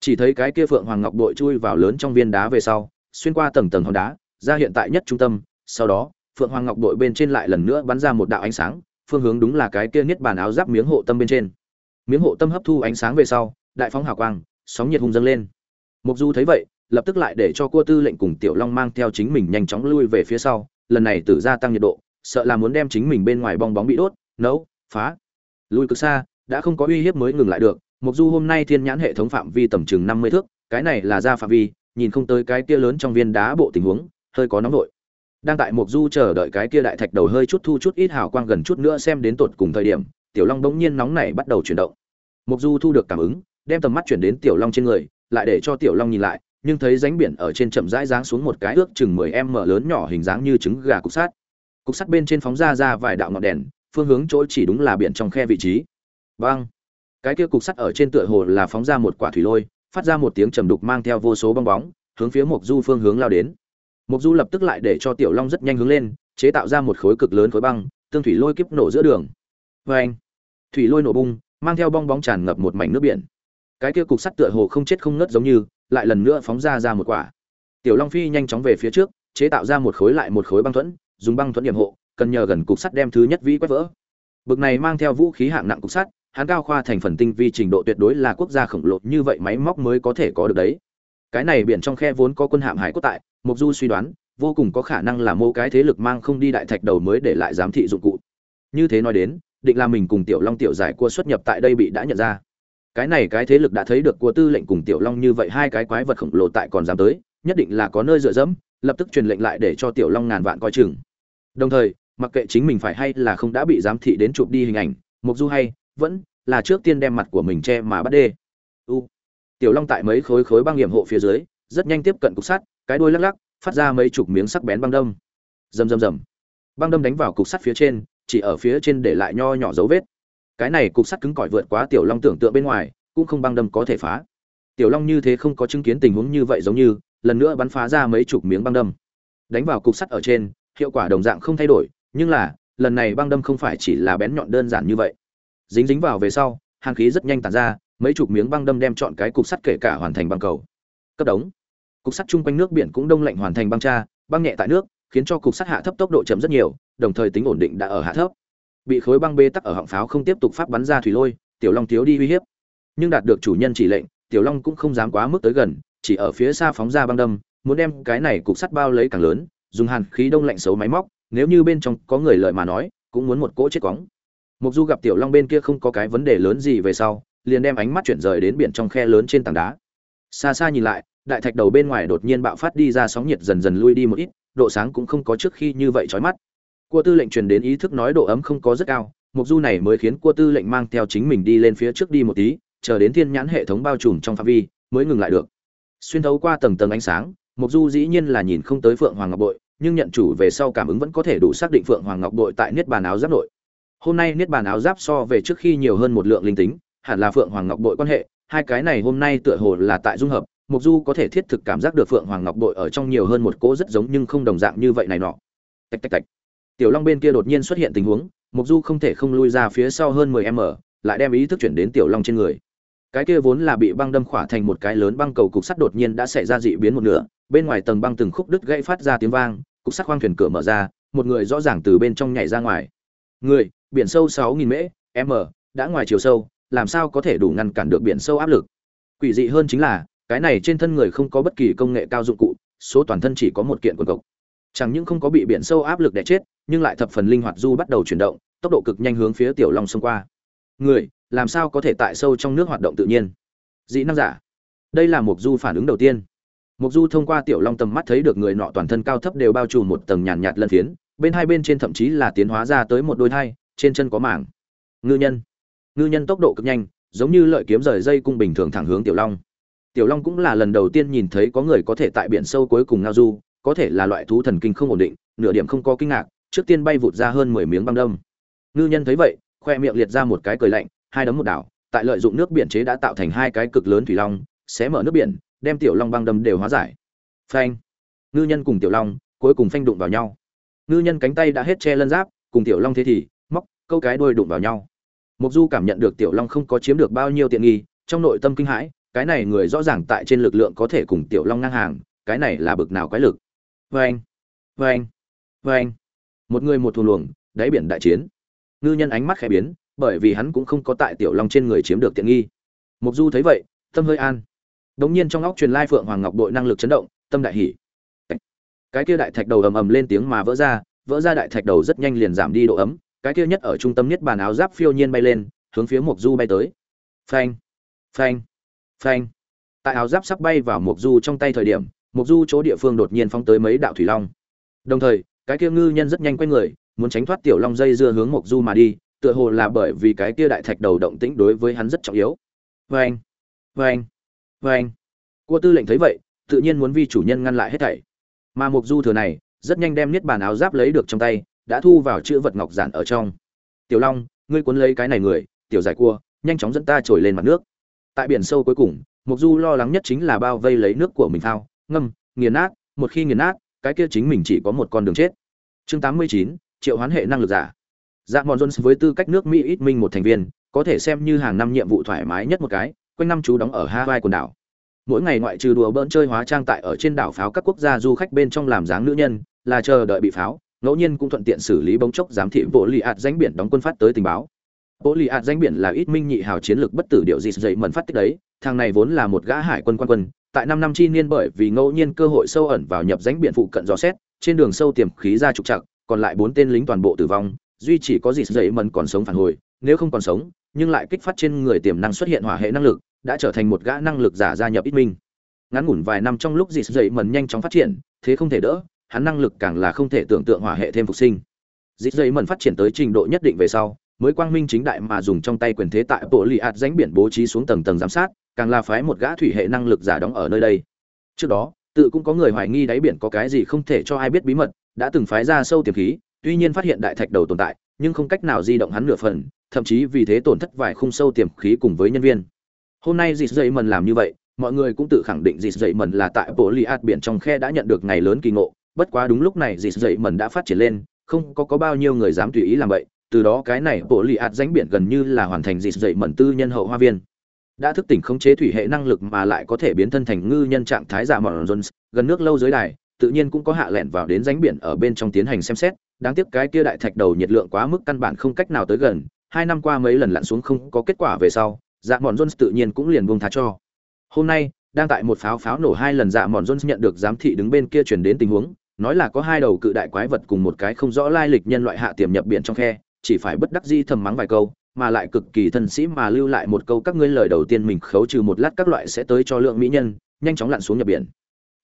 Chỉ thấy cái kia phượng hoàng ngọc bội chui vào lớn trong viên đá về sau, xuyên qua tầng tầng hòn đá ra hiện tại nhất trung tâm, sau đó, phượng hoàng ngọc đội bên trên lại lần nữa bắn ra một đạo ánh sáng, phương hướng đúng là cái kia niết bàn áo giáp miếng hộ tâm bên trên. Miếng hộ tâm hấp thu ánh sáng về sau, đại phóng hào quang, sóng nhiệt hung dâng lên. Mục du thấy vậy, lập tức lại để cho cua tư lệnh cùng tiểu long mang theo chính mình nhanh chóng lui về phía sau, lần này tử gia tăng nhiệt độ, sợ là muốn đem chính mình bên ngoài bong bóng bị đốt, nấu, phá. Lui cực xa, đã không có uy hiếp mới ngừng lại được, mục du hôm nay thiên nhãn hệ thống phạm vi tầm chừng năm mươi thước, cái này là ra phạm vi, nhìn không tới cái kia lớn trong viên đá bộ tình huống hơi có nóng nội đang tại mục du chờ đợi cái kia đại thạch đầu hơi chút thu chút ít hào quang gần chút nữa xem đến tột cùng thời điểm, tiểu long bỗng nhiên nóng này bắt đầu chuyển động. Mục du thu được cảm ứng, đem tầm mắt chuyển đến tiểu long trên người, lại để cho tiểu long nhìn lại, nhưng thấy ránh biển ở trên chậm rãi giáng xuống một cái ước chừng mười em mở lớn nhỏ hình dáng như trứng gà cục sắt. Cục sắt bên trên phóng ra ra vài đạo ngọn đèn, phương hướng chỗ chỉ đúng là biển trong khe vị trí. Băng cái kia cục sắt ở trên tựa hồ là phóng ra một quả thủy lôi, phát ra một tiếng trầm đục mang theo vô số bong bóng, hướng phía mục du phương hướng lao đến mục du lập tức lại để cho tiểu long rất nhanh hướng lên, chế tạo ra một khối cực lớn khối băng, tương thủy lôi kiếp nổ giữa đường. Vê anh thủy lôi nổ bung, mang theo bong bóng tràn ngập một mảnh nước biển. Cái kia cục sắt tựa hồ không chết không ngất giống như, lại lần nữa phóng ra ra một quả. Tiểu long phi nhanh chóng về phía trước, chế tạo ra một khối lại một khối băng thuẫn, dùng băng thuẫn điểm hộ, cần nhờ gần cục sắt đem thứ nhất vĩ quét vỡ. Bực này mang theo vũ khí hạng nặng cục sắt, hắn cao khoa thành phần tinh vi trình độ tuyệt đối là quốc gia khổng lồ như vậy máy móc mới có thể có được đấy cái này biển trong khe vốn có quân hạm hải cốt tại mục du suy đoán, vô cùng có khả năng là mô cái thế lực mang không đi đại thạch đầu mới để lại giám thị dụng cụ. Như thế nói đến, định là mình cùng tiểu long tiểu giải cua xuất nhập tại đây bị đã nhận ra. Cái này cái thế lực đã thấy được cua tư lệnh cùng tiểu long như vậy hai cái quái vật khổng lồ tại còn dám tới, nhất định là có nơi dựa dẫm, lập tức truyền lệnh lại để cho tiểu long ngàn vạn coi chừng. Đồng thời, mặc kệ chính mình phải hay là không đã bị giám thị đến chụp đi hình ảnh mục du hay vẫn là trước tiên đem mặt của mình che mà bắt đê. U tiểu long tại mấy khối khối băng nghiệm hộ phía dưới, rất nhanh tiếp cận cục sắt, cái đuôi lắc lắc, phát ra mấy chục miếng sắc bén băng đâm. Rầm rầm rầm. Băng đâm đánh vào cục sắt phía trên, chỉ ở phía trên để lại nho nhỏ dấu vết. Cái này cục sắt cứng cỏi vượt quá tiểu long tưởng tượng bên ngoài, cũng không băng đâm có thể phá. Tiểu long như thế không có chứng kiến tình huống như vậy giống như, lần nữa bắn phá ra mấy chục miếng băng đâm. Đánh vào cục sắt ở trên, hiệu quả đồng dạng không thay đổi, nhưng là, lần này băng đâm không phải chỉ là bén nhọn đơn giản như vậy. Dính dính vào về sau, hàng khí rất nhanh tàn ra mấy chục miếng băng đâm đem chọn cái cục sắt kể cả hoàn thành băng cầu. Cấp đống. Cục sắt chung quanh nước biển cũng đông lạnh hoàn thành băng tra, băng nhẹ tại nước, khiến cho cục sắt hạ thấp tốc độ chậm rất nhiều, đồng thời tính ổn định đã ở hạ thấp. Bị khối băng bê tắc ở họng pháo không tiếp tục phát bắn ra thủy lôi, tiểu long thiếu đi uy hiếp. Nhưng đạt được chủ nhân chỉ lệnh, tiểu long cũng không dám quá mức tới gần, chỉ ở phía xa phóng ra băng đâm, muốn đem cái này cục sắt bao lấy càng lớn, dùng hàn khí đông lạnh xấu máy móc, nếu như bên trong có người lợi mà nói, cũng muốn một cỗ chết cóng mục du gặp tiểu long bên kia không có cái vấn đề lớn gì về sau liền đem ánh mắt chuyển rời đến biển trong khe lớn trên tảng đá. Xa xa nhìn lại, đại thạch đầu bên ngoài đột nhiên bạo phát đi ra sóng nhiệt dần dần lui đi một ít, độ sáng cũng không có trước khi như vậy chói mắt. Cua tư lệnh truyền đến ý thức nói độ ấm không có rất cao, mục du này mới khiến cua tư lệnh mang theo chính mình đi lên phía trước đi một tí, chờ đến thiên nhãn hệ thống bao trùm trong phạm vi, mới ngừng lại được. Xuyên thấu qua tầng tầng ánh sáng, mục du dĩ nhiên là nhìn không tới phượng hoàng ngọc bội, nhưng nhận chủ về sau cảm ứng vẫn có thể đủ xác định phượng hoàng ngọc bội tại niết bàn áo giáp nội. Hôm nay niết bàn áo giáp so về trước khi nhiều hơn một lượng linh tính hẳn là phượng hoàng ngọc bội quan hệ, hai cái này hôm nay tựa hồ là tại dung hợp mục du có thể thiết thực cảm giác được phượng hoàng ngọc bội ở trong nhiều hơn một cỗ rất giống nhưng không đồng dạng như vậy này nọ. Tạch tạch tạch. Tiểu long bên kia đột nhiên xuất hiện tình huống mục du không thể không lui ra phía sau hơn 10 m lại đem ý thức chuyển đến tiểu long trên người. Cái kia vốn là bị băng đâm khỏa thành một cái lớn băng cầu cục sắt đột nhiên đã xảy ra dị biến một nửa, bên ngoài tầng băng từng khúc đứt gãy phát ra tiếng vang, cục sắt khoang thuyền cửa mở ra, một người rõ ràng từ bên trong nhảy ra ngoài. Người, biển sâu 6.000 mễ m đã ngoài chiều sâu làm sao có thể đủ ngăn cản được biển sâu áp lực? Quỷ dị hơn chính là, cái này trên thân người không có bất kỳ công nghệ cao dụng cụ, số toàn thân chỉ có một kiện quần cộc. Chẳng những không có bị biển sâu áp lực đè chết, nhưng lại thập phần linh hoạt du bắt đầu chuyển động, tốc độ cực nhanh hướng phía tiểu long xông qua. Người, làm sao có thể tại sâu trong nước hoạt động tự nhiên? Dị năng giả, đây là mục du phản ứng đầu tiên. Mục du thông qua tiểu long tầm mắt thấy được người nọ toàn thân cao thấp đều bao trùm một tầng nhàn nhạt lân phiến, bên hai bên trên thậm chí là tiến hóa ra tới một đôi thai, trên chân có mảng ngư nhân ngư nhân tốc độ cực nhanh, giống như lợi kiếm rời dây cung bình thường thẳng hướng tiểu long. Tiểu long cũng là lần đầu tiên nhìn thấy có người có thể tại biển sâu cuối cùng ngao du, có thể là loại thú thần kinh không ổn định, nửa điểm không có kinh ngạc, trước tiên bay vụt ra hơn mười miếng băng đông ngư nhân thấy vậy, khoe miệng liệt ra một cái cười lạnh, hai đấm một đảo, tại lợi dụng nước biển chế đã tạo thành hai cái cực lớn thủy long xé mở nước biển, đem tiểu long băng đâm đều hóa giải. Phanh. Ngư nhân cùng tiểu long cuối cùng phanh đụng vào nhau. Ngư nhân cánh tay đã hết che lân giáp, cùng tiểu long thế thì, móc, câu cái đuôi đụng vào nhau mục du cảm nhận được tiểu long không có chiếm được bao nhiêu tiện nghi, trong nội tâm kinh hãi, cái này người rõ ràng tại trên lực lượng có thể cùng tiểu long ngang hàng, cái này là bực nào quái lực. Vê anh vê một người một thù luồng, đáy biển đại chiến. Ngư nhân ánh mắt khẽ biến, bởi vì hắn cũng không có tại tiểu long trên người chiếm được tiện nghi. Mục du thấy vậy, tâm hơi an. Đống nhiên trong óc truyền lai phượng hoàng ngọc bội năng lực chấn động, tâm đại hỉ. Cái kia đại thạch đầu ầm ầm lên tiếng mà vỡ ra vỡ ra đại thạch đầu rất nhanh liền giảm đi độ ấm cái kia nhất ở trung tâm nhất bàn áo giáp phiêu nhiên bay lên, hướng phía mục du bay tới. Phanh phanh phanh. Tại áo giáp sắp bay vào mục du trong tay thời điểm mục du chỗ địa phương đột nhiên phóng tới mấy đạo thủy long. Đồng thời, cái kia ngư nhân rất nhanh quay người, muốn tránh thoát tiểu long dây dưa hướng mục du mà đi, tựa hồ là bởi vì cái kia đại thạch đầu động tĩnh đối với hắn rất trọng yếu. Vâng vâng vâng cua tư lệnh thấy vậy, tự nhiên muốn vi chủ nhân ngăn lại hết thảy. Mà mục du thừa này, rất nhanh đem niết bàn áo giáp lấy được trong tay đã thu vào chữ vật ngọc giản ở trong. Tiểu long ngươi cuốn lấy cái này người tiểu giải cua nhanh chóng dẫn ta trồi lên mặt nước. Tại biển sâu cuối cùng mục du lo lắng nhất chính là bao vây lấy nước của mình thao ngâm nghiền nát một khi nghiền nát cái kia chính mình chỉ có một con đường chết. Chương 89, triệu hoán hệ năng lực giả. Dạ mòn jones với tư cách nước mỹ ít minh một thành viên có thể xem như hàng năm nhiệm vụ thoải mái nhất một cái quanh năm chú đóng ở hawaii quần đảo. Mỗi ngày ngoại trừ đùa bỡn chơi hóa trang tại ở trên đảo pháo các quốc gia du khách bên trong làm dáng nữ nhân là chờ đợi bị pháo ngẫu nhiên cũng thuận tiện xử lý bóng chốc giám thị bộ lì ạt danh biển đóng quân phát tới tình báo. Bộ lì ạt danh biển là ít minh nhị hào chiến lược bất tử điệu gì dậy mẩn phát tích đấy, thằng này vốn là một gã hải quân quan quân, tại năm năm chi niên bởi vì ngẫu nhiên cơ hội sâu ẩn vào nhập danh biển phụ cận dò xét, trên đường sâu tiềm khí ra trục chặt còn lại bốn tên lính toàn bộ tử vong, duy chỉ có gì dậy mẩn còn sống phản hồi, nếu không còn sống, nhưng lại kích phát trên người tiềm năng xuất hiện hỏa hệ năng lực, đã trở thành một gã năng lực giả gia nhập ít minh. Ngắn ngủn vài năm trong lúc dì dậy mẩn nhanh chóng phát triển, thế không thể đỡ hắn năng lực càng là không thể tưởng tượng hỏa hệ thêm phục sinh. Dì Dây mẩn phát triển tới trình độ nhất định về sau, mới quang minh chính đại mà dùng trong tay quyền thế tại bộ lì ạt danh biển bố trí xuống tầng tầng giám sát, càng là phái một gã thủy hệ năng lực giả đóng ở nơi đây. Trước đó, tự cũng có người hoài nghi đáy biển có cái gì không thể cho ai biết bí mật, đã từng phái ra sâu tiềm khí, tuy nhiên phát hiện đại thạch đầu tồn tại, nhưng không cách nào di động hắn nửa phần, thậm chí vì thế tổn thất vài khung sâu tiềm khí cùng với nhân viên. Hôm nay dì dậy mần làm như vậy, mọi người cũng tự khẳng định dì dậy mần là tại bộ lì ạt biển trong khe đã nhận được ngày lớn kỳ ngộ bất quá đúng lúc này dì dậy mẩn đã phát triển lên, không có có bao nhiêu người dám tùy ý làm vậy, từ đó cái này bộ lì ạt danh biển gần như là hoàn thành dịt dậy mẩn tư nhân hậu hoa viên. Đã thức tỉnh khống chế thủy hệ năng lực mà lại có thể biến thân thành ngư nhân trạng thái giả mòn jones gần nước lâu dưới đài, tự nhiên cũng có hạ lẹn vào đến ránh biển ở bên trong tiến hành xem xét. Đáng tiếc cái kia đại thạch đầu nhiệt lượng quá mức căn bản không cách nào tới gần, hai năm qua mấy lần lặn xuống không có kết quả về sau dạ mòn jones tự nhiên cũng liền buông thả cho. Hôm nay, đang tại một pháo pháo nổ hai lần dạ mòn jones nhận được giám thị đứng bên kia chuyển đến tình huống nói là có hai đầu cự đại quái vật cùng một cái không rõ lai lịch nhân loại hạ tiềm nhập biển trong khe, chỉ phải bất đắc dĩ thầm mắng vài câu, mà lại cực kỳ thân sĩ mà lưu lại một câu các ngươi lời đầu tiên mình khấu trừ một lát các loại sẽ tới cho lượng mỹ nhân, nhanh chóng lặn xuống nhập biển.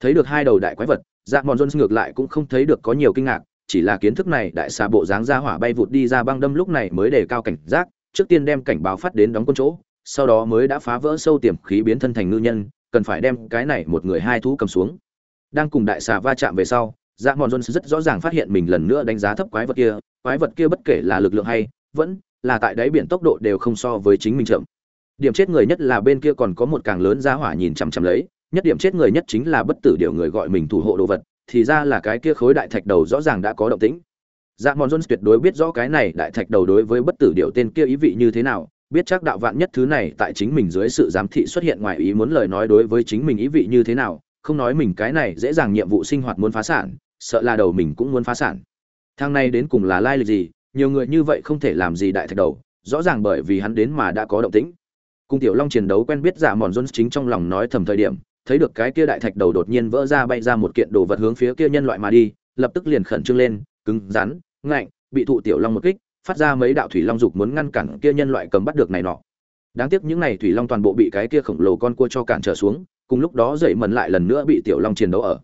Thấy được hai đầu đại quái vật dạ mòn jones ngược lại cũng không thấy được có nhiều kinh ngạc, chỉ là kiến thức này đại xà bộ dáng ra hỏa bay vụt đi ra băng đâm lúc này mới đề cao cảnh giác, trước tiên đem cảnh báo phát đến đóng quân chỗ, sau đó mới đã phá vỡ sâu tiềm khí biến thân thành ngư nhân, cần phải đem cái này một người hai thú cầm xuống. Đang cùng đại xà va chạm về sau dạ mòn jones rất rõ ràng phát hiện mình lần nữa đánh giá thấp quái vật kia, quái vật kia bất kể là lực lượng hay vẫn là tại đáy biển tốc độ đều không so với chính mình chậm. Điểm chết người nhất là bên kia còn có một càng lớn giá hỏa nhìn chằm chằm lấy, nhất điểm chết người nhất chính là bất tử điều người gọi mình thủ hộ đồ vật, thì ra là cái kia khối đại thạch đầu rõ ràng đã có động tĩnh. Dạ mòn jones tuyệt đối biết rõ cái này đại thạch đầu đối với bất tử điều tên kia ý vị như thế nào, biết chắc đạo vạn nhất thứ này tại chính mình dưới sự giám thị xuất hiện ngoài ý muốn lời nói đối với chính mình ý vị như thế nào, không nói mình cái này dễ dàng nhiệm vụ sinh hoạt muốn phá sản sợ là đầu mình cũng muốn phá sản. Thang này đến cùng là lai lịch gì, nhiều người như vậy không thể làm gì đại thạch đầu, rõ ràng bởi vì hắn đến mà đã có động tĩnh. Cung tiểu long chiến đấu quen biết giả mòn jones chính trong lòng nói thầm thời điểm, thấy được cái kia đại thạch đầu đột nhiên vỡ ra bay ra một kiện đồ vật hướng phía kia nhân loại mà đi, lập tức liền khẩn trương lên, cứng rắn, ngạnh, bị thụ tiểu long một kích, phát ra mấy đạo thủy long dục muốn ngăn cản kia nhân loại cầm bắt được này nọ. Đáng tiếc những này thủy long toàn bộ bị cái kia khổng lồ con cua cho cản trở xuống, cùng lúc đó dậy mần lại lần nữa bị tiểu long chiến đấu ở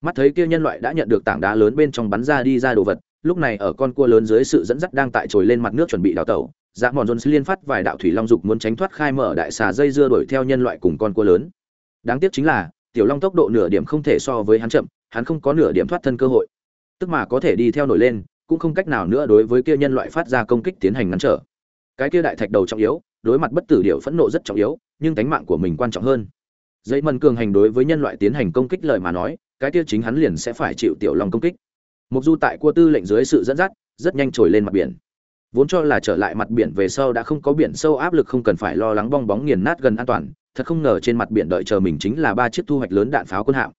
mắt thấy kia nhân loại đã nhận được tảng đá lớn bên trong bắn ra đi ra đồ vật, lúc này ở con cua lớn dưới sự dẫn dắt đang tại trồi lên mặt nước chuẩn bị đào tẩu dạ mòn dồn liên phát vài đạo thủy long dục muốn tránh thoát khai mở đại xà dây dưa đuổi theo nhân loại cùng con cua lớn. Đáng tiếc chính là, tiểu long tốc độ nửa điểm không thể so với hắn chậm, hắn không có nửa điểm thoát thân cơ hội. Tức mà có thể đi theo nổi lên, cũng không cách nào nữa đối với kia nhân loại phát ra công kích tiến hành ngăn trở. Cái kia đại thạch đầu trọng yếu, đối mặt bất tử điệu phẫn nộ rất trọng yếu, nhưng tánh mạng của mình quan trọng hơn. Dây mần cường hành đối với nhân loại tiến hành công kích lời mà nói cái kia chính hắn liền sẽ phải chịu tiểu long công kích. Mục du tại cua tư lệnh dưới sự dẫn dắt, rất nhanh trồi lên mặt biển. Vốn cho là trở lại mặt biển về sau đã không có biển sâu áp lực không cần phải lo lắng bong bóng nghiền nát gần an toàn, thật không ngờ trên mặt biển đợi chờ mình chính là ba chiếc thu hoạch lớn đạn pháo quân hạm.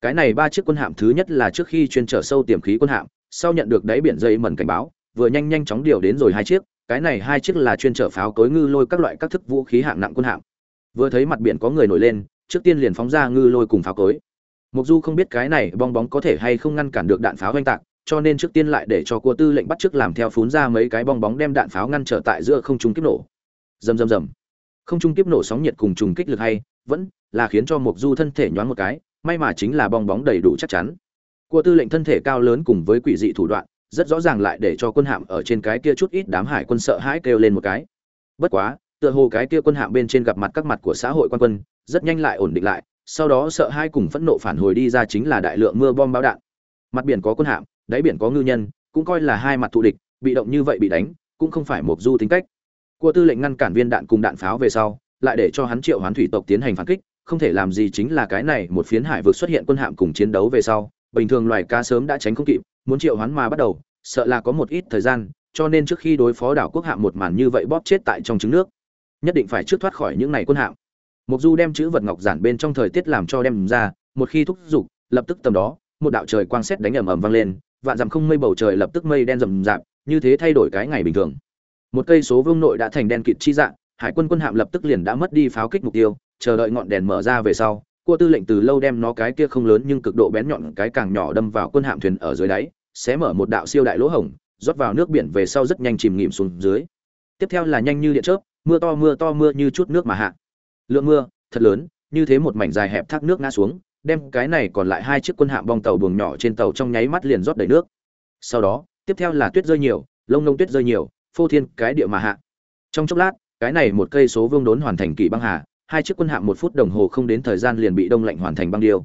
Cái này ba chiếc quân hạm thứ nhất là trước khi chuyên trở sâu tiềm khí quân hạm, sau nhận được đáy biển dây mần cảnh báo, vừa nhanh nhanh chóng điều đến rồi hai chiếc, cái này hai chiếc là chuyên trở pháo cối ngư lôi các loại các thức vũ khí hạng nặng quân hạm. Vừa thấy mặt biển có người nổi lên, trước tiên liền phóng ra ngư lôi cùng pháo cối mục du không biết cái này bong bóng có thể hay không ngăn cản được đạn pháo vang tạc, cho nên trước tiên lại để cho cua tư lệnh bắt trước làm theo phún ra mấy cái bong bóng đem đạn pháo ngăn trở tại giữa không trung kiếp nổ. Rầm rầm rầm. Không trung kiếp nổ sóng nhiệt cùng trùng kích lực hay, vẫn là khiến cho mục du thân thể nhoáng một cái, may mà chính là bong bóng đầy đủ chắc chắn. Cua tư lệnh thân thể cao lớn cùng với quỷ dị thủ đoạn, rất rõ ràng lại để cho quân hạm ở trên cái kia chút ít đám hải quân sợ hãi kêu lên một cái. Bất quá, tựa hồ cái kia quân hạm bên trên gặp mặt các mặt của xã hội quan quân, rất nhanh lại ổn định lại sau đó sợ hai cùng phẫn nộ phản hồi đi ra chính là đại lượng mưa bom báo đạn. Mặt biển có quân hạm, đáy biển có ngư nhân, cũng coi là hai mặt thù địch, bị động như vậy bị đánh, cũng không phải một du tính cách. Cua tư lệnh ngăn cản viên đạn cùng đạn pháo về sau, lại để cho hắn triệu hoán thủy tộc tiến hành phản kích, không thể làm gì chính là cái này một phiến hải vực xuất hiện quân hạm cùng chiến đấu về sau, bình thường loài cá sớm đã tránh không kịp, muốn triệu hoán mà bắt đầu, sợ là có một ít thời gian, cho nên trước khi đối phó đảo quốc hạm một màn như vậy bóp chết tại trong trứng nước, nhất định phải trước thoát khỏi những này quân hạm. Mộc Du đem chữ vật ngọc giản bên trong thời tiết làm cho đem ra, một khi thúc dục, lập tức tầm đó, một đạo trời quang xét đánh ầm ầm vang lên, vạn dặm không mây bầu trời lập tức mây đen rậm rạp, như thế thay đổi cái ngày bình thường. Một cây số vương nội đã thành đen kịt chi dạng, hải quân quân hạm lập tức liền đã mất đi pháo kích mục tiêu, chờ đợi ngọn đèn mở ra về sau, cua tư lệnh từ lâu đem nó cái kia không lớn nhưng cực độ bén nhọn cái càng nhỏ đâm vào quân hạm thuyền ở dưới đáy, xé mở một đạo siêu đại lỗ hổng, rót vào nước biển về sau rất nhanh chìm nghỉm xuống dưới. Tiếp theo là nhanh như điện chớp, mưa to mưa to mưa như chút nước mà hạ. Lượng mưa thật lớn, như thế một mảnh dài hẹp thác nước ngã xuống, đem cái này còn lại hai chiếc quân hạm bong tàu buồng nhỏ trên tàu trong nháy mắt liền rót đầy nước. Sau đó, tiếp theo là tuyết rơi nhiều, lông lông tuyết rơi nhiều, phô thiên cái địa mà hạ. Trong chốc lát, cái này một cây số vương đốn hoàn thành kỳ băng hà, hai chiếc quân hạm một phút đồng hồ không đến thời gian liền bị đông lạnh hoàn thành băng điêu.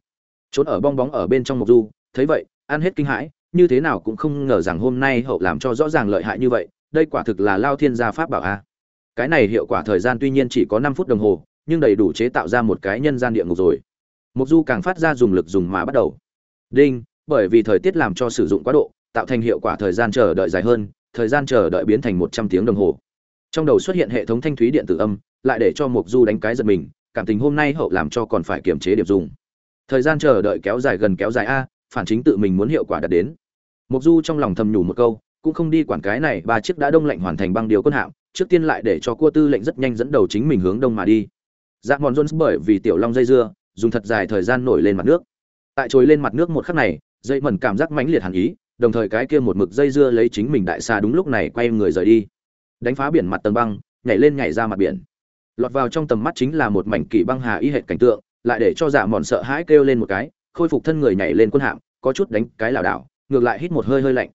Trốn ở bong bóng ở bên trong một du, thấy vậy, ăn hết kinh hãi, như thế nào cũng không ngờ rằng hôm nay hậu làm cho rõ ràng lợi hại như vậy, đây quả thực là lao thiên gia pháp bảo a. Cái này hiệu quả thời gian tuy nhiên chỉ có năm phút đồng hồ, nhưng đầy đủ chế tạo ra một cái nhân gian địa ngục rồi. Mục du càng phát ra dùng lực dùng mà bắt đầu. Đinh, bởi vì thời tiết làm cho sử dụng quá độ, tạo thành hiệu quả thời gian chờ đợi dài hơn, thời gian chờ đợi biến thành một trăm tiếng đồng hồ. Trong đầu xuất hiện hệ thống thanh thúy điện tử âm, lại để cho mục du đánh cái giật mình, cảm tình hôm nay hậu làm cho còn phải kiềm chế điểm dùng. Thời gian chờ đợi kéo dài gần kéo dài a, phản chính tự mình muốn hiệu quả đạt đến. Mục du trong lòng thầm nhủ một câu, cũng không đi quản cái này, ba chiếc đã đông lạnh hoàn thành băng điều quân hạm, trước tiên lại để cho cua tư lệnh rất nhanh dẫn đầu chính mình hướng đông mà đi dạ mòn jones bởi vì tiểu long dây dưa, dùng thật dài thời gian nổi lên mặt nước. Tại trồi lên mặt nước một khắc này, dây mẩn cảm giác mãnh liệt hẳn ý, đồng thời cái kia một mực dây dưa lấy chính mình đại xa đúng lúc này quay người rời đi. Đánh phá biển mặt tầng băng, nhảy lên nhảy ra mặt biển. Lọt vào trong tầm mắt chính là một mảnh kỳ băng hà y hệt cảnh tượng, lại để cho dạ mòn sợ hãi kêu lên một cái, khôi phục thân người nhảy lên quân hạm, có chút đánh cái lảo đảo, ngược lại hít một hơi hơi lạnh.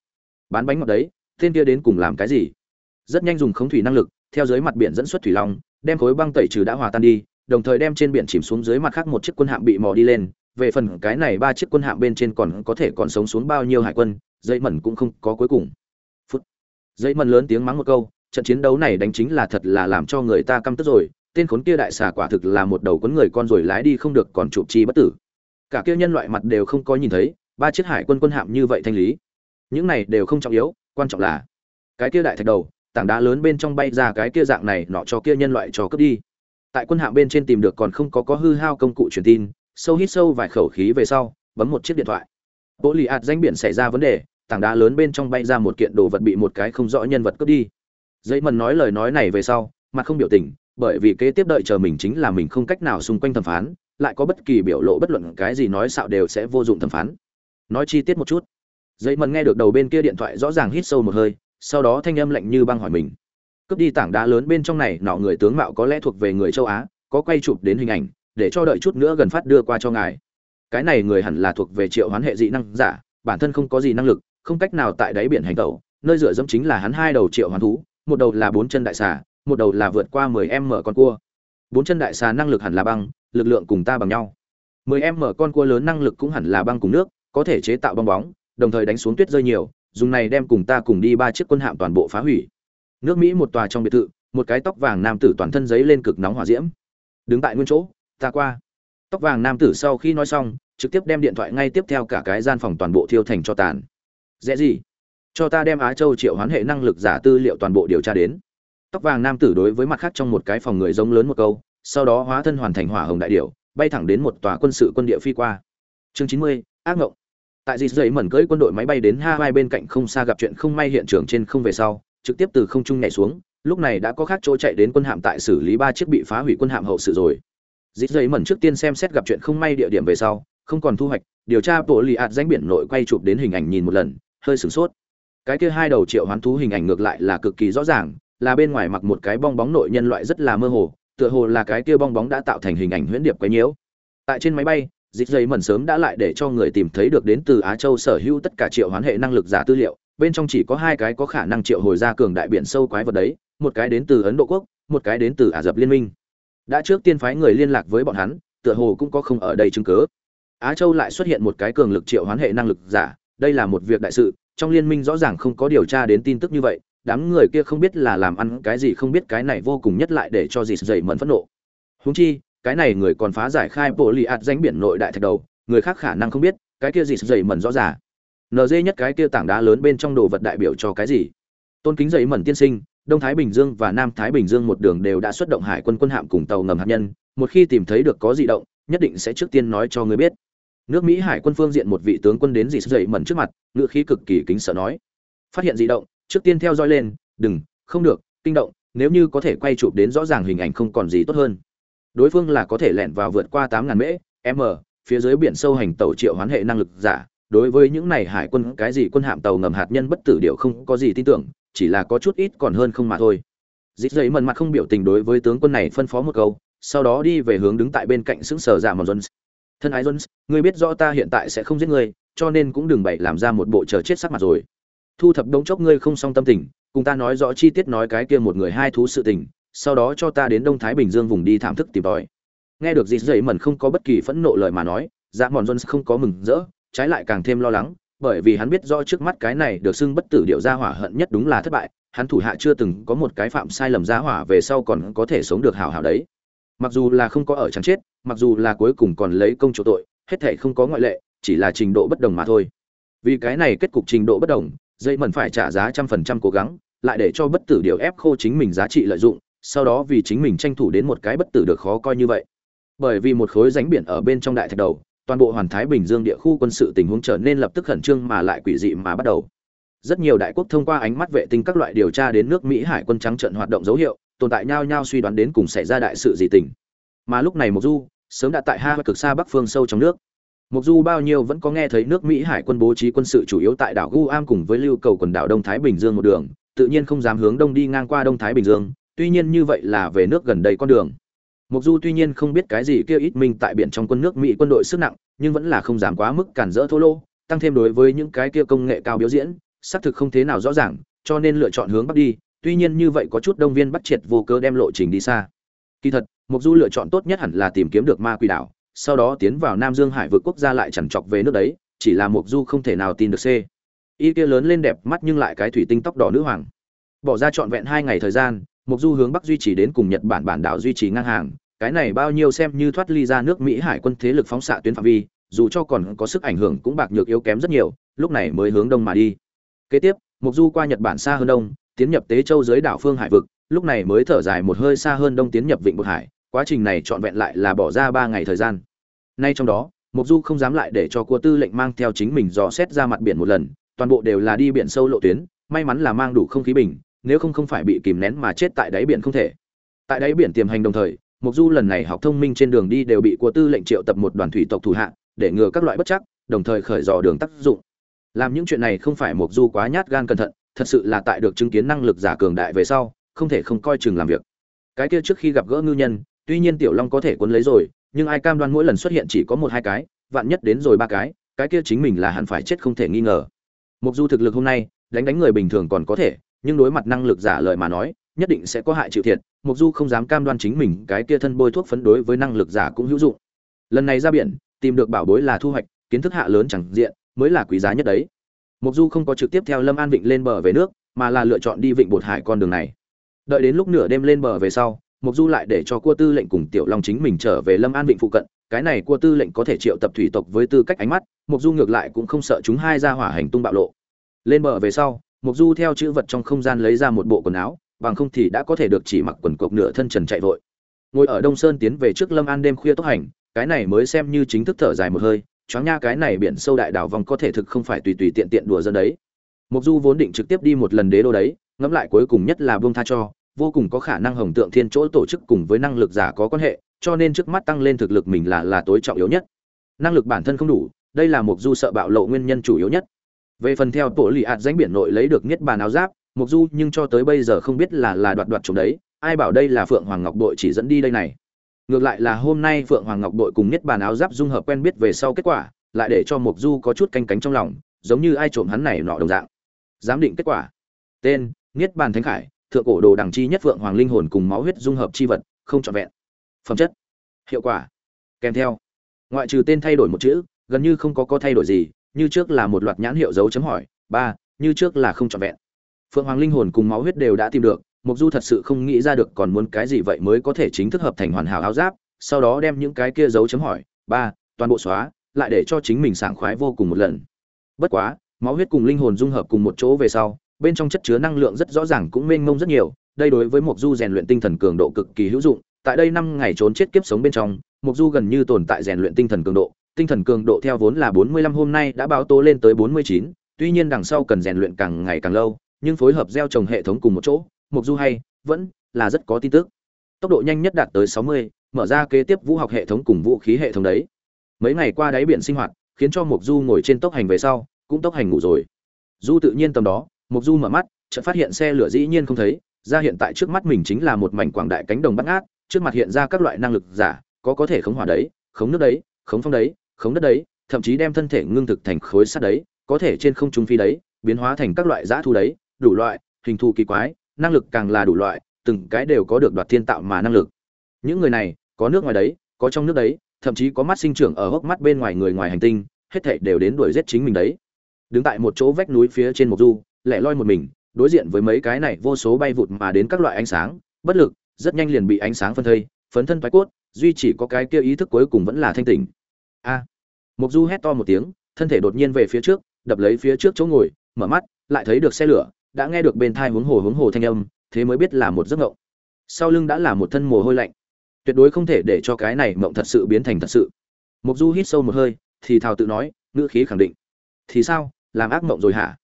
Bán bánh ngọt đấy, tên kia đến cùng làm cái gì? Rất nhanh dùng khống thủy năng lực, theo dưới mặt biển dẫn xuất thủy long, đem khối băng tẩy trừ đã hòa tan đi đồng thời đem trên biển chìm xuống dưới mặt khác một chiếc quân hạm bị mò đi lên. Về phần cái này ba chiếc quân hạm bên trên còn có thể còn sống xuống bao nhiêu hải quân dây mẩn cũng không có cuối cùng. Phút. Dây mẩn lớn tiếng mắng một câu, trận chiến đấu này đánh chính là thật là làm cho người ta căm tức rồi. Tên khốn kia đại xà quả thực là một đầu quấn người con rồi lái đi không được còn chụp chi bất tử. Cả kia nhân loại mặt đều không có nhìn thấy, ba chiếc hải quân quân hạm như vậy thanh lý. Những này đều không trọng yếu, quan trọng là cái kia đại thạch đầu, tảng đá lớn bên trong bay ra cái kia dạng này nọ cho kia nhân loại cho cướp đi tại quân hạm bên trên tìm được còn không có có hư hao công cụ truyền tin, sâu hít sâu vài khẩu khí về sau, bấm một chiếc điện thoại. Bộ lì ạt danh biển xảy ra vấn đề, tảng đá lớn bên trong bay ra một kiện đồ vật bị một cái không rõ nhân vật cướp đi. Dây mần nói lời nói này về sau, mặt không biểu tình, bởi vì kế tiếp đợi chờ mình chính là mình không cách nào xung quanh thẩm phán, lại có bất kỳ biểu lộ bất luận cái gì nói xạo đều sẽ vô dụng thẩm phán. Nói chi tiết một chút. Dây mần nghe được đầu bên kia điện thoại rõ ràng hít sâu một hơi, sau đó thanh âm lạnh như băng hỏi mình cướp đi tảng đá lớn bên trong này, nọ người tướng mạo có lẽ thuộc về người châu á, có quay chụp đến hình ảnh, để cho đợi chút nữa gần phát đưa qua cho ngài. Cái này người hẳn là thuộc về triệu hoán hệ dị năng giả, bản thân không có gì năng lực, không cách nào tại đáy biển hành tẩu, nơi dựa dẫm chính là hắn hai đầu triệu hoán thú, một đầu là bốn chân đại xà, một đầu là vượt qua mười em mở con cua. Bốn chân đại xà năng lực hẳn là băng, lực lượng cùng ta bằng nhau. Mười em mở con cua lớn năng lực cũng hẳn là băng cùng nước, có thể chế tạo bong bóng, đồng thời đánh xuống tuyết rơi nhiều, dùng này đem cùng ta cùng đi ba chiếc quân hạm toàn bộ phá hủy nước mỹ một tòa trong biệt thự, một cái tóc vàng nam tử toàn thân giấy lên cực nóng hỏa diễm. Đứng tại nguyên chỗ, ta qua. Tóc vàng nam tử sau khi nói xong, trực tiếp đem điện thoại ngay tiếp theo cả cái gian phòng toàn bộ thiêu thành cho tàn. Dễ gì? Cho ta đem á châu triệu hoán hệ năng lực giả tư liệu toàn bộ điều tra đến. Tóc vàng nam tử đối với mặt khác trong một cái phòng người giống lớn một câu, sau đó hóa thân hoàn thành hỏa hồng đại điệu bay thẳng đến một tòa quân sự quân địa phi qua. Chương chín mươi, ác ngộng. Tại dịp dậy mẩn cưỡi quân đội máy bay đến hai bên cạnh không xa gặp chuyện không may hiện trường trên không về sau trực tiếp từ không trung nhảy xuống, lúc này đã có khác chỗ chạy đến quân hạm tại xử lý ba chiếc bị phá hủy quân hạm hậu sự rồi. Dịp dây mẩn trước tiên xem xét gặp chuyện không may địa điểm về sau, không còn thu hoạch, điều tra bộ lì ạt danh biển nội quay chụp đến hình ảnh nhìn một lần, hơi sửng sốt. Cái kia hai đầu triệu hoán thú hình ảnh ngược lại là cực kỳ rõ ràng, là bên ngoài mặc một cái bong bóng nội nhân loại rất là mơ hồ, tựa hồ là cái kia bong bóng đã tạo thành hình ảnh huyễn điệp quấy nhiễu. Tại trên máy bay dịp dây mẩn sớm đã lại để cho người tìm thấy được đến từ á châu sở hữu tất cả triệu hoán hệ năng lực giả tư liệu bên trong chỉ có hai cái có khả năng triệu hồi ra cường đại biển sâu quái vật đấy, một cái đến từ ấn độ quốc, một cái đến từ ả rập liên minh. Đã trước tiên phái người liên lạc với bọn hắn, tựa hồ cũng có không ở đây chứng cứ. á châu lại xuất hiện một cái cường lực triệu hoán hệ năng lực giả, đây là một việc đại sự, trong liên minh rõ ràng không có điều tra đến tin tức như vậy, đám người kia không biết là làm ăn cái gì không biết cái này vô cùng nhất lại để cho gì dậy mẫn phẫn nộ. Huống chi, cái này người còn phá giải khai bộ lì ạt danh biển nội đại thạch đầu, người khác khả năng không biết, cái kia gì dậy mẫn rõ ràng nd nhất cái kia tảng đá lớn bên trong đồ vật đại biểu cho cái gì? Tôn kính dậy mẩn tiên sinh, đông thái bình dương và nam thái bình dương một đường đều đã xuất động hải quân quân hạm cùng tàu ngầm hạt nhân. Một khi tìm thấy được có di động, nhất định sẽ trước tiên nói cho người biết. Nước mỹ hải quân phương diện một vị tướng quân đến dị dậy mẩn trước mặt ngựa khí cực kỳ kính sợ nói. Phát hiện di động, trước tiên theo dõi lên, đừng, không được, kinh động, nếu như có thể quay chụp đến rõ ràng hình ảnh không còn gì tốt hơn. Đối phương là có thể lẻn vào vượt qua tám ngàn mễ, m, phía dưới biển sâu hành tàu triệu hoán hệ năng lực giả đối với những này hải quân, cái gì quân hạm tàu ngầm hạt nhân bất tử điệu không có gì tin tưởng, chỉ là có chút ít còn hơn không mà thôi. Dịp dậy mần mặt không biểu tình đối với tướng quân này phân phó một câu, sau đó đi về hướng đứng tại bên cạnh xứng sở giả mòn jones. Thân ái jones, ngươi biết rõ ta hiện tại sẽ không giết ngươi, cho nên cũng đừng bậy làm ra một bộ chờ chết sắc mặt rồi. Thu thập đống chốc ngươi không song tâm tình, cùng ta nói rõ chi tiết nói cái kia một người hai thú sự tình, sau đó cho ta đến đông thái bình dương vùng đi thảm thức tìm tòi. Nghe được dịp dậy mẩn không có bất kỳ phẫn nộ lời mà nói dạ mòn jones không có mừng rỡ trái lại càng thêm lo lắng, bởi vì hắn biết rõ trước mắt cái này được xưng bất tử điệu gia hỏa hận nhất đúng là thất bại, hắn thủ hạ chưa từng có một cái phạm sai lầm gia hỏa về sau còn có thể sống được hảo hảo đấy. Mặc dù là không có ở chẳng chết, mặc dù là cuối cùng còn lấy công chỗ tội, hết thảy không có ngoại lệ, chỉ là trình độ bất đồng mà thôi. Vì cái này kết cục trình độ bất đồng, dây mẩn phải trả giá trăm phần trăm cố gắng, lại để cho bất tử điều ép khô chính mình giá trị lợi dụng, sau đó vì chính mình tranh thủ đến một cái bất tử được khó coi như vậy. Bởi vì một khối rãnh biển ở bên trong đại thạch đầu toàn bộ hoàn thái bình dương địa khu quân sự tình huống trở nên lập tức khẩn trương mà lại quỷ dị mà bắt đầu. Rất nhiều đại quốc thông qua ánh mắt vệ tinh các loại điều tra đến nước mỹ hải quân trắng trận hoạt động dấu hiệu, tồn tại nhau nhau suy đoán đến cùng xảy ra đại sự gì tình. Mà lúc này mộc du, sớm đã tại hai cực xa bắc phương sâu trong nước. Mộc du bao nhiêu vẫn có nghe thấy nước mỹ hải quân bố trí quân sự chủ yếu tại đảo guam cùng với lưu cầu quần đảo đông thái bình dương một đường, tự nhiên không dám hướng đông đi ngang qua đông thái bình dương, tuy nhiên như vậy là về nước gần đây con đường. Mộc Du tuy nhiên không biết cái gì kia ít mình tại biển trong quân nước Mỹ quân đội sức nặng, nhưng vẫn là không dám quá mức cản rỡ thô lỗ, tăng thêm đối với những cái kia công nghệ cao biểu diễn, xác thực không thế nào rõ ràng, cho nên lựa chọn hướng bắc đi, tuy nhiên như vậy có chút đông viên bắt triệt vô cớ đem lộ trình đi xa. Kỳ thật, Mộc Du lựa chọn tốt nhất hẳn là tìm kiếm được Ma Quỷ đảo, sau đó tiến vào Nam Dương Hải vực quốc gia lại chằn chọc về nước đấy, chỉ là Mộc Du không thể nào tin được C. Y kia lớn lên đẹp mắt nhưng lại cái thủy tinh tóc đỏ nữ hoàng. Bỏ ra trọn vẹn hai ngày thời gian, Mục Du hướng bắc duy trì đến cùng Nhật Bản bản đảo duy trì ngang hàng, cái này bao nhiêu xem như thoát ly ra nước Mỹ hải quân thế lực phóng xạ tuyến phạm vi, dù cho còn có sức ảnh hưởng cũng bạc nhược yếu kém rất nhiều, lúc này mới hướng đông mà đi. Kế tiếp, mục Du qua Nhật Bản xa hơn đông, tiến nhập Tế Châu dưới đảo phương hải vực, lúc này mới thở dài một hơi xa hơn đông tiến nhập Vịnh Bột Hải, quá trình này trọn vẹn lại là bỏ ra 3 ngày thời gian. Nay trong đó, mục Du không dám lại để cho cua tư lệnh mang theo chính mình dò xét ra mặt biển một lần, toàn bộ đều là đi biển sâu lộ tuyến, may mắn là mang đủ không khí bình, nếu không không phải bị kìm nén mà chết tại đáy biển không thể. Tại đáy biển tiềm hành đồng thời, mục Du lần này học thông minh trên đường đi đều bị của tư lệnh triệu tập một đoàn thủy tộc thủ hạ, để ngừa các loại bất chắc, đồng thời khởi dò đường tác dụng. Làm những chuyện này không phải mục Du quá nhát gan cẩn thận, thật sự là tại được chứng kiến năng lực giả cường đại về sau, không thể không coi chừng làm việc. Cái kia trước khi gặp gỡ ngư nhân, tuy nhiên tiểu long có thể cuốn lấy rồi, nhưng ai cam đoan mỗi lần xuất hiện chỉ có một hai cái, vạn nhất đến rồi ba cái, cái kia chính mình là hẳn phải chết không thể nghi ngờ. mục Du thực lực hôm nay, đánh đánh người bình thường còn có thể, nhưng đối mặt năng lực giả lời mà nói, nhất định sẽ có hại chịu thiệt mục du không dám cam đoan chính mình cái kia thân bôi thuốc phấn đối với năng lực giả cũng hữu dụng. Lần này ra biển tìm được bảo bối là thu hoạch kiến thức hạ lớn chẳng diện mới là quý giá nhất đấy. Mục du không có trực tiếp theo lâm an vịnh lên bờ về nước mà là lựa chọn đi vịnh bột hải con đường này. Đợi đến lúc nửa đêm lên bờ về sau mục du lại để cho cua tư lệnh cùng tiểu long chính mình trở về lâm an vịnh phụ cận. Cái này cua tư lệnh có thể triệu tập thủy tộc với tư cách ánh mắt mục du ngược lại cũng không sợ chúng hai ra hỏa hành tung bạo lộ. Lên bờ về sau mục du theo chữ vật trong không gian lấy ra một bộ quần áo, bằng không thì đã có thể được chỉ mặc quần cộc nửa thân trần chạy vội. Ngồi ở đông sơn tiến về trước lâm an đêm khuya tốc hành, cái này mới xem như chính thức thở dài một hơi, choáng nha cái này biển sâu đại đảo vòng có thể thực không phải tùy tùy tiện tiện đùa dân đấy. Mục du vốn định trực tiếp đi một lần đế đô đấy, ngẫm lại cuối cùng nhất là buông tha cho, vô cùng có khả năng hồng tượng thiên chỗ tổ chức cùng với năng lực giả có quan hệ, cho nên trước mắt tăng lên thực lực mình là là tối trọng yếu nhất. Năng lực bản thân không đủ, đây là mục du sợ bạo lộ nguyên nhân chủ yếu nhất về phần theo tổ lì ạt danh biển nội lấy được nhất bàn áo giáp mục Du nhưng cho tới bây giờ không biết là là đoạt đoạt chúng đấy, ai bảo đây là Phượng Hoàng Ngọc Bội chỉ dẫn đi đây này. Ngược lại là hôm nay Phượng Hoàng Ngọc Bội cùng nhất bàn áo giáp dung hợp quen biết về sau kết quả, lại để cho mục Du có chút canh cánh trong lòng, giống như ai trộm hắn này nọ đồng dạng. Giám định kết quả. Tên: Niết bàn thánh khải, thượng cổ đồ đẳng chi nhất Phượng Hoàng linh hồn cùng máu huyết dung hợp chi vật, không trọn vẹn. Phẩm chất: Hiệu quả: Kèm theo. Ngoại trừ tên thay đổi một chữ, gần như không có có thay đổi gì, như trước là một loạt nhãn hiệu dấu chấm hỏi, ba, như trước là không trọn vẹn. Phượng hoàng linh hồn cùng máu huyết đều đã tìm được mục du thật sự không nghĩ ra được còn muốn cái gì vậy mới có thể chính thức hợp thành hoàn hảo áo giáp sau đó đem những cái kia dấu chấm hỏi ba toàn bộ xóa lại để cho chính mình sảng khoái vô cùng một lần. Bất quá máu huyết cùng linh hồn dung hợp cùng một chỗ về sau bên trong chất chứa năng lượng rất rõ ràng cũng mênh mông rất nhiều đây đối với mục du rèn luyện tinh thần cường độ cực kỳ hữu dụng tại đây năm ngày trốn chết kiếp sống bên trong mục du gần như tồn tại rèn luyện tinh thần cường độ tinh thần cường độ theo vốn là 45 hôm nay đã báo tố lên tới 49, tuy nhiên đằng sau cần rèn luyện càng ngày càng lâu nhưng phối hợp gieo trồng hệ thống cùng một chỗ, mục Du hay vẫn là rất có tin tức. Tốc độ nhanh nhất đạt tới 60, mở ra kế tiếp vũ học hệ thống cùng vũ khí hệ thống đấy. Mấy ngày qua đáy biển sinh hoạt, khiến cho mục Du ngồi trên tốc hành về sau, cũng tốc hành ngủ rồi. Du tự nhiên tầm đó, mục Du mở mắt, chợt phát hiện xe lửa dĩ nhiên không thấy, ra hiện tại trước mắt mình chính là một mảnh quảng đại cánh đồng bát ngát, trước mặt hiện ra các loại năng lực giả, có có thể khống hỏa đấy, khống nước đấy, khống phong đấy, khống đất đấy, thậm chí đem thân thể ngưng thực thành khối sắt đấy, có thể trên không trung phi đấy, biến hóa thành các loại dã thu đấy, đủ loại, hình thù kỳ quái, năng lực càng là đủ loại, từng cái đều có được đoạt thiên tạo mà năng lực. Những người này, có nước ngoài đấy, có trong nước đấy, thậm chí có mắt sinh trưởng ở hốc mắt bên ngoài người ngoài hành tinh, hết thảy đều đến đuổi giết chính mình đấy. Đứng tại một chỗ vách núi phía trên một du, lẻ loi một mình, đối diện với mấy cái này vô số bay vụt mà đến các loại ánh sáng, bất lực, rất nhanh liền bị ánh sáng phân thây, phấn thân phái cốt, duy chỉ có cái kia ý thức cuối cùng vẫn là thanh tỉnh. A. À, Mộc Du hét to một tiếng, thân thể đột nhiên về phía trước, đập lấy phía trước chỗ ngồi mở mắt lại thấy được xe lửa đã nghe được bên thai huống hồ hướng hồ thanh âm thế mới biết là một giấc mộng. Sau lưng đã là một thân mồ hôi lạnh. Tuyệt đối không thể để cho cái này mộng thật sự biến thành thật sự. Mục du hít sâu một hơi thì thào tự nói ngữ khí khẳng định. Thì sao làm ác mộng rồi hả?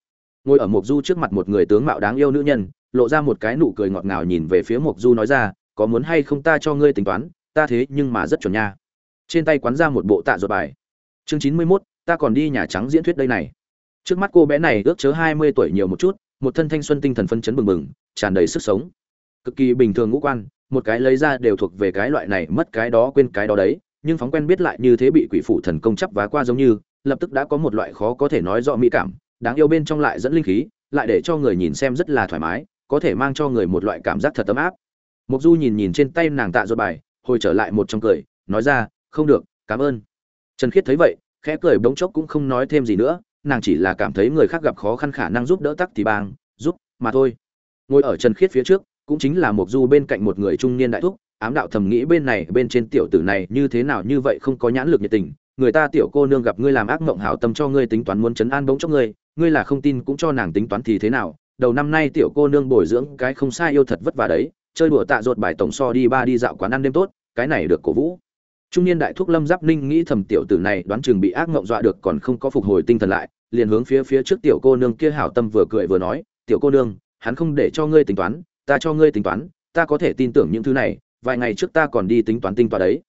Ngồi ở mục du trước mặt một người tướng mạo đáng yêu nữ nhân lộ ra một cái nụ cười ngọt ngào nhìn về phía mục du nói ra có muốn hay không ta cho ngươi tính toán ta thế nhưng mà rất chuẩn nha trên tay quán ra một bộ tạ ruột bài. Chương chín mươi mốt, ta còn đi nhà trắng diễn thuyết đây này. Trước mắt cô bé này ước chớ hai mươi tuổi nhiều một chút, một thân thanh xuân tinh thần phân chấn bừng bừng, tràn đầy sức sống. Cực kỳ bình thường ngũ quan, một cái lấy ra đều thuộc về cái loại này mất cái đó quên cái đó đấy, nhưng phóng quen biết lại như thế bị quỷ phủ thần công chấp vá qua giống như, lập tức đã có một loại khó có thể nói rõ mỹ cảm, đáng yêu bên trong lại dẫn linh khí, lại để cho người nhìn xem rất là thoải mái, có thể mang cho người một loại cảm giác thật ấm áp. Mục du nhìn nhìn trên tay nàng tạ ruột bài, hồi trở lại một trong cười, nói ra không được, cảm ơn. Trần khiết thấy vậy, khẽ cười bỗng chốc cũng không nói thêm gì nữa, nàng chỉ là cảm thấy người khác gặp khó khăn khả năng giúp đỡ tắc thì bang, giúp, mà thôi. Ngồi ở trần khiết phía trước, cũng chính là mục du bên cạnh một người trung niên đại thúc, ám đạo thầm nghĩ bên này, bên trên tiểu tử này như thế nào như vậy không có nhãn lực nhiệt tình. Người ta tiểu cô nương gặp ngươi làm ác mộng hảo tâm cho ngươi tính toán muốn chấn an bỗng chốc ngươi ngươi là không tin cũng cho nàng tính toán thì thế nào. Đầu năm nay tiểu cô nương bồi dưỡng cái không sai yêu thật vất vả đấy, chơi đùa tạ ruột bài tổng so đi ba đi dạo quán ăn đêm tốt, cái này được cổ vũ trung niên đại thúc lâm giáp ninh nghĩ thầm tiểu tử này đoán chừng bị ác mộng dọa được còn không có phục hồi tinh thần lại, liền hướng phía phía trước tiểu cô nương kia hảo tâm vừa cười vừa nói, tiểu cô nương, hắn không để cho ngươi tính toán, ta cho ngươi tính toán, ta có thể tin tưởng những thứ này, vài ngày trước ta còn đi tính toán tinh toán đấy.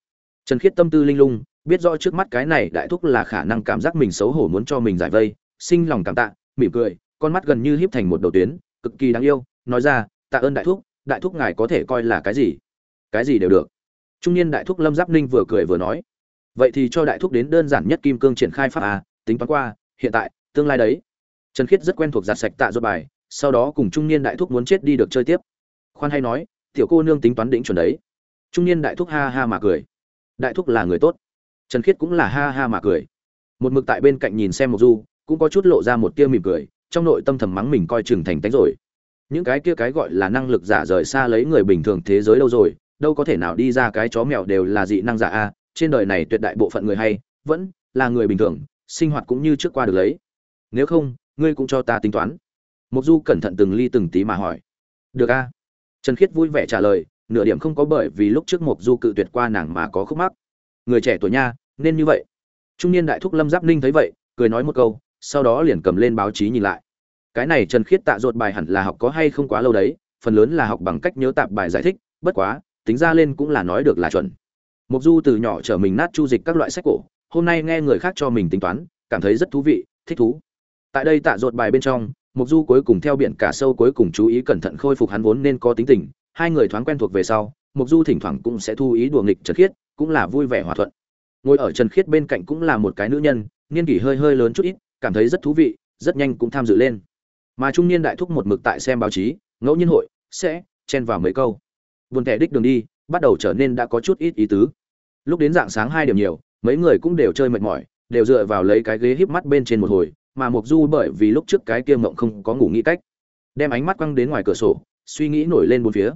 Trần khiết tâm tư linh lung, biết rõ trước mắt cái này đại thúc là khả năng cảm giác mình xấu hổ muốn cho mình giải vây, sinh lòng cảm tạ, mỉm cười, con mắt gần như híp thành một đầu tuyến, cực kỳ đáng yêu, nói ra, tạ ơn đại thúc đại thúc ngài có thể coi là cái gì? Cái gì đều được trung niên đại thúc lâm giáp ninh vừa cười vừa nói, vậy thì cho đại thúc đến đơn giản nhất kim cương triển khai pháp a, tính toán qua, hiện tại, tương lai đấy. Trần khiết rất quen thuộc giặt sạch tạ do bài, sau đó cùng trung niên đại thúc muốn chết đi được chơi tiếp. Khoan hay nói, tiểu cô nương tính toán đỉnh chuẩn đấy. Trung niên đại thúc ha ha mà cười. Đại thúc là người tốt. Trần khiết cũng là ha ha mà cười. Một mực tại bên cạnh nhìn xem một du, cũng có chút lộ ra một tia mỉm cười, trong nội tâm thầm mắng mình coi chừng thành tánh rồi. Những cái kia cái gọi là năng lực giả rời xa lấy người bình thường thế giới đâu rồi đâu có thể nào đi ra cái chó mèo đều là dị năng giả a, trên đời này tuyệt đại bộ phận người hay, vẫn là người bình thường, sinh hoạt cũng như trước qua được lấy. Nếu không, ngươi cũng cho ta tính toán. Mục du cẩn thận từng ly từng tí mà hỏi. Được a. Trần khiết vui vẻ trả lời, nửa điểm không có bởi vì lúc trước mục du cự tuyệt qua nàng mà có khúc mắc. Người trẻ tuổi nha, nên như vậy. Trung niên đại thúc lâm giáp ninh thấy vậy, cười nói một câu, sau đó liền cầm lên báo chí nhìn lại. Cái này trần khiết tạ ruột bài hẳn là học có hay không quá lâu đấy, phần lớn là học bằng cách nhớ tạp bài giải thích, bất quá tính ra lên cũng là nói được là chuẩn. Mục du từ nhỏ trở mình nát chu dịch các loại sách cổ, hôm nay nghe người khác cho mình tính toán, cảm thấy rất thú vị, thích thú. Tại đây tạ ruột bài bên trong mục du cuối cùng theo biển cả sâu cuối cùng chú ý cẩn thận khôi phục hắn vốn nên có tính tình, hai người thoáng quen thuộc về sau mục du thỉnh thoảng cũng sẽ thu ý đùa nghịch trần khiết, cũng là vui vẻ hòa thuận. Ngồi ở trần khiết bên cạnh cũng là một cái nữ nhân, niên kỷ hơi hơi lớn chút ít, cảm thấy rất thú vị, rất nhanh cũng tham dự lên. Mà trung niên đại thúc một mực tại xem báo chí, ngẫu nhiên hội, sẽ chen vào mấy câu buồn kẻ đích đường đi, bắt đầu trở nên đã có chút ít ý tứ. Lúc đến dạng sáng hai điểm nhiều, mấy người cũng đều chơi mệt mỏi, đều dựa vào lấy cái ghế híp mắt bên trên một hồi, mà mục du bởi vì lúc trước cái kia mộng không có ngủ nghĩ cách, đem ánh mắt quăng đến ngoài cửa sổ, suy nghĩ nổi lên bốn phía.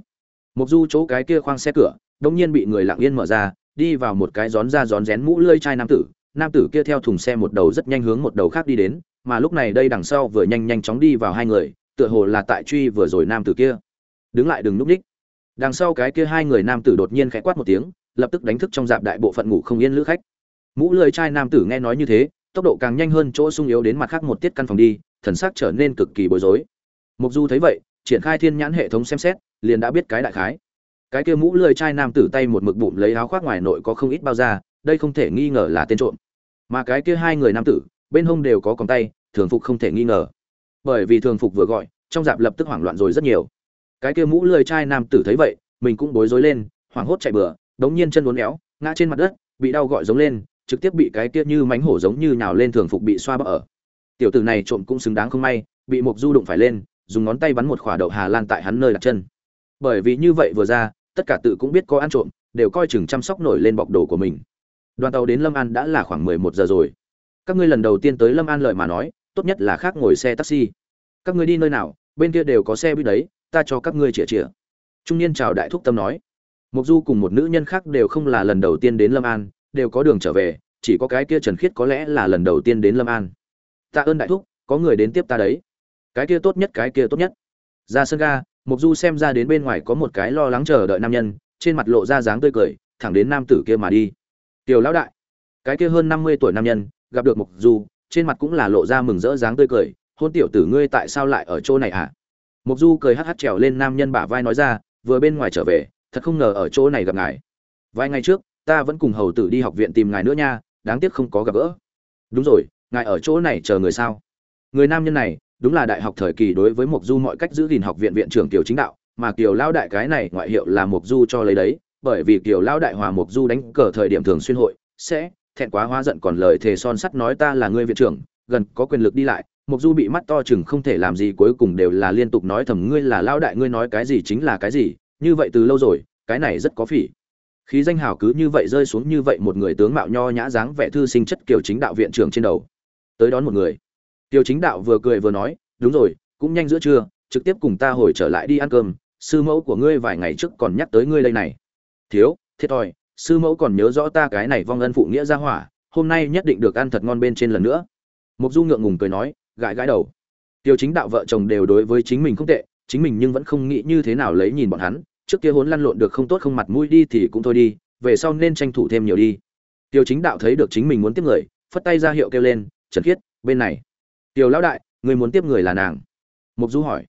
Mục du chỗ cái kia khoang xe cửa, đông nhiên bị người lặng yên mở ra, đi vào một cái gión ra gión rén mũ lơi chai nam tử nam tử kia theo thùng xe một đầu rất nhanh hướng một đầu khác đi đến, mà lúc này đây đằng sau vừa nhanh nhanh chóng đi vào hai người, tựa hồ là tại truy vừa rồi nam tử kia. Đứng lại đừng núp ních đằng sau cái kia hai người nam tử đột nhiên khẽ quát một tiếng, lập tức đánh thức trong dạp đại bộ phận ngủ không yên lữ khách. Mũ lười trai nam tử nghe nói như thế, tốc độ càng nhanh hơn chỗ sung yếu đến mặt khác một tiết căn phòng đi, thần sắc trở nên cực kỳ bối rối. Mục du thấy vậy, triển khai thiên nhãn hệ thống xem xét, liền đã biết cái đại khái. Cái kia mũ lười trai nam tử tay một mực bụng lấy áo khoác ngoài nội có không ít bao da, đây không thể nghi ngờ là tên trộm. Mà cái kia hai người nam tử, bên hông đều có còng tay, thường phục không thể nghi ngờ. Bởi vì thường phục vừa gọi, trong dạp lập tức hoảng loạn rồi rất nhiều cái kia mũ lười trai nam tử thấy vậy, mình cũng bối rối lên, hoảng hốt chạy bừa, đống nhiên chân uốn éo, ngã trên mặt đất, bị đau gọi giống lên, trực tiếp bị cái kia như mánh hổ giống như nhào lên thường phục bị xoa bỡ ở. Tiểu tử này trộm cũng xứng đáng không may, bị mục du đụng phải lên, dùng ngón tay bắn một khỏa đậu hà lan tại hắn nơi đặt chân. Bởi vì như vậy vừa ra, tất cả tự cũng biết có ăn trộm, đều coi chừng chăm sóc nổi lên bọc đồ của mình. Đoàn tàu đến lâm an đã là khoảng mười một giờ rồi. Các ngươi lần đầu tiên tới lâm an lợi mà nói, tốt nhất là khác ngồi xe taxi. Các ngươi đi nơi nào, bên kia đều có xe buýt đấy ta cho các ngươi chĩa chĩa trung niên chào đại thúc tâm nói. Mục du cùng một nữ nhân khác đều không là lần đầu tiên đến lâm an, đều có đường trở về, chỉ có cái kia trần khiết có lẽ là lần đầu tiên đến lâm an. Tạ ơn đại thúc, có người đến tiếp ta đấy. Cái kia tốt nhất, cái kia tốt nhất. Ra sân ga, mục du xem ra đến bên ngoài có một cái lo lắng chờ đợi nam nhân, trên mặt lộ ra dáng tươi cười, thẳng đến nam tử kia mà đi. Tiểu lão đại. Cái kia hơn năm mươi tuổi nam nhân, gặp được mục du, trên mặt cũng là lộ ra mừng rỡ dáng tươi cười. Hôn tiểu tử ngươi tại sao lại ở chỗ này ạ à? Mục du cười hắt hắt trèo lên nam nhân bả vai nói ra, vừa bên ngoài trở về, thật không ngờ ở chỗ này gặp ngài. Vài ngày trước, ta vẫn cùng hầu tử đi học viện tìm ngài nữa nha, đáng tiếc không có gặp gỡ. Đúng rồi, ngài ở chỗ này chờ người sao? Người nam nhân này, đúng là đại học thời kỳ đối với mục du mọi cách giữ gìn học viện viện trưởng tiểu chính đạo, mà kiều lao đại cái này ngoại hiệu là mục du cho lấy đấy, bởi vì kiều lao đại hòa mục du đánh cờ thời điểm thường xuyên hội, sẽ, thẹn quá hóa giận còn lời thề son sắt nói ta là người viện trưởng, gần có quyền lực đi lại mục du bị mắt to chừng không thể làm gì cuối cùng đều là liên tục nói thầm, ngươi là lao đại, ngươi nói cái gì chính là cái gì? Như vậy từ lâu rồi, cái này rất có phỉ. Khí danh hào cứ như vậy rơi xuống như vậy một người tướng mạo nho nhã dáng vẻ thư sinh chất kiều chính đạo viện trưởng trên đầu. Tới đón một người. Kiều chính đạo vừa cười vừa nói, đúng rồi, cũng nhanh giữa trưa, trực tiếp cùng ta hồi trở lại đi ăn cơm, sư mẫu của ngươi vài ngày trước còn nhắc tới ngươi đây này. Thiếu, thiệt thòi, sư mẫu còn nhớ rõ ta cái này vong ân phụ nghĩa ra hỏa, hôm nay nhất định được ăn thật ngon bên trên lần nữa. Mục du ngượng ngùng cười nói gãi gãi đầu. Tiêu chính đạo vợ chồng đều đối với chính mình không tệ, chính mình nhưng vẫn không nghĩ như thế nào lấy nhìn bọn hắn, trước kia hốn lăn lộn được không tốt không mặt mũi đi thì cũng thôi đi, về sau nên tranh thủ thêm nhiều đi. Tiêu chính đạo thấy được chính mình muốn tiếp người, phất tay ra hiệu kêu lên, trần khiết, bên này. Tiêu lão đại, người muốn tiếp người là nàng. Mục du hỏi.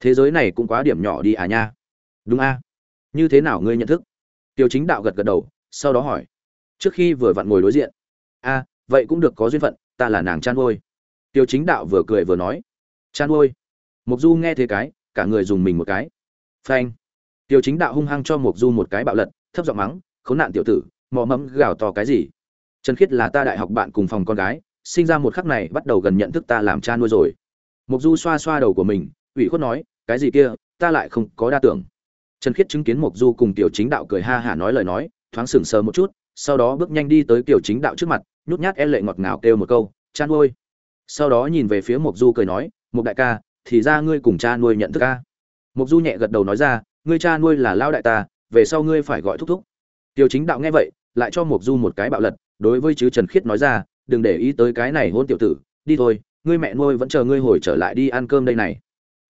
Thế giới này cũng quá điểm nhỏ đi à nha? Đúng a. Như thế nào ngươi nhận thức? Tiêu chính đạo gật gật đầu, sau đó hỏi. Trước khi vừa vặn ngồi đối diện. A, vậy cũng được có duyên phận, ta là nàng chan ngôi tiêu chính đạo vừa cười vừa nói, chan ngôi mục du nghe thế cái, cả người dùng mình một cái. Phanh. Tiêu chính đạo hung hăng cho mục du một cái bạo lật, thấp giọng mắng, khốn nạn tiểu tử, mò mẫm gào to cái gì? Trần khiết là ta đại học bạn cùng phòng con gái, sinh ra một khắc này bắt đầu gần nhận thức ta làm cha nuôi rồi. Mục du xoa xoa đầu của mình, ủy khuất nói, cái gì kia, ta lại không có đa tưởng. Trần khiết chứng kiến mục du cùng tiểu chính đạo cười ha hả nói lời nói, thoáng sững sờ một chút, sau đó bước nhanh đi tới tiểu chính đạo trước mặt, nhút nhát e lệ ngọt ngào kêu một câu cha nuôi sau đó nhìn về phía mục du cười nói mục đại ca, thì ra ngươi cùng cha nuôi nhận thức ca mục du nhẹ gật đầu nói ra, ngươi cha nuôi là lao đại ta, về sau ngươi phải gọi thúc thúc. Tiêu chính đạo nghe vậy, lại cho mục du một cái bạo lật, đối với chứ trần khiết nói ra, đừng để ý tới cái này hôn tiểu tử, đi thôi, ngươi mẹ nuôi vẫn chờ ngươi hồi trở lại đi ăn cơm đây này.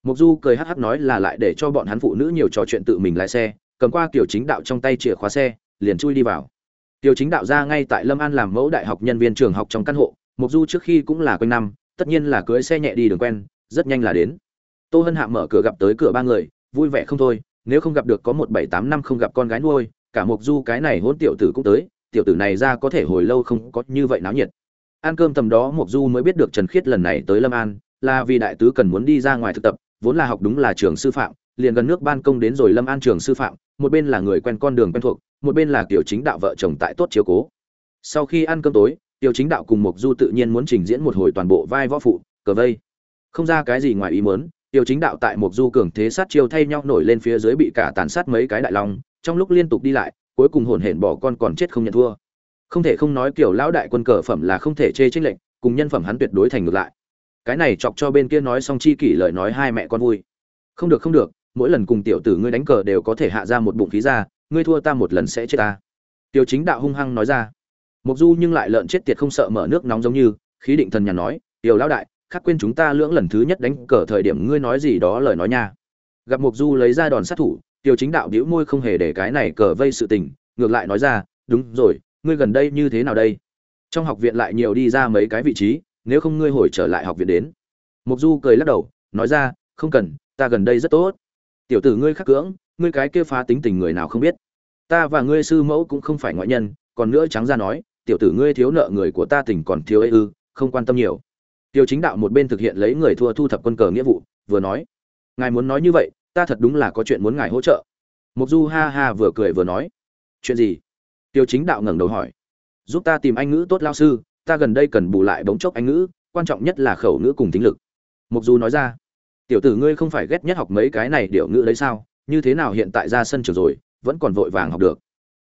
Mục du cười hắc hắc nói là lại để cho bọn hắn phụ nữ nhiều trò chuyện tự mình lái xe, cầm qua tiểu chính đạo trong tay chìa khóa xe, liền chui đi vào. Tiểu chính đạo ra ngay tại lâm an làm mẫu đại học nhân viên trường học trong căn hộ mục du trước khi cũng là quanh năm, tất nhiên là cưới xe nhẹ đi đường quen, rất nhanh là đến. Tô hân hạ mở cửa gặp tới cửa ba người, vui vẻ không thôi, nếu không gặp được có một bảy tám năm không gặp con gái nuôi, cả mục du cái này hôn tiểu tử cũng tới, tiểu tử này ra có thể hồi lâu không có như vậy náo nhiệt. Ăn cơm tầm đó mục du mới biết được trần khiết lần này tới lâm an, là vì đại tứ cần muốn đi ra ngoài thực tập, vốn là học đúng là trường sư phạm, liền gần nước ban công đến rồi lâm an trường sư phạm, một bên là người quen con đường quen thuộc, một bên là tiểu chính đạo vợ chồng tại tốt chiếu cố. Sau khi ăn cơm tối tiểu chính đạo cùng mục du tự nhiên muốn trình diễn một hồi toàn bộ vai võ phụ, cờ vây. Không ra cái gì ngoài ý muốn tiểu chính đạo tại mục du cường thế sát chiêu thay nhau nổi lên phía dưới bị cả tàn sát mấy cái đại long, trong lúc liên tục đi lại, cuối cùng hồn hển bỏ con còn chết không nhận thua. Không thể không nói kiểu lão đại quân cờ phẩm là không thể chê trách lệnh cùng nhân phẩm hắn tuyệt đối thành ngược lại. Cái này chọc cho bên kia nói xong chi kỷ lời nói hai mẹ con vui. Không được không được, mỗi lần cùng tiểu tử ngươi đánh cờ đều có thể hạ ra một bụng khí ra, ngươi thua ta một lần sẽ chết ta. Tiểu chính đạo hung hăng nói ra. Mộc du nhưng lại lợn chết tiệt không sợ mở nước nóng giống như, khí định thần nhàn nói, tiểu lão đại, khắc quên chúng ta lưỡng lần thứ nhất đánh cờ thời điểm ngươi nói gì đó lời nói nha. Gặp Mộc du lấy ra đòn sát thủ, tiểu chính đạo bĩu môi không hề để cái này cờ vây sự tình, ngược lại nói ra, đúng rồi, ngươi gần đây như thế nào đây? Trong học viện lại nhiều đi ra mấy cái vị trí, nếu không ngươi hồi trở lại học viện đến. Mộc du cười lắc đầu, nói ra, không cần, ta gần đây rất tốt. Tiểu tử ngươi khắc cưỡng, ngươi cái kia phá tính tình người nào không biết? Ta và ngươi sư mẫu cũng không phải ngoại nhân, còn nữa trắng ra nói tiểu tử ngươi thiếu nợ người của ta tình còn thiếu ấy ư, không quan tâm nhiều. Tiêu chính đạo một bên thực hiện lấy người thua thu thập quân cờ nghĩa vụ, vừa nói, ngài muốn nói như vậy, ta thật đúng là có chuyện muốn ngài hỗ trợ. Mục du ha ha vừa cười vừa nói, chuyện gì? Tiêu chính đạo ngẩng đầu hỏi, giúp ta tìm anh ngữ tốt lao sư, ta gần đây cần bù lại bóng chốc anh ngữ, quan trọng nhất là khẩu ngữ cùng tính lực. Mục du nói ra, tiểu tử ngươi không phải ghét nhất học mấy cái này điệu ngữ đấy sao, như thế nào hiện tại ra sân trường rồi, vẫn còn vội vàng học được.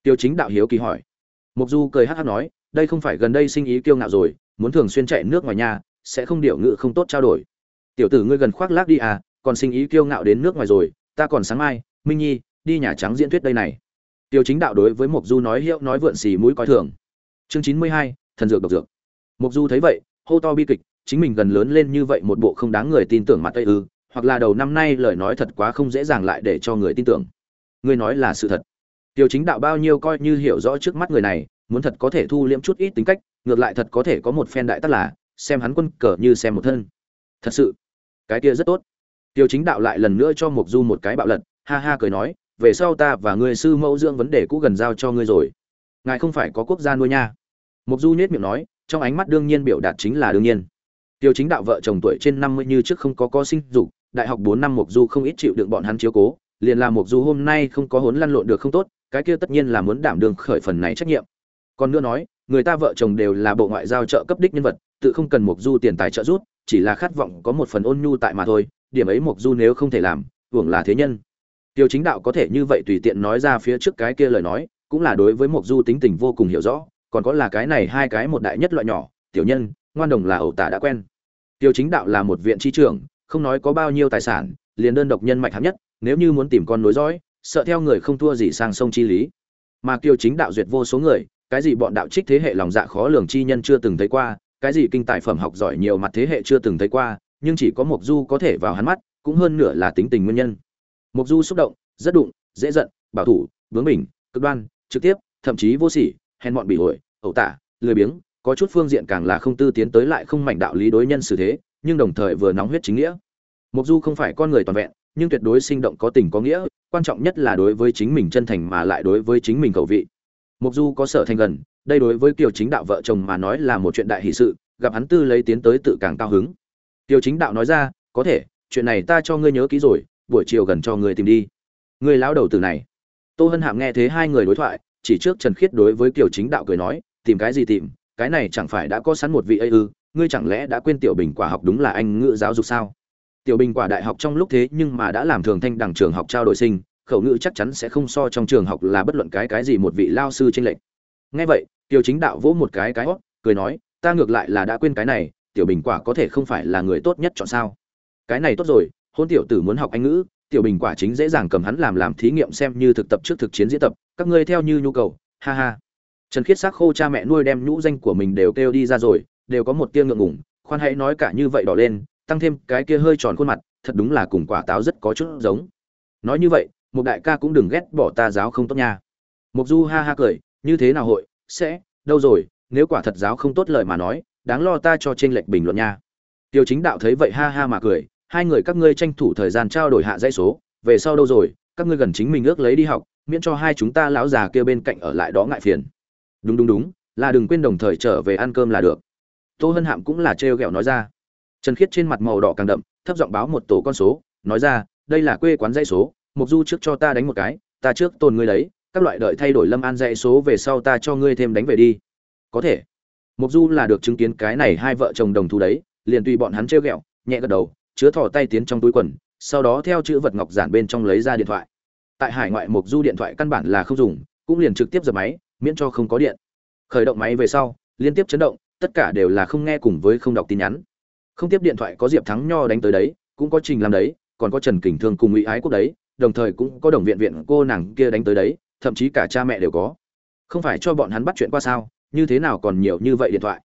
Tiêu chính đạo hiếu kỳ hỏi mục du cười hắc hắc nói, đây không phải gần đây sinh ý kiêu ngạo rồi, muốn thường xuyên chạy nước ngoài nhà, sẽ không điệu ngự không tốt trao đổi. Tiểu tử ngươi gần khoác lác đi à còn sinh ý kiêu ngạo đến nước ngoài rồi, ta còn sáng mai, minh nhi, đi nhà trắng diễn thuyết đây này. Tiêu chính đạo đối với mục du nói hiệu nói vượn xì mũi coi thường. Chương chín mươi hai, thần dược độc dược. Mục du thấy vậy, hô to bi kịch, chính mình gần lớn lên như vậy một bộ không đáng người tin tưởng mặt tây ư, hoặc là đầu năm nay lời nói thật quá không dễ dàng lại để cho người tin tưởng. Ngươi nói là sự thật tiêu chính đạo bao nhiêu coi như hiểu rõ trước mắt người này, muốn thật có thể thu liễm chút ít tính cách, ngược lại thật có thể có một phen đại tất là, xem hắn quân cờ như xem một thân. Thật sự, cái kia rất tốt. Tiêu chính đạo lại lần nữa cho mục du một cái bạo lật, ha ha cười nói, về sau ta và người sư mẫu dưỡng vấn đề cũ gần giao cho ngươi rồi. Ngài không phải có quốc gia nuôi nha. Mục du nhếch miệng nói, trong ánh mắt đương nhiên biểu đạt chính là đương nhiên. Tiêu chính đạo vợ chồng tuổi trên năm mươi như trước không có có sinh dục, đại học bốn năm mục du không ít chịu đựng bọn hắn chiếu cố liền là mục du hôm nay không có hốn lăn lộn được không tốt, cái kia tất nhiên là muốn đảm đương khởi phần này trách nhiệm. Còn nữa nói, người ta vợ chồng đều là bộ ngoại giao trợ cấp đích nhân vật, tự không cần mục du tiền tài trợ giúp, chỉ là khát vọng có một phần ôn nhu tại mà thôi, điểm ấy mục du nếu không thể làm, hưởng là thế nhân. Tiêu chính đạo có thể như vậy tùy tiện nói ra phía trước cái kia lời nói, cũng là đối với mục du tính tình vô cùng hiểu rõ, còn có là cái này hai cái một đại nhất loại nhỏ, tiểu nhân, ngoan đồng là ẩu tả đã quen. Tiêu chính đạo là một viện tri trưởng, không nói có bao nhiêu tài sản, liền đơn độc nhân mạch hạng nhất nếu như muốn tìm con nối dõi, sợ theo người không thua gì sang sông chi lý. Mà kiều chính đạo duyệt vô số người, cái gì bọn đạo trích thế hệ lòng dạ khó lường chi nhân chưa từng thấy qua, cái gì kinh tài phẩm học giỏi nhiều mặt thế hệ chưa từng thấy qua, nhưng chỉ có mộc du có thể vào hắn mắt, cũng hơn nửa là tính tình nguyên nhân. Mộc du xúc động, rất đụng, dễ giận, bảo thủ, bướng bỉnh, cực đoan, trực tiếp, thậm chí vô sỉ, hèn mọn bị ổi ẩu tả, lười biếng, có chút phương diện càng là không tư tiến tới lại không mảnh đạo lý đối nhân xử thế, nhưng đồng thời vừa nóng huyết chính nghĩa. Mộc du không phải con người toàn vẹn nhưng tuyệt đối sinh động có tình có nghĩa, quan trọng nhất là đối với chính mình chân thành mà lại đối với chính mình cầu vị. Mộc du có sở thành gần, đây đối với kiều chính đạo vợ chồng mà nói là một chuyện đại hỷ sự, gặp hắn tư lấy tiến tới tự càng cao hứng. Kiều chính đạo nói ra, có thể, chuyện này ta cho ngươi nhớ kỹ rồi, buổi chiều gần cho ngươi tìm đi. Ngươi lão đầu tử này. Tô hân hạm nghe thế hai người đối thoại, chỉ trước trần khiết đối với kiều chính đạo cười nói, tìm cái gì tìm, cái này chẳng phải đã có sẵn một vị ấy ư, ngươi chẳng lẽ đã quên tiểu bình quả học đúng là anh ngữ giáo dục sao? Tiểu bình quả đại học trong lúc thế nhưng mà đã làm thường thanh đẳng trường học trao đổi sinh, khẩu ngữ chắc chắn sẽ không so trong trường học là bất luận cái cái gì một vị lao sư tranh lệch. Ngay vậy tiểu chính đạo vỗ một cái cái hót cười nói, ta ngược lại là đã quên cái này, tiểu bình quả có thể không phải là người tốt nhất chọn sao? Cái này tốt rồi, hôn tiểu tử muốn học anh ngữ, tiểu bình quả chính dễ dàng cầm hắn làm làm thí nghiệm xem như thực tập trước thực chiến diễn tập, các ngươi theo như nhu cầu, ha ha. Trần khiết xác khô cha mẹ nuôi đem nhũ danh của mình đều kêu đi ra rồi, đều có một tia ngượng ngùng, khoan hãy nói cả như vậy đỏ lên tăng thêm cái kia hơi tròn khuôn mặt, thật đúng là cùng quả táo rất có chút giống. Nói như vậy, một đại ca cũng đừng ghét bỏ ta giáo không tốt nha. Mục du ha ha cười, như thế nào hội, sẽ, đâu rồi, nếu quả thật giáo không tốt lời mà nói, đáng lo ta cho trên lệch bình luận nha. Tiêu chính đạo thấy vậy ha ha mà cười, hai người các ngươi tranh thủ thời gian trao đổi hạ dãy số, về sau đâu rồi, các ngươi gần chính mình ước lấy đi học, miễn cho hai chúng ta lão già kia bên cạnh ở lại đó ngại phiền. Đúng đúng đúng, là đừng quên đồng thời trở về ăn cơm là được. Tô hân hạm cũng là trêu ghẹo nói ra trần khiết trên mặt màu đỏ càng đậm, thấp giọng báo một tổ con số, nói ra, đây là quê quán dãy số mục du trước cho ta đánh một cái, ta trước tồn ngươi đấy, các loại đợi thay đổi lâm an dãy số về sau ta cho ngươi thêm đánh về đi. Có thể. Mục du là được chứng kiến cái này hai vợ chồng đồng thu đấy, liền tùy bọn hắn trêu ghẹo, nhẹ gật đầu, chứa thò tay tiến trong túi quần, sau đó theo chữ vật ngọc giản bên trong lấy ra điện thoại. Tại hải ngoại mục du điện thoại căn bản là không dùng, cũng liền trực tiếp dập máy, miễn cho không có điện. Khởi động máy về sau, liên tiếp chấn động, tất cả đều là không nghe cùng với không đọc tin nhắn không tiếp điện thoại có diệp thắng nho đánh tới đấy, cũng có trình làm đấy, còn có trần kình thương cùng ngụy ái quốc đấy, đồng thời cũng có đồng viện viện cô nàng kia đánh tới đấy, thậm chí cả cha mẹ đều có. Không phải cho bọn hắn bắt chuyện qua sao, như thế nào còn nhiều như vậy điện thoại?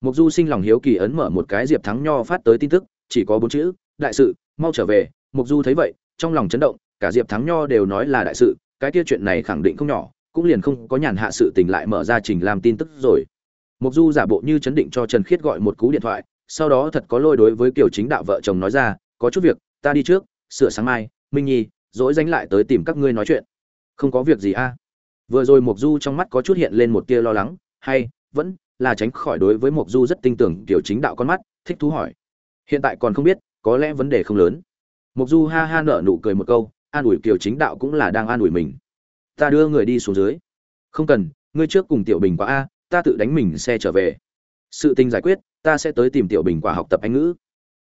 Mục du sinh lòng hiếu kỳ ấn mở một cái diệp thắng nho phát tới tin tức, chỉ có bốn chữ, đại sự, mau trở về. Mục du thấy vậy, trong lòng chấn động, cả diệp thắng nho đều nói là đại sự, cái kia chuyện này khẳng định không nhỏ, cũng liền không có nhàn hạ sự tình lại mở ra trình làm tin tức rồi. Mục du giả bộ như chấn định cho trần khiết gọi một cú điện thoại sau đó thật có lôi đối với kiểu chính đạo vợ chồng nói ra, có chút việc, ta đi trước, sửa sáng mai, minh nhi, dỗi danh lại tới tìm các ngươi nói chuyện. Không có việc gì a. Vừa rồi mộc du trong mắt có chút hiện lên một tia lo lắng, hay, vẫn là tránh khỏi đối với mộc du rất tin tưởng kiểu chính đạo con mắt, thích thú hỏi. Hiện tại còn không biết, có lẽ vấn đề không lớn. Mộc du ha ha nở nụ cười một câu, an ủi kiểu chính đạo cũng là đang an ủi mình. Ta đưa người đi xuống dưới. Không cần, ngươi trước cùng tiểu bình qua a, ta tự đánh mình xe trở về. Sự tình giải quyết ta sẽ tới tìm tiểu bình quả học tập anh ngữ.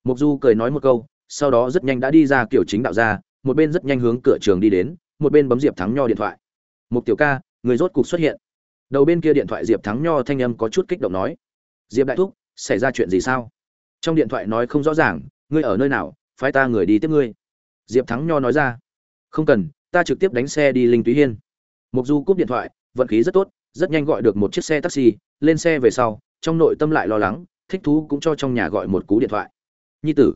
Mục du cười nói một câu, sau đó rất nhanh đã đi ra kiểu chính đạo ra một bên rất nhanh hướng cửa trường đi đến, một bên bấm diệp thắng nho điện thoại. Mục tiểu ca, người rốt cục xuất hiện. Đầu bên kia điện thoại diệp thắng nho thanh âm có chút kích động nói. Diệp đại thúc, xảy ra chuyện gì sao? Trong điện thoại nói không rõ ràng, ngươi ở nơi nào? Phái ta người đi tiếp ngươi. Diệp thắng nho nói ra. Không cần, ta trực tiếp đánh xe đi linh túy hiên. Mục du cúp điện thoại, vận khí rất tốt, rất nhanh gọi được một chiếc xe taxi, lên xe về sau, trong nội tâm lại lo lắng thích thú cũng cho trong nhà gọi một cú điện thoại. Nhi tử.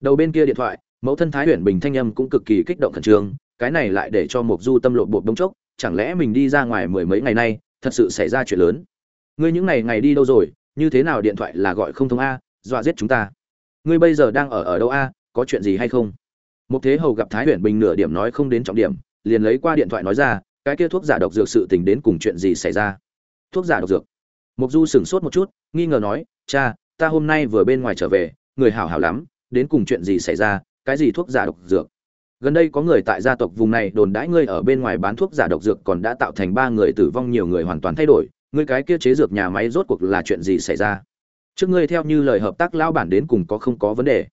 Đầu bên kia điện thoại, mẫu thân thái huyền bình thanh âm cũng cực kỳ kích động khẩn trương, cái này lại để cho mục du tâm lộn bột bông chốc, chẳng lẽ mình đi ra ngoài mười mấy ngày nay, thật sự xảy ra chuyện lớn? Ngươi những ngày ngày đi đâu rồi, như thế nào điện thoại là gọi không thông a, dọa giết chúng ta. Ngươi bây giờ đang ở ở đâu a, có chuyện gì hay không? Một thế hầu gặp thái huyền bình nửa điểm nói không đến trọng điểm, liền lấy qua điện thoại nói ra, cái kia thuốc giả độc dược sự tình đến cùng chuyện gì xảy ra? Thuốc giả độc dược. Mục du sửng sốt một chút, nghi ngờ nói cha, ta hôm nay vừa bên ngoài trở về, người hảo hảo lắm, đến cùng chuyện gì xảy ra, cái gì thuốc giả độc dược? Gần đây có người tại gia tộc vùng này đồn đãi ngươi ở bên ngoài bán thuốc giả độc dược còn đã tạo thành ba người tử vong, nhiều người hoàn toàn thay đổi, ngươi cái kia chế dược nhà máy rốt cuộc là chuyện gì xảy ra? Trước ngươi theo như lời hợp tác lao bản đến cùng có không có vấn đề?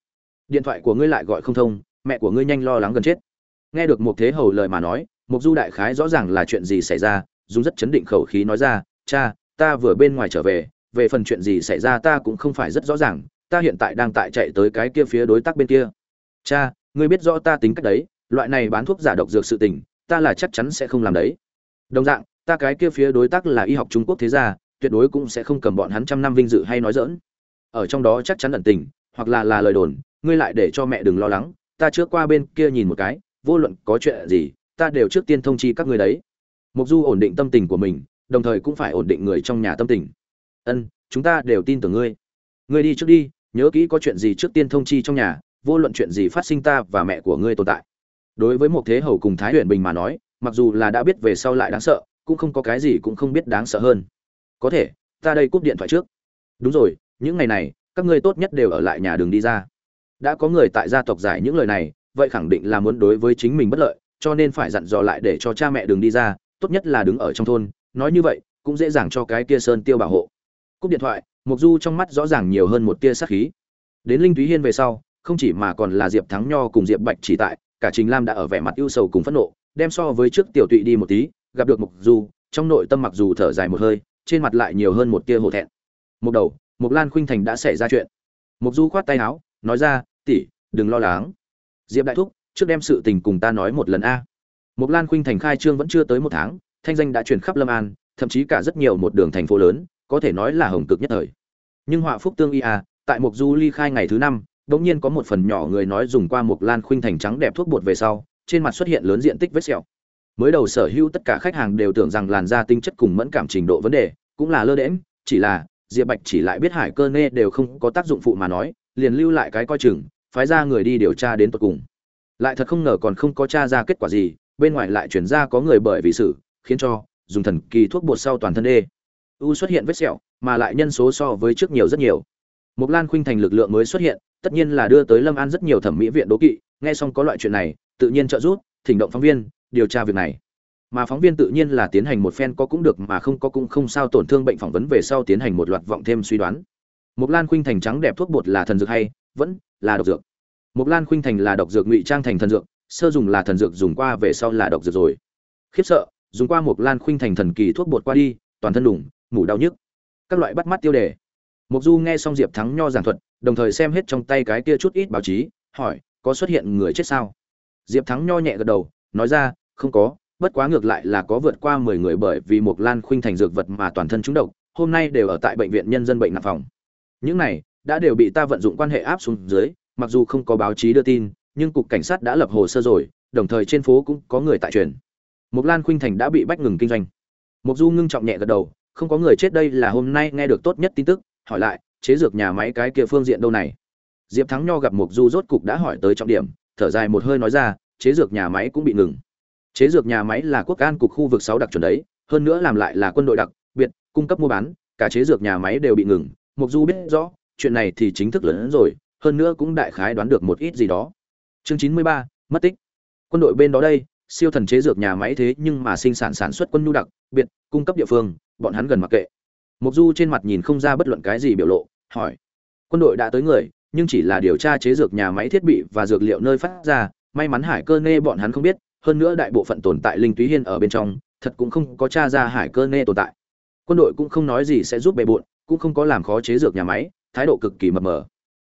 Điện thoại của ngươi lại gọi không thông, mẹ của ngươi nhanh lo lắng gần chết. Nghe được một thế hầu lời mà nói một du đại khái rõ ràng là chuyện gì xảy ra, dùng rất chấn định khẩu khí nói ra, cha, ta vừa bên ngoài trở về về phần chuyện gì xảy ra ta cũng không phải rất rõ ràng, ta hiện tại đang tại chạy tới cái kia phía đối tác bên kia. Cha, ngươi biết rõ ta tính cách đấy, loại này bán thuốc giả độc dược sự tình, ta là chắc chắn sẽ không làm đấy. Đồng dạng, ta cái kia phía đối tác là y học trung quốc thế gia, tuyệt đối cũng sẽ không cầm bọn hắn trăm năm vinh dự hay nói dỡn ở trong đó chắc chắn ẩn tình, hoặc là là lời đồn, ngươi lại để cho mẹ đừng lo lắng, ta trước qua bên kia nhìn một cái, vô luận có chuyện gì, ta đều trước tiên thông chi các ngươi đấy. Mục du ổn định tâm tình của mình, đồng thời cũng phải ổn định người trong nhà tâm tình ân, chúng ta đều tin tưởng ngươi. Ngươi đi trước đi, nhớ kỹ có chuyện gì trước tiên thông chi trong nhà, vô luận chuyện gì phát sinh ta và mẹ của ngươi tồn tại. Đối với một thế hầu cùng thái huyền bình mà nói, mặc dù là đã biết về sau lại đáng sợ, cũng không có cái gì cũng không biết đáng sợ hơn. Có thể, ta đây cúp điện thoại trước. Đúng rồi, những ngày này, các ngươi tốt nhất đều ở lại nhà đường đi ra. Đã có người tại gia tộc giải những lời này, vậy khẳng định là muốn đối với chính mình bất lợi, cho nên phải dặn dò lại để cho cha mẹ đường đi ra, tốt nhất là đứng ở trong thôn, nói như vậy, cũng dễ dàng cho cái kia sơn tiêu bảo hộ cúp điện thoại mục du trong mắt rõ ràng nhiều hơn một tia sát khí. Đến linh túy hiên về sau, không chỉ mà còn là diệp thắng nho cùng diệp bạch chỉ tại, cả trình lam đã ở vẻ mặt ưu sầu cùng phẫn nộ, đem so với trước tiểu tụy đi một tí, gặp được mục du, trong nội tâm mặc dù thở dài một hơi, trên mặt lại nhiều hơn một tia hổ thẹn. Một đầu mục lan khuynh thành đã xảy ra chuyện. Mục du khoát tay áo, nói ra, tỷ, đừng lo lắng. Diệp đại thúc, trước đem sự tình cùng ta nói một lần a. Mục lan khuynh thành khai trương vẫn chưa tới một tháng, thanh danh đã truyền khắp lâm an, thậm chí cả rất nhiều một đường thành phố lớn có thể nói là hồng cực nhất thời nhưng họa phúc tương y a tại mục du ly khai ngày thứ năm đống nhiên có một phần nhỏ người nói dùng qua mục lan khuynh thành trắng đẹp thuốc bột về sau, trên mặt xuất hiện lớn diện tích vết sẹo. Mới đầu sở hữu tất cả khách hàng đều tưởng rằng làn da tinh chất cùng mẫn cảm trình độ vấn đề, cũng là lơ đễnh, chỉ là Diệp Bạch chỉ lại biết hải cơ nê đều không có tác dụng phụ mà nói, liền lưu lại cái coi chừng, phái ra người đi điều tra đến tận cùng. Lại thật không ngờ còn không có tra ra kết quả gì, bên ngoài lại chuyển ra có người bởi vì sự, khiến cho dùng thần kỳ thuốc bột sau toàn thân đê. U xuất hiện vết sẹo, mà lại nhân số so với trước nhiều rất nhiều. mục Lan Khuynh thành lực lượng mới xuất hiện, tất nhiên là đưa tới Lâm An rất nhiều thẩm mỹ viện đố kỵ, nghe xong có loại chuyện này, tự nhiên trợ giúp, thỉnh động phóng viên, điều tra việc này. Mà phóng viên tự nhiên là tiến hành một phen có cũng được mà không có cũng không sao tổn thương bệnh phỏng vấn về sau tiến hành một loạt vọng thêm suy đoán. Mộc Lan Khuynh thành trắng đẹp thuốc bột là thần dược hay vẫn là độc dược? Mộc Lan Khuynh thành là độc dược ngụy trang thành thần dược, sơ dùng là thần dược dùng qua về sau là độc dược rồi. Khiếp sợ, dùng qua Mộc Lan Khuynh thành thần kỳ thuốc bột qua đi, toàn thân đủng, ngủ đau nhức. Các loại bắt mắt tiêu đề. Mộc Du nghe xong Diệp Thắng Nho giảng thuật, đồng thời xem hết trong tay cái kia chút ít báo chí, hỏi, có xuất hiện người chết sao? Diệp Thắng Nho nhẹ gật đầu, nói ra, không có, bất quá ngược lại là có vượt qua 10 người bởi vì một lan khuynh thành dược vật mà toàn thân trúng độc, hôm nay đều ở tại bệnh viện nhân dân bệnh nặng phòng. Những này đã đều bị ta vận dụng quan hệ áp xuống dưới, mặc dù không có báo chí đưa tin, nhưng cục cảnh sát đã lập hồ sơ rồi, đồng thời trên phố cũng có người tại truyền. Một Lan Khuynh Thành đã bị bách ngừng kinh doanh. Mục Du ngưng trọng nhẹ gật đầu, không có người chết đây là hôm nay nghe được tốt nhất tin tức, hỏi lại chế dược nhà máy cái kia phương diện đâu này? Diệp thắng nho gặp mục du rốt cục đã hỏi tới trọng điểm thở dài một hơi nói ra chế dược nhà máy cũng bị ngừng. Chế dược nhà máy là quốc an cục khu vực sáu đặc chuẩn đấy hơn nữa làm lại là quân đội đặc biệt cung cấp mua bán cả chế dược nhà máy đều bị ngừng. Mục du biết rõ chuyện này thì chính thức lớn hơn rồi hơn nữa cũng đại khái đoán được một ít gì đó. Chương chín mươi ba mất tích. Quân đội bên đó đây siêu thần chế dược nhà máy thế nhưng mà sinh sản sản xuất quân nhu đặc biệt cung cấp địa phương bọn hắn gần mặc kệ Mộc Du trên mặt nhìn không ra bất luận cái gì biểu lộ, hỏi: "Quân đội đã tới người, nhưng chỉ là điều tra chế dược nhà máy thiết bị và dược liệu nơi phát ra, may mắn Hải Cơ Nê bọn hắn không biết, hơn nữa đại bộ phận tồn tại linh túy hiên ở bên trong, thật cũng không có tra ra Hải Cơ Nê tồn tại. Quân đội cũng không nói gì sẽ giúp bề bội, cũng không có làm khó chế dược nhà máy, thái độ cực kỳ mập mờ.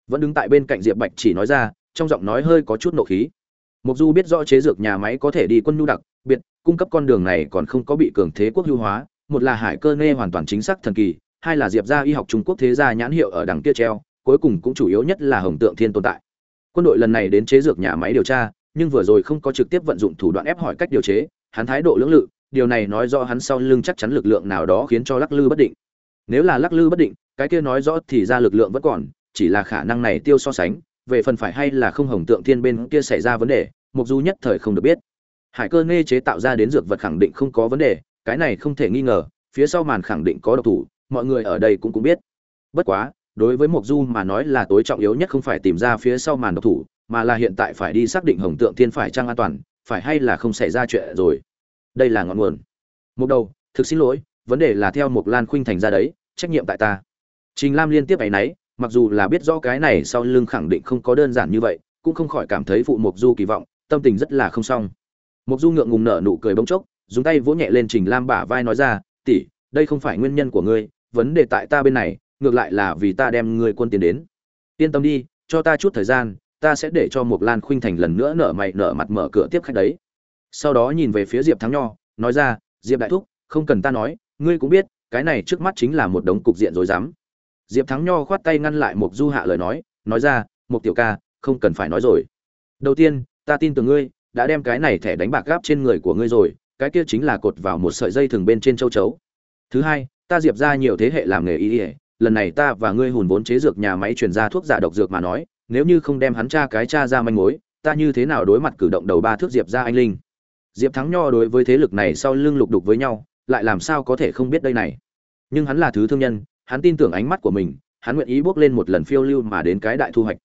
Vẫn đứng tại bên cạnh Diệp Bạch chỉ nói ra, trong giọng nói hơi có chút nộ khí. Mộc Du biết rõ chế dược nhà máy có thể đi quân nhu đặc, biệt cung cấp con đường này còn không có bị cường thế quốc hữu hóa, một là hải cơ nê hoàn toàn chính xác thần kỳ hai là diệp gia y học trung quốc thế gia nhãn hiệu ở đằng kia treo cuối cùng cũng chủ yếu nhất là hồng tượng thiên tồn tại. Quân đội lần này đến chế dược nhà máy điều tra nhưng vừa rồi không có trực tiếp vận dụng thủ đoạn ép hỏi cách điều chế hắn thái độ lưỡng lự điều này nói rõ hắn sau lưng chắc chắn lực lượng nào đó khiến cho lắc lư bất định. Nếu là lắc lư bất định cái kia nói rõ thì ra lực lượng vẫn còn chỉ là khả năng này tiêu so sánh về phần phải hay là không hồng tượng thiên bên kia xảy ra vấn đề, mục du nhất thời không được biết. Hải cơ nê chế tạo ra đến dược vật khẳng định không có vấn đề, cái này không thể nghi ngờ, phía sau màn khẳng định có độc thủ, mọi người ở đây cũng cũng biết. Bất quá, đối với mục du mà nói là tối trọng yếu nhất không phải tìm ra phía sau màn độc thủ, mà là hiện tại phải đi xác định hồng tượng thiên phải trang an toàn, phải hay là không xảy ra chuyện rồi. Đây là ngọn nguồn. Mục đầu, thực xin lỗi, vấn đề là theo mục lan khuynh thành ra đấy, trách nhiệm tại ta. Trình lam liên tiếp áy náy mặc dù là biết rõ cái này sau lưng khẳng định không có đơn giản như vậy, cũng không khỏi cảm thấy phụ mục du kỳ vọng, tâm tình rất là không xong. Mục du ngượng ngùng nở nụ cười bỗng chốc, dùng tay vỗ nhẹ lên trình lam bả vai nói ra, tỷ, đây không phải nguyên nhân của ngươi, vấn đề tại ta bên này, ngược lại là vì ta đem ngươi quân tiền đến. Yên tâm đi, cho ta chút thời gian, ta sẽ để cho mộc lan khuynh thành lần nữa nở mày nở mặt mở cửa tiếp khách đấy. Sau đó nhìn về phía diệp thắng nho, nói ra, diệp đại thúc, không cần ta nói, ngươi cũng biết, cái này trước mắt chính là một đống cục diện rối rắm diệp thắng nho khoát tay ngăn lại một du hạ lời nói nói ra một tiểu ca, không cần phải nói rồi. Đầu tiên, ta tin tưởng ngươi, đã đem cái này thẻ đánh bạc gáp trên người của ngươi rồi, cái kia chính là cột vào một sợi dây thường bên trên châu chấu. Thứ hai, ta diệp ra nhiều thế hệ làm nghề y ỉa lần này ta và ngươi hùn vốn chế dược nhà máy truyền ra thuốc giả độc dược mà nói, nếu như không đem hắn cha cái cha ra manh mối, ta như thế nào đối mặt cử động đầu ba thước diệp ra anh linh? Diệp thắng nho đối với thế lực này sau lưng lục đục với nhau, lại làm sao có thể không biết đây này. Nhưng hắn là thứ thương nhân hắn tin tưởng ánh mắt của mình, hắn nguyện ý bước lên một lần phiêu lưu mà đến cái đại thu hoạch.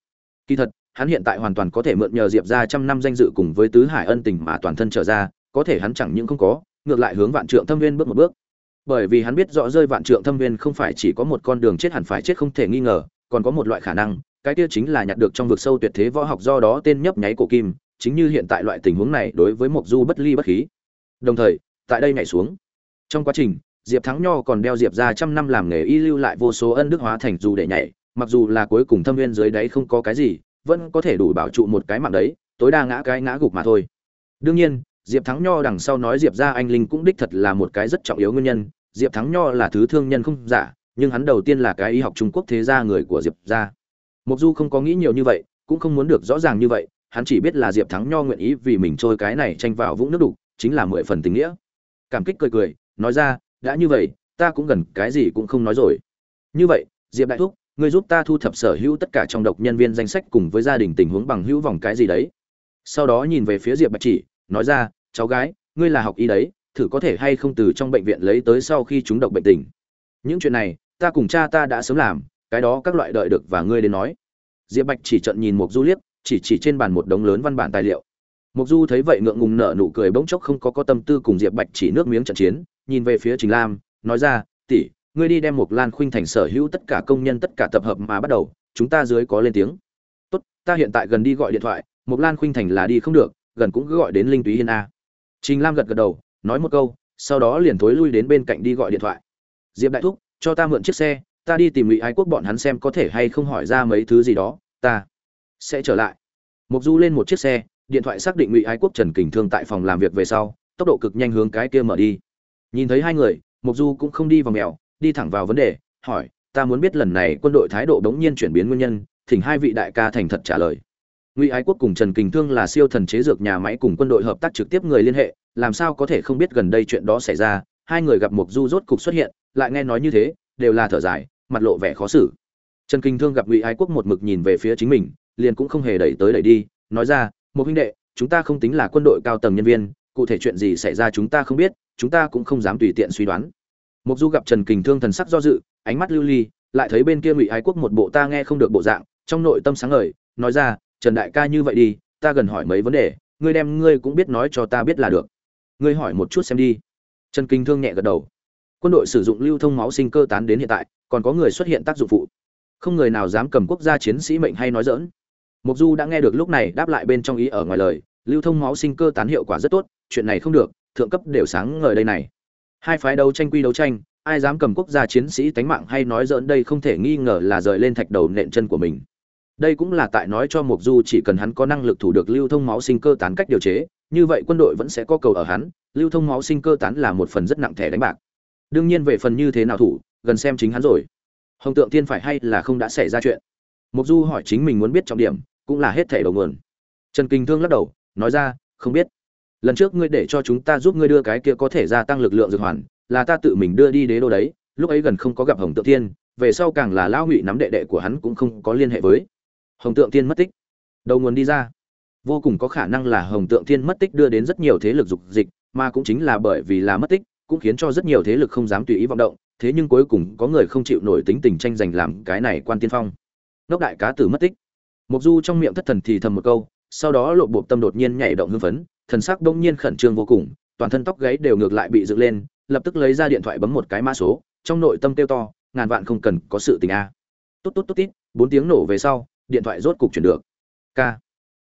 Kỳ thật, hắn hiện tại hoàn toàn có thể mượn nhờ diệp gia trăm năm danh dự cùng với tứ hải ân tình mà toàn thân trở ra, có thể hắn chẳng những không có, ngược lại hướng vạn trượng thâm viên bước một bước. Bởi vì hắn biết rõ rơi vạn trượng thâm viên không phải chỉ có một con đường chết hẳn phải chết không thể nghi ngờ, còn có một loại khả năng, cái kia chính là nhặt được trong vực sâu tuyệt thế võ học do đó tên nhấp nháy cổ kim, chính như hiện tại loại tình huống này đối với mộc du bất ly bất khí. Đồng thời, tại đây nhảy xuống. Trong quá trình diệp thắng nho còn đeo diệp ra trăm năm làm nghề y lưu lại vô số ân đức hóa thành dù để nhảy, mặc dù là cuối cùng thâm viên dưới đáy không có cái gì, vẫn có thể đủ bảo trụ một cái mạng đấy, tối đa ngã cái ngã gục mà thôi. Đương nhiên, diệp thắng nho đằng sau nói diệp ra anh linh cũng đích thật là một cái rất trọng yếu nguyên nhân, diệp thắng nho là thứ thương nhân không giả, nhưng hắn đầu tiên là cái y học trung quốc thế gia người của diệp gia mục du không có nghĩ nhiều như vậy, cũng không muốn được rõ ràng như vậy, hắn chỉ biết là diệp thắng nho nguyện ý vì mình trôi cái này tranh vào vũng nước đục, chính là mười phần tình nghĩa. Cảm kích cười cười, nói ra đã như vậy, ta cũng gần cái gì cũng không nói rồi. Như vậy, diệp đại thúc, ngươi giúp ta thu thập sở hữu tất cả trong độc nhân viên danh sách cùng với gia đình tình huống bằng hữu vòng cái gì đấy. Sau đó nhìn về phía diệp bạch chỉ, nói ra, cháu gái, ngươi là học y đấy, thử có thể hay không từ trong bệnh viện lấy tới sau khi chúng độc bệnh tình. Những chuyện này, ta cùng cha ta đã sớm làm, cái đó các loại đợi được và ngươi đến nói. Diệp bạch chỉ trận nhìn một du liếc, chỉ chỉ trên bàn một đống lớn văn bản tài liệu. Mục du thấy vậy ngượng ngùng nở nụ cười bỗng chốc không có có tâm tư cùng diệp bạch chỉ nước miếng trận chiến nhìn về phía trình lam, nói ra, tỷ, ngươi đi đem một lan khuynh thành sở hữu tất cả công nhân tất cả tập hợp mà bắt đầu, chúng ta dưới có lên tiếng. Tốt, ta hiện tại gần đi gọi điện thoại một lan khuynh thành là đi không được, gần cũng cứ gọi đến linh túy hiên a. Trình lam gật gật đầu, nói một câu, sau đó liền thối lui đến bên cạnh đi gọi điện thoại. Diệp đại thúc, cho ta mượn chiếc xe, ta đi tìm ngụy ái quốc bọn hắn xem có thể hay không hỏi ra mấy thứ gì đó, ta sẽ trở lại. Mục du lên một chiếc xe, điện thoại xác định ngụy ái quốc trần kình thương tại phòng làm việc về sau, tốc độ cực nhanh hướng cái kia mở đi nhìn thấy hai người mục du cũng không đi vào mèo, đi thẳng vào vấn đề, hỏi, ta muốn biết lần này quân đội thái độ đống nhiên chuyển biến nguyên nhân? Thỉnh hai vị đại ca thành thật trả lời. Ngụy ái quốc cùng trần kình thương là siêu thần chế dược nhà máy cùng quân đội hợp tác trực tiếp người liên hệ, làm sao có thể không biết gần đây chuyện đó xảy ra? Hai người gặp mục du rốt cục xuất hiện, lại nghe nói như thế, đều là thở dài, mặt lộ vẻ khó xử. Trần Kình thương gặp ngụy ái quốc một mực nhìn về phía chính mình, liền cũng không hề đẩy tới đẩy đi, nói ra một huynh đệ, chúng ta không tính là quân đội cao tầng nhân viên, cụ thể chuyện gì xảy ra chúng ta không biết chúng ta cũng không dám tùy tiện suy đoán. Mục du gặp trần kình thương thần sắc do dự, ánh mắt lưu ly, lại thấy bên kia ngụy ái quốc một bộ ta nghe không được bộ dạng, trong nội tâm sáng ngời, nói ra, trần đại ca như vậy đi, ta gần hỏi mấy vấn đề, ngươi đem ngươi cũng biết nói cho ta biết là được. Ngươi hỏi một chút xem đi. Trần kinh thương nhẹ gật đầu. Quân đội sử dụng lưu thông máu sinh cơ tán đến hiện tại, còn có người xuất hiện tác dụng phụ. Không người nào dám cầm quốc gia chiến sĩ mệnh hay nói dỡn mục du đã nghe được lúc này đáp lại bên trong ý ở ngoài lời, lưu thông máu sinh cơ tán hiệu quả rất tốt, chuyện này không được thượng cấp đều sáng ngời đây này. Hai phái đấu tranh quy đấu tranh, ai dám cầm quốc gia chiến sĩ tánh mạng hay nói dỡn đây không thể nghi ngờ là rời lên thạch đầu nện chân của mình. Đây cũng là tại nói cho mục du chỉ cần hắn có năng lực thủ được lưu thông máu sinh cơ tán cách điều chế, như vậy quân đội vẫn sẽ có cầu ở hắn, lưu thông máu sinh cơ tán là một phần rất nặng thẻ đánh bạc. Đương nhiên về phần như thế nào thủ, gần xem chính hắn rồi. Hồng tượng tiên phải hay là không đã xảy ra chuyện? Mục du hỏi chính mình muốn biết trọng điểm, cũng là hết thẻ đầu nguồn. Trần kinh thương lắc đầu, nói ra, không biết lần trước ngươi để cho chúng ta giúp ngươi đưa cái kia có thể gia tăng lực lượng dược hoàn, là ta tự mình đưa đi đế đô đấy, lúc ấy gần không có gặp hồng tượng tiên về sau càng là Lão ngụy nắm đệ đệ của hắn cũng không có liên hệ với. Hồng tượng tiên mất tích. Đầu nguồn đi ra. Vô cùng có khả năng là hồng tượng tiên mất tích đưa đến rất nhiều thế lực dục dịch, mà cũng chính là bởi vì là mất tích, cũng khiến cho rất nhiều thế lực không dám tùy ý vọng động, thế nhưng cuối cùng có người không chịu nổi tính tình tranh giành làm cái này quan tiên phong. Nóc đại cá tử mất tích. Mục du trong miệng thất thần thì thầm một câu, sau đó lộ bộ tâm đột nhiên nhảy động hưng phấn thần sắc đông nhiên khẩn trương vô cùng, toàn thân tóc gáy đều ngược lại bị dựng lên, lập tức lấy ra điện thoại bấm một cái mã số, trong nội tâm kêu to, ngàn vạn không cần có sự tình a. Tốt tốt tốt, tít. Bốn tiếng nổ về sau, điện thoại rốt cục chuyển được. K.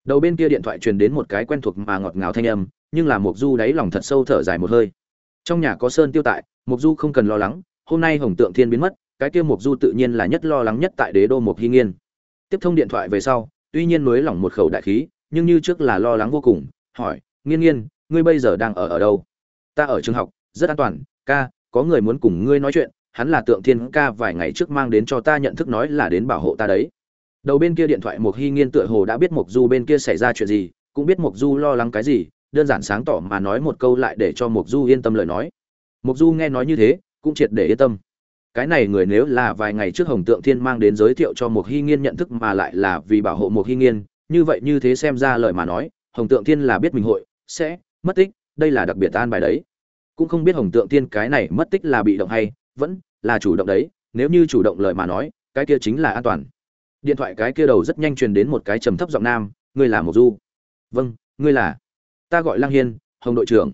Đầu bên kia điện thoại truyền đến một cái quen thuộc mà ngọt ngào thanh âm, nhưng là mục du đáy lòng thật sâu thở dài một hơi. Trong nhà có sơn tiêu tại mục du không cần lo lắng, hôm nay hồng tượng thiên biến mất, cái kia mục du tự nhiên là nhất lo lắng nhất tại đế đô mục hy nghiên. Tiếp thông điện thoại về sau, tuy nhiên mới lỏng một khẩu đại khí, nhưng như trước là lo lắng vô cùng hỏi, nghiên nghiên, ngươi bây giờ đang ở ở đâu? Ta ở trường học, rất an toàn, ca, có người muốn cùng ngươi nói chuyện, hắn là tượng thiên ca vài ngày trước mang đến cho ta nhận thức nói là đến bảo hộ ta đấy. Đầu bên kia điện thoại mục hy nghiên tựa hồ đã biết mục du bên kia xảy ra chuyện gì, cũng biết mục du lo lắng cái gì, đơn giản sáng tỏ mà nói một câu lại để cho mục du yên tâm lời nói. Mục du nghe nói như thế, cũng triệt để yên tâm. Cái này người nếu là vài ngày trước hồng tượng thiên mang đến giới thiệu cho mục hy nghiên nhận thức mà lại là vì bảo hộ mục hy nghiên, như vậy như thế xem ra lời mà nói hồng tượng thiên là biết mình hội, sẽ mất tích, đây là đặc biệt an bài đấy. Cũng không biết hồng tượng thiên cái này mất tích là bị động hay vẫn là chủ động đấy, nếu như chủ động lời mà nói, cái kia chính là an toàn. Điện thoại cái kia đầu rất nhanh truyền đến một cái trầm thấp giọng nam, ngươi là một du? Vâng ngươi là. Ta gọi lang hiên, hồng đội trưởng.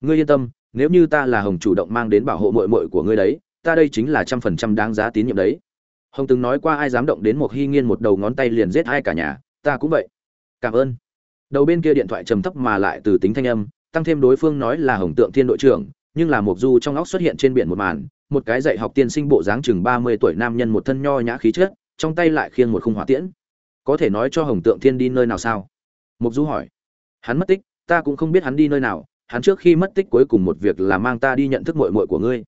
Ngươi yên tâm, nếu như ta là hồng chủ động mang đến bảo hộ mội mội của ngươi đấy, ta đây chính là trăm phần trăm đáng giá tín nhiệm đấy. Hồng từng nói qua ai dám động đến một hy nghiên một đầu ngón tay liền giết hai cả nhà, ta cũng vậy. Cảm ơn đầu bên kia điện thoại trầm thấp mà lại từ tính thanh âm, tăng thêm đối phương nói là hồng tượng thiên đội trưởng, nhưng là một du trong óc xuất hiện trên biển một màn, một cái dạy học tiên sinh bộ dáng chừng ba mươi tuổi nam nhân một thân nho nhã khí chất, trong tay lại khiêng một khung hỏa tiễn. Có thể nói cho hồng tượng thiên đi nơi nào sao? Mục du hỏi. Hắn mất tích, ta cũng không biết hắn đi nơi nào, hắn trước khi mất tích cuối cùng một việc là mang ta đi nhận thức muội muội của ngươi.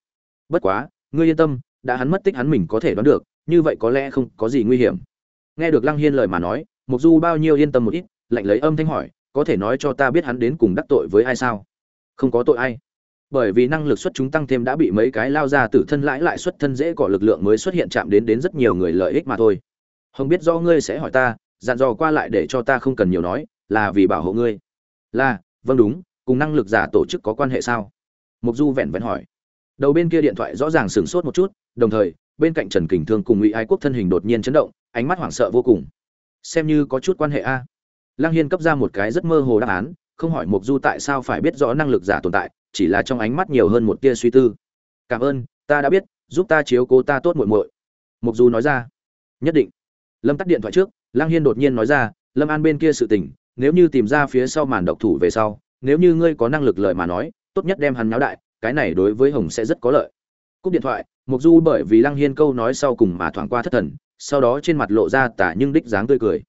Bất quá, ngươi yên tâm, đã hắn mất tích hắn mình có thể đoán được, như vậy có lẽ không có gì nguy hiểm. Nghe được lăng hiên lời mà nói mục du bao nhiêu yên tâm một ít lạnh lấy âm thanh hỏi, có thể nói cho ta biết hắn đến cùng đắc tội với ai sao? Không có tội ai. Bởi vì năng lực xuất chúng tăng thêm đã bị mấy cái lao ra từ thân lãi lại xuất thân dễ cỏ lực lượng mới xuất hiện chạm đến đến rất nhiều người lợi ích mà thôi. Không biết do ngươi sẽ hỏi ta, dặn dò qua lại để cho ta không cần nhiều nói, là vì bảo hộ ngươi. Là vâng đúng, cùng năng lực giả tổ chức có quan hệ sao? Mục du vẹn vẹn hỏi. Đầu bên kia điện thoại rõ ràng sửng sốt một chút, đồng thời, bên cạnh trần kình thương cùng ngụy ái quốc thân hình đột nhiên chấn động, ánh mắt hoảng sợ vô cùng. Xem như có chút quan hệ a lăng hiên cấp ra một cái rất mơ hồ đáp án, không hỏi mục du tại sao phải biết rõ năng lực giả tồn tại, chỉ là trong ánh mắt nhiều hơn một tia suy tư. Cảm ơn, ta đã biết, giúp ta chiếu cố ta tốt muội muội. Mục du nói ra. Nhất định. Lâm tắt điện thoại trước, lăng hiên đột nhiên nói ra, lâm an bên kia sự tình, nếu như tìm ra phía sau màn độc thủ về sau, nếu như ngươi có năng lực lợi mà nói, tốt nhất đem hắn nháo đại, cái này đối với hồng sẽ rất có lợi. Cúp điện thoại mục du bởi vì lăng hiên câu nói sau cùng mà thoáng qua thất thần, sau đó trên mặt lộ ra tà nhưng đích dáng tươi cười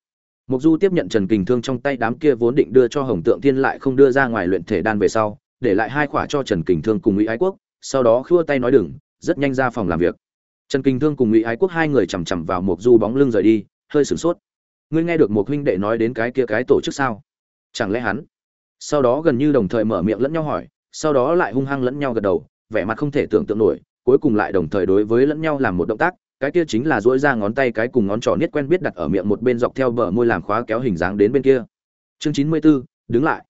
mục du tiếp nhận trần kình thương trong tay đám kia vốn định đưa cho hồng tượng thiên lại không đưa ra ngoài luyện thể đan về sau, để lại hai khỏa cho trần kình thương cùng ngụy ái quốc, sau đó khua tay nói đừng, rất nhanh ra phòng làm việc. Trần kình thương cùng ngụy ái quốc hai người chầm chậm vào mục du bóng lưng rời đi, hơi sửng sốt. Ngươi nghe được một huynh đệ nói đến cái kia cái tổ chức sao? Chẳng lẽ hắn? Sau đó gần như đồng thời mở miệng lẫn nhau hỏi, sau đó lại hung hăng lẫn nhau gật đầu, vẻ mặt không thể tưởng tượng nổi, cuối cùng lại đồng thời đối với lẫn nhau làm một động tác cái kia chính là duỗi ra ngón tay cái cùng ngón trỏ niết quen biết đặt ở miệng một bên dọc theo bờ môi làm khóa kéo hình dáng đến bên kia. Chương chín mươi 94, đứng lại.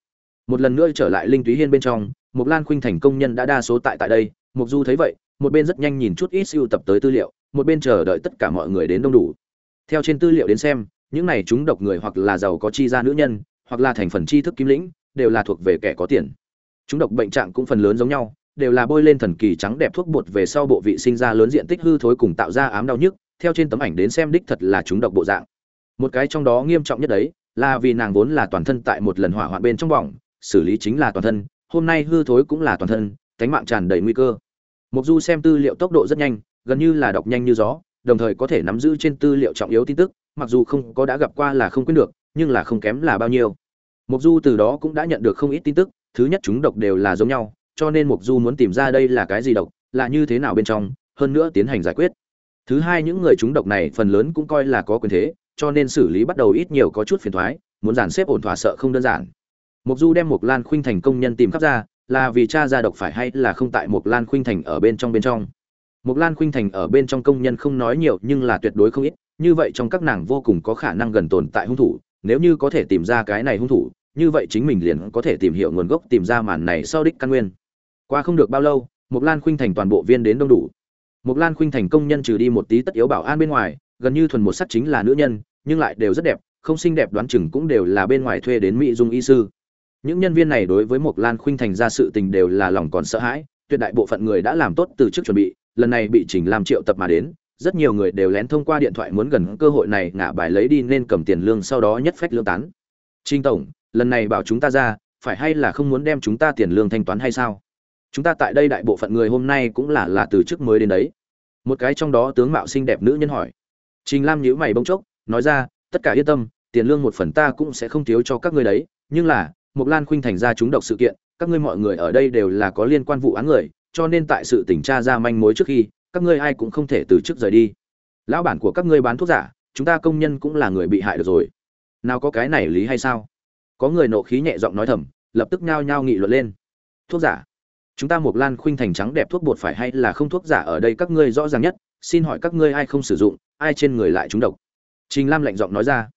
Một lần nữa trở lại linh túy hiên bên trong một lan khuynh thành công nhân đã đa số tại tại đây. Mộc du thấy vậy một bên rất nhanh nhìn chút ít sưu tập tới tư liệu một bên chờ đợi tất cả mọi người đến đông đủ. Theo trên tư liệu đến xem những này chúng độc người hoặc là giàu có chi ra nữ nhân hoặc là thành phần tri thức kim lĩnh đều là thuộc về kẻ có tiền. Chúng độc bệnh trạng cũng phần lớn giống nhau đều là bôi lên thần kỳ trắng đẹp thuốc bột về sau bộ vị sinh ra lớn diện tích hư thối cùng tạo ra ám đau nhức, theo trên tấm ảnh đến xem đích thật là chúng độc bộ dạng. Một cái trong đó nghiêm trọng nhất đấy, là vì nàng vốn là toàn thân tại một lần hỏa hoạn bên trong bỏng, xử lý chính là toàn thân, hôm nay hư thối cũng là toàn thân, cánh mạng tràn đầy nguy cơ. Mục du xem tư liệu tốc độ rất nhanh, gần như là đọc nhanh như gió, đồng thời có thể nắm giữ trên tư liệu trọng yếu tin tức, mặc dù không có đã gặp qua là không quên được, nhưng là không kém là bao nhiêu. Mục du từ đó cũng đã nhận được không ít tin tức, thứ nhất chúng độc đều là giống nhau cho nên mục du muốn tìm ra đây là cái gì độc, là như thế nào bên trong, hơn nữa tiến hành giải quyết. Thứ hai, những người trúng độc này phần lớn cũng coi là có quyền thế, cho nên xử lý bắt đầu ít nhiều có chút phiền thoái, muốn dàn xếp ổn thỏa sợ không đơn giản. Mục du đem Mục lan khuynh thành công nhân tìm khắp ra, là vì cha ra độc phải hay là không tại Mục lan khuynh thành ở bên trong bên trong. Mục lan khuynh thành ở bên trong công nhân không nói nhiều nhưng là tuyệt đối không ít, như vậy trong các nàng vô cùng có khả năng gần tồn tại hung thủ, nếu như có thể tìm ra cái này hung thủ, như vậy chính mình liền có thể tìm hiểu nguồn gốc tìm ra màn này sau đích căn nguyên qua không được bao lâu, Mộc lan khuynh thành toàn bộ viên đến đông đủ. Mộc lan khuynh thành công nhân trừ đi một tí tất yếu bảo an bên ngoài, gần như thuần một sắc chính là nữ nhân, nhưng lại đều rất đẹp, không xinh đẹp đoán chừng cũng đều là bên ngoài thuê đến mỹ dung y sư. Những nhân viên này đối với Mộc lan khuynh thành ra sự tình đều là lòng còn sợ hãi, tuyệt đại bộ phận người đã làm tốt từ trước chuẩn bị, lần này bị chỉnh làm triệu tập mà đến, rất nhiều người đều lén thông qua điện thoại muốn gần cơ hội này ngả bài lấy đi nên cầm tiền lương sau đó nhất phách lương tán. Trinh tổng, lần này bảo chúng ta ra, phải hay là không muốn đem chúng ta tiền lương thanh toán hay sao? Chúng ta tại đây đại bộ phận người hôm nay cũng là là từ trước mới đến đấy một cái trong đó tướng mạo xinh đẹp nữ nhân hỏi trình lam nhíu mày bông chốc nói ra tất cả yên tâm tiền lương một phần ta cũng sẽ không thiếu cho các ngươi đấy nhưng là Mộc Lan Khuynh thành ra chúng độc sự kiện, các ngươi mọi người ở đây đều là có liên quan vụ án người, cho nên tại sự tình tra ra manh mối trước khi, các ngươi ai cũng không thể từ chức rời đi. Lão bản của các ngươi bán thuốc giả, chúng ta công nhân cũng là người bị hại được rồi. Nào có cái này lý hay sao? Có người nộ khí nhẹ giọng nói thầm, lập tức nhao nhao nghị luận lên. Thuốc giả? Chúng ta Mộc Lan Khuynh thành trắng đẹp thuốc bột phải hay là không thuốc giả ở đây các ngươi rõ ràng nhất, xin hỏi các ngươi ai không sử dụng, ai trên người lại trúng độc? Trình Lam lạnh giọng nói ra.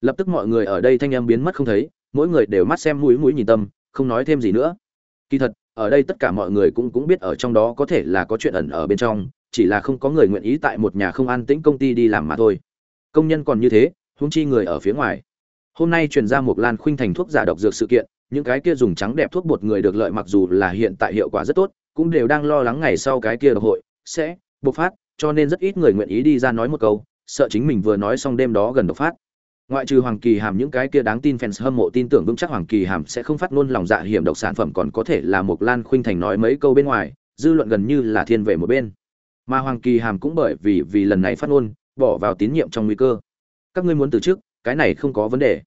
Lập tức mọi người ở đây thanh em biến mất không thấy, mỗi người đều mắt xem mũi mũi nhìn tâm không nói thêm gì nữa kỳ thật ở đây tất cả mọi người cũng cũng biết ở trong đó có thể là có chuyện ẩn ở bên trong chỉ là không có người nguyện ý tại một nhà không an tĩnh công ty đi làm mà thôi công nhân còn như thế huống chi người ở phía ngoài hôm nay truyền ra một lan khuynh thành thuốc giả độc dược sự kiện những cái kia dùng trắng đẹp thuốc bột người được lợi mặc dù là hiện tại hiệu quả rất tốt, cũng đều đang lo lắng ngày sau cái kia độc hội sẽ bộc phát, cho nên rất ít người nguyện ý đi ra nói một câu, sợ chính mình vừa nói xong đêm đó gần độc phát. Ngoại trừ hoàng kỳ hàm những cái kia đáng tin fans hâm mộ tin tưởng vững chắc hoàng kỳ hàm sẽ không phát ngôn lòng dạ hiểm độc sản phẩm còn có thể là một lan khuynh thành nói mấy câu bên ngoài, dư luận gần như là thiên về một bên. Mà hoàng kỳ hàm cũng bởi vì vì lần này phát ngôn, bỏ vào tín nhiệm trong nguy cơ. Các ngươi muốn từ trước cái này không có vấn đề.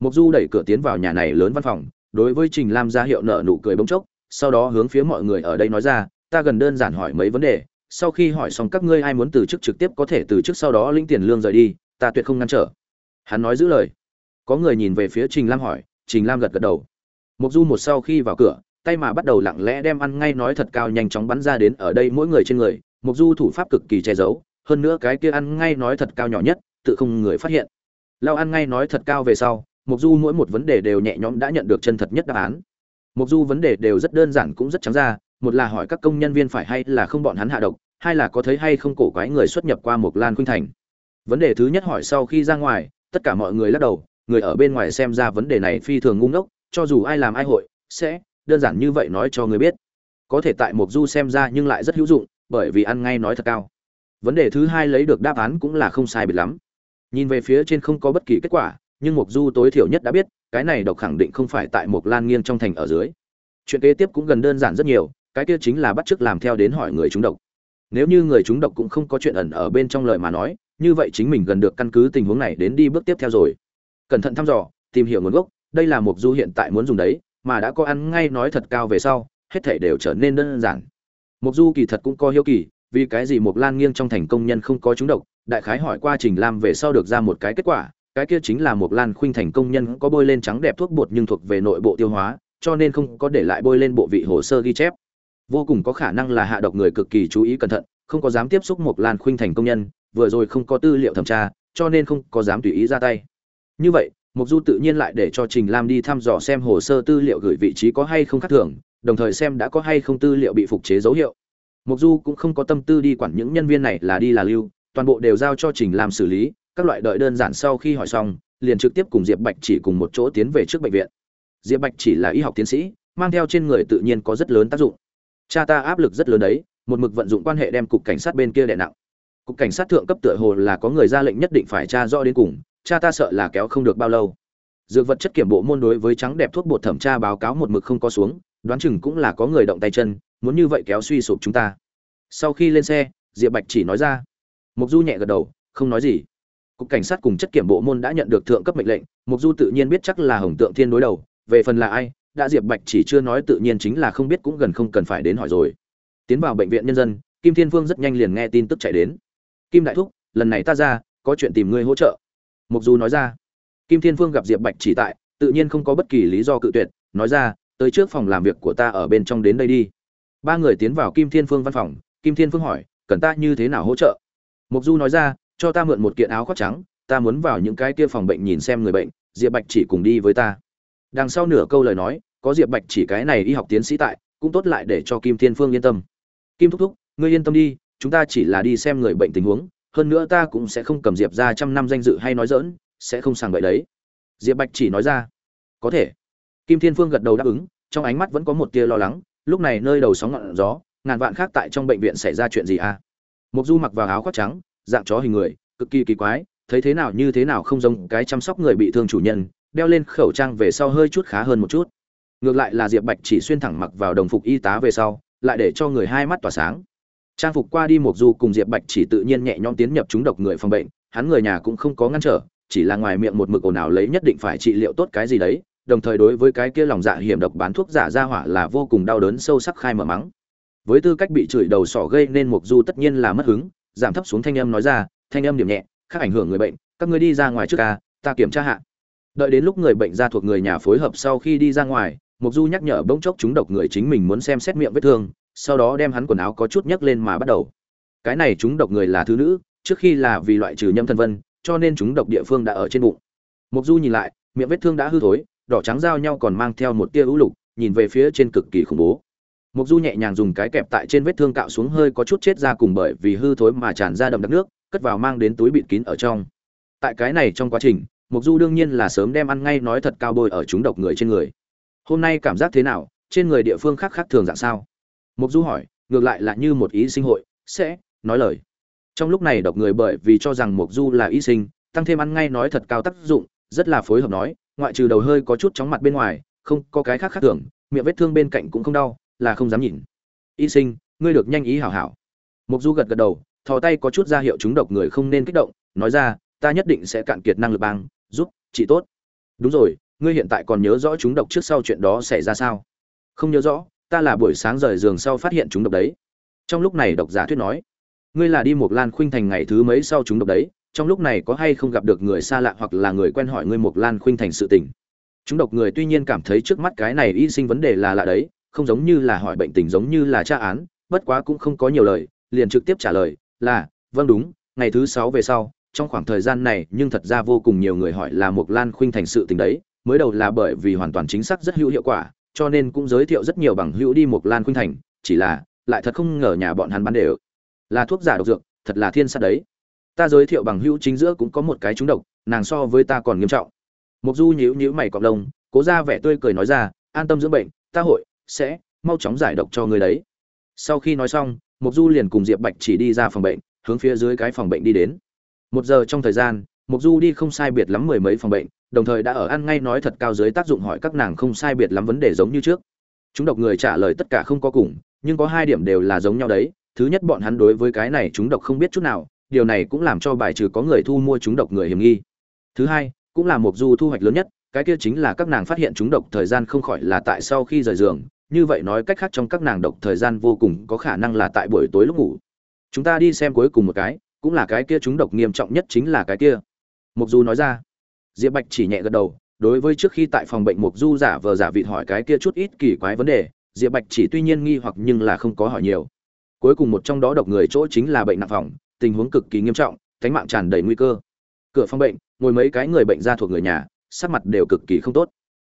Mục du đẩy cửa tiến vào nhà này lớn văn phòng đối với trình lam ra hiệu nợ nụ cười bỗng chốc, sau đó hướng phía mọi người ở đây nói ra, ta gần đơn giản hỏi mấy vấn đề, sau khi hỏi xong các ngươi ai muốn từ chức trực tiếp có thể từ chức sau đó lĩnh tiền lương rời đi, ta tuyệt không ngăn trở. Hắn nói giữ lời. Có người nhìn về phía trình lam hỏi, trình lam gật gật đầu. Mục du một sau khi vào cửa, tay mà bắt đầu lặng lẽ đem ăn ngay nói thật cao nhanh chóng bắn ra đến ở đây mỗi người trên người, mục du thủ pháp cực kỳ che giấu, hơn nữa cái kia ăn ngay nói thật cao nhỏ nhất, tự không người phát hiện. Lao ăn ngay nói thật cao về sau mục du mỗi một vấn đề đều nhẹ nhõm đã nhận được chân thật nhất đáp án. Mục du vấn đề đều rất đơn giản cũng rất trắng ra, một là hỏi các công nhân viên phải hay là không bọn hắn hạ độc, hai là có thấy hay không cổ quái người xuất nhập qua một lan khuynh thành. Vấn đề thứ nhất hỏi sau khi ra ngoài, tất cả mọi người lắc đầu, người ở bên ngoài xem ra vấn đề này phi thường ngu ngốc, cho dù ai làm ai hội, sẽ đơn giản như vậy nói cho người biết. Có thể tại mục du xem ra nhưng lại rất hữu dụng, bởi vì ăn ngay nói thật cao. Vấn đề thứ hai lấy được đáp án cũng là không sai biệt lắm. Nhìn về phía trên không có bất kỳ kết quả nhưng mục du tối thiểu nhất đã biết, cái này độc khẳng định không phải tại một lan nghiêng trong thành ở dưới. Chuyện kế tiếp cũng gần đơn giản rất nhiều, cái kia chính là bắt chước làm theo đến hỏi người chúng độc. Nếu như người chúng độc cũng không có chuyện ẩn ở bên trong lời mà nói, như vậy chính mình gần được căn cứ tình huống này đến đi bước tiếp theo rồi. Cẩn thận thăm dò, tìm hiểu nguồn gốc, đây là mục du hiện tại muốn dùng đấy, mà đã có ăn ngay nói thật cao về sau, hết thảy đều trở nên đơn giản. Mục du kỳ thật cũng có hiếu kỳ, vì cái gì mục lan nghiêng trong thành công nhân không có chúng độc, đại khái hỏi qua trình lam về sau được ra một cái kết quả cái kia chính là một lan khuynh thành công nhân có bôi lên trắng đẹp thuốc bột nhưng thuộc về nội bộ tiêu hóa, cho nên không có để lại bôi lên bộ vị hồ sơ ghi chép. Vô cùng có khả năng là hạ độc người cực kỳ chú ý cẩn thận, không có dám tiếp xúc một lan khuynh thành công nhân, vừa rồi không có tư liệu thẩm tra, cho nên không có dám tùy ý ra tay. Như vậy mục du tự nhiên lại để cho trình lam đi thăm dò xem hồ sơ tư liệu gửi vị trí có hay không khác thường, đồng thời xem đã có hay không tư liệu bị phục chế dấu hiệu. Mục du cũng không có tâm tư đi quản những nhân viên này là đi là lưu, toàn bộ đều giao cho trình lam xử lý các loại đợi đơn giản sau khi hỏi xong, liền trực tiếp cùng diệp bạch chỉ cùng một chỗ tiến về trước bệnh viện. Diệp bạch chỉ là y học tiến sĩ, mang theo trên người tự nhiên có rất lớn tác dụng. Cha ta áp lực rất lớn đấy, một mực vận dụng quan hệ đem cục cảnh sát bên kia đè nặng. Cục cảnh sát thượng cấp tựa hồ là có người ra lệnh nhất định phải tra rõ đến cùng, cha ta sợ là kéo không được bao lâu. Dược vật chất kiểm bộ môn đối với trắng đẹp thuốc bột thẩm tra báo cáo một mực không có xuống, đoán chừng cũng là có người động tay chân, muốn như vậy kéo suy sụp chúng ta. Sau khi lên xe, diệp bạch chỉ nói ra. Mục du nhẹ gật đầu, không nói gì cục cảnh sát cùng chất kiểm bộ môn đã nhận được thượng cấp mệnh lệnh, mục du tự nhiên biết chắc là hồng tượng thiên đối đầu, về phần là ai, đã diệp bạch chỉ chưa nói tự nhiên chính là không biết cũng gần không cần phải đến hỏi rồi. Tiến vào bệnh viện nhân dân, kim thiên Vương rất nhanh liền nghe tin tức chạy đến. Kim đại thúc, lần này ta ra, có chuyện tìm ngươi hỗ trợ. Mục du nói ra. Kim thiên Vương gặp diệp bạch chỉ tại, tự nhiên không có bất kỳ lý do cự tuyệt, nói ra, tới trước phòng làm việc của ta ở bên trong đến đây đi. Ba người tiến vào kim thiên phương văn phòng, kim thiên phương hỏi, cần ta như thế nào hỗ trợ? Mục du nói ra cho ta mượn một kiện áo khoác trắng, ta muốn vào những cái kia phòng bệnh nhìn xem người bệnh, diệp bạch chỉ cùng đi với ta. Đằng sau nửa câu lời nói, có diệp bạch chỉ cái này y học tiến sĩ tại, cũng tốt lại để cho kim thiên phương yên tâm. Kim thúc thúc, ngươi yên tâm đi, chúng ta chỉ là đi xem người bệnh tình huống, hơn nữa ta cũng sẽ không cầm diệp ra trăm năm danh dự hay nói dỡn sẽ không sàng bậy đấy. Diệp bạch chỉ nói ra, có thể. Kim thiên phương gật đầu đáp ứng, trong ánh mắt vẫn có một tia lo lắng, lúc này nơi đầu sóng ngọn gió, ngàn vạn khác tại trong bệnh viện xảy ra chuyện gì à? Mục du mặc vào áo khoác trắng dạng chó hình người, cực kỳ kỳ quái, thấy thế nào như thế nào không giống cái chăm sóc người bị thương chủ nhân, đeo lên khẩu trang về sau hơi chút khá hơn một chút. Ngược lại là diệp bạch chỉ xuyên thẳng mặc vào đồng phục y tá về sau, lại để cho người hai mắt tỏa sáng. Trang phục qua đi một du cùng diệp bạch chỉ tự nhiên nhẹ nhõm tiến nhập chúng độc người phòng bệnh, hắn người nhà cũng không có ngăn trở, chỉ là ngoài miệng một mực ồn ào lấy nhất định phải trị liệu tốt cái gì đấy, đồng thời đối với cái kia lòng dạ hiểm độc bán thuốc giả ra hỏa là vô cùng đau đớn sâu sắc khai mở mắng. Với tư cách bị chửi đầu sỏ gây nên mục du tất nhiên là mất hứng giảm thấp xuống thanh âm nói ra, thanh âm điểm nhẹ, khác ảnh hưởng người bệnh, các ngươi đi ra ngoài trước ca, ta kiểm tra hạ. Đợi đến lúc người bệnh ra thuộc người nhà phối hợp sau khi đi ra ngoài, mục du nhắc nhở bỗng chốc chúng độc người chính mình muốn xem xét miệng vết thương, sau đó đem hắn quần áo có chút nhấc lên mà bắt đầu. Cái này chúng độc người là thứ nữ, trước khi là vì loại trừ nhâm thân vân, cho nên chúng độc địa phương đã ở trên bụng. Mục du nhìn lại, miệng vết thương đã hư thối, đỏ trắng giao nhau còn mang theo một tia ưu lục, nhìn về phía trên cực kỳ khủng bố. Mộc du nhẹ nhàng dùng cái kẹp tại trên vết thương cạo xuống hơi có chút chết ra cùng bởi vì hư thối mà tràn ra đầm đặc nước, cất vào mang đến túi bịt kín ở trong. Tại cái này trong quá trình Mộc du đương nhiên là sớm đem ăn ngay nói thật cao bôi ở chúng độc người trên người. Hôm nay cảm giác thế nào? Trên người địa phương khác khác thường dạng sao? Mộc du hỏi, ngược lại là như một ý sinh hội, sẽ nói lời. Trong lúc này độc người bởi vì cho rằng Mộc du là ý sinh, tăng thêm ăn ngay nói thật cao tác dụng, rất là phối hợp nói, ngoại trừ đầu hơi có chút chóng mặt bên ngoài, không có cái khác khác thường, miệng vết thương bên cạnh cũng không đau là không dám nhìn. Y sinh, ngươi được nhanh ý hảo hảo. Mục du gật gật đầu, thò tay có chút ra hiệu chúng độc người không nên kích động, nói ra, ta nhất định sẽ cạn kiệt năng lực bang, giúp chị tốt. Đúng rồi, ngươi hiện tại còn nhớ rõ chúng độc trước sau chuyện đó xảy ra sao? Không nhớ rõ, ta là buổi sáng rời giường sau phát hiện chúng độc đấy. Trong lúc này độc giả thuyết nói, ngươi là đi một lan khuynh thành ngày thứ mấy sau chúng độc đấy? Trong lúc này có hay không gặp được người xa lạ hoặc là người quen hỏi ngươi một lan khuynh thành sự tình? Chúng độc người tuy nhiên cảm thấy trước mắt cái này y sinh vấn đề là lạ đấy không giống như là hỏi bệnh tình giống như là tra án, bất quá cũng không có nhiều lời, liền trực tiếp trả lời là vâng đúng, ngày thứ sáu về sau, trong khoảng thời gian này nhưng thật ra vô cùng nhiều người hỏi là Mộc lan khuynh thành sự tình đấy, mới đầu là bởi vì hoàn toàn chính xác rất hữu hiệu quả, cho nên cũng giới thiệu rất nhiều bằng hữu đi Mộc lan khuynh thành, chỉ là, lại thật không ngờ nhà bọn hắn bán đều. Là thuốc giả độc dược, thật là thiên sát đấy. Ta giới thiệu bằng hữu chính giữa cũng có một cái trúng độc, nàng so với ta còn nghiêm trọng. Mộc du nhíu nhíu mày cọp lông, cố ra vẻ tươi cười nói ra, an tâm dưỡng bệnh, ta hội sẽ, mau chóng giải độc cho người đấy. Sau khi nói xong mục du liền cùng diệp bạch chỉ đi ra phòng bệnh, hướng phía dưới cái phòng bệnh đi đến. Một giờ trong thời gian mục du đi không sai biệt lắm mười mấy phòng bệnh, đồng thời đã ở ăn ngay nói thật cao dưới tác dụng hỏi các nàng không sai biệt lắm vấn đề giống như trước. Chúng độc người trả lời tất cả không có cùng, nhưng có hai điểm đều là giống nhau đấy. Thứ nhất bọn hắn đối với cái này chúng độc không biết chút nào, điều này cũng làm cho bài trừ có người thu mua chúng độc người hiểm nghi. Thứ hai, cũng là mục du thu hoạch lớn nhất cái kia chính là các nàng phát hiện chúng độc thời gian không khỏi là tại sau khi rời giường, như vậy nói cách khác trong các nàng độc thời gian vô cùng có khả năng là tại buổi tối lúc ngủ. Chúng ta đi xem cuối cùng một cái, cũng là cái kia chúng độc nghiêm trọng nhất chính là cái kia. Mục du nói ra. Diệp bạch chỉ nhẹ gật đầu, đối với trước khi tại phòng bệnh mục du giả vờ giả vịt hỏi cái kia chút ít kỳ quái vấn đề, diệp bạch chỉ tuy nhiên nghi hoặc nhưng là không có hỏi nhiều. Cuối cùng một trong đó độc người chỗ chính là bệnh nặng phòng, tình huống cực kỳ nghiêm trọng, cánh mạng tràn đầy nguy cơ. Cửa phòng bệnh, ngồi mấy cái người bệnh ra thuộc người nhà sắc mặt đều cực kỳ không tốt.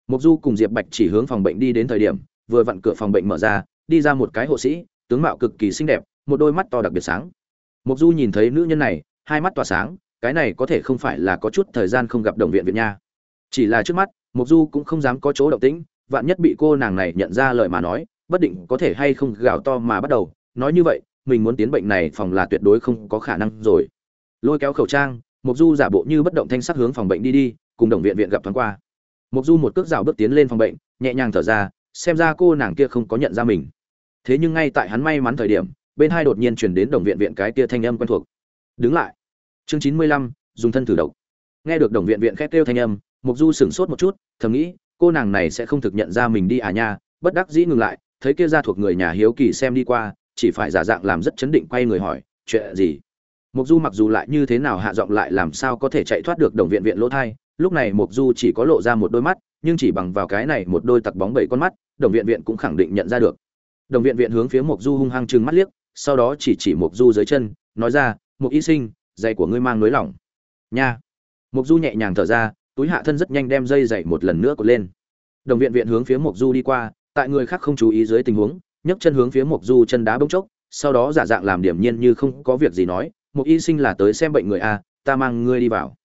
Mục du cùng diệp bạch chỉ hướng phòng bệnh đi đến thời điểm, vừa vặn cửa phòng bệnh mở ra, đi ra một cái hộ sĩ, tướng mạo cực kỳ xinh đẹp, một đôi mắt to đặc biệt sáng. Mục du nhìn thấy nữ nhân này, hai mắt tỏa sáng, cái này có thể không phải là có chút thời gian không gặp đồng viện viện nha. Chỉ là trước mắt mục du cũng không dám có chỗ động tĩnh, vạn nhất bị cô nàng này nhận ra lời mà nói, bất định có thể hay không gào to mà bắt đầu. Nói như vậy, mình muốn tiến bệnh này phòng là tuyệt đối không có khả năng rồi. Lôi kéo khẩu trang mục du giả bộ như bất động thanh sắc hướng phòng bệnh đi đi cùng đồng viện viện gặp thoáng qua. Mục du một cước rào bước tiến lên phòng bệnh, nhẹ nhàng thở ra, xem ra cô nàng kia không có nhận ra mình. Thế nhưng ngay tại hắn may mắn thời điểm, bên hai đột nhiên chuyển đến đồng viện viện cái kia thanh âm quen thuộc. Đứng lại. Chương chín mươi lăm, dùng thân thử độc. Nghe được đồng viện viện khét kêu thanh âm mục du sửng sốt một chút, thầm nghĩ, cô nàng này sẽ không thực nhận ra mình đi à nha, bất đắc dĩ ngừng lại, thấy kia ra thuộc người nhà hiếu kỳ xem đi qua, chỉ phải giả dạng làm rất chấn định quay người hỏi, chuyện gì? Mục du mặc dù lại như thế nào hạ giọng lại làm sao có thể chạy thoát được đồng viện viện lỗ thai lúc này mục du chỉ có lộ ra một đôi mắt, nhưng chỉ bằng vào cái này một đôi tặc bóng bảy con mắt, đồng viện viện cũng khẳng định nhận ra được. Đồng viện viện hướng phía mục du hung hăng trừng mắt liếc, sau đó chỉ chỉ mục du dưới chân, nói ra mục y sinh, giày của ngươi mang nới lỏng. Nha. Mục du nhẹ nhàng thở ra, túi hạ thân rất nhanh đem dây giày một lần nữa cột lên. Đồng viện viện hướng phía mục du đi qua, tại người khác không chú ý dưới tình huống, nhấc chân hướng phía mục du chân đá bỗng chốc, sau đó giả dạng làm điểm nhiên như không có việc gì nói mục y sinh là tới xem bệnh người a ta mang ngươi đi vào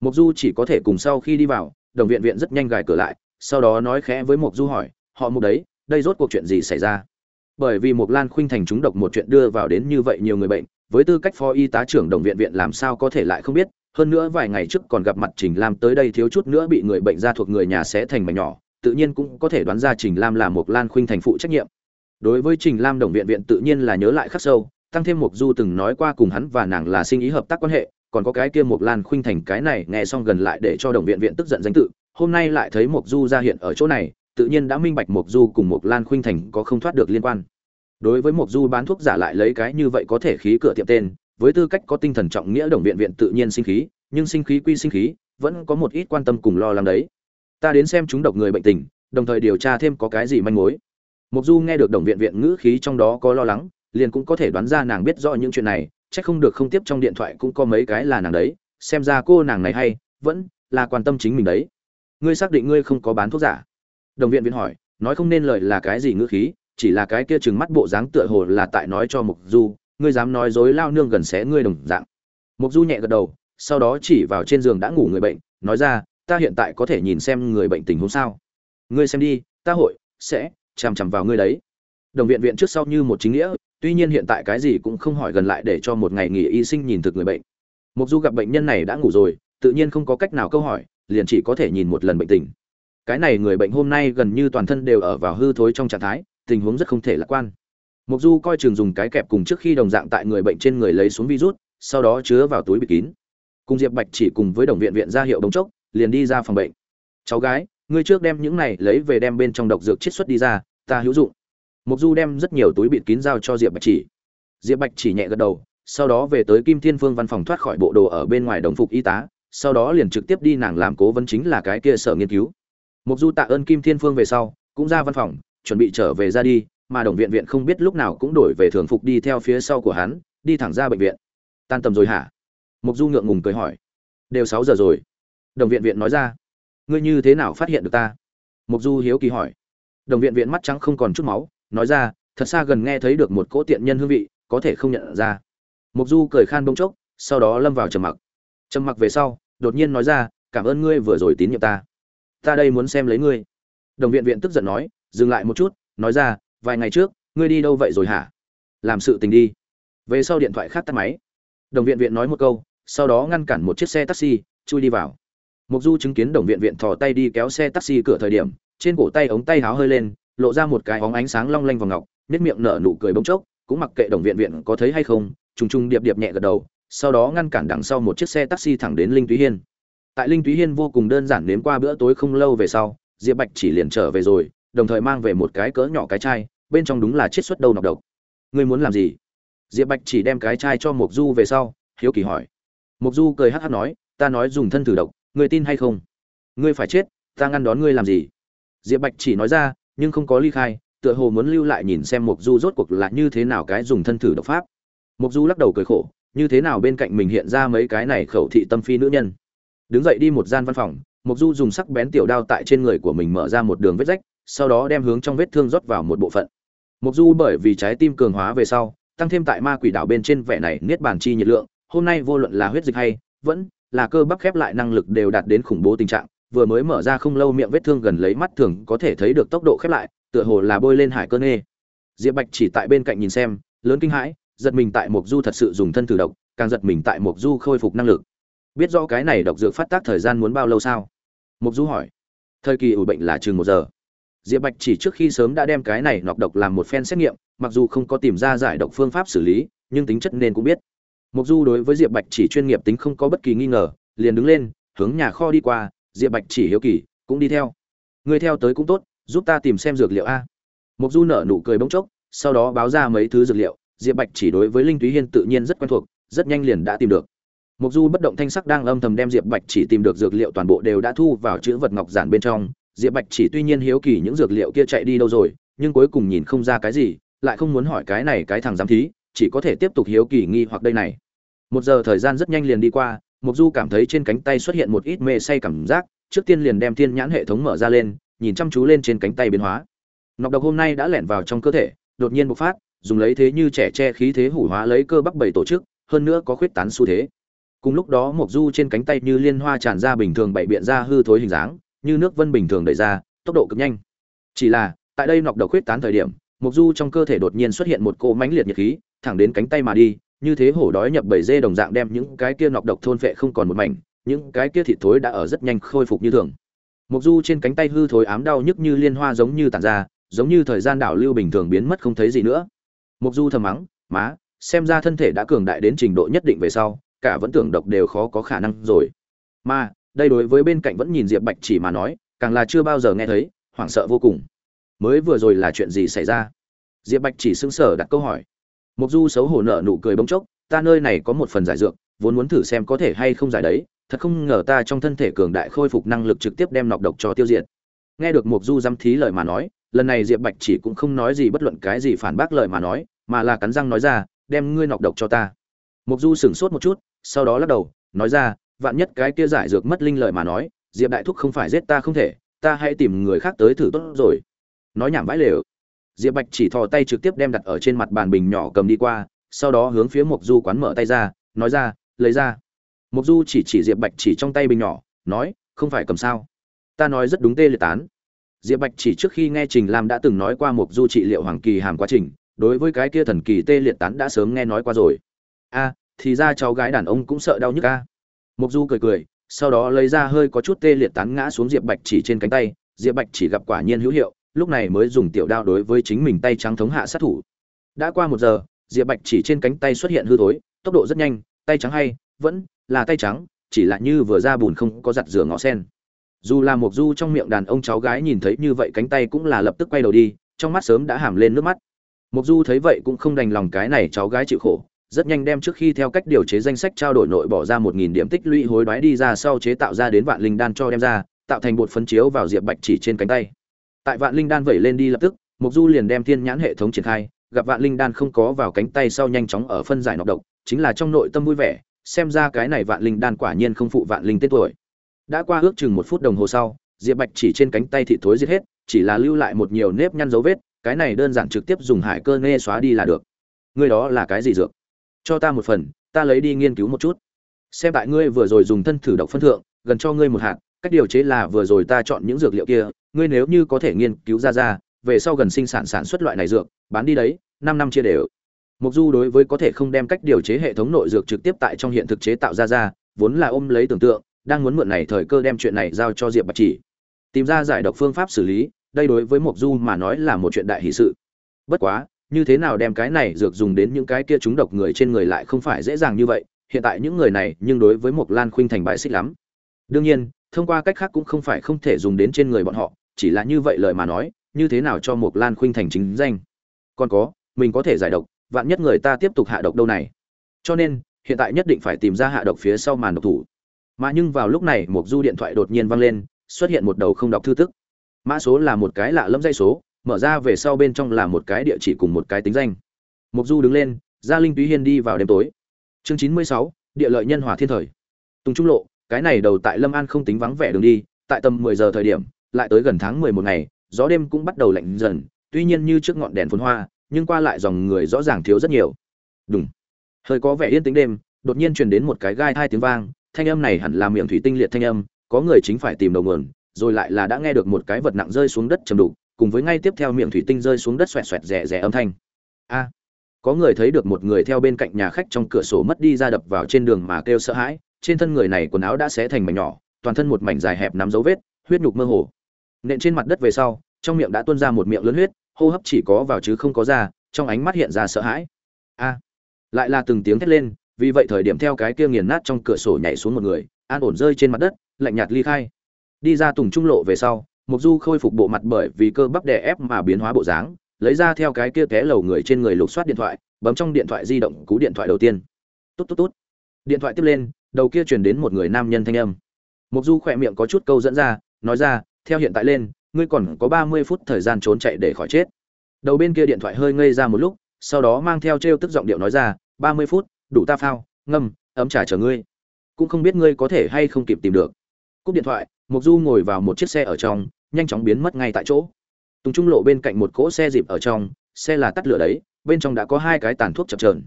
mục du chỉ có thể cùng sau khi đi vào, đồng viện viện rất nhanh gài cửa lại, sau đó nói khẽ với mục du hỏi, họ mục đấy, đây rốt cuộc chuyện gì xảy ra? Bởi vì mục lan khuynh thành trúng độc một chuyện đưa vào đến như vậy nhiều người bệnh, với tư cách phó y tá trưởng đồng viện viện làm sao có thể lại không biết, hơn nữa vài ngày trước còn gặp mặt trình lam tới đây thiếu chút nữa bị người bệnh ra thuộc người nhà sẽ thành mảnh nhỏ, tự nhiên cũng có thể đoán ra trình lam là Mộc lan khuynh thành phụ trách nhiệm. Đối với trình lam đồng viện viện tự nhiên là nhớ lại khắc sâu, tăng thêm mục du từng nói qua cùng hắn và nàng là sinh ý hợp tác quan hệ còn có cái kia Mộc lan khuynh thành, cái này nghe xong gần lại để cho đồng viện viện tức giận danh tự, hôm nay lại thấy Mộc du ra hiện ở chỗ này, tự nhiên đã minh bạch Mộc du cùng Mộc lan khuynh thành có không thoát được liên quan. Đối với Mộc du bán thuốc giả lại lấy cái như vậy có thể khí cửa tiệm tên, với tư cách có tinh thần trọng nghĩa đồng viện viện tự nhiên sinh khí, nhưng sinh khí quy sinh khí, vẫn có một ít quan tâm cùng lo lắng đấy. Ta đến xem chúng độc người bệnh tình, đồng thời điều tra thêm có cái gì manh mối. Mộc du nghe được đồng viện viện ngữ khí trong đó có lo lắng, liền cũng có thể đoán ra nàng biết rõ những chuyện này chắc không được không tiếp trong điện thoại cũng có mấy cái là nàng đấy, xem ra cô nàng này hay, vẫn là quan tâm chính mình đấy. Ngươi xác định ngươi không có bán thuốc giả? Đồng viện viện hỏi, nói không nên lời là cái gì ngữ khí, chỉ là cái kia chừng mắt bộ dáng tựa hồ là tại nói cho mục du, ngươi dám nói dối lao nương gần xé ngươi đồng dạng. Mục du nhẹ gật đầu, sau đó chỉ vào trên giường đã ngủ người bệnh, nói ra, ta hiện tại có thể nhìn xem người bệnh tình huống sao? Ngươi xem đi, ta hội sẽ chằm chằm vào ngươi đấy. Đồng viện viện trước sau như một chính nghĩa tuy nhiên hiện tại cái gì cũng không hỏi gần lại để cho một ngày nghỉ y sinh nhìn thực người bệnh. Mục du gặp bệnh nhân này đã ngủ rồi, tự nhiên không có cách nào câu hỏi, liền chỉ có thể nhìn một lần bệnh tình. Cái này người bệnh hôm nay gần như toàn thân đều ở vào hư thối trong trạng thái, tình huống rất không thể lạc quan. Mục du coi chừng dùng cái kẹp cùng trước khi đồng dạng tại người bệnh trên người lấy xuống virus, sau đó chứa vào túi bịt kín. Cùng diệp bạch chỉ cùng với đồng viện viện ra hiệu đống chốc, liền đi ra phòng bệnh. Cháu gái, ngươi trước đem những này lấy về đem bên trong độc dược chiết xuất đi ra, ta hữu dụng mục du đem rất nhiều túi bịt kín giao cho diệp bạch chỉ. Diệp bạch chỉ nhẹ gật đầu, sau đó về tới kim thiên phương văn phòng thoát khỏi bộ đồ ở bên ngoài đồng phục y tá, sau đó liền trực tiếp đi nàng làm cố vấn chính là cái kia sở nghiên cứu. Mục du tạ ơn kim thiên phương về sau, cũng ra văn phòng, chuẩn bị trở về ra đi, mà đồng viện viện không biết lúc nào cũng đổi về thường phục đi theo phía sau của hắn, đi thẳng ra bệnh viện. Tan tầm rồi hả? Mục du ngượng ngùng cười hỏi. Đều sáu giờ rồi. Đồng viện viện nói ra. Ngươi như thế nào phát hiện được ta? Mục du hiếu kỳ hỏi. Đồng viện viện mắt trắng không còn chút máu nói ra, thật xa gần nghe thấy được một cỗ tiện nhân hương vị, có thể không nhận ra. Mục du cười khan bông chốc, sau đó lâm vào trầm mặc. Trầm mặc về sau, đột nhiên nói ra, cảm ơn ngươi vừa rồi tín nhiệm ta. Ta đây muốn xem lấy ngươi. Đồng viện viện tức giận nói, dừng lại một chút, nói ra, vài ngày trước, ngươi đi đâu vậy rồi hả? Làm sự tình đi. Về sau điện thoại khác tắt máy. Đồng viện viện nói một câu, sau đó ngăn cản một chiếc xe taxi, chui đi vào. Mục du chứng kiến đồng viện viện thò tay đi kéo xe taxi cửa thời điểm, trên cổ tay ống tay háo hơi lên lộ ra một cái óng ánh sáng long lanh vào ngọc nếp miệng nở nụ cười bỗng chốc, cũng mặc kệ đồng viện viện có thấy hay không, trùng trùng điệp điệp nhẹ gật đầu, sau đó ngăn cản đằng sau một chiếc xe taxi thẳng đến linh túy hiên. Tại linh túy hiên vô cùng đơn giản đến qua bữa tối không lâu về sau, diệp bạch chỉ liền trở về rồi, đồng thời mang về một cái cỡ nhỏ cái chai, bên trong đúng là chiết xuất đầu nọc độc. Ngươi muốn làm gì? Diệp bạch chỉ đem cái chai cho mộc du về sau, hiếu kỳ hỏi. Mộc du cười hắc hắc nói, ta nói dùng thân thử độc, ngươi tin hay không? Ngươi phải chết, ta ngăn đón ngươi làm gì? Diệp bạch chỉ nói ra nhưng không có ly khai, tựa hồ muốn lưu lại nhìn xem mộc du rốt cuộc là như thế nào cái dùng thân thử độc pháp. Mộc du lắc đầu cười khổ, như thế nào bên cạnh mình hiện ra mấy cái này khẩu thị tâm phi nữ nhân. Đứng dậy đi một gian văn phòng, mộc du dùng sắc bén tiểu đao tại trên người của mình mở ra một đường vết rách, sau đó đem hướng trong vết thương rót vào một bộ phận. Mộc du bởi vì trái tim cường hóa về sau, tăng thêm tại ma quỷ đảo bên trên vẻ này niết bàn chi nhiệt lượng, hôm nay vô luận là huyết dịch hay vẫn là cơ bắp khép lại năng lực đều đạt đến khủng bố tình trạng vừa mới mở ra không lâu miệng vết thương gần lấy mắt thường có thể thấy được tốc độ khép lại, tựa hồ là bôi lên hải cơn nghê diệp bạch chỉ tại bên cạnh nhìn xem, lớn kinh hãi, giật mình tại mộc du thật sự dùng thân thử độc, càng giật mình tại mộc du khôi phục năng lực. Biết rõ cái này độc dược phát tác thời gian muốn bao lâu sao? Mộc du hỏi. Thời kỳ ủ bệnh là chừng một giờ. Diệp bạch chỉ trước khi sớm đã đem cái này nọc độc làm một phen xét nghiệm, mặc dù không có tìm ra giải độc phương pháp xử lý, nhưng tính chất nên cũng biết. Mộc du đối với diệp bạch chỉ chuyên nghiệp tính không có bất kỳ nghi ngờ, liền đứng lên, hướng nhà kho đi qua diệp bạch chỉ hiếu kỳ, cũng đi theo. Người theo tới cũng tốt, giúp ta tìm xem dược liệu a. Mục du nở nụ cười bỗng chốc, sau đó báo ra mấy thứ dược liệu, diệp bạch chỉ đối với linh túy hiên tự nhiên rất quen thuộc, rất nhanh liền đã tìm được. Mục du bất động thanh sắc đang âm thầm đem diệp bạch chỉ tìm được dược liệu toàn bộ đều đã thu vào chữ vật ngọc giản bên trong. Diệp bạch chỉ tuy nhiên hiếu kỳ những dược liệu kia chạy đi đâu rồi, nhưng cuối cùng nhìn không ra cái gì, lại không muốn hỏi cái này cái thằng giám thí, chỉ có thể tiếp tục hiếu kỳ nghi hoặc đây này. Một giờ thời gian rất nhanh liền đi qua mục du cảm thấy trên cánh tay xuất hiện một ít mê say cảm giác, trước tiên liền đem thiên nhãn hệ thống mở ra lên, nhìn chăm chú lên trên cánh tay biến hóa. Nọc độc hôm nay đã lẻn vào trong cơ thể, đột nhiên bộc phát, dùng lấy thế như trẻ che khí thế hủ hóa lấy cơ bắp bảy tổ chức, hơn nữa có khuyết tán xu thế. Cùng lúc đó mộc du trên cánh tay như liên hoa tràn ra bình thường bảy biện ra hư thối hình dáng, như nước vân bình thường đẩy ra, tốc độ cực nhanh. Chỉ là, tại đây nọc độc khuyết tán thời điểm mộc du trong cơ thể đột nhiên xuất hiện một cỗ mãnh liệt nhiệt khí, thẳng đến cánh tay mà đi như thế hổ đói nhập bảy dê đồng dạng đem những cái kia nọc độc thôn phệ không còn một mảnh, những cái kia thịt thối đã ở rất nhanh khôi phục như thường. Mộc du trên cánh tay hư thối ám đau nhức như liên hoa giống như tản ra, giống như thời gian đảo lưu bình thường biến mất không thấy gì nữa. Mộc du thầm mắng, má, xem ra thân thể đã cường đại đến trình độ nhất định về sau, cả vẫn tưởng độc đều khó có khả năng rồi. Mà, đây đối với bên cạnh vẫn nhìn diệp bạch chỉ mà nói, càng là chưa bao giờ nghe thấy, hoảng sợ vô cùng. Mới vừa rồi là chuyện gì xảy ra? Diệp bạch chỉ sững sờ đặt câu hỏi mục du xấu hổ nở nụ cười bỗng chốc, ta nơi này có một phần giải dược, vốn muốn thử xem có thể hay không giải đấy, thật không ngờ ta trong thân thể cường đại khôi phục năng lực trực tiếp đem nọc độc cho tiêu diệt. Nghe được mục du dám thí lời mà nói, lần này diệp bạch chỉ cũng không nói gì bất luận cái gì phản bác lời mà nói, mà là cắn răng nói ra, đem ngươi nọc độc cho ta. Mục du sửng sốt một chút, sau đó lắc đầu, nói ra, vạn nhất cái kia giải dược mất linh lời mà nói, diệp đại thúc không phải giết ta không thể, ta hãy tìm người khác tới thử tốt rồi. Nói nhảm bãi lều diệp bạch chỉ thò tay trực tiếp đem đặt ở trên mặt bàn bình nhỏ cầm đi qua, sau đó hướng phía mộc du quán mở tay ra, nói ra, lấy ra. Mộc du chỉ chỉ diệp bạch chỉ trong tay bình nhỏ, nói, không phải cầm sao? Ta nói rất đúng tê liệt tán. Diệp bạch chỉ trước khi nghe trình lam đã từng nói qua mộc du trị liệu hoàng kỳ hàm quá trình, đối với cái kia thần kỳ tê liệt tán đã sớm nghe nói qua rồi. A, thì ra cháu gái đàn ông cũng sợ đau nhức a. Mục du cười cười, sau đó lấy ra hơi có chút tê liệt tán ngã xuống diệp bạch chỉ trên cánh tay. Diệp bạch chỉ gặp quả nhiên hữu hiệu lúc này mới dùng tiểu đao đối với chính mình tay trắng thống hạ sát thủ. Đã qua một giờ, diệp bạch chỉ trên cánh tay xuất hiện hư thối, tốc độ rất nhanh, tay trắng hay, vẫn là tay trắng, chỉ là như vừa ra bùn không có giặt rửa ngõ sen. Dù là một du trong miệng đàn ông cháu gái nhìn thấy như vậy cánh tay cũng là lập tức quay đầu đi, trong mắt sớm đã hàm lên nước mắt. Mộc du thấy vậy cũng không đành lòng cái này cháu gái chịu khổ, rất nhanh đem trước khi theo cách điều chế danh sách trao đổi nội bỏ ra một nghìn điểm tích lũy hối đoái đi ra sau chế tạo ra đến vạn linh đan cho đem ra, tạo thành bột phấn chiếu vào diệp bạch chỉ trên cánh tay tại vạn linh đan vẩy lên đi lập tức mục du liền đem thiên nhãn hệ thống triển khai, gặp vạn linh đan không có vào cánh tay sau nhanh chóng ở phân giải nọc độc, chính là trong nội tâm vui vẻ, xem ra cái này vạn linh đan quả nhiên không phụ vạn linh tên tuổi. Đã qua ước chừng một phút đồng hồ sau, diệp bạch chỉ trên cánh tay thị thối giết hết, chỉ là lưu lại một nhiều nếp nhăn dấu vết, cái này đơn giản trực tiếp dùng hải cơ nghe xóa đi là được. Ngươi đó là cái gì dược? Cho ta một phần, ta lấy đi nghiên cứu một chút. Xem tại ngươi vừa rồi dùng thân thử độc phân thượng, gần cho ngươi một hạt, cách điều chế là vừa rồi ta chọn những dược liệu kia ngươi nếu như có thể nghiên cứu ra ra, về sau gần sinh sản sản xuất loại này dược, bán đi đấy, năm năm chia đều. Mục du đối với có thể không đem cách điều chế hệ thống nội dược trực tiếp tại trong hiện thực chế tạo ra ra, vốn là ôm lấy tưởng tượng, đang muốn mượn này thời cơ đem chuyện này giao cho diệp bạch chỉ. Tìm ra giải độc phương pháp xử lý, đây đối với mục du mà nói là một chuyện đại hỷ sự. Bất quá, như thế nào đem cái này dược dùng đến những cái kia chúng độc người trên người lại không phải dễ dàng như vậy, hiện tại những người này nhưng đối với mục lan khuynh thành bại xích lắm. Đương nhiên, thông qua cách khác cũng không phải không thể dùng đến trên người bọn họ chỉ là như vậy lời mà nói, như thế nào cho Mộc lan khuynh thành chính danh? Còn có, mình có thể giải độc, vạn nhất người ta tiếp tục hạ độc đâu này? Cho nên, hiện tại nhất định phải tìm ra hạ độc phía sau màn độc thủ. Mà nhưng vào lúc này, Mộc du điện thoại đột nhiên vang lên, xuất hiện một đầu không đọc thư tức. Mã số là một cái lạ lẫm dây số, mở ra về sau bên trong là một cái địa chỉ cùng một cái tính danh. Mục du đứng lên ra linh túy hiên đi vào đêm tối. Chương chín mươi sáu, địa lợi nhân hòa thiên thời. Tùng trung lộ, cái này đầu tại lâm an không tính vắng vẻ đường đi, tại tầm mười giờ thời điểm lại tới gần tháng mười một ngày gió đêm cũng bắt đầu lạnh dần tuy nhiên như trước ngọn đèn phun hoa nhưng qua lại dòng người rõ ràng thiếu rất nhiều. Đùng, hơi có vẻ yên tĩnh đêm đột nhiên truyền đến một cái gai thai tiếng vang thanh âm này hẳn là miệng thủy tinh liệt thanh âm có người chính phải tìm đầu nguồn rồi lại là đã nghe được một cái vật nặng rơi xuống đất trầm đục cùng với ngay tiếp theo miệng thủy tinh rơi xuống đất xoẹt xoẹt rẻ rẻ âm thanh. A. Có người thấy được một người theo bên cạnh nhà khách trong cửa sổ mất đi ra đập vào trên đường mà kêu sợ hãi trên thân người này quần áo đã xé thành mảnh nhỏ toàn thân một mảnh dài hẹp nắm dấu vết huyết nhục mơ hồ nện trên mặt đất về sau trong miệng đã tuôn ra một miệng lớn huyết hô hấp chỉ có vào chứ không có ra trong ánh mắt hiện ra sợ hãi. A! Lại là từng tiếng thét lên vì vậy thời điểm theo cái kia nghiền nát trong cửa sổ nhảy xuống một người an ổn rơi trên mặt đất lạnh nhạt ly khai. Đi ra tùng trung lộ về sau Mộc Du khôi phục bộ mặt bởi vì cơ bắp đè ép mà biến hóa bộ dáng, lấy ra theo cái kia té lầu người trên người lục soát điện thoại, bấm trong điện thoại di động cú điện thoại đầu tiên. Tốt tốt tốt điện thoại tiếp lên đầu kia truyền đến một người nam nhân thanh âm. Mục du khỏe miệng có chút câu dẫn ra nói ra theo hiện tại lên, ngươi còn có ba mươi phút thời gian trốn chạy để khỏi chết. Đầu bên kia điện thoại hơi ngây ra một lúc, sau đó mang theo t tức giọng điệu nói ra, ba mươi phút, đủ ta phao, ngâm, ấm trà chờ ngươi. Cũng không biết ngươi có thể hay không kịp tìm được. Cúp điện thoại mục du ngồi vào một chiếc xe ở trong, nhanh chóng biến mất ngay tại chỗ. Tùng trung lộ bên cạnh một cỗ xe dịp ở trong, xe là tắt lửa đấy, bên trong đã có hai cái tàn thuốc chập trờn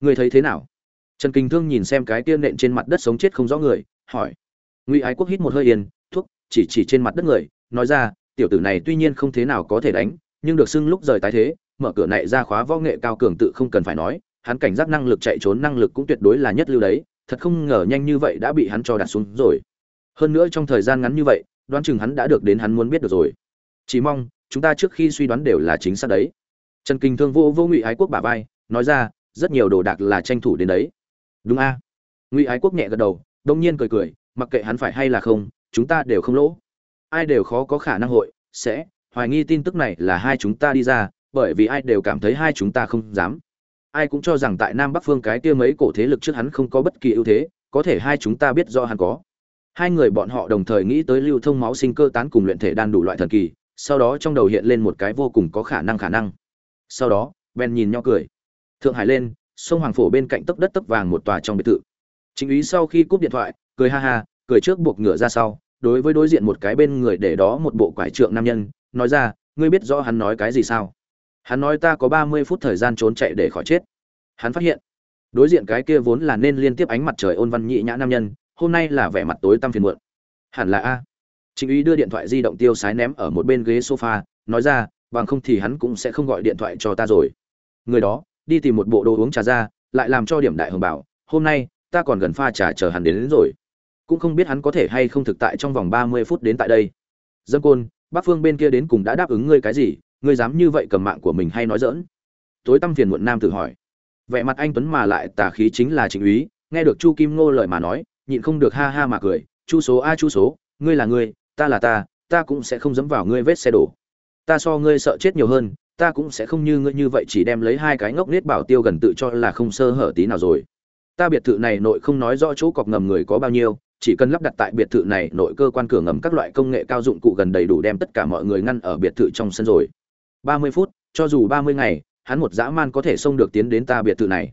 Ngươi thấy thế nào? Trần kinh thương nhìn xem cái tiên nện trên mặt đất sống chết không rõ người, hỏi. Ngụy ái quốc hít một hơi yên chỉ chỉ trên mặt đất người, nói ra, tiểu tử này tuy nhiên không thế nào có thể đánh, nhưng được xưng lúc rời tái thế, mở cửa này ra khóa võ nghệ cao cường tự không cần phải nói, hắn cảnh giác năng lực chạy trốn năng lực cũng tuyệt đối là nhất lưu đấy, thật không ngờ nhanh như vậy đã bị hắn cho đặt xuống rồi. Hơn nữa trong thời gian ngắn như vậy, đoán chừng hắn đã được đến hắn muốn biết được rồi. Chỉ mong, chúng ta trước khi suy đoán đều là chính xác đấy. Trần kinh thương vô vô ngụy ái quốc bà vai, nói ra, rất nhiều đồ đạc là tranh thủ đến đấy. Đúng a. Ngụy ái quốc nhẹ gật đầu, đông nhiên cười cười, mặc kệ hắn phải hay là không chúng ta đều không lỗ. Ai đều khó có khả năng hội, sẽ, hoài nghi tin tức này là hai chúng ta đi ra, bởi vì ai đều cảm thấy hai chúng ta không dám. Ai cũng cho rằng tại nam bắc phương cái kia mấy cổ thế lực trước hắn không có bất kỳ ưu thế, có thể hai chúng ta biết do hắn có. Hai người bọn họ đồng thời nghĩ tới lưu thông máu sinh cơ tán cùng luyện thể đan đủ loại thần kỳ, sau đó trong đầu hiện lên một cái vô cùng có khả năng khả năng. Sau đó, ben nhìn nhau cười. Thượng hải lên, sông hoàng phổ bên cạnh tấc đất tấc vàng một tòa trong biệt thự. Chính úy sau khi cúp điện thoại, cười ha ha cười trước buộc ngựa ra sau đối với đối diện một cái bên người để đó một bộ quải trượng nam nhân nói ra ngươi biết rõ hắn nói cái gì sao? Hắn nói ta có ba mươi phút thời gian trốn chạy để khỏi chết. Hắn phát hiện đối diện cái kia vốn là nên liên tiếp ánh mặt trời ôn văn nhị nhã nam nhân hôm nay là vẻ mặt tối tăm phiền muộn. Hẳn là a. Chính úy đưa điện thoại di động tiêu sái ném ở một bên ghế sofa nói ra bằng không thì hắn cũng sẽ không gọi điện thoại cho ta rồi. Người đó đi tìm một bộ đồ uống trà ra lại làm cho điểm đại hồng bảo hôm nay ta còn gần pha trà chờ hắn đến, đến rồi cũng không biết hắn có thể hay không thực tại trong vòng ba mươi phút đến tại đây. Dâm côn, bắc phương bên kia đến cùng đã đáp ứng ngươi cái gì? Ngươi dám như vậy cầm mạng của mình hay nói dỡn tối tăm phiền muộn nam tự hỏi. Vẻ mặt anh tuấn mà lại tà khí chính là trịnh úy, nghe được chu kim ngô lời mà nói, nhịn không được ha ha mà cười. Chu số a, chu số, ngươi là ngươi, ta là ta ta cũng sẽ không dẫm vào ngươi vết xe đổ. Ta so ngươi sợ chết nhiều hơn, ta cũng sẽ không như ngươi như vậy chỉ đem lấy hai cái ngốc nết bảo tiêu gần tự cho là không sơ hở tí nào rồi. Ta biệt thự này nội không nói rõ chỗ cọc ngầm người có bao nhiêu chỉ cần lắp đặt tại biệt thự này, nội cơ quan cửa ngầm các loại công nghệ cao dụng cụ gần đầy đủ đem tất cả mọi người ngăn ở biệt thự trong sân rồi. Ba mươi phút, cho dù ba mươi ngày, hắn một dã man có thể xông được tiến đến ta biệt thự này.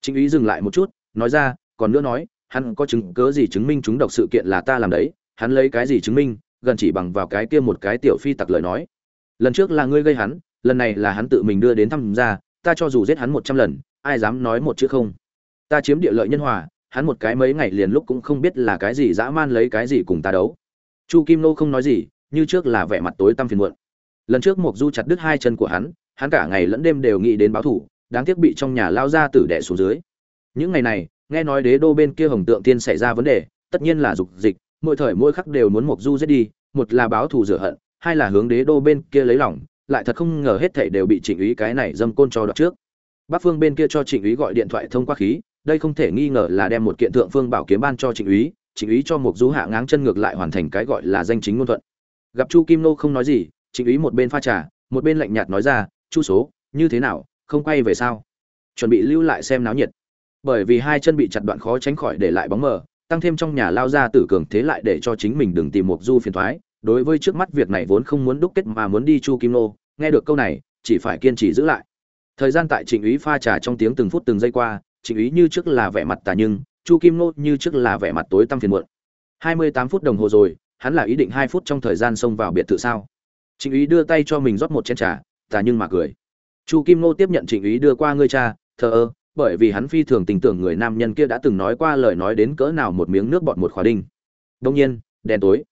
Chính ý dừng lại một chút, nói ra, còn nữa nói, hắn có chứng cớ gì chứng minh chúng độc sự kiện là ta làm đấy? Hắn lấy cái gì chứng minh, gần chỉ bằng vào cái kia một cái tiểu phi tặc lời nói. Lần trước là ngươi gây hắn, lần này là hắn tự mình đưa đến thăm ra, ta cho dù giết hắn một trăm lần, ai dám nói một chữ không? Ta chiếm địa lợi nhân hòa hắn một cái mấy ngày liền lúc cũng không biết là cái gì dã man lấy cái gì cùng ta đấu. Chu kim nô không nói gì, như trước là vẻ mặt tối tăm phiền muộn. Lần trước mục du chặt đứt hai chân của hắn hắn cả ngày lẫn đêm đều nghĩ đến báo thủ, đáng tiếc bị trong nhà lao ra tử đẻ xuống dưới. Những ngày này, nghe nói đế đô bên kia hồng tượng tiên xảy ra vấn đề, tất nhiên là dục dịch, mỗi thời mỗi khắc đều muốn mục du giết đi, một là báo thù rửa hận, hai là hướng đế đô bên kia lấy lòng, lại thật không ngờ hết thảy đều bị trịnh úy cái này dâm côn cho đoạt trước. Bắc phương bên kia cho trịnh úy gọi điện thoại thông qua khí đây không thể nghi ngờ là đem một kiện thượng phương bảo kiếm ban cho trịnh úy trịnh úy cho một du hạ ngáng chân ngược lại hoàn thành cái gọi là danh chính ngôn thuận. Gặp chu kim nô không nói gì, trịnh úy một bên pha trà, một bên lạnh nhạt nói ra, chu số, như thế nào, không quay về sao? Chuẩn bị lưu lại xem náo nhiệt. Bởi vì hai chân bị chặt đoạn khó tránh khỏi để lại bóng mờ, tăng thêm trong nhà lao ra tử cường thế lại để cho chính mình đừng tìm một du phiền thoái đối với trước mắt việc này vốn không muốn đúc kết mà muốn đi chu kim nô, nghe được câu này, chỉ phải kiên trì giữ lại. Thời gian tại trịnh úy pha trà trong tiếng từng phút từng giây qua trịnh ý như trước là vẻ mặt tà nhưng, chu kim nô như trước là vẻ mặt tối tăm phiền muộn. Hai mươi tám phút đồng hồ rồi, hắn là ý định hai phút trong thời gian xông vào biệt thự sao? Trịnh ý đưa tay cho mình rót một chén trà, tà nhưng mà cười. Chu kim nô tiếp nhận trịnh ý đưa qua ngươi cha, thờ ơ, bởi vì hắn phi thường tình tưởng người nam nhân kia đã từng nói qua lời nói đến cỡ nào một miếng nước bọt một khóa đinh. Đông nhiên, đèn tối.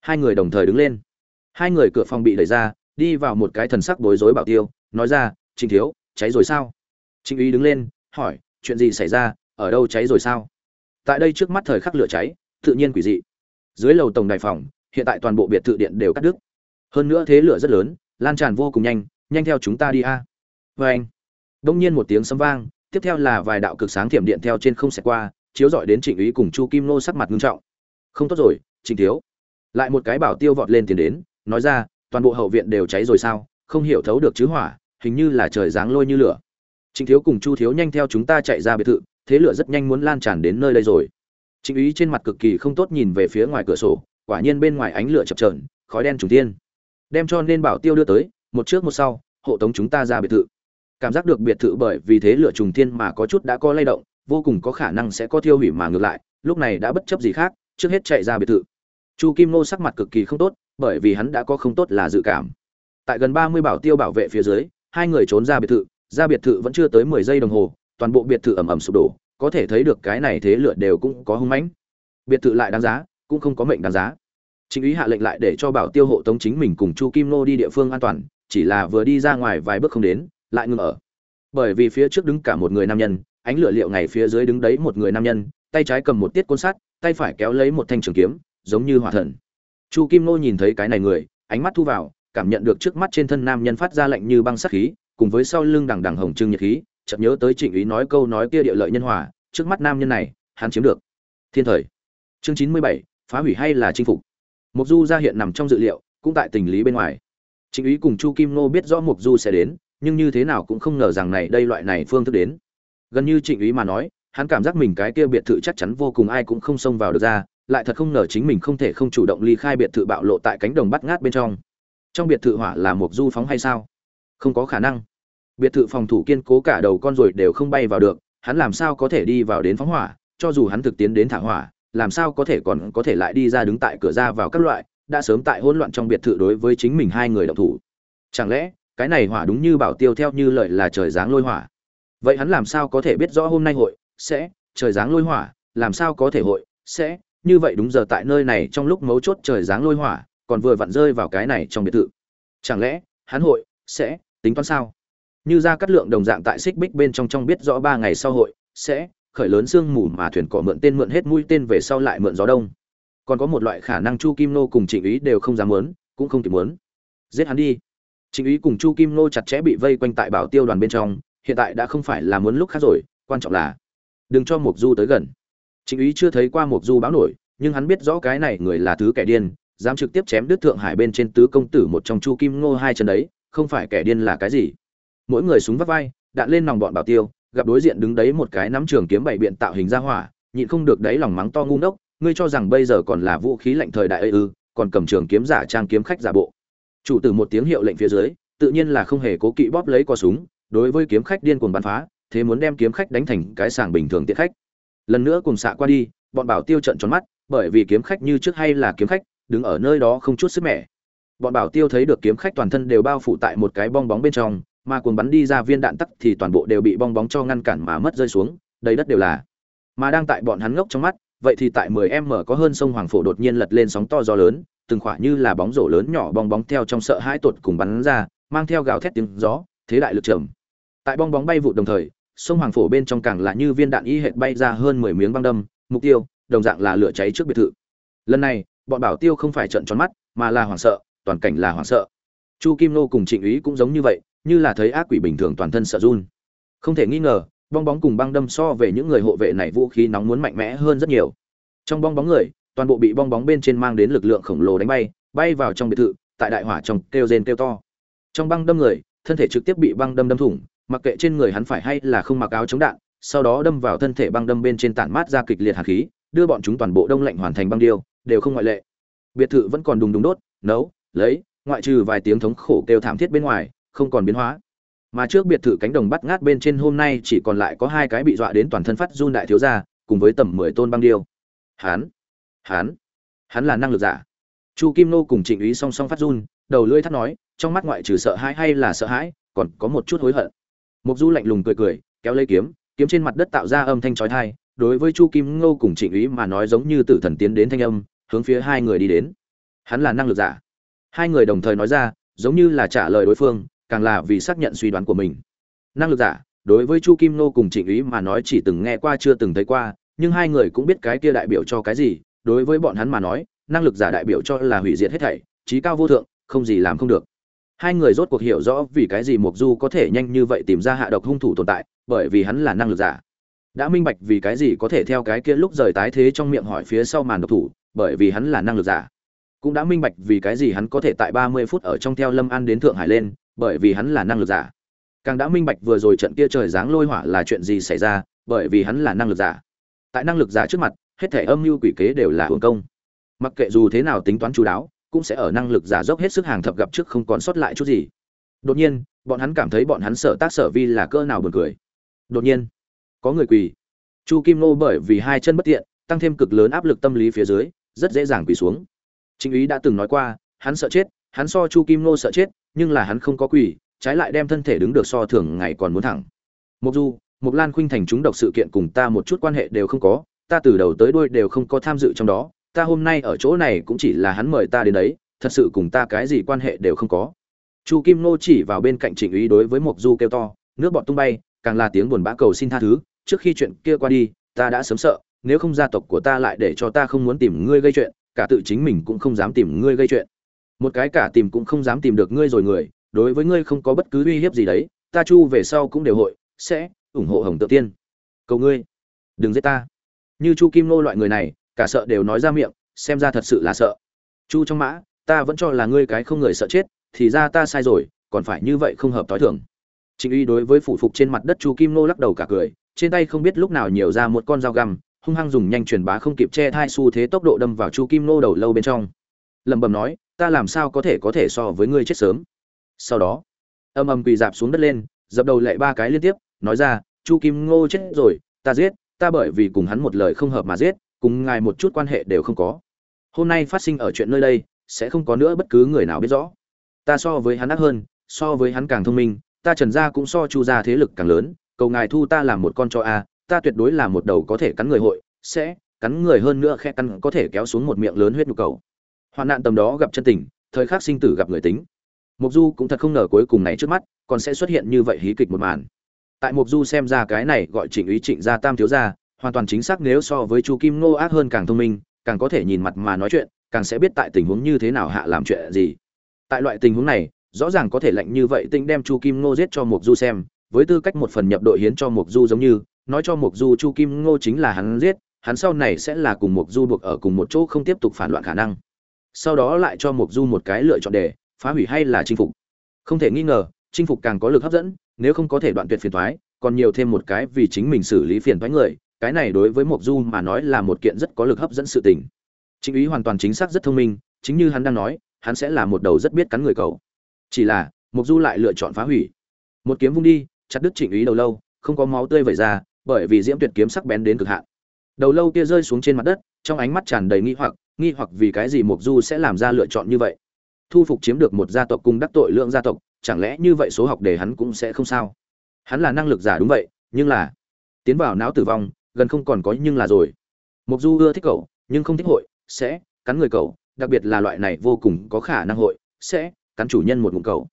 Hai người đồng thời đứng lên. Hai người cửa phòng bị đẩy ra, đi vào một cái thần sắc bối rối bảo tiêu, nói ra, trịnh thiếu, cháy rồi sao? Trịnh ý đứng lên, hỏi chuyện gì xảy ra, ở đâu cháy rồi sao? Tại đây trước mắt thời khắc lửa cháy, tự nhiên quỷ dị. Dưới lầu tổng đài phòng, hiện tại toàn bộ biệt thự điện đều cắt đứt. Hơn nữa thế lửa rất lớn, lan tràn vô cùng nhanh nhanh theo chúng ta đi a. Vê anh, đông nhiên một tiếng sấm vang, tiếp theo là vài đạo cực sáng thiểm điện theo trên không xẹt qua, chiếu dọi đến trịnh ý cùng chu kim nô sắc mặt nghiêm trọng. Không tốt rồi, trịnh thiếu. Lại một cái bảo tiêu vọt lên tiền đến, nói ra, toàn bộ hậu viện đều cháy rồi sao? Không hiểu thấu được chứ hỏa, hình như là trời giáng lôi như lửa trịnh thiếu cùng chu thiếu nhanh theo chúng ta chạy ra biệt thự thế lửa rất nhanh muốn lan tràn đến nơi đây rồi. Trịnh ý trên mặt cực kỳ không tốt nhìn về phía ngoài cửa sổ quả nhiên bên ngoài ánh lửa chập chờn, khói đen trùng tiên đem cho nên bảo tiêu đưa tới một trước một sau hộ tống chúng ta ra biệt thự. Cảm giác được biệt thự bởi vì thế lửa trùng tiên mà có chút đã có lay động vô cùng có khả năng sẽ có thiêu hủy mà ngược lại lúc này đã bất chấp gì khác trước hết chạy ra biệt thự. Chu kim nô sắc mặt cực kỳ không tốt bởi vì hắn đã có không tốt là dự cảm. Tại gần ba mươi bảo tiêu bảo vệ phía dưới hai người trốn ra biệt thự ra biệt thự vẫn chưa tới mười giây đồng hồ, toàn bộ biệt thự ẩm ẩm sụp đổ, có thể thấy được cái này thế lửa đều cũng có hung mãnh. Biệt thự lại đáng giá, cũng không có mệnh đáng giá. Chính ý hạ lệnh lại để cho bảo tiêu hộ tống chính mình cùng chu kim nô đi địa phương an toàn, chỉ là vừa đi ra ngoài vài bước không đến, lại ngừng ở. Bởi vì phía trước đứng cả một người nam nhân, ánh lửa liệu ngày phía dưới đứng đấy một người nam nhân, tay trái cầm một tiết côn sắt, tay phải kéo lấy một thanh trường kiếm, giống như hỏa thần. Chu kim nô nhìn thấy cái này người, ánh mắt thu vào, cảm nhận được trước mắt trên thân nam nhân phát ra lạnh như băng sắc khí cùng với sau lưng đằng đằng hồng trưng nhiệt khí chợt nhớ tới trịnh ý nói câu nói kia địa lợi nhân hòa, trước mắt nam nhân này, hắn chiếm được. Thiên thời. Chương chín mươi bảy, phá hủy hay là chinh phục? Mục du ra hiện nằm trong dự liệu, cũng tại tình lý bên ngoài. Trịnh ý cùng chu kim nô biết rõ mục du sẽ đến, nhưng như thế nào cũng không ngờ rằng này đây loại này phương thức đến. Gần như trịnh ý mà nói, hắn cảm giác mình cái kia biệt thự chắc chắn vô cùng ai cũng không xông vào được ra, lại thật không ngờ chính mình không thể không chủ động ly khai biệt thự bạo lộ tại cánh đồng bắt ngát bên trong. Trong biệt thự hỏa là một du phóng hay sao? Không có khả năng biệt thự phòng thủ kiên cố cả đầu con rồi đều không bay vào được, hắn làm sao có thể đi vào đến phóng hỏa, cho dù hắn thực tiến đến thả hỏa, làm sao có thể còn có thể lại đi ra đứng tại cửa ra vào các loại, đã sớm tại hỗn loạn trong biệt thự đối với chính mình hai người động thủ. Chẳng lẽ, cái này hỏa đúng như bảo tiêu theo như lợi là trời giáng lôi hỏa? Vậy hắn làm sao có thể biết rõ hôm nay hội sẽ trời giáng lôi hỏa, làm sao có thể hội sẽ như vậy đúng giờ tại nơi này trong lúc mấu chốt trời giáng lôi hỏa, còn vừa vặn rơi vào cái này trong biệt thự. Chẳng lẽ, hắn hội sẽ tính toán sao? Như ra cắt lượng đồng dạng tại xích bích bên trong trong biết rõ ba ngày sau hội, sẽ khởi lớn sương mù mà thuyền cỏ mượn tên mượn hết mũi tên về sau lại mượn gió đông. Còn có một loại khả năng chu kim nô cùng trịnh ý đều không dám muốn, cũng không kịp muốn. Giết hắn đi. Trịnh ý cùng chu kim nô chặt chẽ bị vây quanh tại bảo tiêu đoàn bên trong, hiện tại đã không phải là muốn lúc khác rồi, quan trọng là đừng cho mục du tới gần. Trịnh ý chưa thấy qua mục du báo nổi, nhưng hắn biết rõ cái này người là thứ kẻ điên, dám trực tiếp chém đứt thượng hải bên trên tứ công tử một trong chu kim ngô hai chân đấy, không phải kẻ điên là cái gì mỗi người súng vắt vai, đạn lên nòng bọn bảo tiêu, gặp đối diện đứng đấy một cái nắm trường kiếm bảy biện tạo hình ra hỏa, nhịn không được đấy lòng mắng to ngu ngốc, ngươi cho rằng bây giờ còn là vũ khí lạnh thời đại ư ư, còn cầm trường kiếm giả trang kiếm khách giả bộ. Chủ tử một tiếng hiệu lệnh phía dưới, tự nhiên là không hề cố kỵ bóp lấy co súng, đối với kiếm khách điên cuồng bắn phá, thế muốn đem kiếm khách đánh thành cái sàng bình thường tiện khách. Lần nữa cùng xạ qua đi, bọn bảo tiêu trận tròn mắt, bởi vì kiếm khách như trước hay là kiếm khách, đứng ở nơi đó không chút sức mẻ. Bọn bảo tiêu thấy được kiếm khách toàn thân đều bao phủ tại một cái bong bóng bên trong mà cuồng bắn đi ra viên đạn tắc thì toàn bộ đều bị bong bóng cho ngăn cản mà mất rơi xuống, đầy đất đều là. Mà đang tại bọn hắn ngốc trong mắt, vậy thì tại 10 m có hơn sông hoàng phổ đột nhiên lật lên sóng to gió lớn, từng khỏa như là bóng rổ lớn nhỏ bong bóng theo trong sợ hãi tuột cùng bắn ra, mang theo gào thét tiếng gió, thế đại lực trầm. Tại bong bóng bay vụ đồng thời, sông hoàng phổ bên trong càng là như viên đạn y hệt bay ra hơn 10 miếng băng đâm, mục tiêu, đồng dạng là lửa cháy trước biệt thự. Lần này, bọn bảo tiêu không phải trợn tròn mắt, mà là hoảng sợ, toàn cảnh là hoảng sợ. Chu kim nô cùng trịnh úy cũng giống như vậy như là thấy ác quỷ bình thường toàn thân sợ run. Không thể nghi ngờ, bong bóng cùng băng đâm so về những người hộ vệ này vũ khí nóng muốn mạnh mẽ hơn rất nhiều. Trong bong bóng người, toàn bộ bị bong bóng bên trên mang đến lực lượng khổng lồ đánh bay bay vào trong biệt thự, tại đại hỏa trong kêu rên kêu to. Trong băng đâm người, thân thể trực tiếp bị băng đâm đâm thủng, mặc kệ trên người hắn phải hay là không mặc áo chống đạn, sau đó đâm vào thân thể băng đâm bên trên tản mát ra kịch liệt hạt khí, đưa bọn chúng toàn bộ đông lạnh hoàn thành băng điêu, đều không ngoại lệ. Biệt thự vẫn còn đùng đùng đốt, nấu, lấy, ngoại trừ vài tiếng thống khổ kêu thảm thiết bên ngoài không còn biến hóa. Mà trước biệt thự cánh đồng bắt ngát bên trên hôm nay chỉ còn lại có hai cái bị dọa đến toàn thân phát run đại thiếu gia, cùng với tầm mười tôn băng điêu. Hắn hắn hắn là năng lực giả. Chu kim nô cùng trịnh úy song song phát run, đầu lưỡi thắt nói, trong mắt ngoại trừ sợ hãi hay là sợ hãi, còn có một chút hối hận. Mục du lạnh lùng cười cười, kéo lấy kiếm kiếm trên mặt đất tạo ra âm thanh chói tai, đối với chu kim ngô cùng trịnh úy mà nói giống như tử thần tiến đến thanh âm, hướng phía hai người đi đến. Hắn là năng lực giả. Hai người đồng thời nói ra, giống như là trả lời đối phương càng là vì xác nhận suy đoán của mình. Năng lực giả, đối với chu kim nô cùng trịnh ý mà nói chỉ từng nghe qua chưa từng thấy qua, nhưng hai người cũng biết cái kia đại biểu cho cái gì, đối với bọn hắn mà nói, năng lực giả đại biểu cho là hủy diệt hết thảy, trí cao vô thượng, không gì làm không được. Hai người rốt cuộc hiểu rõ vì cái gì mục du có thể nhanh như vậy tìm ra hạ độc hung thủ tồn tại, bởi vì hắn là năng lực giả. Đã minh bạch vì cái gì có thể theo cái kia lúc rời tái thế trong miệng hỏi phía sau màn độc thủ, bởi vì hắn là năng lực giả. Cũng đã minh bạch vì cái gì hắn có thể tại ba mươi phút ở trong theo lâm an đến thượng hải lên bởi vì hắn là năng lực giả. Càng đã minh bạch vừa rồi trận kia trời giáng lôi hỏa là chuyện gì xảy ra, bởi vì hắn là năng lực giả. Tại năng lực giả trước mặt, hết thể âm mưu quỷ kế đều là hưởng công. Mặc kệ dù thế nào tính toán chú đáo, cũng sẽ ở năng lực giả dốc hết sức hàng thập gặp trước không còn sót lại chút gì. Đột nhiên, bọn hắn cảm thấy bọn hắn sợ tác sở vi là cỡ nào buồn cười. Đột nhiên, có người quỳ. Chu kim nô bởi vì hai chân bất tiện, tăng thêm cực lớn áp lực tâm lý phía dưới, rất dễ dàng quỳ xuống. Chính ý đã từng nói qua, hắn sợ chết, hắn so chu kim nô sợ chết nhưng là hắn không có quỳ trái lại đem thân thể đứng được so thường ngày còn muốn thẳng. Mộc du, Mộc lan khuynh thành chúng độc sự kiện cùng ta một chút quan hệ đều không có, ta từ đầu tới đuôi đều không có tham dự trong đó, ta hôm nay ở chỗ này cũng chỉ là hắn mời ta đến đấy, thật sự cùng ta cái gì quan hệ đều không có. Chu kim nô chỉ vào bên cạnh trịnh úy đối với Mộc du kêu to, nước bọt tung bay, càng là tiếng buồn bã cầu xin tha thứ, trước khi chuyện kia qua đi, ta đã sớm sợ, nếu không gia tộc của ta lại để cho ta không muốn tìm ngươi gây chuyện, cả tự chính mình cũng không dám tìm ngươi gây chuyện một cái cả tìm cũng không dám tìm được ngươi rồi người, đối với ngươi không có bất cứ uy hiếp gì đấy, ta chu về sau cũng đều hội, sẽ ủng hộ hồng tự tiên. Cầu ngươi, đừng giết ta. Như chu kim nô loại người này, cả sợ đều nói ra miệng, xem ra thật sự là sợ. Chu trong mã, ta vẫn cho là ngươi cái không người sợ chết, thì ra ta sai rồi, còn phải như vậy không hợp t h i thường. Trịnh uy đối với phủ phục trên mặt đất chu kim nô lắc đầu cả cười, trên tay không biết lúc nào nhiều ra một con dao găm, hung hăng dùng nhanh truyền bá không kịp che thai xu thế tốc độ đâm vào chu kim nô đầu lâu bên trong. Lẩm bẩm nói ta làm sao có thể có thể so với ngươi chết sớm? Sau đó, âm âm quỳ dạp xuống đất lên, dập đầu lệ ba cái liên tiếp, nói ra, chu kim ngô chết rồi, ta giết, ta bởi vì cùng hắn một lời không hợp mà giết, cùng ngài một chút quan hệ đều không có. Hôm nay phát sinh ở chuyện nơi đây, sẽ không có nữa bất cứ người nào biết rõ. Ta so với hắn ác hơn, so với hắn càng thông minh, ta trần gia cũng so chu gia thế lực càng lớn, cầu ngài thu ta làm một con cho a, ta tuyệt đối là một đầu có thể cắn người hội, sẽ cắn người hơn nữa khe cắn có thể kéo xuống một miệng lớn huyết nhu cầu hoạn nạn tầm đó gặp chân tình thời khắc sinh tử gặp người tính Mộc Du cũng thật không ngờ cuối cùng này trước mắt, còn sẽ xuất hiện như vậy hí kịch một màn. Tại Mộc Du xem ra cái này gọi Trịnh ý Trịnh gia tam thiếu gia, hoàn toàn chính xác nếu so với Chu Kim Ngô ác hơn càng thông minh, càng có thể nhìn mặt mà nói chuyện, càng sẽ biết tại tình huống như thế nào hạ làm chuyện gì. Tại loại tình huống này, rõ ràng có thể lệnh như vậy tinh đem Chu Kim Ngô giết cho Mộc Du xem, với tư cách một phần nhập đội hiến cho Mộc Du giống như, nói cho Mộc Du Chu Kim Ngô chính là hắn giết, hắn sau này sẽ là cùng Mộc Du buộc ở cùng một chỗ không tiếp tục phản loạn khả năng. Sau đó lại cho Mộc Du một cái lựa chọn để phá hủy hay là chinh phục. Không thể nghi ngờ, chinh phục càng có lực hấp dẫn, nếu không có thể đoạn tuyệt phiền thoái còn nhiều thêm một cái vì chính mình xử lý phiền thoái người, cái này đối với mộc du mà nói là một kiện rất có lực hấp dẫn sự tình. Chính ý hoàn toàn chính xác rất thông minh, chính như hắn đang nói, hắn sẽ là một đầu rất biết cắn người cầu chỉ là, mộc du lại lựa chọn phá hủy. Một kiếm vung đi, chặt đứt trịnh ý đầu lâu, không có máu tươi vẩy ra, bởi vì diễm tuyệt kiếm sắc bén đến cực hạn. Đầu lâu kia rơi xuống trên mặt đất, trong ánh mắt tràn đầy nghi hoặc nghi hoặc vì cái gì mộc du sẽ làm ra lựa chọn như vậy? Thu phục chiếm được một gia tộc cùng đắc tội lượng gia tộc, chẳng lẽ như vậy số học để hắn cũng sẽ không sao? Hắn là năng lực giả đúng vậy, nhưng là tiến vào não tử vong, gần không còn có nhưng là rồi. Mục du ưa thích cậu, nhưng không thích hội, sẽ cắn người cậu, đặc biệt là loại này vô cùng có khả năng hội, sẽ cắn chủ nhân một ngụm cậu.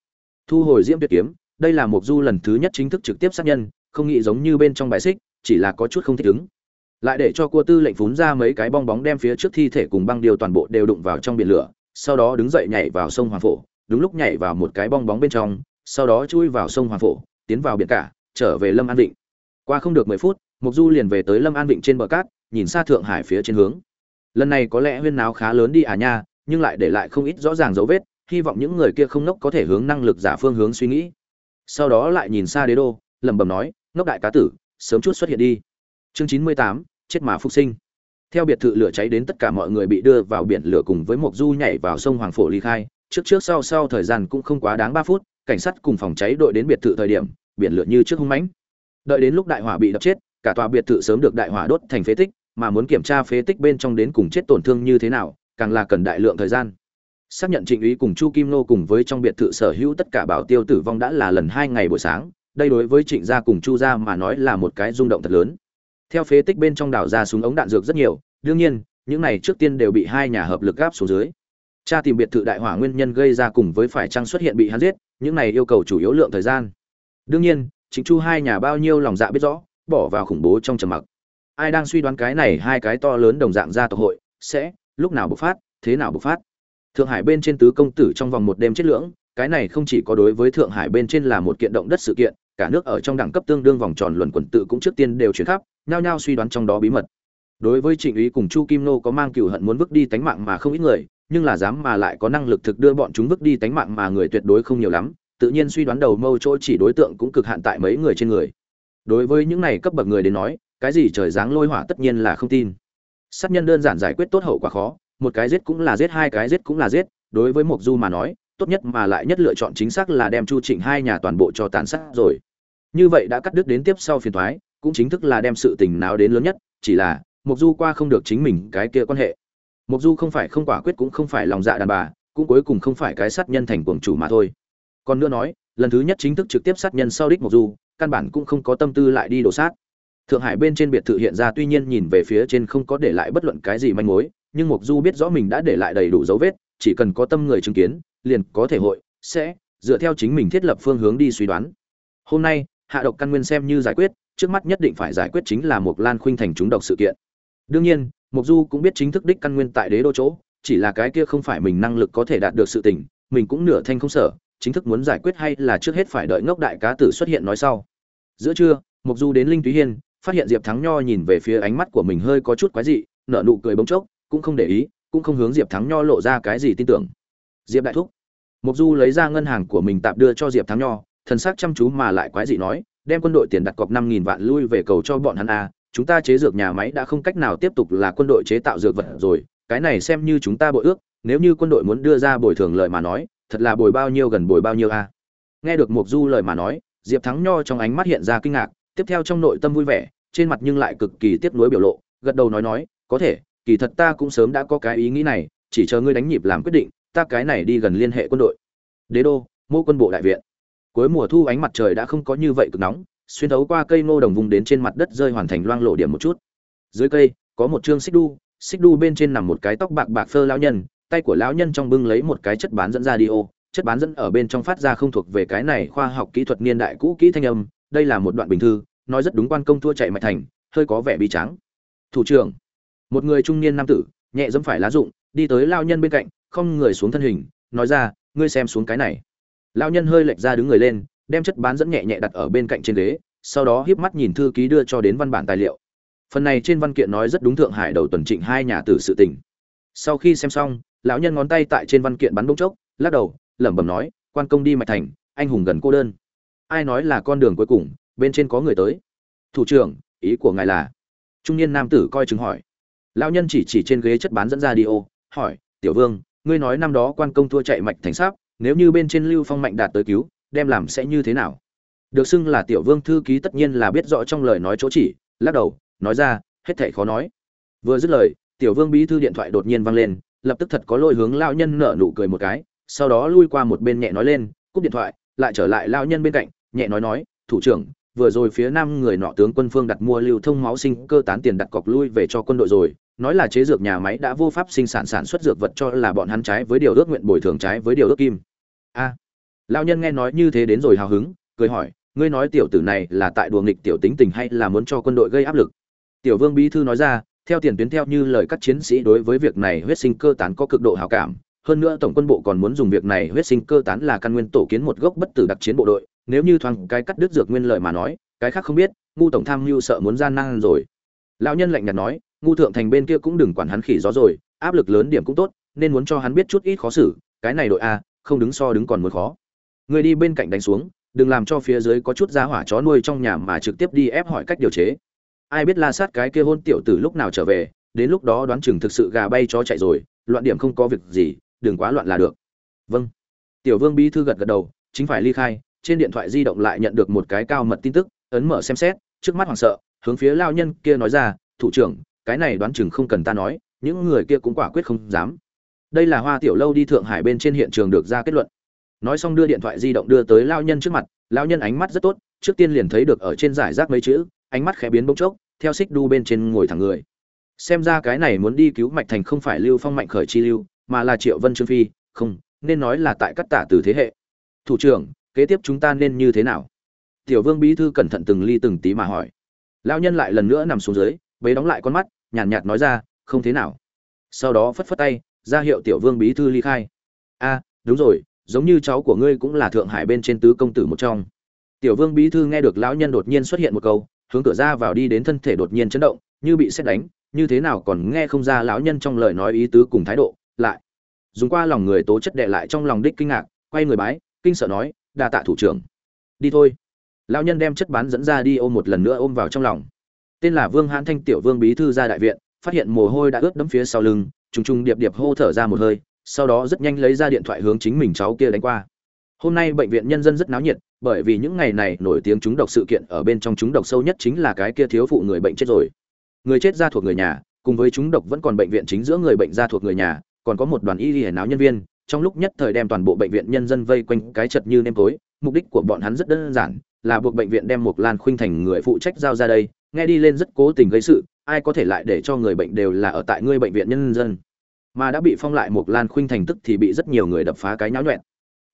Thu hồi diễm tuyệt kiếm, đây là mục du lần thứ nhất chính thức trực tiếp sát nhân, không nghĩ giống như bên trong bài xích, chỉ là có chút không thích ứng lại để cho cua tư lệnh phún ra mấy cái bong bóng đem phía trước thi thể cùng băng điều toàn bộ đều đụng vào trong biển lửa sau đó đứng dậy nhảy vào sông Hoàng Phổ, đúng lúc nhảy vào một cái bong bóng bên trong, sau đó chui vào sông Hoàng Phổ, tiến vào biển cả, trở về Lâm An Vịnh. Qua không được mười phút, Mục Du liền về tới Lâm An Vịnh trên bờ cát, nhìn xa Thượng Hải phía trên hướng. Lần này có lẽ huyên náo khá lớn đi à nha, nhưng lại để lại không ít rõ ràng dấu vết, hy vọng những người kia không nốc có thể hướng năng lực giả phương hướng suy nghĩ. Sau đó lại nhìn xa Đế đô, lẩm bẩm nói, ngốc đại cá tử, sớm chút xuất hiện đi. Chương chín mươi tám, chết mà phục sinh. Theo biệt thự lửa cháy đến tất cả mọi người bị đưa vào biển lửa cùng với một du nhảy vào sông hoàng phổ ly khai. Trước trước sau sau thời gian cũng không quá đáng ba phút cảnh sát cùng phòng cháy đội đến biệt thự thời điểm biển lửa như trước hung mãnh. Đợi đến lúc đại hỏa bị đập chết cả tòa biệt thự sớm được đại hỏa đốt thành phế tích mà muốn kiểm tra phế tích bên trong đến cùng chết tổn thương như thế nào càng là cần đại lượng thời gian. Xác nhận trịnh ý cùng chu kim nô cùng với trong biệt thự sở hữu tất cả bảo tiêu tử vong đã là lần hai ngày buổi sáng đây đối với trịnh gia cùng chu gia mà nói là một cái rung động thật lớn theo phế tích bên trong đảo ra súng ống đạn dược rất nhiều, đương nhiên, những này trước tiên đều bị hai nhà hợp lực gáp xuống dưới. Cha tìm biệt thự đại hỏa nguyên nhân gây ra cùng với phải trăng xuất hiện bị hắn giết, những này yêu cầu chủ yếu lượng thời gian. Đương nhiên chính chu hai nhà bao nhiêu lòng dạ biết rõ, bỏ vào khủng bố trong trầm mặc. Ai đang suy đoán cái này hai cái to lớn đồng dạng ra tộc hội, sẽ lúc nào bộc phát, thế nào bộc phát? Thượng hải bên trên tứ công tử trong vòng một đêm chết lưỡng, cái này không chỉ có đối với thượng hải bên trên là một kiện động đất sự kiện cả nước ở trong đẳng cấp tương đương vòng tròn luận quần tự cũng trước tiên đều chuyển khắp, nhao nhao suy đoán trong đó bí mật. Đối với trịnh ý cùng chu kim nô có mang cựu hận muốn vứt đi tánh mạng mà không ít người, nhưng là dám mà lại có năng lực thực đưa bọn chúng vứt đi tánh mạng mà người tuyệt đối không nhiều lắm, tự nhiên suy đoán đầu mâu chỗ chỉ đối tượng cũng cực hạn tại mấy người trên người. Đối với những này cấp bậc người đến nói, cái gì trời giáng lôi hỏa tất nhiên là không tin. Sát nhân đơn giản giải quyết tốt hậu quả khó, một cái giết cũng là giết, hai cái giết cũng là giết, đối với mộc du mà nói, tốt nhất mà lại nhất lựa chọn chính xác là đem chu trịnh hai nhà toàn bộ cho tàn sát rồi như vậy đã cắt đứt đến tiếp sau phiền thoái, cũng chính thức là đem sự tình nào đến lớn nhất, chỉ là, mộc du qua không được chính mình cái kia quan hệ. Mộc du không phải không quả quyết cũng không phải lòng dạ đàn bà, cũng cuối cùng không phải cái sát nhân thành cuồng chủ mà thôi. Còn nữa nói, lần thứ nhất chính thức trực tiếp sát nhân sau đích mộc du, căn bản cũng không có tâm tư lại đi đổ sát. Thượng hải bên trên biệt thự hiện ra tuy nhiên nhìn về phía trên không có để lại bất luận cái gì manh mối, nhưng mộc du biết rõ mình đã để lại đầy đủ dấu vết, chỉ cần có tâm người chứng kiến, liền có thể hội, sẽ, dựa theo chính mình thiết lập phương hướng đi suy đoán. Hôm nay hạ độc căn nguyên xem như giải quyết, trước mắt nhất định phải giải quyết chính là một lan khuynh thành chúng độc sự kiện. Đương nhiên, mộc du cũng biết chính thức đích căn nguyên tại đế đô chỗ, chỉ là cái kia không phải mình năng lực có thể đạt được sự tình, mình cũng nửa thanh không sở chính thức muốn giải quyết hay là trước hết phải đợi ngốc đại cá tử xuất hiện nói sau. Giữa trưa, mộc du đến linh túy hiên, phát hiện diệp thắng nho nhìn về phía ánh mắt của mình hơi có chút quái dị, nở nụ cười bỗng chốc, cũng không để ý, cũng không hướng diệp thắng nho lộ ra cái gì tin tưởng. Diệp đại thúc. Mộc du lấy ra ngân hàng của mình tạm đưa cho diệp thắng nho thần sắc chăm chú mà lại quái dị nói, đem quân đội tiền đặt cọc năm nghìn vạn lui về cầu cho bọn hắn a chúng ta chế dược nhà máy đã không cách nào tiếp tục là quân đội chế tạo dược vật rồi, cái này xem như chúng ta bội ước, nếu như quân đội muốn đưa ra bồi thường lời mà nói, thật là bồi bao nhiêu gần bồi bao nhiêu a nghe được mục du lời mà nói, diệp thắng nho trong ánh mắt hiện ra kinh ngạc, tiếp theo trong nội tâm vui vẻ, trên mặt nhưng lại cực kỳ tiếc nuối biểu lộ, gật đầu nói nói, có thể, kỳ thật ta cũng sớm đã có cái ý nghĩ này, chỉ chờ ngươi đánh nhịp làm quyết định, ta cái này đi gần liên hệ quân đội. Đế đô, mô quân bộ đại viện cuối mùa thu ánh mặt trời đã không có như vậy cực nóng, xuyên thấu qua cây ngô đồng vùng đến trên mặt đất rơi hoàn thành loang lộ điểm một chút. Dưới cây, có một chương xích đu xích đu bên trên nằm một cái tóc bạc bạc phơ lão nhân, tay của lão nhân trong bưng lấy một cái chất bán dẫn ra đi ô, chất bán dẫn ở bên trong phát ra không thuộc về cái này khoa học kỹ thuật niên đại cũ kỹ thanh âm, đây là một đoạn bình thư, nói rất đúng quan công thua chạy mạch thành, hơi có vẻ bi trắng thủ trưởng, một người trung niên nam tử, nhẹ dẫm phải lá dụng đi tới lao nhân bên cạnh, không người xuống thân hình, nói ra, ngươi xem xuống cái này lao nhân hơi lệch ra đứng người lên, đem chất bán dẫn nhẹ nhẹ đặt ở bên cạnh trên ghế, sau đó hiếp mắt nhìn thư ký đưa cho đến văn bản tài liệu. Phần này trên văn kiện nói rất đúng thượng hải đầu tuần trịnh hai nhà tử sự tình. Sau khi xem xong, lão nhân ngón tay tại trên văn kiện bắn bông chốc, lắc đầu, lẩm bẩm nói, quan công đi mạch thành, anh hùng gần cô đơn. Ai nói là con đường cuối cùng, bên trên có người tới. Thủ trưởng, ý của ngài là? Trung niên nam tử coi chứng hỏi. Lão nhân chỉ chỉ trên ghế chất bán dẫn ra đi ô hỏi, tiểu vương, ngươi nói năm đó quan công thua chạy mạch thành sáp nếu như bên trên lưu phong mạnh đạt tới cứu, đem làm sẽ như thế nào? Được xưng là tiểu vương thư ký tất nhiên là biết rõ trong lời nói chỗ chỉ, lắc đầu, nói ra, hết thảy khó nói. Vừa dứt lời, tiểu vương bí thư điện thoại đột nhiên vang lên, lập tức thật có lôi hướng lão nhân nở nụ cười một cái, sau đó lui qua một bên nhẹ nói lên, cúp điện thoại. Lại trở lại lão nhân bên cạnh, nhẹ nói nói, thủ trưởng, vừa rồi phía nam người nọ tướng quân phương đặt mua lưu thông máu sinh cơ tán tiền đặt cọc lui về cho quân đội rồi, nói là chế dược nhà máy đã vô pháp sinh sản sản xuất dược vật cho là bọn hắn trái với điều ước nguyện bồi thường trái với điều ước kim a. Lão nhân nghe nói như thế đến rồi hào hứng, cười hỏi, ngươi nói tiểu tử này là tại đùa nghịch tiểu tính tình hay là muốn cho quân đội gây áp lực? Tiểu vương bí thư nói ra, theo tiền tuyến theo như lời các chiến sĩ đối với việc này huyết sinh cơ tán có cực độ hảo cảm. Hơn nữa tổng quân bộ còn muốn dùng việc này huyết sinh cơ tán là căn nguyên tổ kiến một gốc bất tử đặc chiến bộ đội. Nếu như thoáng cái cắt đứt dược nguyên lợi mà nói, cái khác không biết, ngu tổng tham mưu sợ muốn gian nan rồi. Lão nhân lạnh nhạt nói, ngu thượng thành bên kia cũng đừng quản hắn khỉ gió rồi, áp lực lớn điểm cũng tốt, nên muốn cho hắn biết chút ít khó xử. Cái này đội a không đứng so đứng còn muốn khó. Người đi bên cạnh đánh xuống, đừng làm cho phía dưới có chút giá hỏa chó nuôi trong nhà mà trực tiếp đi ép hỏi cách điều chế. Ai biết la sát cái kia hôn tiểu tử lúc nào trở về, đến lúc đó đoán chừng thực sự gà bay chó chạy rồi, loạn điểm không có việc gì, đừng quá loạn là được. Vâng. Tiểu vương bí thư gật gật đầu, chính phải ly khai, trên điện thoại di động lại nhận được một cái cao mật tin tức, ấn mở xem xét, trước mắt hoảng sợ, hướng phía lao nhân kia nói ra, thủ trưởng, cái này đoán chừng không cần ta nói, những người kia cũng quả quyết không dám đây là hoa tiểu lâu đi thượng hải bên trên hiện trường được ra kết luận. Nói xong đưa điện thoại di động đưa tới lao nhân trước mặt, lao nhân ánh mắt rất tốt, trước tiên liền thấy được ở trên giải rác mấy chữ, ánh mắt khẽ biến bỗng chốc, theo xích đu bên trên ngồi thẳng người. Xem ra cái này muốn đi cứu mạch thành không phải lưu phong mạnh khởi chi lưu, mà là triệu vân trương phi, không, nên nói là tại cắt tả từ thế hệ. Thủ trưởng, kế tiếp chúng ta nên như thế nào? Tiểu vương bí thư cẩn thận từng ly từng tí mà hỏi. Lao nhân lại lần nữa nằm xuống dưới bấy đóng lại con mắt, nhàn nhạt nói ra, không thế nào. Sau đó phất phất tay ra hiệu tiểu vương bí thư ly khai. A, đúng rồi, giống như cháu của ngươi cũng là thượng hải bên trên tứ công tử một trong. Tiểu vương bí thư nghe được lão nhân đột nhiên xuất hiện một câu, hướng cửa ra vào đi đến thân thể đột nhiên chấn động, như bị xét đánh, như thế nào còn nghe không ra lão nhân trong lời nói ý tứ cùng thái độ, lại dùng qua lòng người tố chất đệ lại trong lòng đích kinh ngạc, quay người bái, kinh sợ nói, đa tạ thủ trưởng. Đi thôi. Lão nhân đem chất bán dẫn ra đi ôm một lần nữa ôm vào trong lòng. Tên là vương hãn thanh tiểu vương bí thư ra đại viện, phát hiện mồ hôi đã ướt đẫm phía sau lưng trùng trùng điệp điệp hô thở ra một hơi, sau đó rất nhanh lấy ra điện thoại hướng chính mình cháu kia đánh qua. Hôm nay bệnh viện nhân dân rất náo nhiệt, bởi vì những ngày này nổi tiếng chúng độc sự kiện ở bên trong chúng độc sâu nhất chính là cái kia thiếu phụ người bệnh chết rồi. Người chết ra thuộc người nhà, cùng với chúng độc vẫn còn bệnh viện chính giữa người bệnh ra thuộc người nhà, còn có một đoàn y y náo nhân viên, trong lúc nhất thời đem toàn bộ bệnh viện nhân dân vây quanh cái chật như nêm tối, mục đích của bọn hắn rất đơn giản, là buộc bệnh viện đem một lan khuynh thành người phụ trách giao ra đây nghe đi lên rất cố tình gây sự, ai có thể lại để cho người bệnh đều là ở tại ngươi bệnh viện nhân dân. Mà đã bị phong lại một lan khuynh thành tức thì bị rất nhiều người đập phá cái nháo nhuẹn.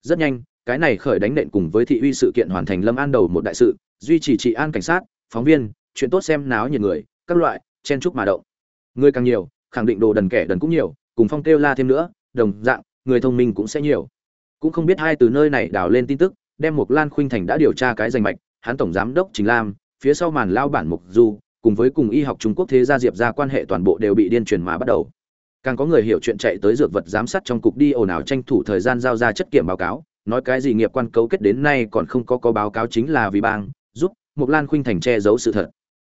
Rất nhanh, cái này khởi đánh nện cùng với thị uy sự kiện hoàn thành lâm an đầu một đại sự, duy trì trị an cảnh sát, phóng viên, chuyện tốt xem náo nhiệt người, các loại, chen chúc mà động. Người càng nhiều, khẳng định đồ đần kẻ đần cũng nhiều, cùng phong kêu la thêm nữa, đồng dạng, người thông minh cũng sẽ nhiều. Cũng không biết hai từ nơi này đào lên tin tức, đem một lan khuynh thành đã điều tra cái danh mạch, hắn tổng giám đốc chính lam phía sau màn lao bản mục du cùng với cùng y học trung quốc thế gia diệp ra quan hệ toàn bộ đều bị điên truyền mà bắt đầu càng có người hiểu chuyện chạy tới dược vật giám sát trong cục đi ồn ào tranh thủ thời gian giao ra chất kiểm báo cáo nói cái gì nghiệp quan cấu kết đến nay còn không có có báo cáo chính là vì bang giúp mục Lan Khuynh thành che giấu sự thật.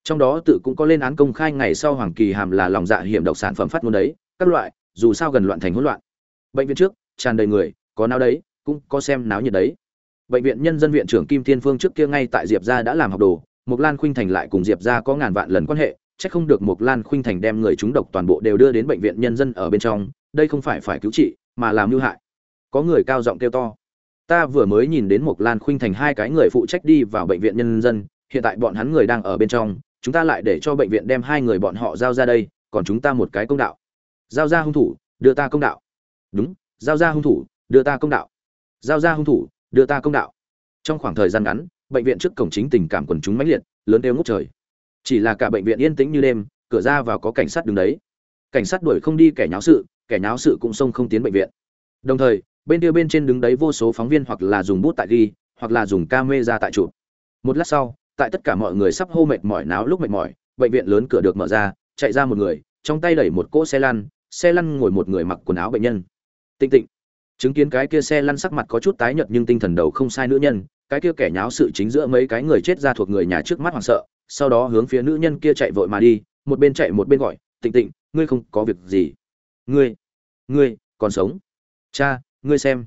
Trong đó tự cũng có lên án công khai ngày sau Hoàng Kỳ Hàm là lòng dạ hiểm độc sản phẩm phát ngôn đấy, các loại, dù sao gần loạn thành hỗn loạn. Bệnh viện trước, tràn đầy người, có nào đấy, cũng có xem náo nhiệt đấy. Bệnh viện nhân dân viện trưởng Kim Thiên Phương trước kia ngay tại Diệp gia đã làm học đồ, Mộc Lan Khuynh thành lại cùng Diệp gia có ngàn vạn lần quan hệ, chắc không được Mộc Lan Khuynh thành đem người chúng độc toàn bộ đều đưa đến bệnh viện nhân dân ở bên trong, đây không phải phải cứu trị, mà làm mưu hại. Có người cao giọng kêu to ta vừa mới nhìn đến Mộc lan khuynh thành hai cái người phụ trách đi vào bệnh viện nhân dân hiện tại bọn hắn người đang ở bên trong chúng ta lại để cho bệnh viện đem hai người bọn họ giao ra đây còn chúng ta một cái công đạo. Giao ra hung thủ đưa ta công đạo. Đúng giao ra hung thủ đưa ta công đạo. Giao ra hung thủ đưa ta công đạo. Trong khoảng thời gian ngắn bệnh viện trước cổng chính tình cảm quần chúng mãnh liệt, lớn đều ngút trời. Chỉ là cả bệnh viện yên tĩnh như đêm, cửa ra vào có cảnh sát đứng đấy. Cảnh sát đuổi không đi kẻ nháo sự, kẻ nháo sự cũng xông không tiến bệnh viện. Đồng thời, bên kia bên trên đứng đấy vô số phóng viên hoặc là dùng bút tại ghi, hoặc là dùng camera tại chụp. Một lát sau, tại tất cả mọi người sắp hô mệt mỏi náo lúc mệt mỏi, bệnh viện lớn cửa được mở ra, chạy ra một người, trong tay đẩy một cỗ xe lăn xe lăn ngồi một người mặc quần áo bệnh nhân. Tịnh tịnh. Chứng kiến cái kia xe lăn sắc mặt có chút tái nhợt nhưng tinh thần đầu không sai nữ nhân cái kia kẻ nháo sự chính giữa mấy cái người chết ra thuộc người nhà trước mắt hoảng sợ, sau đó hướng phía nữ nhân kia chạy vội mà đi, một bên chạy một bên gọi, tịnh tịnh, ngươi không có việc gì. Ngươi ngươi còn sống? Cha, ngươi xem.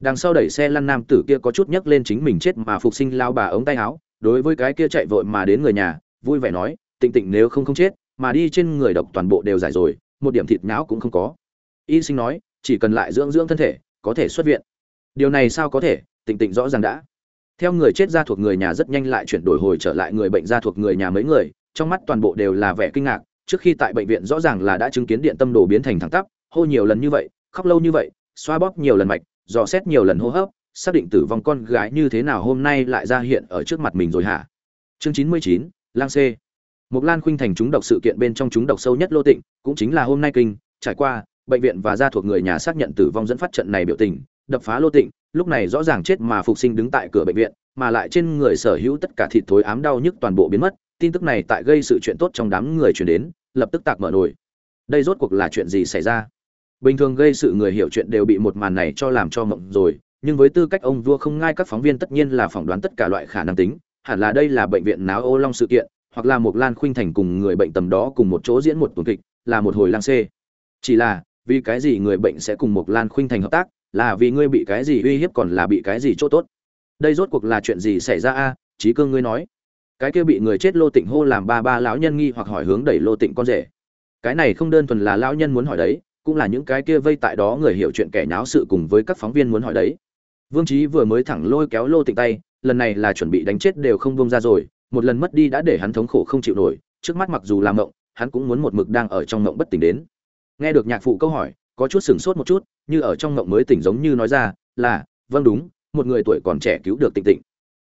Đằng sau đẩy xe lăn nam tử kia có chút nhấc lên chính mình chết mà phục sinh lao bà ống tay áo, đối với cái kia chạy vội mà đến người nhà, vui vẻ nói, tịnh tịnh nếu không không chết, mà đi trên người độc toàn bộ đều giải rồi, một điểm thịt nhão cũng không có. Y sinh nói, chỉ cần lại dưỡng dưỡng thân thể, có thể xuất viện. Điều này sao có thể? Tịnh tịnh rõ ràng đã theo người chết ra thuộc người nhà rất nhanh lại chuyển đổi hồi trở lại người bệnh ra thuộc người nhà mấy người trong mắt toàn bộ đều là vẻ kinh ngạc trước khi tại bệnh viện rõ ràng là đã chứng kiến điện tâm đồ biến thành thẳng tắp hô nhiều lần như vậy khóc lâu như vậy xoa bóp nhiều lần mạch dò xét nhiều lần hô hấp xác định tử vong con gái như thế nào hôm nay lại ra hiện ở trước mặt mình rồi hả? Chương chín mươi chín lang c mục Lan Khuynh thành chúng độc sự kiện bên trong chúng độc sâu nhất Lô Tịnh, cũng chính là hôm nay kinh, trải qua, bệnh viện và gia thuộc người nhà xác nhận tử vong dẫn phát trận này biểu tình, đập phá Lô Tịnh, lúc này rõ ràng chết mà phục sinh đứng tại cửa bệnh viện, mà lại trên người sở hữu tất cả thịt thối ám đau nhức toàn bộ biến mất, tin tức này tại gây sự chuyện tốt trong đám người truyền đến, lập tức tạc mở nổi. Đây rốt cuộc là chuyện gì xảy ra? bình thường gây sự người hiểu chuyện đều bị một màn này cho làm cho mộng rồi nhưng với tư cách ông vua không ngai các phóng viên tất nhiên là phỏng đoán tất cả loại khả năng tính hẳn là đây là bệnh viện náo ô long sự kiện hoặc là một lan khuynh thành cùng người bệnh tầm đó cùng một chỗ diễn một tuần kịch là một hồi lang xê chỉ là vì cái gì người bệnh sẽ cùng một lan khuynh thành hợp tác là vì ngươi bị cái gì uy hiếp còn là bị cái gì chỗ tốt? Đây rốt cuộc là chuyện gì xảy ra a? Trí cương ngươi nói. Cái kia bị người chết lô tịnh hô làm ba ba lão nhân nghi hoặc hỏi hướng đẩy lô tịnh con rể. Cái này không đơn thuần là lão nhân muốn hỏi đấy, cũng là những cái kia vây tại đó người hiểu chuyện kẻ nháo sự cùng với các phóng viên muốn hỏi đấy. Vương trí vừa mới thẳng lôi kéo lô tịnh tay, lần này là chuẩn bị đánh chết đều không bông ra rồi, một lần mất đi đã để hắn thống khổ không chịu nổi, trước mắt mặc dù làm mộng, hắn cũng muốn một mực đang ở trong mộng bất tỉnh đến. Nghe được nhạc phụ câu hỏi có chút sửng sốt một chút như ở trong mộng mới tỉnh giống như nói ra là vâng đúng một người tuổi còn trẻ cứu được tịnh tịnh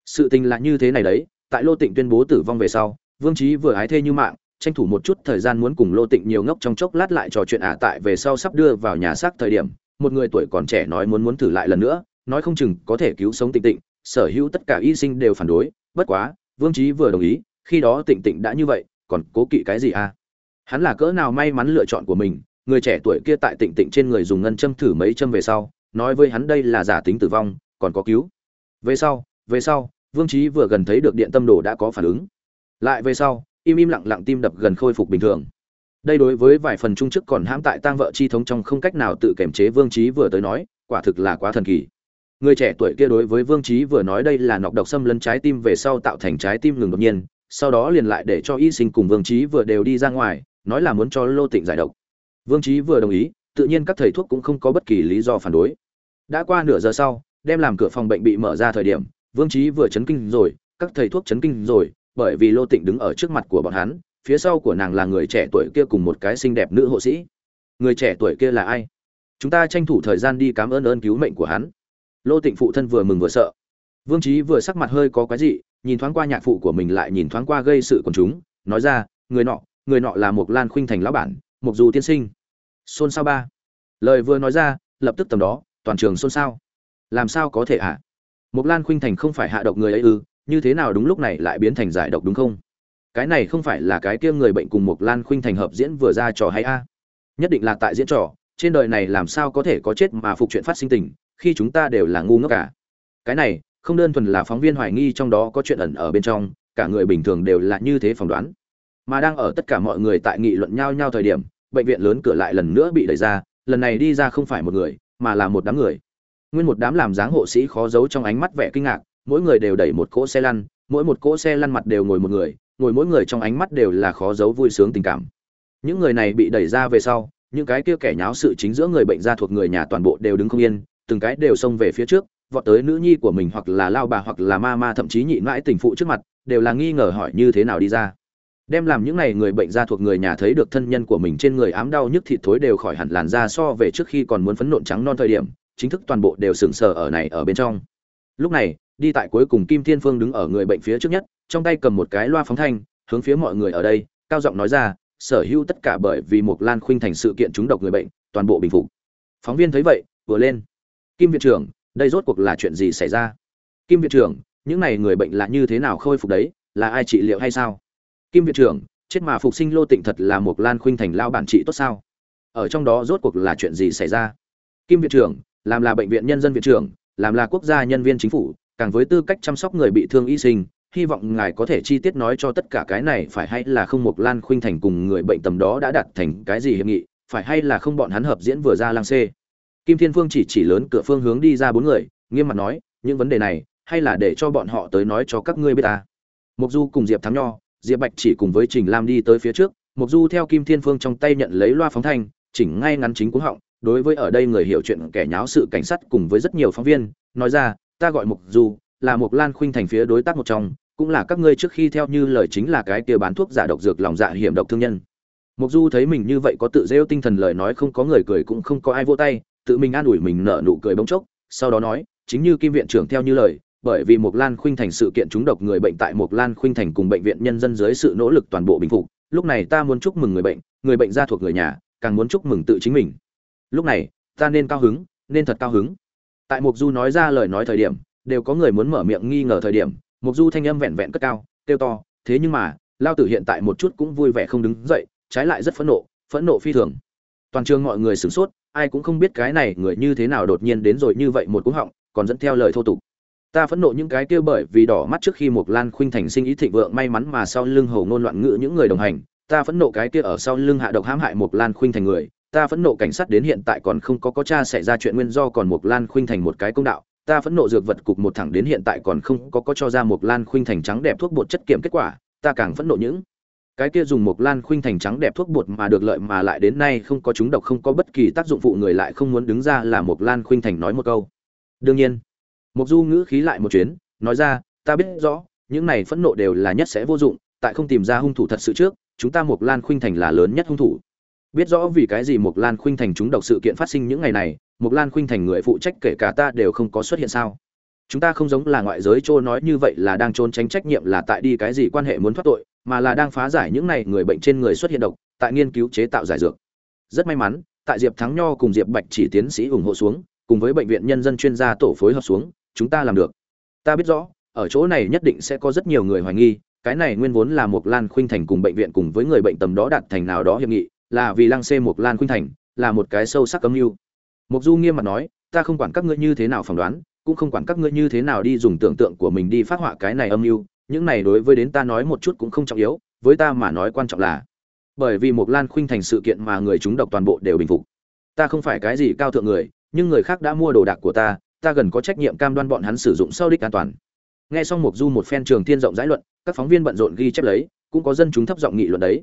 sự tình là như thế này đấy tại lô tịnh tuyên bố tử vong về sau vương trí vừa ái thê như mạng tranh thủ một chút thời gian muốn cùng Lô Tịnh nhiều ngốc trong chốc lát lại trò chuyện ả à tại về sau sắp đưa vào nhà xác thời điểm, một người tuổi còn trẻ nói muốn muốn thử lại lần nữa, nói không chừng có thể cứu sống Tịnh Tịnh, sở hữu tất cả y sinh đều phản đối, bất quá, Vương Chí vừa đồng ý, khi đó Tịnh Tịnh đã như vậy, còn cố kỵ cái gì à? Hắn là cỡ nào may mắn lựa chọn của mình, người trẻ tuổi kia tại Tịnh Tịnh trên người dùng ngân châm thử mấy châm về sau, nói với hắn đây là giả tính tử vong, còn có cứu. về sau về sau vương trí vừa gần thấy được điện tâm đồ đã có phản ứng. Lại về sau im im lặng lặng tim đập gần khôi phục bình thường. Đây đối với vài phần trung chức còn hãm tại tang vợ chi thống trong không cách nào tự kiểm chế vương trí vừa tới nói quả thực là quá thần kỳ. Người trẻ tuổi kia đối với vương trí vừa nói đây là nọc độc xâm lấn trái tim về sau tạo thành trái tim ngừng đột nhiên sau đó liền lại để cho y sinh cùng vương trí vừa đều đi ra ngoài nói là muốn cho lô tịnh giải độc vương Chí vừa đồng ý, tự nhiên các thầy thuốc cũng không có bất kỳ lý do phản đối. Đã qua nửa giờ sau, đem làm cửa phòng bệnh bị mở ra thời điểm, vương Chí vừa chấn kinh rồi, các thầy thuốc chấn kinh rồi, bởi vì lô tịnh đứng ở trước mặt của bọn hắn, phía sau của nàng là người trẻ tuổi kia cùng một cái xinh đẹp nữ hộ sĩ. Người trẻ tuổi kia là ai? Chúng ta tranh thủ thời gian đi cảm ơn ơn cứu mệnh của hắn. Lô tịnh phụ thân vừa mừng vừa sợ. Vương Chí vừa sắc mặt hơi có cái gì nhìn thoáng qua nhạc phụ của mình lại nhìn thoáng qua gây sự quần chúng, nói ra, người nọ người nọ là một lan khuynh thành lão bản mục dù tiên sinh xôn xao ba. Lời vừa nói ra, lập tức tầm đó, toàn trường xôn xao. Làm sao có thể ạ? À? mục lan khuynh thành không phải hạ độc người ấy ư, như thế nào đúng lúc này lại biến thành giải độc đúng không? Cái này không phải là cái kia người bệnh cùng mục lan khuynh thành hợp diễn vừa ra trò hay a? Nhất định là tại diễn trò, trên đời này làm sao có thể có chết mà phục chuyện phát sinh tình, khi chúng ta đều là ngu ngốc cả. Cái này, không đơn thuần là phóng viên hoài nghi trong đó có chuyện ẩn ở bên trong, cả người bình thường đều là như thế phỏng đoán. Mà đang ở tất cả mọi người tại nghị luận nhau nhau thời điểm bệnh viện lớn cửa lại lần nữa bị đẩy ra, lần này đi ra không phải một người, mà là một đám người. Nguyên một đám làm dáng hộ sĩ khó giấu trong ánh mắt vẻ kinh ngạc, mỗi người đều đẩy một cỗ xe lăn, mỗi một cỗ xe lăn mặt đều ngồi một người, ngồi mỗi người trong ánh mắt đều là khó giấu vui sướng tình cảm. Những người này bị đẩy ra về sau, những cái kia kẻ nháo sự chính giữa người bệnh ra thuộc người nhà toàn bộ đều đứng không yên, từng cái đều xông về phía trước, vọt tới nữ nhi của mình hoặc là lao bà hoặc là ma ma thậm chí nhịn mãi tình phụ trước mặt, đều là nghi ngờ hỏi như thế nào đi ra đem làm những này người bệnh ra thuộc người nhà thấy được thân nhân của mình trên người ám đau nhức thịt thối đều khỏi hẳn làn da so về trước khi còn muốn phấn nộn trắng non thời điểm, chính thức toàn bộ đều sừng sờ ở này ở bên trong. Lúc này, đi tại cuối cùng kim thiên phương đứng ở người bệnh phía trước nhất, trong tay cầm một cái loa phóng thanh, hướng phía mọi người ở đây, cao giọng nói ra, sở hữu tất cả bởi vì một lan khuynh thành sự kiện trúng độc người bệnh, toàn bộ bình phục. Phóng viên thấy vậy, vừa lên. Kim viện trưởng, đây rốt cuộc là chuyện gì xảy ra? Kim viện trưởng, những này người bệnh là như thế nào khôi phục đấy? Là ai trị liệu hay sao? Kim viện trưởng, chết mà phục sinh lô tịnh thật là một lan khuynh thành lao bản trị tốt sao? Ở trong đó rốt cuộc là chuyện gì xảy ra? Kim viện trưởng, làm là bệnh viện nhân dân viện trưởng, làm là quốc gia nhân viên chính phủ, càng với tư cách chăm sóc người bị thương y sinh, hy vọng ngài có thể chi tiết nói cho tất cả cái này phải hay là không một lan khuynh thành cùng người bệnh tầm đó đã đạt thành cái gì hiệp nghị, phải hay là không bọn hắn hợp diễn vừa ra lang xê. Kim thiên phương chỉ chỉ lớn cửa phương hướng đi ra bốn người, nghiêm mặt nói, những vấn đề này, hay là để cho bọn họ tới nói cho các ngươi biết ta. Mục du cùng diệp thắng nho diệp bạch chỉ cùng với trình lam đi tới phía trước mục du theo kim thiên phương trong tay nhận lấy loa phóng thanh, chỉnh ngay ngắn chính cuống họng, đối với ở đây người hiểu chuyện kẻ nháo sự cảnh sát cùng với rất nhiều phóng viên, nói ra, ta gọi mục du, là Mục lan khuynh thành phía đối tác một trong, cũng là các ngươi trước khi theo như lời chính là cái kia bán thuốc giả độc dược lòng dạ hiểm độc thương nhân. Mục du thấy mình như vậy có tự rêu tinh thần lời nói không có người cười cũng không có ai vô tay, tự mình an ủi mình nở nụ cười bỗng chốc, sau đó nói, chính như kim viện trưởng theo như lời bởi vì Mộc Lan Khuynh Thành sự kiện trúng độc người bệnh tại Mộc Lan Khuynh Thành cùng bệnh viện nhân dân dưới sự nỗ lực toàn bộ bình phục, lúc này ta muốn chúc mừng người bệnh, người bệnh gia thuộc người nhà, càng muốn chúc mừng tự chính mình. Lúc này, ta nên cao hứng, nên thật cao hứng. Tại Mộc Du nói ra lời nói thời điểm, đều có người muốn mở miệng nghi ngờ thời điểm, Mộc Du thanh âm vẹn vẹn cất cao, kêu to, thế nhưng mà, Lao Tử hiện tại một chút cũng vui vẻ không đứng dậy, trái lại rất phẫn nộ, phẫn nộ phi thường. Toàn trường mọi người sửng sốt, ai cũng không biết cái này người như thế nào đột nhiên đến rồi như vậy một cú họng, còn dẫn theo lời thô tục ta phẫn nộ những cái kia bởi vì đỏ mắt trước khi một lan khuynh thành sinh ý thịnh vượng may mắn mà sau lưng hầu ngôn loạn ngữ những người đồng hành. Ta phẫn nộ cái kia ở sau lưng hạ độc hãm hại một lan khuynh thành người. Ta phẫn nộ cảnh sát đến hiện tại còn không có có cha xảy ra chuyện nguyên do còn một lan khuynh thành một cái công đạo. Ta phẫn nộ dược vật cục một thẳng đến hiện tại còn không có có cho ra một lan khuynh thành trắng đẹp thuốc bột chất kiểm kết quả. Ta càng phẫn nộ những cái kia dùng một lan khuynh thành trắng đẹp thuốc bột mà được lợi mà lại đến nay không có chúng độc, không có bất kỳ tác dụng phụ, người lại không muốn đứng ra là một lan khuynh thành nói một câu. Đương nhiên Mộc Du ngữ khí lại một chuyến, nói ra, ta biết rõ, những này phẫn nộ đều là nhất sẽ vô dụng, tại không tìm ra hung thủ thật sự trước, chúng ta Mộc Lan Khuynh Thành là lớn nhất hung thủ. Biết rõ vì cái gì Mộc Lan Khuynh Thành chúng độc sự kiện phát sinh những ngày này, Mộc Lan Khuynh Thành người phụ trách kể cả ta đều không có xuất hiện sao? Chúng ta không giống là ngoại giới trô nói như vậy là đang trốn tránh trách nhiệm là tại đi cái gì quan hệ muốn thoát tội, mà là đang phá giải những này người bệnh trên người xuất hiện độc, tại nghiên cứu chế tạo giải dược. Rất may mắn, tại Diệp Thắng Nho cùng Diệp Bạch chỉ tiến sĩ ủng hộ xuống, cùng với bệnh viện nhân dân chuyên gia tổ phối hợp xuống, chúng ta làm được. Ta biết rõ, ở chỗ này nhất định sẽ có rất nhiều người hoài nghi, cái này nguyên vốn là một lan khuynh thành cùng bệnh viện cùng với người bệnh tầm đó đạt thành nào đó hiệp nghị, là vì lăng xê một lan khuynh thành, là một cái sâu sắc cấm mưu. Mục du nghiêm mặt nói, ta không quản các ngươi như thế nào phỏng đoán, cũng không quản các ngươi như thế nào đi dùng tưởng tượng của mình đi phát họa cái này âm mưu, những này đối với đến ta nói một chút cũng không trọng yếu, với ta mà nói quan trọng là, bởi vì một lan khuynh thành sự kiện mà người chúng độc toàn bộ đều bình phục. Ta không phải cái gì cao thượng người, nhưng người khác đã mua đồ đạc của ta ta gần có trách nhiệm cam đoan bọn hắn sử dụng sau đích an toàn. Nghe xong mục du một phen trường thiên rộng rãi luận, các phóng viên bận rộn ghi chép lấy, cũng có dân chúng thấp giọng nghị luận đấy.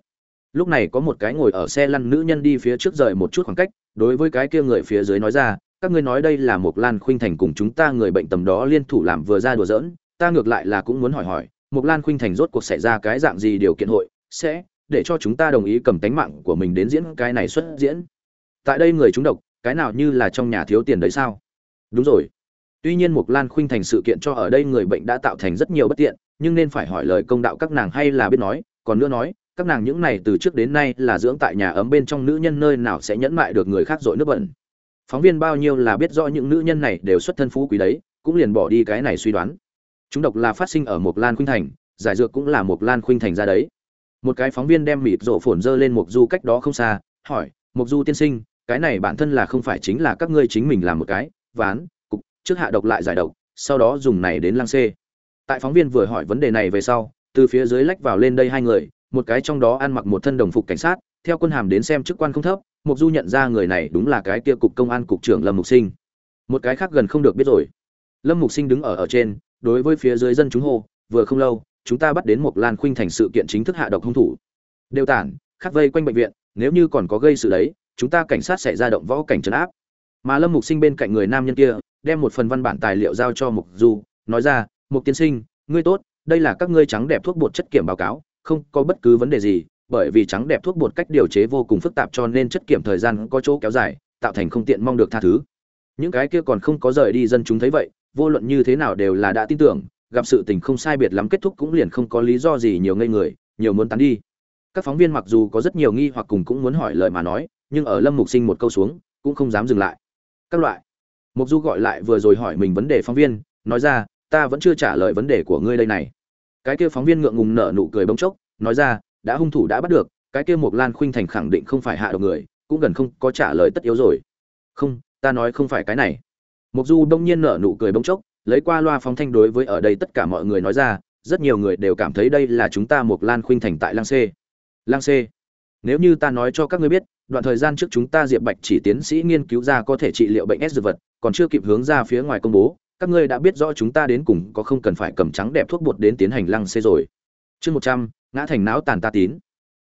Lúc này có một cái ngồi ở xe lăn nữ nhân đi phía trước rời một chút khoảng cách, đối với cái kia người phía dưới nói ra, các ngươi nói đây là một lan khuynh thành cùng chúng ta người bệnh tầm đó liên thủ làm vừa ra đùa giỡn, ta ngược lại là cũng muốn hỏi hỏi một lan khuynh thành rốt cuộc xảy ra cái dạng gì điều kiện hội, sẽ để cho chúng ta đồng ý cầm tánh mạng của mình đến diễn cái này xuất diễn. Tại đây người chúng độc, cái nào như là trong nhà thiếu tiền đấy sao? Đúng rồi. Tuy nhiên mục lan khuynh thành sự kiện cho ở đây người bệnh đã tạo thành rất nhiều bất tiện, nhưng nên phải hỏi lời công đạo các nàng hay là biết nói. Còn nữa nói, các nàng những này từ trước đến nay là dưỡng tại nhà ấm bên trong nữ nhân nơi nào sẽ nhẫn mại được người khác dội nước bẩn. Phóng viên bao nhiêu là biết rõ những nữ nhân này đều xuất thân phú quý đấy, cũng liền bỏ đi cái này suy đoán. Chúng độc là phát sinh ở Mộc lan khuynh thành, giải dược cũng là Mộc lan khuynh thành ra đấy. Một cái phóng viên đem mịt rộ phồn dơ lên Mộc du cách đó không xa, hỏi Mộc du tiên sinh, cái này bản thân là không phải chính là các ngươi chính mình làm một cái ván, cục, trước hạ độc lại giải độc, sau đó dùng này đến lăng xê. Tại phóng viên vừa hỏi vấn đề này về sau, từ phía dưới lách vào lên đây hai người, một cái trong đó ăn mặc một thân đồng phục cảnh sát, theo quân hàm đến xem chức quan không thấp, mục du nhận ra người này đúng là cái kia cục công an cục trưởng lâm mục sinh. Một cái khác gần không được biết rồi. Lâm mục sinh đứng ở ở trên, đối với phía dưới dân chúng hô, vừa không lâu, chúng ta bắt đến một lan khuynh thành sự kiện chính thức hạ độc hung thủ. Đều tản, khắc vây quanh bệnh viện, nếu như còn có gây sự đấy, chúng ta cảnh sát sẽ ra động võ cảnh trấn áp mà lâm mục sinh bên cạnh người nam nhân kia, đem một phần văn bản tài liệu giao cho mục du, nói ra, mục tiên sinh, ngươi tốt, đây là các ngươi trắng đẹp thuốc bột chất kiểm báo cáo, không có bất cứ vấn đề gì, bởi vì trắng đẹp thuốc bột cách điều chế vô cùng phức tạp cho nên chất kiểm thời gian có chỗ kéo dài, tạo thành không tiện mong được tha thứ. Những cái kia còn không có rời đi dân chúng thấy vậy, vô luận như thế nào đều là đã tin tưởng, gặp sự tình không sai biệt lắm kết thúc cũng liền không có lý do gì nhiều ngây người, nhiều muốn tán đi. Các phóng viên mặc dù có rất nhiều nghi hoặc cùng cũng muốn hỏi lời mà nói, nhưng ở lâm mục sinh một câu xuống, cũng không dám dừng lại các loại. Mục du gọi lại vừa rồi hỏi mình vấn đề phóng viên, nói ra, ta vẫn chưa trả lời vấn đề của ngươi đây này. Cái kia phóng viên ngượng ngùng nở nụ cười bông chốc, nói ra, đã hung thủ đã bắt được, cái kia mục lan khuynh thành khẳng định không phải hạ độc người, cũng gần không có trả lời tất yếu rồi. Không, ta nói không phải cái này. Mục du đông nhiên nở nụ cười bông chốc, lấy qua loa phóng thanh đối với ở đây tất cả mọi người nói ra, rất nhiều người đều cảm thấy đây là chúng ta mục lan khuynh thành tại lang c lang c nếu như ta nói cho các ngươi biết, đoạn thời gian trước chúng ta diệp bạch chỉ tiến sĩ nghiên cứu ra có thể trị liệu bệnh s dược vật, còn chưa kịp hướng ra phía ngoài công bố, các ngươi đã biết rõ chúng ta đến cùng có không cần phải cầm trắng đẹp thuốc bột đến tiến hành lăng xê rồi. Chương một trăm, ngã thành não tàn ta tín.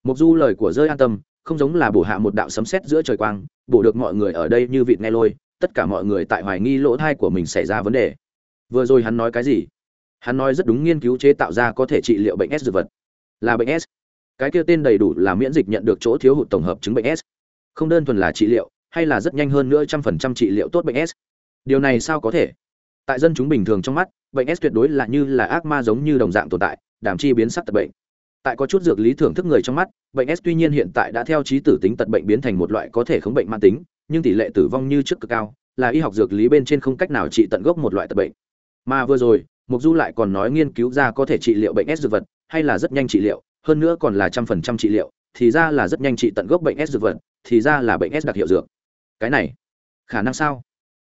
Mục du lời của rơi an tâm, không giống là bổ hạ một đạo sấm sét giữa trời quang, bổ được mọi người ở đây như vịt nghe lôi, tất cả mọi người tại hoài nghi lỗ thai của mình xảy ra vấn đề. Vừa rồi hắn nói cái gì? Hắn nói rất đúng nghiên cứu chế tạo ra có thể trị liệu bệnh s dược vật. Là bệnh s cái kia tên đầy đủ là miễn dịch nhận được chỗ thiếu hụt tổng hợp chứng bệnh s. Không đơn thuần là trị liệu, hay là rất nhanh hơn nữa trăm phần trăm trị liệu tốt bệnh s. Điều này sao có thể? Tại dân chúng bình thường trong mắt, bệnh s tuyệt đối là như là ác ma giống như đồng dạng tồn tại đảm chi biến sắc tật bệnh. Tại có chút dược lý thưởng thức người trong mắt, bệnh s tuy nhiên hiện tại đã theo trí tử tính tật bệnh biến thành một loại có thể khống bệnh mãn tính, nhưng tỷ lệ tử vong như trước cực cao, là y học dược lý bên trên không cách nào trị tận gốc một loại tật bệnh. Mà vừa rồi, mục du lại còn nói nghiên cứu ra có thể trị liệu bệnh s dược vật, hay là rất nhanh trị liệu hơn nữa còn là trăm phần trăm trị liệu, thì ra là rất nhanh trị tận gốc bệnh s dược vật, thì ra là bệnh s đặc hiệu dược. Cái này, khả năng sao?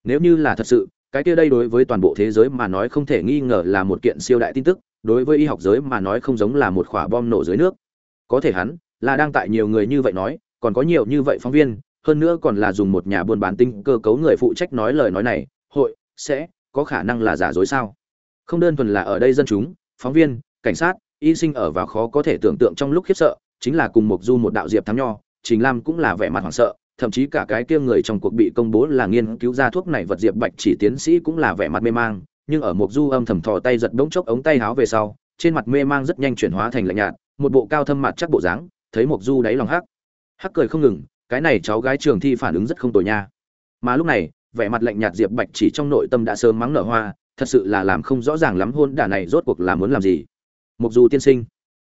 Nếu như là thật sự, cái kia đây đối với toàn bộ thế giới mà nói không thể nghi ngờ là một kiện siêu đại tin tức, đối với y học giới mà nói không giống là một quả bom nổ dưới nước. Có thể hắn, là đang tại nhiều người như vậy nói, còn có nhiều như vậy phóng viên, hơn nữa còn là dùng một nhà buôn bán tinh cơ cấu người phụ trách nói lời nói này, hội, sẽ, có khả năng là giả dối sao? Không đơn thuần là ở đây dân chúng, phóng viên, cảnh sát y sinh ở vào khó có thể tưởng tượng trong lúc khiếp sợ, chính là cùng một du một đạo diệp thắng nho, trình lam cũng là vẻ mặt hoảng sợ, thậm chí cả cái kia người trong cuộc bị công bố là nghiên cứu ra thuốc này vật diệp bạch chỉ tiến sĩ cũng là vẻ mặt mê mang, nhưng ở một du âm thầm thò tay giật bỗng chốc ống tay háo về sau, trên mặt mê mang rất nhanh chuyển hóa thành lạnh nhạt, một bộ cao thâm mặt chắc bộ dáng, thấy một du đáy lòng hắc. Hắc cười không ngừng, cái này cháu gái trường thi phản ứng rất không tồi nha. Mà lúc này, vẻ mặt lạnh nhạt diệp bạch chỉ trong nội tâm đã sớm mắng nở hoa, thật sự là làm không rõ ràng lắm hôn đả này rốt cuộc là muốn làm gì mục du tiên sinh.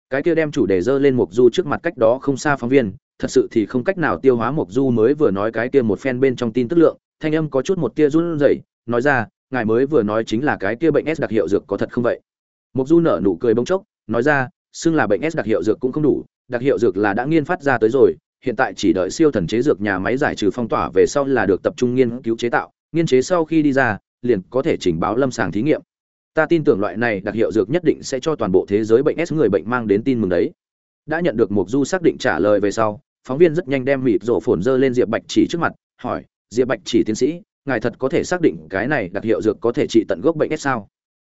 Cái kia đem chủ đề dơ lên mục du trước mặt cách đó không xa phóng viên, thật sự thì không cách nào tiêu hóa mục du mới vừa nói cái kia một phen bên trong tin tức lượng, thanh âm có chút một tia run rẩy, nói ra, ngài mới vừa nói chính là cái kia bệnh s đặc hiệu dược có thật không vậy? Mục du nở nụ cười bông chốc, nói ra, xưng là bệnh s đặc hiệu dược cũng không đủ, đặc hiệu dược là đã nghiên phát ra tới rồi, hiện tại chỉ đợi siêu thần chế dược nhà máy giải trừ phong tỏa về sau là được tập trung nghiên cứu chế tạo, nghiên chế sau khi đi ra, liền có thể trình báo lâm sàng thí nghiệm ta tin tưởng loại này đặc hiệu dược nhất định sẽ cho toàn bộ thế giới bệnh s người bệnh mang đến tin mừng đấy. Đã nhận được mục du xác định trả lời về sau, phóng viên rất nhanh đem mịt rổ phồn dơ lên diệp bạch chỉ trước mặt, hỏi, diệp bạch chỉ tiến sĩ, ngài thật có thể xác định cái này đặc hiệu dược có thể trị tận gốc bệnh s sao?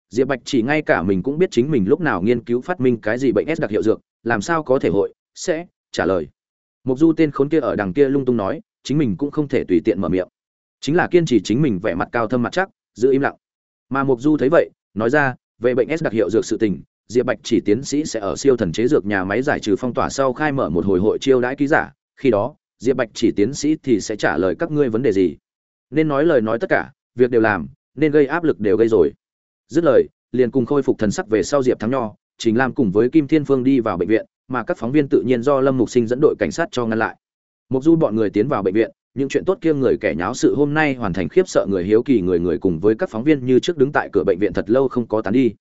Diệp bạch chỉ ngay cả mình cũng biết chính mình lúc nào nghiên cứu phát minh cái gì bệnh s đặc hiệu dược, làm sao có thể hội, sẽ, trả lời. Mục du tên khốn kia ở đằng kia lung tung nói, chính mình cũng không thể tùy tiện mở miệng. Chính là kiên trì chính mình vẻ mặt cao thâm mặt chắc, giữ im lặng. Mà mục du thấy vậy nói ra về bệnh s đặc hiệu dược sự tình diệp bạch chỉ tiến sĩ sẽ ở siêu thần chế dược nhà máy giải trừ phong tỏa sau khai mở một hồi hội chiêu đãi ký giả. Khi đó diệp bạch chỉ tiến sĩ thì sẽ trả lời các ngươi vấn đề gì. Nên nói lời nói tất cả việc đều làm nên gây áp lực đều gây rồi. Dứt lời liền cùng khôi phục thần sắc về sau diệp thắng nho trình lam cùng với kim thiên phương đi vào bệnh viện mà các phóng viên tự nhiên do lâm mục sinh dẫn đội cảnh sát cho ngăn lại. Mục Du bọn người tiến vào bệnh viện, những chuyện tốt kia người kẻ nháo sự hôm nay hoàn thành khiếp sợ người hiếu kỳ người người cùng với các phóng viên như trước đứng tại cửa bệnh viện thật lâu không có tán đi.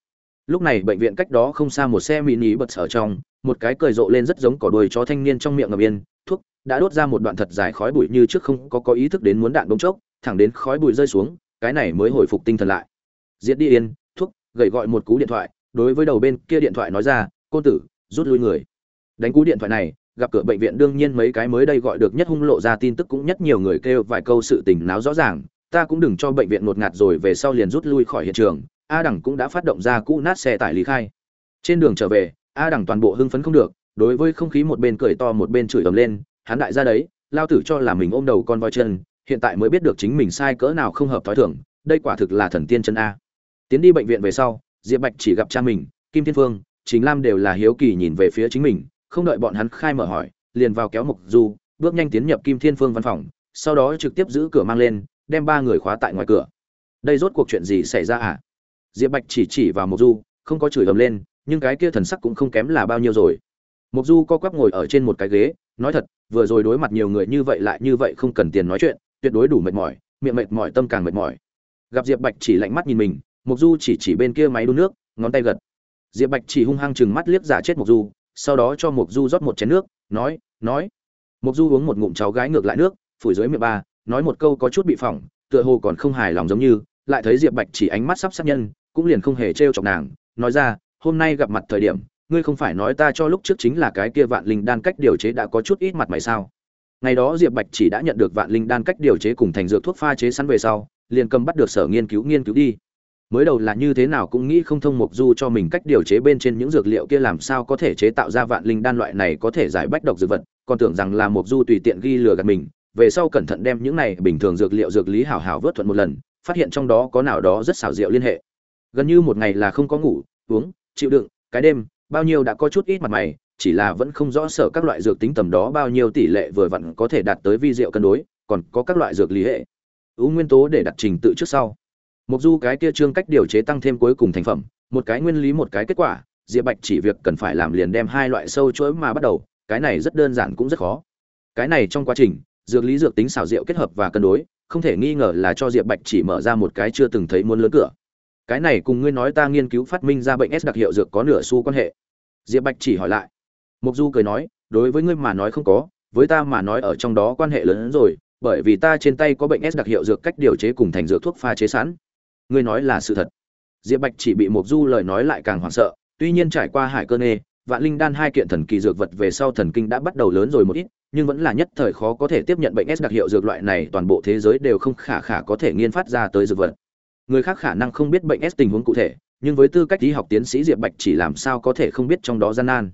Lúc này bệnh viện cách đó không xa một xe mini bật ở trong, một cái cười rộ lên rất giống cỏ đuôi chó thanh niên trong miệng ngậm yên, thuốc đã đốt ra một đoạn thật dài khói bụi như trước không có có ý thức đến muốn đạn bỗng chốc, thẳng đến khói bụi rơi xuống, cái này mới hồi phục tinh thần lại. Diệt đi yên, thuốc, gậy gọi một cú điện thoại, đối với đầu bên kia điện thoại nói ra, "Côn tử, rút lui người." Đánh cú điện thoại này, gặp cửa bệnh viện đương nhiên mấy cái mới đây gọi được nhất hung lộ ra tin tức cũng nhất nhiều người kêu vài câu sự tình náo rõ ràng. Ta cũng đừng cho bệnh viện ngột ngạt rồi về sau liền rút lui khỏi hiện trường. A đẳng cũng đã phát động ra cũ nát xe tải lý khai. Trên đường trở về, a đẳng toàn bộ hưng phấn không được, đối với không khí một bên cười to một bên chửi ầm lên, hắn đại ra đấy, lao tử cho là mình ôm đầu con voi chân, hiện tại mới biết được chính mình sai cỡ nào không hợp thói thường, đây quả thực là thần tiên chân a. Tiến đi bệnh viện về sau, diệp bạch chỉ gặp cha mình, kim thiên phương chính lam đều là hiếu kỳ nhìn về phía chính mình không đợi bọn hắn khai mở hỏi, liền vào kéo mục du, bước nhanh tiến nhập kim thiên phương văn phòng, sau đó trực tiếp giữ cửa mang lên, đem ba người khóa tại ngoài cửa. Đây rốt cuộc chuyện gì xảy ra à? Diệp bạch chỉ chỉ vào mục du, không có chửi ầm lên, nhưng cái kia thần sắc cũng không kém là bao nhiêu rồi. Mục du co quắp ngồi ở trên một cái ghế, nói thật, vừa rồi đối mặt nhiều người như vậy lại như vậy không cần tiền nói chuyện, tuyệt đối đủ mệt mỏi, miệng mệt mỏi, tâm càng mệt mỏi. Gặp diệp bạch chỉ lạnh mắt nhìn mình mục du chỉ chỉ bên kia máy đun nước, ngón tay gật. Diệp bạch chỉ hung hăng chừng mắt liếc giả chết mục du sau đó cho Mộc Du rót một chén nước, nói, nói. Mộc Du uống một ngụm cháu gái ngược lại nước, phủi dưới miệng ba, nói một câu có chút bị phỏng, tựa hồ còn không hài lòng giống như, lại thấy Diệp Bạch chỉ ánh mắt sắp sát nhân, cũng liền không hề trêu chọc nàng, nói ra, hôm nay gặp mặt thời điểm, ngươi không phải nói ta cho lúc trước chính là cái kia vạn linh đan cách điều chế đã có chút ít mặt mày sao? Ngày đó Diệp Bạch chỉ đã nhận được vạn linh đan cách điều chế cùng thành dược thuốc pha chế sẵn về sau, liền cầm bắt được sở nghiên cứu nghiên cứu đi mới đầu là như thế nào cũng nghĩ không thông mục du cho mình cách điều chế bên trên những dược liệu kia làm sao có thể chế tạo ra vạn linh đan loại này có thể giải bách độc dược vật, còn tưởng rằng là mục du tùy tiện ghi lừa gạt mình, về sau cẩn thận đem những này bình thường dược liệu dược lý hảo hảo vớt thuận một lần, phát hiện trong đó có nào đó rất xảo diệu liên hệ. Gần như một ngày là không có ngủ, uống, chịu đựng, cái đêm, bao nhiêu đã có chút ít mặt mày, chỉ là vẫn không rõ sở các loại dược tính tầm đó bao nhiêu tỷ lệ vừa vặn có thể đạt tới vi diệu cân đối, còn có các loại dược lý hệ. Ưu nguyên tố để đặt trình tự trước sau. Mục Du cái kia trương cách điều chế tăng thêm cuối cùng thành phẩm, một cái nguyên lý một cái kết quả, Diệp Bạch chỉ việc cần phải làm liền đem hai loại sâu chuỗi mà bắt đầu, cái này rất đơn giản cũng rất khó. Cái này trong quá trình, dược lý dược tính xảo diệu kết hợp và cân đối, không thể nghi ngờ là cho Diệp Bạch chỉ mở ra một cái chưa từng thấy muốn lớn cửa. Cái này cùng ngươi nói ta nghiên cứu phát minh ra bệnh S đặc hiệu dược có nửa xu quan hệ. Diệp Bạch chỉ hỏi lại. Mục Du cười nói, đối với ngươi mà nói không có, với ta mà nói ở trong đó quan hệ lớn hơn rồi, bởi vì ta trên tay có bệnh S đặc hiệu dược cách điều chế cùng thành dược thuốc pha chế sẵn ngươi nói là sự thật. Diệp bạch chỉ bị mộc du lời nói lại càng hoảng sợ, tuy nhiên trải qua hải cơ nê, vạn linh đan hai kiện thần kỳ dược vật về sau thần kinh đã bắt đầu lớn rồi một ít, nhưng vẫn là nhất thời khó có thể tiếp nhận bệnh s đặc hiệu dược loại này, toàn bộ thế giới đều không khả khả có thể nghiên phát ra tới dược vật. Người khác khả năng không biết bệnh s tình huống cụ thể, nhưng với tư cách y học tiến sĩ diệp bạch chỉ làm sao có thể không biết trong đó gian nan.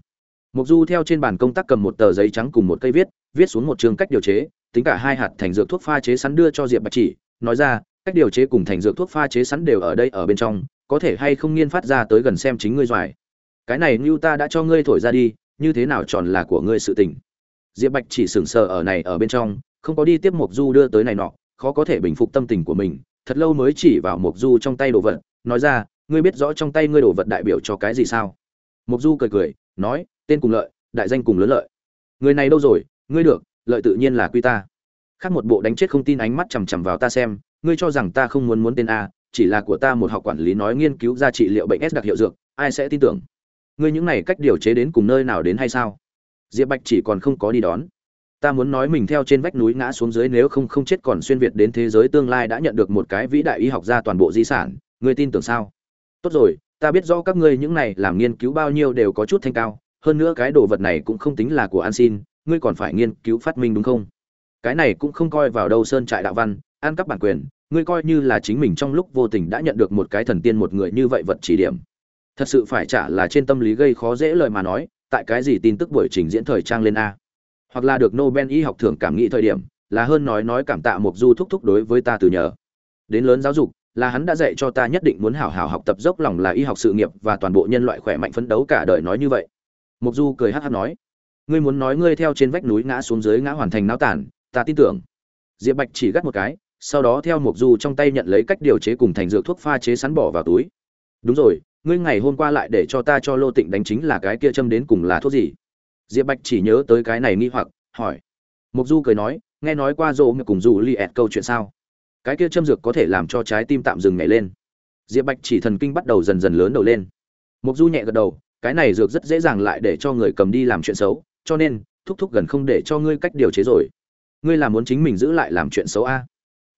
Mục du theo trên bàn công tác cầm một tờ giấy trắng cùng một cây viết viết xuống một chương cách điều chế, tính cả hai hạt thành dược thuốc pha chế sẵn đưa cho diệp bạch chỉ, nói ra cách điều chế cùng thành dược thuốc pha chế sẵn đều ở đây ở bên trong, có thể hay không nghiên phát ra tới gần xem chính ngươi doài. Cái này như ta đã cho ngươi thổi ra đi, như thế nào tròn là của ngươi sự tình. Diệp bạch chỉ sừng sờ ở này ở bên trong, không có đi tiếp mộc du đưa tới này nọ, khó có thể bình phục tâm tình của mình, thật lâu mới chỉ vào mộc du trong tay đồ vật, nói ra, ngươi biết rõ trong tay ngươi đồ vật đại biểu cho cái gì sao? Mộc du cười cười, nói, tên cùng lợi, đại danh cùng lớn lợi. Người này đâu rồi? Ngươi được, lợi tự nhiên là quy ta. Khác một bộ đánh chết không tin ánh mắt chằm chằm vào ta xem ngươi cho rằng ta không muốn muốn tên a, chỉ là của ta một học quản lý nói nghiên cứu ra trị liệu bệnh s đặc hiệu dược, ai sẽ tin tưởng? Ngươi những này cách điều chế đến cùng nơi nào đến hay sao? Diệp bạch chỉ còn không có đi đón. Ta muốn nói mình theo trên vách núi ngã xuống dưới nếu không không chết còn xuyên việt đến thế giới tương lai đã nhận được một cái vĩ đại y học gia toàn bộ di sản, ngươi tin tưởng sao? Tốt rồi, ta biết rõ các ngươi những này làm nghiên cứu bao nhiêu đều có chút thanh cao, hơn nữa cái đồ vật này cũng không tính là của an xin, ngươi còn phải nghiên cứu phát minh đúng không? Cái này cũng không coi vào đâu sơn trại đạo văn ăn cắp bản quyền, ngươi coi như là chính mình trong lúc vô tình đã nhận được một cái thần tiên một người như vậy vật chỉ điểm. Thật sự phải trả là trên tâm lý gây khó dễ lời mà nói, tại cái gì tin tức buổi trình diễn thời trang lên a. Hoặc là được nobel y học thưởng cảm nghĩ thời điểm, là hơn nói nói cảm tạ mục du thúc thúc đối với ta từ nhờ. Đến lớn giáo dục, là hắn đã dạy cho ta nhất định muốn hảo hảo học tập dốc lòng là y học sự nghiệp và toàn bộ nhân loại khỏe mạnh phấn đấu cả đời nói như vậy. Mục du cười hát hát nói, ngươi muốn nói ngươi theo trên vách núi ngã xuống dưới ngã hoàn thành náo tản ta tin tưởng. Diệp bạch chỉ gắt một cái sau đó theo mục du trong tay nhận lấy cách điều chế cùng thành dược thuốc pha chế sắn bỏ vào túi. Đúng rồi, ngươi ngày hôm qua lại để cho ta cho lô tịnh đánh chính là cái kia châm đến cùng là thuốc gì? Diệp bạch chỉ nhớ tới cái này nghi hoặc, hỏi. Mục du cười nói, nghe nói qua rộ mà cùng dù li ẹt câu chuyện sao? Cái kia châm dược có thể làm cho trái tim tạm dừng nhảy lên. Diệp bạch chỉ thần kinh bắt đầu dần dần lớn đầu lên. Mục du nhẹ gật đầu, cái này dược rất dễ dàng lại để cho người cầm đi làm chuyện xấu, cho nên, thúc thúc gần không để cho ngươi cách điều chế rồi. Ngươi là muốn chính mình giữ lại làm chuyện xấu a?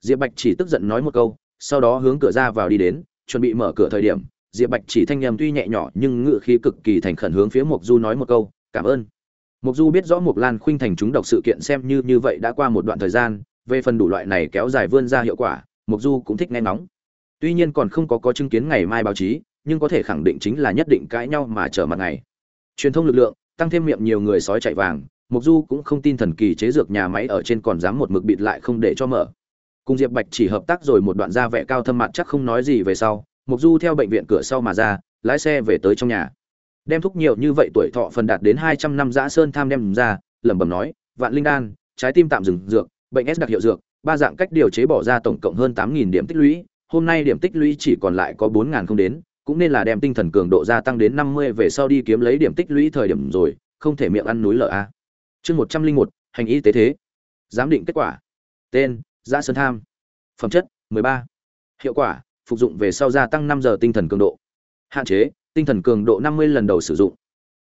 Diệp bạch chỉ tức giận nói một câu, sau đó hướng cửa ra vào đi đến, chuẩn bị mở cửa thời điểm, diệp bạch chỉ thanh nhầm tuy nhẹ nhỏ nhưng ngự khí cực kỳ thành khẩn hướng phía mục du nói một câu, cảm ơn. Mục du biết rõ mục lan khuynh thành chúng độc sự kiện xem như như vậy đã qua một đoạn thời gian, về phần đủ loại này kéo dài vươn ra hiệu quả mục du cũng thích nghe nóng tuy nhiên còn không có có chứng kiến ngày mai báo chí, nhưng có thể khẳng định chính là nhất định cãi nhau mà trở mặt ngày. Truyền thông lực lượng, tăng thêm miệng nhiều người sói chạy vàng mục du cũng không tin thần kỳ chế dược nhà máy ở trên còn dám một mực bịt lại không để cho mở cùng diệp bạch chỉ hợp tác rồi một đoạn ra vẻ cao thâm mặt chắc không nói gì về sau, mục du theo bệnh viện cửa sau mà ra, lái xe về tới trong nhà. Đem thúc nhiều như vậy tuổi thọ phần đạt đến hai trăm năm giã sơn tham đem ra, lẩm bẩm nói, vạn linh đan, trái tim tạm dừng dược, bệnh s đặc hiệu dược, ba dạng cách điều chế bỏ ra tổng cộng hơn tám nghìn điểm tích lũy, hôm nay điểm tích lũy chỉ còn lại có bốn ngàn không đến, cũng nên là đem tinh thần cường độ gia tăng đến năm mươi về sau đi kiếm lấy điểm tích lũy thời điểm rồi, không thể miệng ăn núi lở a. Chương một trăm linh một, hành y tế thế. Giám định kết quả. Tên giã sơn tham. Phẩm chất mười ba. Hiệu quả phục dụng về sau gia tăng năm giờ tinh thần cường độ. Hạn chế tinh thần cường độ năm mươi lần đầu sử dụng.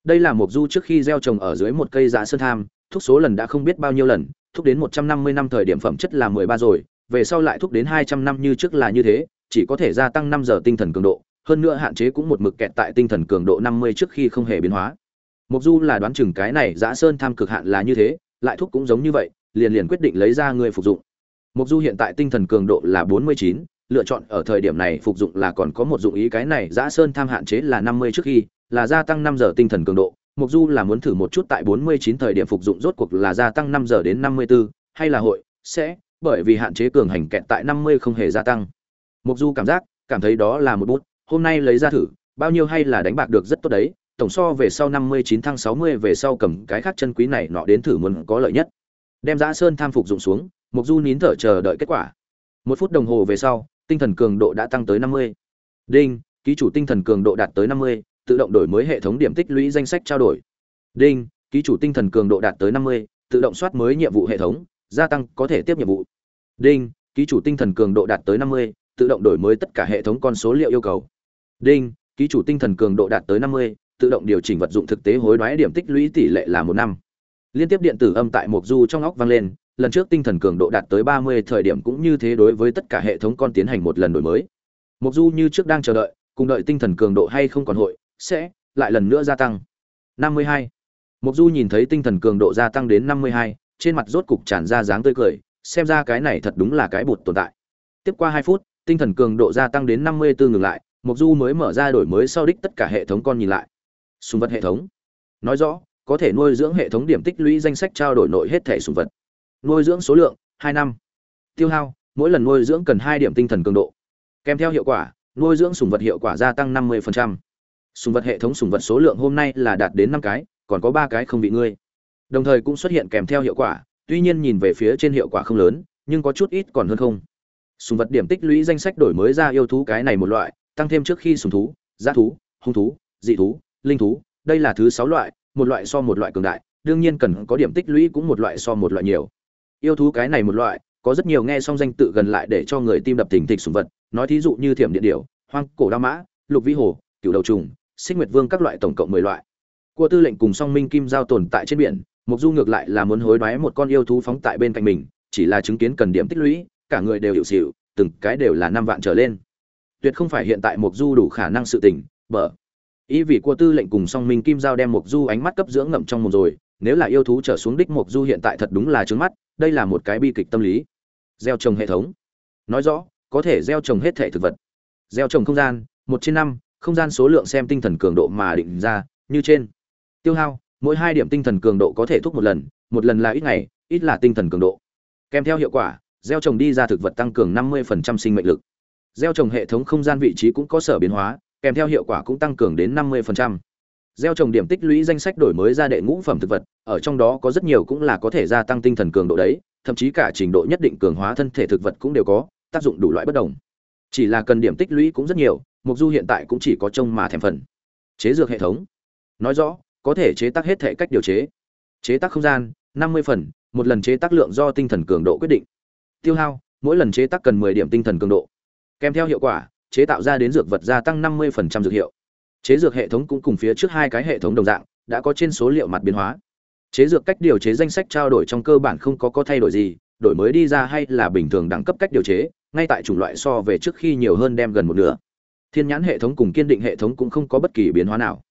Đây là một du trước khi gieo trồng ở dưới một cây giã sơn tham thúc số lần đã không biết bao nhiêu lần thúc đến một trăm năm thời điểm phẩm chất là mười ba rồi về sau lại thúc đến hai trăm năm như trước là như thế chỉ có thể gia tăng năm giờ tinh thần cường độ hơn nữa hạn chế cũng một mực kẹt tại tinh thần cường độ năm mươi trước khi không hề biến hóa. Mộc Du là đoán chừng cái này Dã Sơn tham cực hạn là như thế, lại thúc cũng giống như vậy, liền liền quyết định lấy ra người phục dụng. Mộc Du hiện tại tinh thần cường độ là 49, lựa chọn ở thời điểm này phục dụng là còn có một dụng ý cái này Dã Sơn tham hạn chế là 50 trước khi, là gia tăng 5 giờ tinh thần cường độ. Mộc Du là muốn thử một chút tại 49 thời điểm phục dụng rốt cuộc là gia tăng 5 giờ đến 54, hay là hội sẽ bởi vì hạn chế cường hành kẹt tại 50 không hề gia tăng. Mộc Du cảm giác, cảm thấy đó là một bút, hôm nay lấy ra thử, bao nhiêu hay là đánh bạc được rất tốt đấy, tổng so về sau 59 tháng 60 về sau cầm cái khác chân quý này nọ đến thử muốn có lợi nhất. Đem Dã Sơn tham phục dụng xuống, Mục Du nín thở chờ đợi kết quả. Một phút đồng hồ về sau, tinh thần cường độ đã tăng tới 50. Đinh, ký chủ tinh thần cường độ đạt tới 50, tự động đổi mới hệ thống điểm tích lũy danh sách trao đổi. Đinh, ký chủ tinh thần cường độ đạt tới 50, tự động soát mới nhiệm vụ hệ thống, gia tăng có thể tiếp nhiệm vụ. Đinh, ký chủ tinh thần cường độ đạt tới 50, tự động đổi mới tất cả hệ thống con số liệu yêu cầu. Đinh, ký chủ tinh thần cường độ đạt tới 50, tự động điều chỉnh vật dụng thực tế hối đoái điểm tích lũy tỷ lệ là một năm liên tiếp điện tử âm tại mục du trong óc vang lên lần trước tinh thần cường độ đạt tới ba mươi thời điểm cũng như thế đối với tất cả hệ thống con tiến hành một lần đổi mới. Mục du như trước đang chờ đợi, cùng đợi tinh thần cường độ hay không còn hội, sẽ lại lần nữa gia tăng. năm mươi hai. Mục du nhìn thấy tinh thần cường độ gia tăng đến năm mươi hai, trên mặt rốt cục tràn ra dáng tươi cười, xem ra cái này thật đúng là cái bột tồn tại. Tiếp qua hai phút, tinh thần cường độ gia tăng đến năm mươi 54 ngừng lại, mục du mới mở ra đổi mới sau đích tất cả hệ thống con nhìn lại. Sùng vật hệ thống. Nói rõ, có thể nuôi dưỡng hệ thống điểm tích lũy danh sách trao đổi nội hết thể sùng vật nuôi dưỡng số lượng hai năm. Tiêu hao mỗi lần nuôi dưỡng cần hai điểm tinh thần cường độ. Kèm theo hiệu quả nuôi dưỡng sùng vật hiệu quả gia tăng năm mươi sùng vật hệ thống sùng vật số lượng hôm nay là đạt đến năm cái còn có ba cái không bị ngươi. Đồng thời cũng xuất hiện kèm theo hiệu quả tuy nhiên nhìn về phía trên hiệu quả không lớn nhưng có chút ít còn hơn không. Sùng vật điểm tích lũy danh sách đổi mới ra yêu thú cái này một loại tăng thêm trước khi sùng thú g thú hung thú dị thú linh thú, đây là thứ sáu loại, một loại so một loại cường đại, đương nhiên cần có điểm tích lũy cũng một loại so một loại nhiều. Yêu thú cái này một loại, có rất nhiều nghe song danh tự gần lại để cho người tim đập thình thịch sủng vật, nói thí dụ như thiểm điện điểu, hoang cổ đa mã, lục vĩ hồ, cửu đầu trùng, xích nguyệt vương các loại tổng cộng mười loại. Cua tư lệnh cùng song minh kim giao tồn tại trên biển, mục du ngược lại là muốn hối đoái một con yêu thú phóng tại bên cạnh mình chỉ là chứng kiến cần điểm tích lũy cả người đều hiệu xịu từng cái đều là năm vạn trở lên tuyệt không phải hiện tại mục du đủ khả năng sự tỉnh bở ý vị của tư lệnh cùng song minh kim giao đem mục du ánh mắt cấp dưỡng ngậm trong một rồi nếu là yêu thú trở xuống đích mục du hiện tại thật đúng là trướng mắt, đây là một cái bi kịch tâm lý. Gieo trồng hệ thống. Nói rõ, có thể gieo trồng hết thể thực vật. Gieo trồng không gian, một trên năm, không gian số lượng xem tinh thần cường độ mà định ra, như trên. Tiêu hao, mỗi hai điểm tinh thần cường độ có thể thúc một lần một lần là ít ngày, ít là tinh thần cường độ. Kèm theo hiệu quả, gieo trồng đi ra thực vật tăng cường 50% sinh mệnh lực. Gieo trồng hệ thống không gian vị trí cũng có sở biến hóa, kèm theo hiệu quả cũng tăng cường đến 50% gieo trồng điểm tích lũy danh sách đổi mới ra đệ ngũ phẩm thực vật, ở trong đó có rất nhiều cũng là có thể gia tăng tinh thần cường độ đấy, thậm chí cả trình độ nhất định cường hóa thân thể thực vật cũng đều có, tác dụng đủ loại bất đồng. Chỉ là cần điểm tích lũy cũng rất nhiều mục du hiện tại cũng chỉ có trông mà thèm phần. Chế dược hệ thống. Nói rõ, có thể chế tác hết thể cách điều chế. Chế tác không gian 50 phần, một lần chế tác lượng do tinh thần cường độ quyết định. Tiêu hao, mỗi lần chế tác cần 10 điểm tinh thần cường độ. Kèm theo hiệu quả, chế tạo ra đến dược vật gia tăng 50% dược hiệu chế dược hệ thống cũng cùng phía trước hai cái hệ thống đồng dạng, đã có trên số liệu mặt biến hóa. Chế dược cách điều chế danh sách trao đổi trong cơ bản không có có thay đổi gì, đổi mới đi ra hay là bình thường đẳng cấp cách điều chế, ngay tại chủng loại so về trước khi nhiều hơn đem gần một nửa. Thiên nhãn hệ thống cùng kiên định hệ thống cũng không có bất kỳ biến hóa nào.